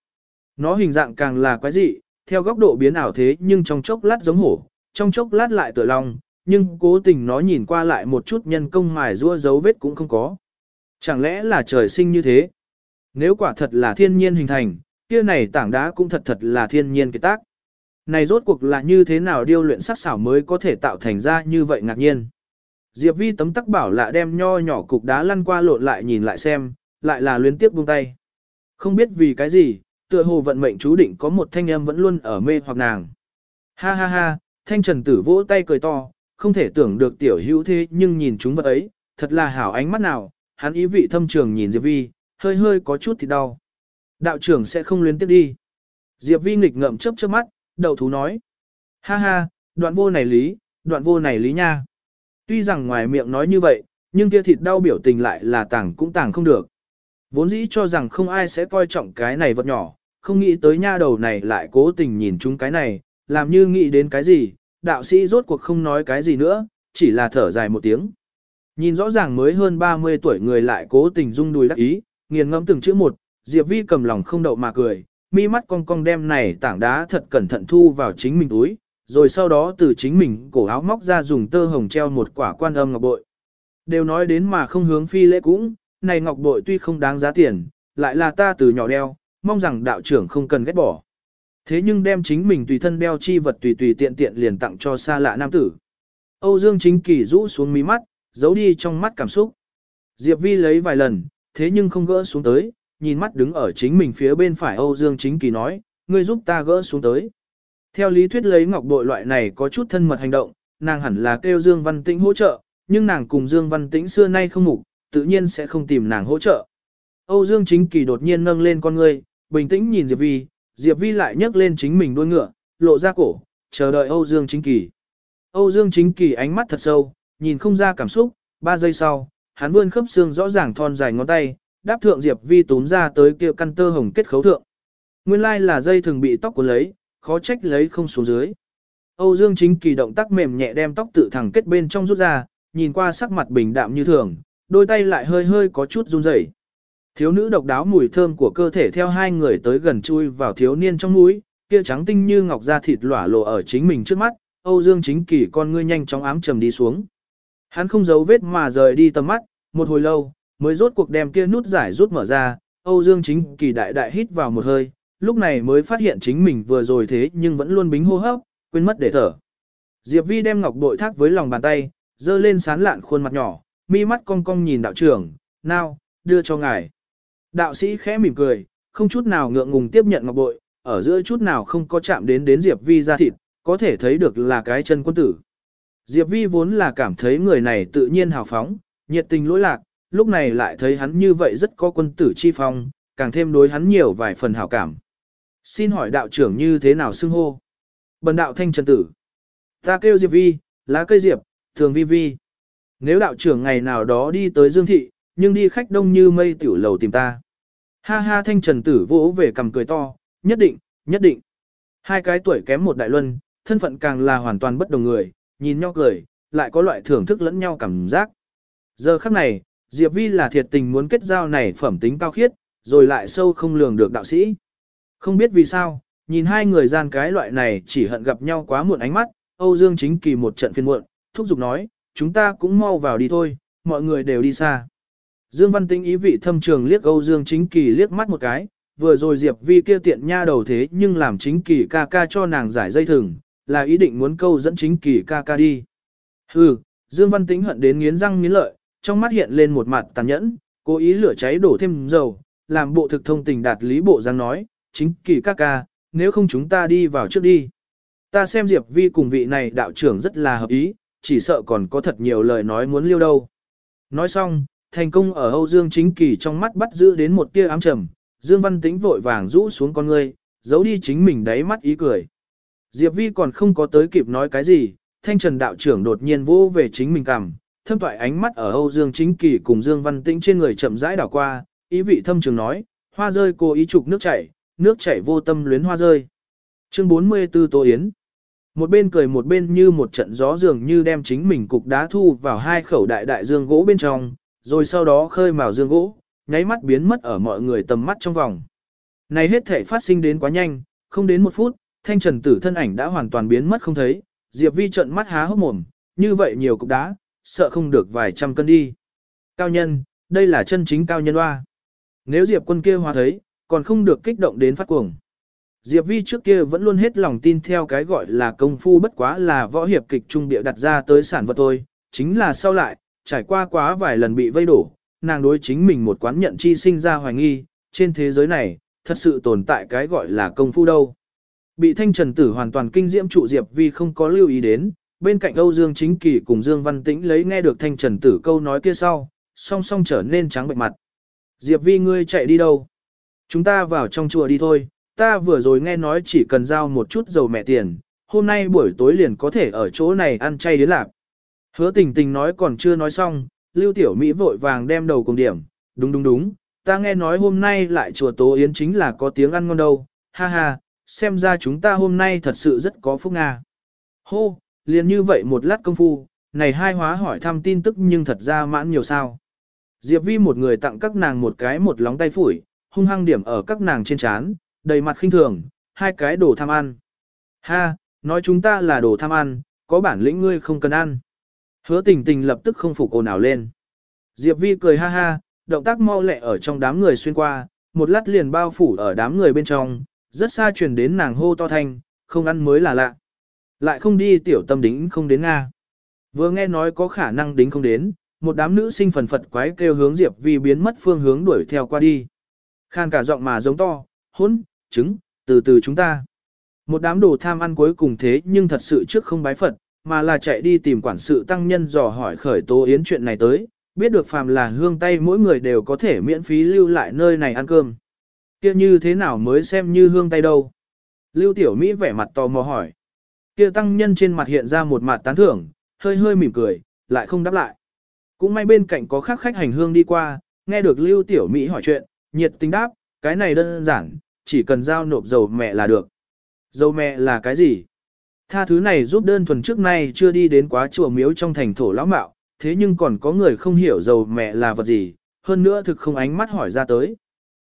Nó hình dạng càng là quái dị, theo góc độ biến ảo thế nhưng trong chốc lát giống hổ, trong chốc lát lại tựa long, nhưng cố tình nó nhìn qua lại một chút nhân công mài rua dấu vết cũng không có. Chẳng lẽ là trời sinh như thế? Nếu quả thật là thiên nhiên hình thành, kia này tảng đá cũng thật thật là thiên nhiên cái tác. Này rốt cuộc là như thế nào điêu luyện sắc xảo mới có thể tạo thành ra như vậy ngạc nhiên. Diệp Vi tấm tắc bảo lạ đem nho nhỏ cục đá lăn qua lộn lại nhìn lại xem, lại là luyến tiếp buông tay. Không biết vì cái gì, tựa hồ vận mệnh chú định có một thanh âm vẫn luôn ở mê hoặc nàng. Ha ha ha, thanh trần tử vỗ tay cười to, không thể tưởng được tiểu hữu thế nhưng nhìn chúng vật ấy, thật là hảo ánh mắt nào, hắn ý vị thâm trường nhìn Diệp Vi, hơi hơi có chút thì đau. Đạo trưởng sẽ không luyến tiếp đi. Diệp Vi nghịch ngậm chớp chớp mắt, đầu thú nói. Ha ha, đoạn vô này lý, đoạn vô này lý nha. Tuy rằng ngoài miệng nói như vậy, nhưng kia thịt đau biểu tình lại là tàng cũng tàng không được. Vốn dĩ cho rằng không ai sẽ coi trọng cái này vật nhỏ, không nghĩ tới nha đầu này lại cố tình nhìn chúng cái này, làm như nghĩ đến cái gì, đạo sĩ rốt cuộc không nói cái gì nữa, chỉ là thở dài một tiếng. Nhìn rõ ràng mới hơn 30 tuổi người lại cố tình rung đùi đắc ý, nghiền ngẫm từng chữ một, Diệp Vi cầm lòng không đậu mà cười, mi mắt cong cong đem này tảng đá thật cẩn thận thu vào chính mình túi, rồi sau đó từ chính mình cổ áo móc ra dùng tơ hồng treo một quả quan âm ngọc bội. Đều nói đến mà không hướng phi lễ cũng, này ngọc bội tuy không đáng giá tiền, lại là ta từ nhỏ đeo, mong rằng đạo trưởng không cần ghét bỏ. Thế nhưng đem chính mình tùy thân đeo chi vật tùy tùy tiện tiện liền tặng cho xa lạ nam tử. Âu Dương Chính Kỳ rũ xuống mí mắt, giấu đi trong mắt cảm xúc. Diệp Vi lấy vài lần, thế nhưng không gỡ xuống tới, nhìn mắt đứng ở chính mình phía bên phải Âu Dương Chính Kỳ nói, ngươi giúp ta gỡ xuống tới. Theo lý thuyết lấy ngọc bội loại này có chút thân mật hành động, nàng hẳn là kêu Dương Văn Tĩnh hỗ trợ, nhưng nàng cùng Dương Văn Tĩnh xưa nay không mục, tự nhiên sẽ không tìm nàng hỗ trợ. Âu Dương Chính Kỳ đột nhiên nâng lên con ngươi, bình tĩnh nhìn Diệp Vi, Diệp Vi lại nhấc lên chính mình đuôi ngựa, lộ ra cổ, chờ đợi Âu Dương Chính Kỳ. Âu Dương Chính Kỳ ánh mắt thật sâu, nhìn không ra cảm xúc, ba giây sau, hắn vươn khớp xương rõ ràng thon dài ngón tay, đáp thượng Diệp Vi túm ra tới kia căn tơ hồng kết khấu thượng. Nguyên lai là dây thường bị tóc cuốn lấy, khó trách lấy không xuống dưới. Âu Dương Chính Kỳ động tác mềm nhẹ đem tóc tự thẳng kết bên trong rút ra, nhìn qua sắc mặt bình đạm như thường, đôi tay lại hơi hơi có chút run rẩy. Thiếu nữ độc đáo mùi thơm của cơ thể theo hai người tới gần chui vào thiếu niên trong mũi, kia trắng tinh như ngọc da thịt lỏa lộ ở chính mình trước mắt, Âu Dương Chính Kỳ con ngươi nhanh chóng ám trầm đi xuống. Hắn không giấu vết mà rời đi tầm mắt, một hồi lâu, mới rốt cuộc đem kia nút giải rút mở ra, Âu Dương Chính Kỳ đại đại hít vào một hơi, lúc này mới phát hiện chính mình vừa rồi thế nhưng vẫn luôn bính hô hấp, quên mất để thở. Diệp Vi đem ngọc bội thác với lòng bàn tay, dơ lên sán lạn khuôn mặt nhỏ, mi mắt cong cong nhìn đạo trưởng, nào, đưa cho ngài. Đạo sĩ khẽ mỉm cười, không chút nào ngượng ngùng tiếp nhận ngọc bội, ở giữa chút nào không có chạm đến đến Diệp Vi ra thịt, có thể thấy được là cái chân quân tử. Diệp Vi vốn là cảm thấy người này tự nhiên hào phóng, nhiệt tình lỗi lạc, lúc này lại thấy hắn như vậy rất có quân tử chi phong, càng thêm đối hắn nhiều vài phần hảo cảm. Xin hỏi đạo trưởng như thế nào xưng hô? Bần đạo thanh trần tử. Ta kêu Diệp Vi, lá cây Diệp, thường Vi Vi. Nếu đạo trưởng ngày nào đó đi tới Dương Thị, nhưng đi khách đông như mây tiểu lầu tìm ta. Ha ha thanh trần tử vỗ về cầm cười to, nhất định, nhất định. Hai cái tuổi kém một đại luân, thân phận càng là hoàn toàn bất đồng người, nhìn nhau cười, lại có loại thưởng thức lẫn nhau cảm giác. Giờ khắc này, Diệp Vi là thiệt tình muốn kết giao này phẩm tính cao khiết, rồi lại sâu không lường được đạo sĩ. Không biết vì sao, nhìn hai người gian cái loại này chỉ hận gặp nhau quá muộn ánh mắt, Âu Dương chính kỳ một trận phiên muộn, thúc giục nói, chúng ta cũng mau vào đi thôi, mọi người đều đi xa. Dương Văn Tĩnh ý vị thâm trường liếc Âu Dương chính kỳ liếc mắt một cái, vừa rồi Diệp Vi kia tiện nha đầu thế nhưng làm chính kỳ ca ca cho nàng giải dây thừng, là ý định muốn câu dẫn chính kỳ ca ca đi. Hừ, Dương Văn Tĩnh hận đến nghiến răng nghiến lợi, trong mắt hiện lên một mặt tàn nhẫn, cố ý lửa cháy đổ thêm dầu, làm bộ thực thông tình đạt lý bộ giang nói, chính kỳ các ca, nếu không chúng ta đi vào trước đi. Ta xem Diệp Vi cùng vị này đạo trưởng rất là hợp ý, chỉ sợ còn có thật nhiều lời nói muốn liêu đâu. Nói xong, thành công ở Âu Dương chính kỳ trong mắt bắt giữ đến một tia ám trầm, Dương Văn Tĩnh vội vàng rũ xuống con ngươi, giấu đi chính mình đáy mắt ý cười. Diệp Vi còn không có tới kịp nói cái gì, thanh trần đạo trưởng đột nhiên vô về chính mình cằm, thâm toại ánh mắt ở Âu Dương Chính Kỳ cùng Dương Văn Tĩnh trên người chậm rãi đảo qua, ý vị thâm trường nói, hoa rơi cô ý trục nước chảy, nước chảy vô tâm luyến hoa rơi. Chương 44 Tô Yến Một bên cười một bên như một trận gió dường như đem chính mình cục đá thu vào hai khẩu đại đại dương gỗ bên trong, rồi sau đó khơi mào dương gỗ, nháy mắt biến mất ở mọi người tầm mắt trong vòng. Này hết thể phát sinh đến quá nhanh, không đến một phút, thanh trần tử thân ảnh đã hoàn toàn biến mất không thấy, Diệp Vi trận mắt há hốc mồm, như vậy nhiều cục đá, sợ không được vài trăm cân đi. Cao nhân, đây là chân chính cao nhân hoa. Nếu Diệp quân kia hóa thấy, còn không được kích động đến phát cuồng. Diệp Vi trước kia vẫn luôn hết lòng tin theo cái gọi là công phu bất quá là võ hiệp kịch trung địa đặt ra tới sản vật thôi, chính là sau lại, trải qua quá vài lần bị vây đổ, nàng đối chính mình một quán nhận chi sinh ra hoài nghi, trên thế giới này, thật sự tồn tại cái gọi là công phu đâu. Bị thanh trần tử hoàn toàn kinh diễm trụ Diệp Vi không có lưu ý đến, bên cạnh Âu Dương Chính Kỳ cùng Dương Văn Tĩnh lấy nghe được thanh trần tử câu nói kia sau, song song trở nên trắng bệnh mặt. Diệp Vi ngươi chạy đi đâu? Chúng ta vào trong chùa đi thôi, ta vừa rồi nghe nói chỉ cần giao một chút dầu mẹ tiền, hôm nay buổi tối liền có thể ở chỗ này ăn chay đến lạc. Hứa tình tình nói còn chưa nói xong, Lưu Tiểu Mỹ vội vàng đem đầu cùng điểm, đúng đúng đúng, ta nghe nói hôm nay lại chùa Tố Yến chính là có tiếng ăn ngon đâu, ha ha, xem ra chúng ta hôm nay thật sự rất có phúc Nga. Hô, liền như vậy một lát công phu, này hai hóa hỏi thăm tin tức nhưng thật ra mãn nhiều sao. Diệp Vi một người tặng các nàng một cái một lóng tay phủi, hung hăng điểm ở các nàng trên trán, đầy mặt khinh thường, hai cái đồ tham ăn. Ha, nói chúng ta là đồ tham ăn, có bản lĩnh ngươi không cần ăn. Hứa tình tình lập tức không phục ồn ào lên. Diệp Vi cười ha ha, động tác mau lẹ ở trong đám người xuyên qua, một lát liền bao phủ ở đám người bên trong, rất xa truyền đến nàng hô to thanh, không ăn mới là lạ. Lại không đi tiểu tâm đính không đến Nga. Vừa nghe nói có khả năng đính không đến, một đám nữ sinh phần phật quái kêu hướng Diệp Vi biến mất phương hướng đuổi theo qua đi. Khan cả giọng mà giống to, hỗn trứng, từ từ chúng ta. Một đám đồ tham ăn cuối cùng thế nhưng thật sự trước không bái Phật, mà là chạy đi tìm quản sự tăng nhân dò hỏi khởi tố yến chuyện này tới, biết được phàm là hương tay mỗi người đều có thể miễn phí lưu lại nơi này ăn cơm. Kia như thế nào mới xem như hương tay đâu? Lưu Tiểu Mỹ vẻ mặt tò mò hỏi. Kia tăng nhân trên mặt hiện ra một mặt tán thưởng, hơi hơi mỉm cười, lại không đáp lại. Cũng may bên cạnh có khác khách hành hương đi qua, nghe được Lưu Tiểu Mỹ hỏi chuyện, nhiệt tình đáp, cái này đơn giản, chỉ cần giao nộp dầu mẹ là được. Dầu mẹ là cái gì? Tha thứ này giúp đơn thuần trước nay chưa đi đến quá chùa miếu trong thành thổ lão mạo, thế nhưng còn có người không hiểu dầu mẹ là vật gì, hơn nữa thực không ánh mắt hỏi ra tới.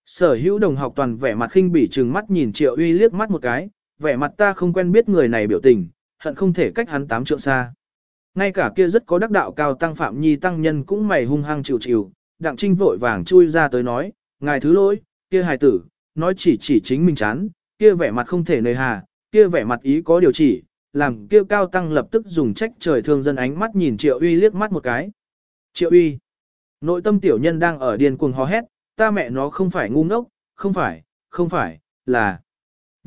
Sở hữu đồng học toàn vẻ mặt khinh bỉ trừng mắt nhìn triệu uy liếc mắt một cái, vẻ mặt ta không quen biết người này biểu tình, hận không thể cách hắn tám trượng xa. Ngay cả kia rất có đắc đạo cao tăng phạm nhi tăng nhân cũng mày hung hăng chịu chịu, đặng trinh vội vàng chui ra tới nói, ngài thứ lỗi, kia hài tử, nói chỉ chỉ chính mình chán, kia vẻ mặt không thể nơi hà, kia vẻ mặt ý có điều chỉ, làm kia cao tăng lập tức dùng trách trời thương dân ánh mắt nhìn triệu uy liếc mắt một cái. Triệu uy, nội tâm tiểu nhân đang ở điên cuồng hò hét, ta mẹ nó không phải ngu ngốc, không phải, không phải, là.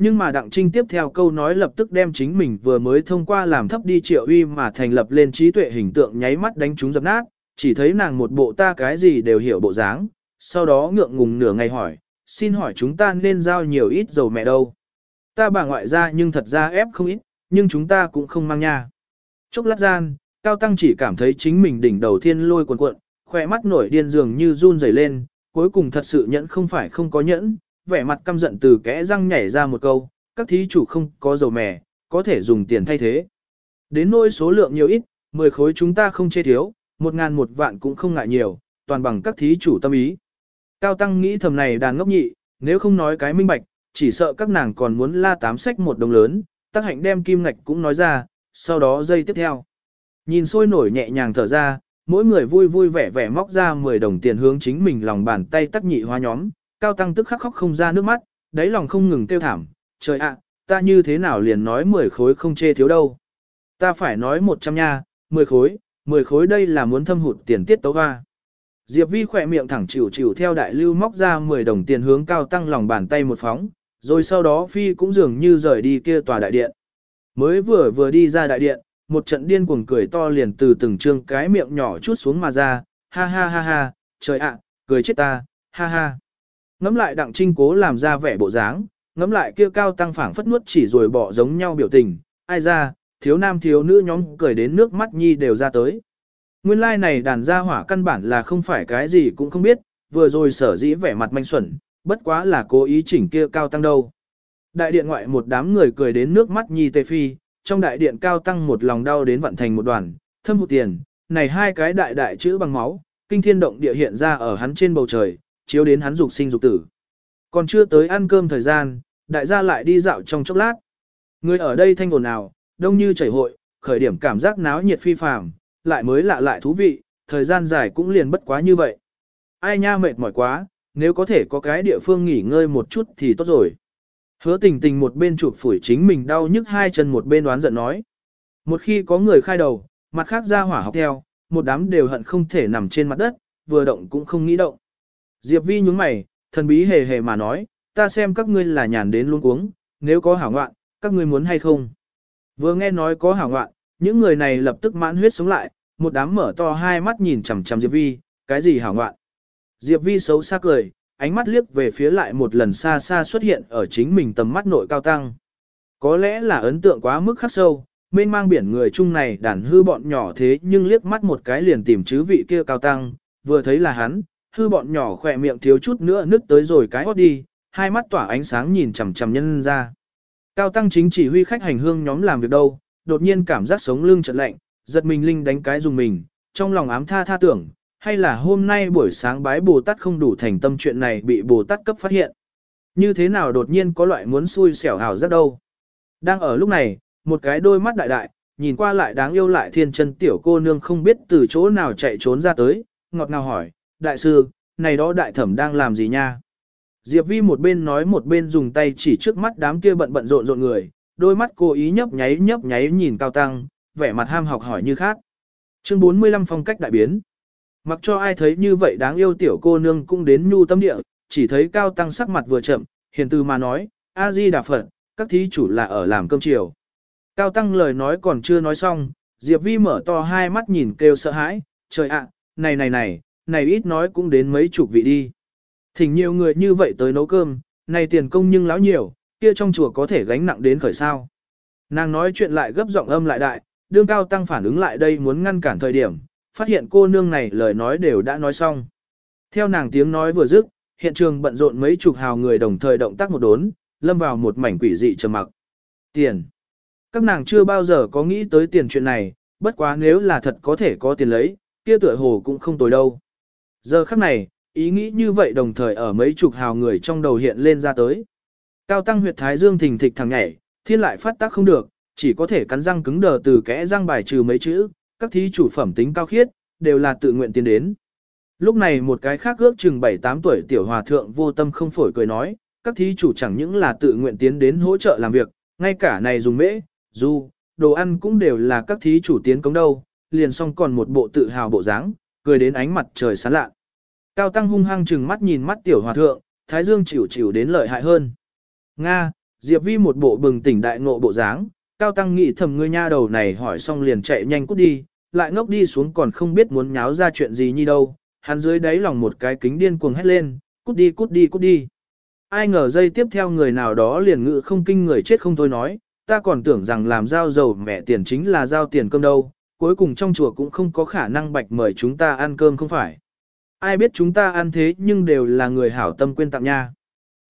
Nhưng mà Đặng Trinh tiếp theo câu nói lập tức đem chính mình vừa mới thông qua làm thấp đi triệu uy mà thành lập lên trí tuệ hình tượng nháy mắt đánh chúng dập nát, chỉ thấy nàng một bộ ta cái gì đều hiểu bộ dáng, sau đó ngượng ngùng nửa ngày hỏi, xin hỏi chúng ta nên giao nhiều ít dầu mẹ đâu. Ta bà ngoại ra nhưng thật ra ép không ít, nhưng chúng ta cũng không mang nha. Chốc lát gian, Cao Tăng chỉ cảm thấy chính mình đỉnh đầu thiên lôi cuộn cuộn, khỏe mắt nổi điên dường như run rẩy lên, cuối cùng thật sự nhẫn không phải không có nhẫn, vẻ mặt căm giận từ kẽ răng nhảy ra một câu, các thí chủ không có dầu mè, có thể dùng tiền thay thế. Đến nỗi số lượng nhiều ít, 10 khối chúng ta không chê thiếu, một ngàn một vạn cũng không ngại nhiều, toàn bằng các thí chủ tâm ý. Cao Tăng nghĩ thầm này đàn ngốc nhị, nếu không nói cái minh bạch, chỉ sợ các nàng còn muốn la tám sách một đồng lớn, tác hạnh đem kim ngạch cũng nói ra, sau đó dây tiếp theo. Nhìn sôi nổi nhẹ nhàng thở ra, mỗi người vui vui vẻ vẻ móc ra 10 đồng tiền hướng chính mình lòng bàn tay tắc nhị hoa nhóm, cao tăng tức khắc khóc không ra nước mắt, đáy lòng không ngừng kêu thảm, trời ạ, ta như thế nào liền nói 10 khối không chê thiếu đâu. Ta phải nói 100 nha, 10 khối, 10 khối đây là muốn thâm hụt tiền tiết tấu hoa. Diệp Vi khỏe miệng thẳng chịu chịu theo đại lưu móc ra 10 đồng tiền hướng cao tăng lòng bàn tay một phóng, rồi sau đó Phi cũng dường như rời đi kia tòa đại điện. Mới vừa vừa đi ra đại điện, một trận điên cuồng cười to liền từ từng trương cái miệng nhỏ chút xuống mà ra, ha ha ha ha, trời ạ, cười chết ta, ha ha. Ngắm lại đặng trinh cố làm ra vẻ bộ dáng, ngắm lại kia cao tăng phảng phất nuốt chỉ rồi bỏ giống nhau biểu tình, ai ra, thiếu nam thiếu nữ nhóm cười đến nước mắt nhi đều ra tới. Nguyên lai like này đàn gia hỏa căn bản là không phải cái gì cũng không biết, vừa rồi sở dĩ vẻ mặt manh xuẩn, bất quá là cố ý chỉnh kia cao tăng đâu. Đại điện ngoại một đám người cười đến nước mắt nhi tê phi, trong đại điện cao tăng một lòng đau đến vận thành một đoàn, thâm hụt tiền, này hai cái đại đại chữ bằng máu, kinh thiên động địa hiện ra ở hắn trên bầu trời, chiếu đến hắn dục sinh dục tử. Còn chưa tới ăn cơm thời gian, đại gia lại đi dạo trong chốc lát. Người ở đây thanh ồn nào, đông như chảy hội, khởi điểm cảm giác náo nhiệt phi phàm, lại mới lạ lại thú vị, thời gian dài cũng liền bất quá như vậy. Ai nha mệt mỏi quá, nếu có thể có cái địa phương nghỉ ngơi một chút thì tốt rồi. Hứa tình tình một bên chụp phủi chính mình đau nhức hai chân một bên đoán giận nói. Một khi có người khai đầu, mặt khác ra hỏa học theo, một đám đều hận không thể nằm trên mặt đất, vừa động cũng không nghĩ động. Diệp Vi nhúng mày, thần bí hề hề mà nói, ta xem các ngươi là nhàn đến luôn uống, nếu có hảo ngoạn, các ngươi muốn hay không. Vừa nghe nói có hảo ngoạn, những người này lập tức mãn huyết sống lại, một đám mở to hai mắt nhìn chằm chằm Diệp Vi, cái gì hảo ngoạn. Diệp Vi xấu xa cười, ánh mắt liếc về phía lại một lần xa xa xuất hiện ở chính mình tầm mắt nội cao tăng. Có lẽ là ấn tượng quá mức khắc sâu, mênh mang biển người chung này đàn hư bọn nhỏ thế nhưng liếc mắt một cái liền tìm chứ vị kia cao tăng, vừa thấy là hắn, hư bọn nhỏ khỏe miệng thiếu chút nữa nứt tới rồi cái hót đi, hai mắt tỏa ánh sáng nhìn chằm chằm nhân ra. Cao tăng chính chỉ huy khách hành hương nhóm làm việc đâu, đột nhiên cảm giác sống lưng chợt lạnh, giật mình linh đánh cái dùng mình, trong lòng ám tha tha tưởng, hay là hôm nay buổi sáng bái Bồ Tát không đủ thành tâm chuyện này bị Bồ Tát cấp phát hiện. Như thế nào đột nhiên có loại muốn xui xẻo hào rất đâu. Đang ở lúc này, một cái đôi mắt đại đại, nhìn qua lại đáng yêu lại thiên chân tiểu cô nương không biết từ chỗ nào chạy trốn ra tới, ngọt ngào hỏi, đại sư, này đó đại thẩm đang làm gì nha? Diệp Vi một bên nói một bên dùng tay chỉ trước mắt đám kia bận bận rộn rộn người, đôi mắt cô ý nhấp nháy nhấp nháy nhìn cao tăng, vẻ mặt ham học hỏi như khác. Chương 45 phong cách đại biến. Mặc cho ai thấy như vậy đáng yêu tiểu cô nương cũng đến nhu tâm địa, chỉ thấy cao tăng sắc mặt vừa chậm, hiền từ mà nói, A-di đà Phật, các thí chủ là ở làm cơm chiều. Cao tăng lời nói còn chưa nói xong, Diệp Vi mở to hai mắt nhìn kêu sợ hãi, trời ạ, này này này, này ít nói cũng đến mấy chục vị đi. Thỉnh nhiều người như vậy tới nấu cơm, này tiền công nhưng lão nhiều, kia trong chùa có thể gánh nặng đến khởi sao. Nàng nói chuyện lại gấp giọng âm lại đại, đương cao tăng phản ứng lại đây muốn ngăn cản thời điểm, phát hiện cô nương này lời nói đều đã nói xong. Theo nàng tiếng nói vừa dứt, hiện trường bận rộn mấy chục hào người đồng thời động tác một đốn, lâm vào một mảnh quỷ dị trầm mặc. Tiền. Các nàng chưa bao giờ có nghĩ tới tiền chuyện này, bất quá nếu là thật có thể có tiền lấy, kia tựa hồ cũng không tồi đâu. Giờ khắc này, ý nghĩ như vậy đồng thời ở mấy chục hào người trong đầu hiện lên ra tới. Cao tăng huyệt thái dương thình thịch thằng nhảy, thiên lại phát tác không được, chỉ có thể cắn răng cứng đờ từ kẽ răng bài trừ mấy chữ, các thí chủ phẩm tính cao khiết, đều là tự nguyện tiến đến. Lúc này một cái khác ước chừng 7-8 tuổi tiểu hòa thượng vô tâm không phổi cười nói, các thí chủ chẳng những là tự nguyện tiến đến hỗ trợ làm việc, ngay cả này dùng mễ, du, đồ ăn cũng đều là các thí chủ tiến cống đâu, liền xong còn một bộ tự hào bộ dáng, cười đến ánh mặt trời sáng lạ. Cao Tăng hung hăng chừng mắt nhìn mắt tiểu hòa thượng, Thái Dương chịu chịu đến lợi hại hơn. Nga, Diệp Vi một bộ bừng tỉnh đại ngộ bộ dáng, Cao Tăng nghĩ thầm ngươi nha đầu này hỏi xong liền chạy nhanh cút đi, lại ngốc đi xuống còn không biết muốn nháo ra chuyện gì như đâu, hắn dưới đáy lòng một cái kính điên cuồng hét lên, cút đi cút đi cút đi. Ai ngờ dây tiếp theo người nào đó liền ngự không kinh người chết không thôi nói, ta còn tưởng rằng làm giao dầu mẹ tiền chính là giao tiền cơm đâu, cuối cùng trong chùa cũng không có khả năng bạch mời chúng ta ăn cơm không phải. Ai biết chúng ta ăn thế nhưng đều là người hảo tâm quên tặng nha.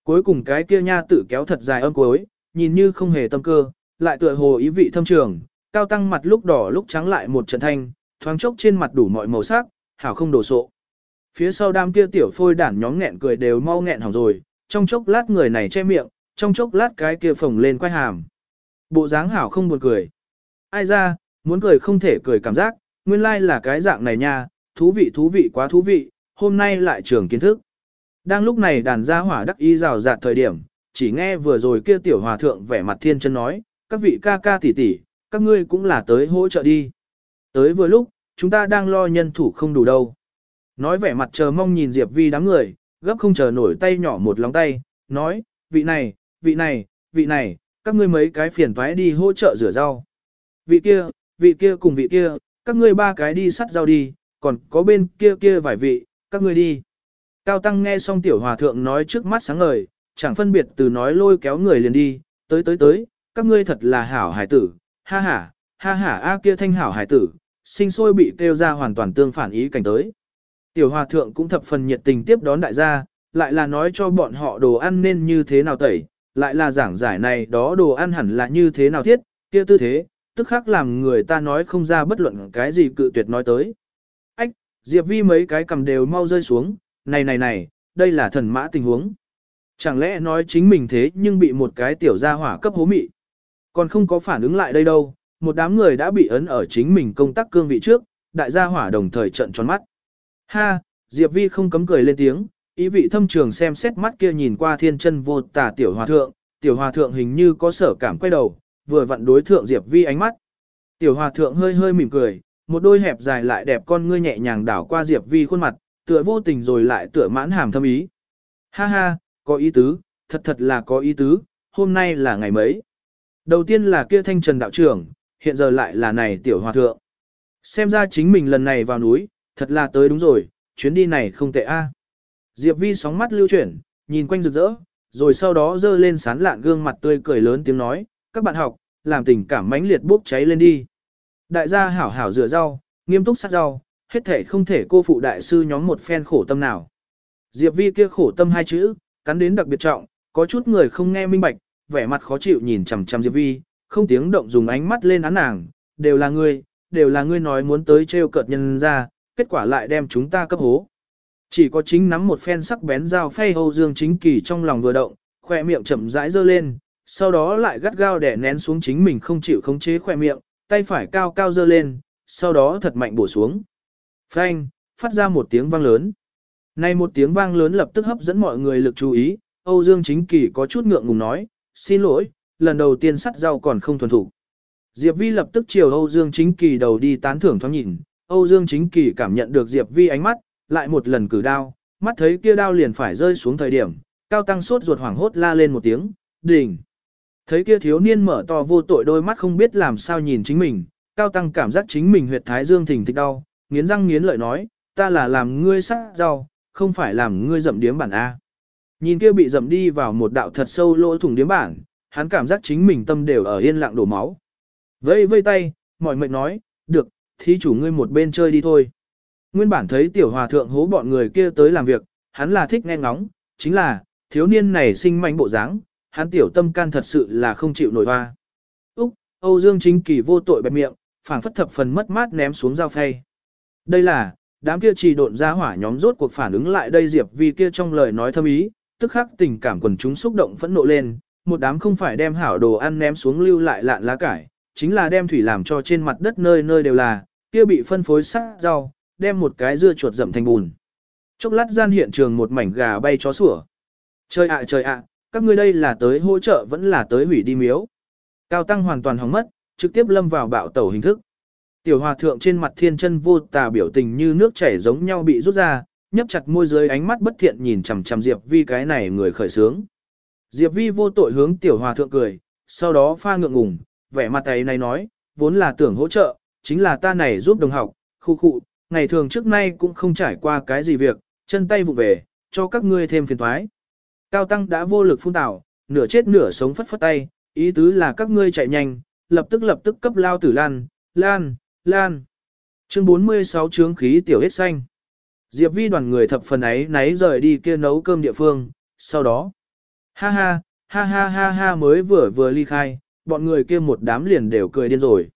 Cuối cùng cái kia nha tự kéo thật dài âm cuối, nhìn như không hề tâm cơ, lại tựa hồ ý vị thâm trường, cao tăng mặt lúc đỏ lúc trắng lại một trận thanh, thoáng chốc trên mặt đủ mọi màu sắc, hảo không đổ sộ. Phía sau đám kia tiểu phôi đản nhóm nghẹn cười đều mau nghẹn hỏng rồi, trong chốc lát người này che miệng, trong chốc lát cái kia phồng lên quay hàm. Bộ dáng hảo không buồn cười. Ai ra, muốn cười không thể cười cảm giác, nguyên lai like là cái dạng này nha, thú vị thú vị quá thú vị, hôm nay lại trường kiến thức. Đang lúc này đàn gia hỏa đắc ý rào rạt thời điểm, chỉ nghe vừa rồi kia tiểu hòa thượng vẻ mặt thiên chân nói, các vị ca ca tỷ tỷ, các ngươi cũng là tới hỗ trợ đi. Tới vừa lúc, chúng ta đang lo nhân thủ không đủ đâu. Nói vẻ mặt chờ mong nhìn Diệp Vi đám người, gấp không chờ nổi tay nhỏ một lòng tay, nói, vị này, vị này, vị này, các ngươi mấy cái phiền toái đi hỗ trợ rửa rau. Vị kia, vị kia cùng vị kia, các ngươi ba cái đi sắt rau đi, còn có bên kia kia vài vị, các ngươi đi. Cao Tăng nghe xong tiểu hòa thượng nói trước mắt sáng ngời, chẳng phân biệt từ nói lôi kéo người liền đi, tới tới tới, các ngươi thật là hảo hải tử, ha ha, ha ha a kia thanh hảo hải tử, sinh sôi bị kêu ra hoàn toàn tương phản ý cảnh tới. Tiểu hòa thượng cũng thập phần nhiệt tình tiếp đón đại gia, lại là nói cho bọn họ đồ ăn nên như thế nào tẩy, lại là giảng giải này đó đồ ăn hẳn là như thế nào thiết, kia tư thế, tức khắc làm người ta nói không ra bất luận cái gì cự tuyệt nói tới. Ách, Diệp Vi mấy cái cầm đều mau rơi xuống, này này này, đây là thần mã tình huống. Chẳng lẽ nói chính mình thế nhưng bị một cái tiểu gia hỏa cấp hố mị. Còn không có phản ứng lại đây đâu, một đám người đã bị ấn ở chính mình công tác cương vị trước, đại gia hỏa đồng thời trận tròn mắt. Ha, Diệp Vi không cấm cười lên tiếng, ý vị thâm trường xem xét mắt kia nhìn qua thiên chân vô tà tiểu hòa thượng, tiểu hòa thượng hình như có sở cảm quay đầu, vừa vặn đối thượng Diệp Vi ánh mắt. Tiểu hòa thượng hơi hơi mỉm cười, một đôi hẹp dài lại đẹp con ngươi nhẹ nhàng đảo qua Diệp Vi khuôn mặt, tựa vô tình rồi lại tựa mãn hàm thâm ý. Ha ha, có ý tứ, thật thật là có ý tứ, hôm nay là ngày mấy. Đầu tiên là kia thanh trần đạo trưởng, hiện giờ lại là này tiểu hòa thượng. Xem ra chính mình lần này vào núi, thật là tới đúng rồi, chuyến đi này không tệ a. Diệp Vi sóng mắt lưu chuyển, nhìn quanh rực rỡ, rồi sau đó dơ lên sán lạn gương mặt tươi cười lớn tiếng nói, các bạn học, làm tình cảm mãnh liệt bốc cháy lên đi. Đại gia hảo hảo rửa rau, nghiêm túc sát rau, hết thể không thể cô phụ đại sư nhóm một phen khổ tâm nào. Diệp Vi kia khổ tâm hai chữ, cắn đến đặc biệt trọng, có chút người không nghe minh bạch, vẻ mặt khó chịu nhìn chằm chằm Diệp Vi, không tiếng động dùng ánh mắt lên án nàng, đều là ngươi, đều là ngươi nói muốn tới trêu cợt nhân ra, kết quả lại đem chúng ta cấp hố. Chỉ có chính nắm một phen sắc bén dao phay Âu Dương Chính Kỳ trong lòng vừa động, khoe miệng chậm rãi dơ lên, sau đó lại gắt gao đè nén xuống chính mình không chịu khống chế khoe miệng, tay phải cao cao dơ lên, sau đó thật mạnh bổ xuống. Phanh, phát ra một tiếng vang lớn. Này một tiếng vang lớn lập tức hấp dẫn mọi người lực chú ý, Âu Dương Chính Kỳ có chút ngượng ngùng nói, xin lỗi, lần đầu tiên sắt rau còn không thuần thủ. Diệp Vi lập tức chiều Âu Dương Chính Kỳ đầu đi tán thưởng thoáng nhìn, Âu Dương Chính Kỳ cảm nhận được Diệp Vi ánh mắt, lại một lần cử đao, mắt thấy kia đao liền phải rơi xuống thời điểm, cao tăng sốt ruột hoảng hốt la lên một tiếng, đỉnh. Thấy kia thiếu niên mở to vô tội đôi mắt không biết làm sao nhìn chính mình, cao tăng cảm giác chính mình huyệt thái dương thình thịch đau, nghiến răng nghiến lợi nói, ta là làm ngươi sát rau, không phải làm ngươi dậm điếm bản A. Nhìn kia bị dậm đi vào một đạo thật sâu lỗ thủng điếm bản, hắn cảm giác chính mình tâm đều ở yên lặng đổ máu. Vây vây tay, mọi mệnh nói, được, thí chủ ngươi một bên chơi đi thôi. Nguyên bản thấy tiểu hòa thượng hố bọn người kia tới làm việc, hắn là thích nghe ngóng, chính là, thiếu niên này sinh manh bộ dáng, hắn tiểu tâm can thật sự là không chịu nổi hoa. Úc, Âu Dương chính kỳ vô tội bẹp miệng, phảng phất thập phần mất mát ném xuống dao phay. Đây là, đám kia trì độn ra hỏa nhóm rốt cuộc phản ứng lại đây Diệp vì kia trong lời nói thâm ý, tức khắc tình cảm quần chúng xúc động phẫn nộ lên, một đám không phải đem hảo đồ ăn ném xuống lưu lại lạn lá cải, chính là đem thủy làm cho trên mặt đất nơi nơi đều là, kia bị phân phối sắc rau, đem một cái dưa chuột dậm thành bùn. Chốc lát gian hiện trường một mảnh gà bay chó sủa. Trời ạ trời ạ, các ngươi đây là tới hỗ trợ vẫn là tới hủy đi miếu. Cao Tăng hoàn toàn hóng mất, trực tiếp lâm vào bạo tẩu hình thức. Tiểu hòa thượng trên mặt thiên chân vô tà biểu tình như nước chảy giống nhau bị rút ra, nhấp chặt môi dưới ánh mắt bất thiện nhìn chằm chằm Diệp Vi cái này người khởi sướng. Diệp Vi vô tội hướng tiểu hòa thượng cười, sau đó pha ngượng ngùng, vẻ mặt ấy này nói, vốn là tưởng hỗ trợ, chính là ta này giúp đồng học, khu khu, ngày thường trước nay cũng không trải qua cái gì việc, chân tay vụ về, cho các ngươi thêm phiền thoái. Cao Tăng đã vô lực phun tảo, nửa chết nửa sống phất phất tay, ý tứ là các ngươi chạy nhanh, lập tức lập tức cấp lao tử lan, lan, lan. Chương 46 trướng khí tiểu hết xanh. Diệp vi đoàn người thập phần ấy náy rời đi kia nấu cơm địa phương, sau đó. Ha ha, ha ha ha ha mới vừa vừa ly khai, bọn người kia một đám liền đều cười điên rồi.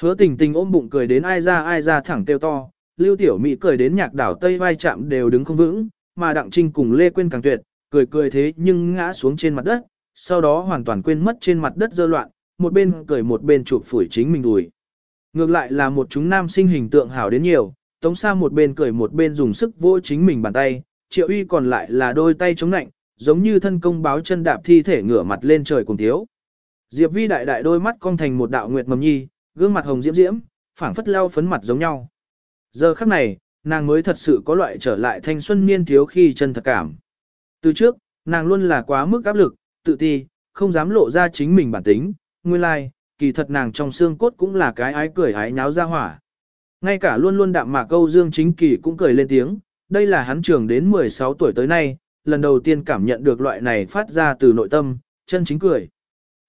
Hứa tình tình ôm bụng cười đến ai ra ai ra thẳng kêu to, lưu tiểu mỹ cười đến nhạc đảo tây vai chạm đều đứng không vững, mà đặng trinh cùng lê quên càng tuyệt, cười cười thế nhưng ngã xuống trên mặt đất, sau đó hoàn toàn quên mất trên mặt đất dơ loạn, một bên cười một bên chụp phủi chính mình đùi. Ngược lại là một chúng nam sinh hình tượng hảo đến nhiều, tống sa một bên cười một bên dùng sức vỗ chính mình bàn tay, triệu uy còn lại là đôi tay chống nạnh, giống như thân công báo chân đạp thi thể ngửa mặt lên trời cùng thiếu. Diệp vi đại đại đôi mắt cong thành một đạo nguyệt mầm nhi, gương mặt hồng diễm diễm, phảng phất leo phấn mặt giống nhau. Giờ khắc này, nàng mới thật sự có loại trở lại thanh xuân niên thiếu khi chân thật cảm. Từ trước, nàng luôn là quá mức áp lực, tự ti, không dám lộ ra chính mình bản tính, nguyên lai, like, kỳ thật nàng trong xương cốt cũng là cái ái cười ái nháo ra hỏa. Ngay cả luôn luôn đạm mạc câu Dương Chính Kỳ cũng cười lên tiếng, đây là hắn trưởng đến 16 tuổi tới nay, lần đầu tiên cảm nhận được loại này phát ra từ nội tâm, chân chính cười.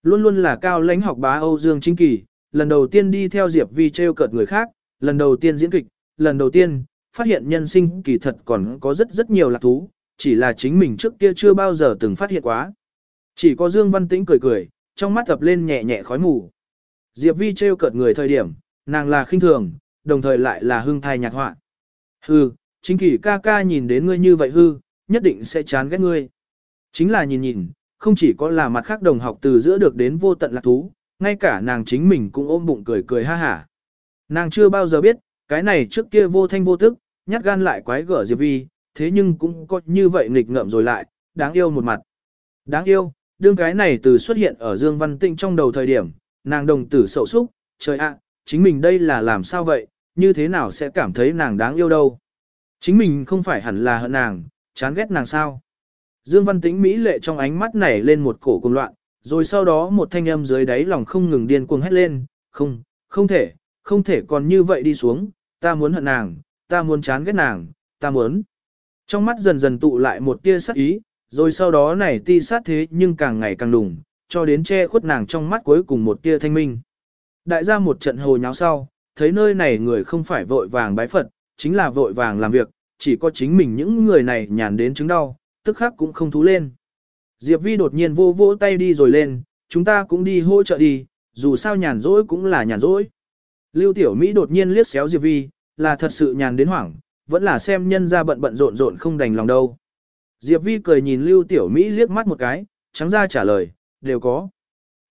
Luôn luôn là cao lãnh học bá Âu Dương Chính Kỳ, lần đầu tiên đi theo Diệp Vi treo cợt người khác, lần đầu tiên diễn kịch, lần đầu tiên, phát hiện nhân sinh kỳ thật còn có rất rất nhiều lạc thú, chỉ là chính mình trước kia chưa bao giờ từng phát hiện quá. Chỉ có Dương Văn Tĩnh cười cười, trong mắt tập lên nhẹ nhẹ khói mù. Diệp Vi treo cợt người thời điểm, nàng là khinh thường, đồng thời lại là hưng thai nhạc họa. Hư, chính kỷ ca ca nhìn đến ngươi như vậy hư, nhất định sẽ chán ghét ngươi. Chính là nhìn nhìn, không chỉ có là mặt khác đồng học từ giữa được đến vô tận lạc thú, ngay cả nàng chính mình cũng ôm bụng cười cười ha hả. Nàng chưa bao giờ biết, cái này trước kia vô thanh vô tức, nhát gan lại quái gở Diệp Vi, thế nhưng cũng có như vậy nghịch ngợm rồi lại, đáng yêu một mặt. Đáng yêu, đương cái này từ xuất hiện ở Dương Văn Tịnh trong đầu thời điểm, nàng đồng tử sậu súc, trời ạ, chính mình đây là làm sao vậy, như thế nào sẽ cảm thấy nàng đáng yêu đâu. Chính mình không phải hẳn là hận nàng, chán ghét nàng sao. Dương Văn Tĩnh Mỹ lệ trong ánh mắt nảy lên một cổ cùng loạn, rồi sau đó một thanh âm dưới đáy lòng không ngừng điên cuồng hét lên, không, không thể, không thể còn như vậy đi xuống, ta muốn hận nàng, ta muốn chán ghét nàng, ta muốn. Trong mắt dần dần tụ lại một tia sát ý, rồi sau đó này ti sát thế nhưng càng ngày càng đùng, cho đến che khuất nàng trong mắt cuối cùng một tia thanh minh. Đại gia một trận hồ nháo sau, thấy nơi này người không phải vội vàng bái Phật, chính là vội vàng làm việc, chỉ có chính mình những người này nhàn đến chứng đau, tức khắc cũng không thú lên. Diệp Vi đột nhiên vô vỗ tay đi rồi lên, chúng ta cũng đi hỗ trợ đi, dù sao nhàn rỗi cũng là nhàn rỗi. Lưu Tiểu Mỹ đột nhiên liếc xéo Diệp Vi, là thật sự nhàn đến hoảng, vẫn là xem nhân ra bận bận rộn rộn không đành lòng đâu. Diệp Vi cười nhìn Lưu Tiểu Mỹ liếc mắt một cái, trắng ra trả lời, đều có.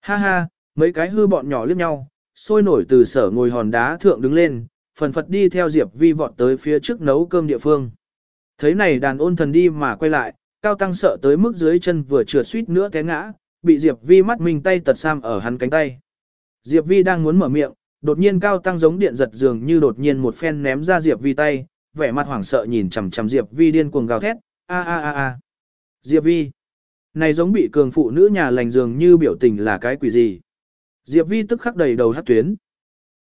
Ha ha, mấy cái hư bọn nhỏ liếc nhau, sôi nổi từ sở ngồi hòn đá thượng đứng lên, phần phật đi theo Diệp Vi vọt tới phía trước nấu cơm địa phương. Thấy này đàn ôn thần đi mà quay lại, cao tăng sợ tới mức dưới chân vừa trượt suýt nữa té ngã, bị Diệp Vi mắt mình tay tật sam ở hắn cánh tay. Diệp Vi đang muốn mở miệng, đột nhiên cao tăng giống điện giật dường như đột nhiên một phen ném ra Diệp Vi tay, vẻ mặt hoảng sợ nhìn chằm chằm Diệp Vi điên cuồng gào thét, a a a a. Diệp Vi, này giống bị cường phụ nữ nhà lành dường như biểu tình là cái quỷ gì. Diệp Vi tức khắc đầy đầu hát tuyến.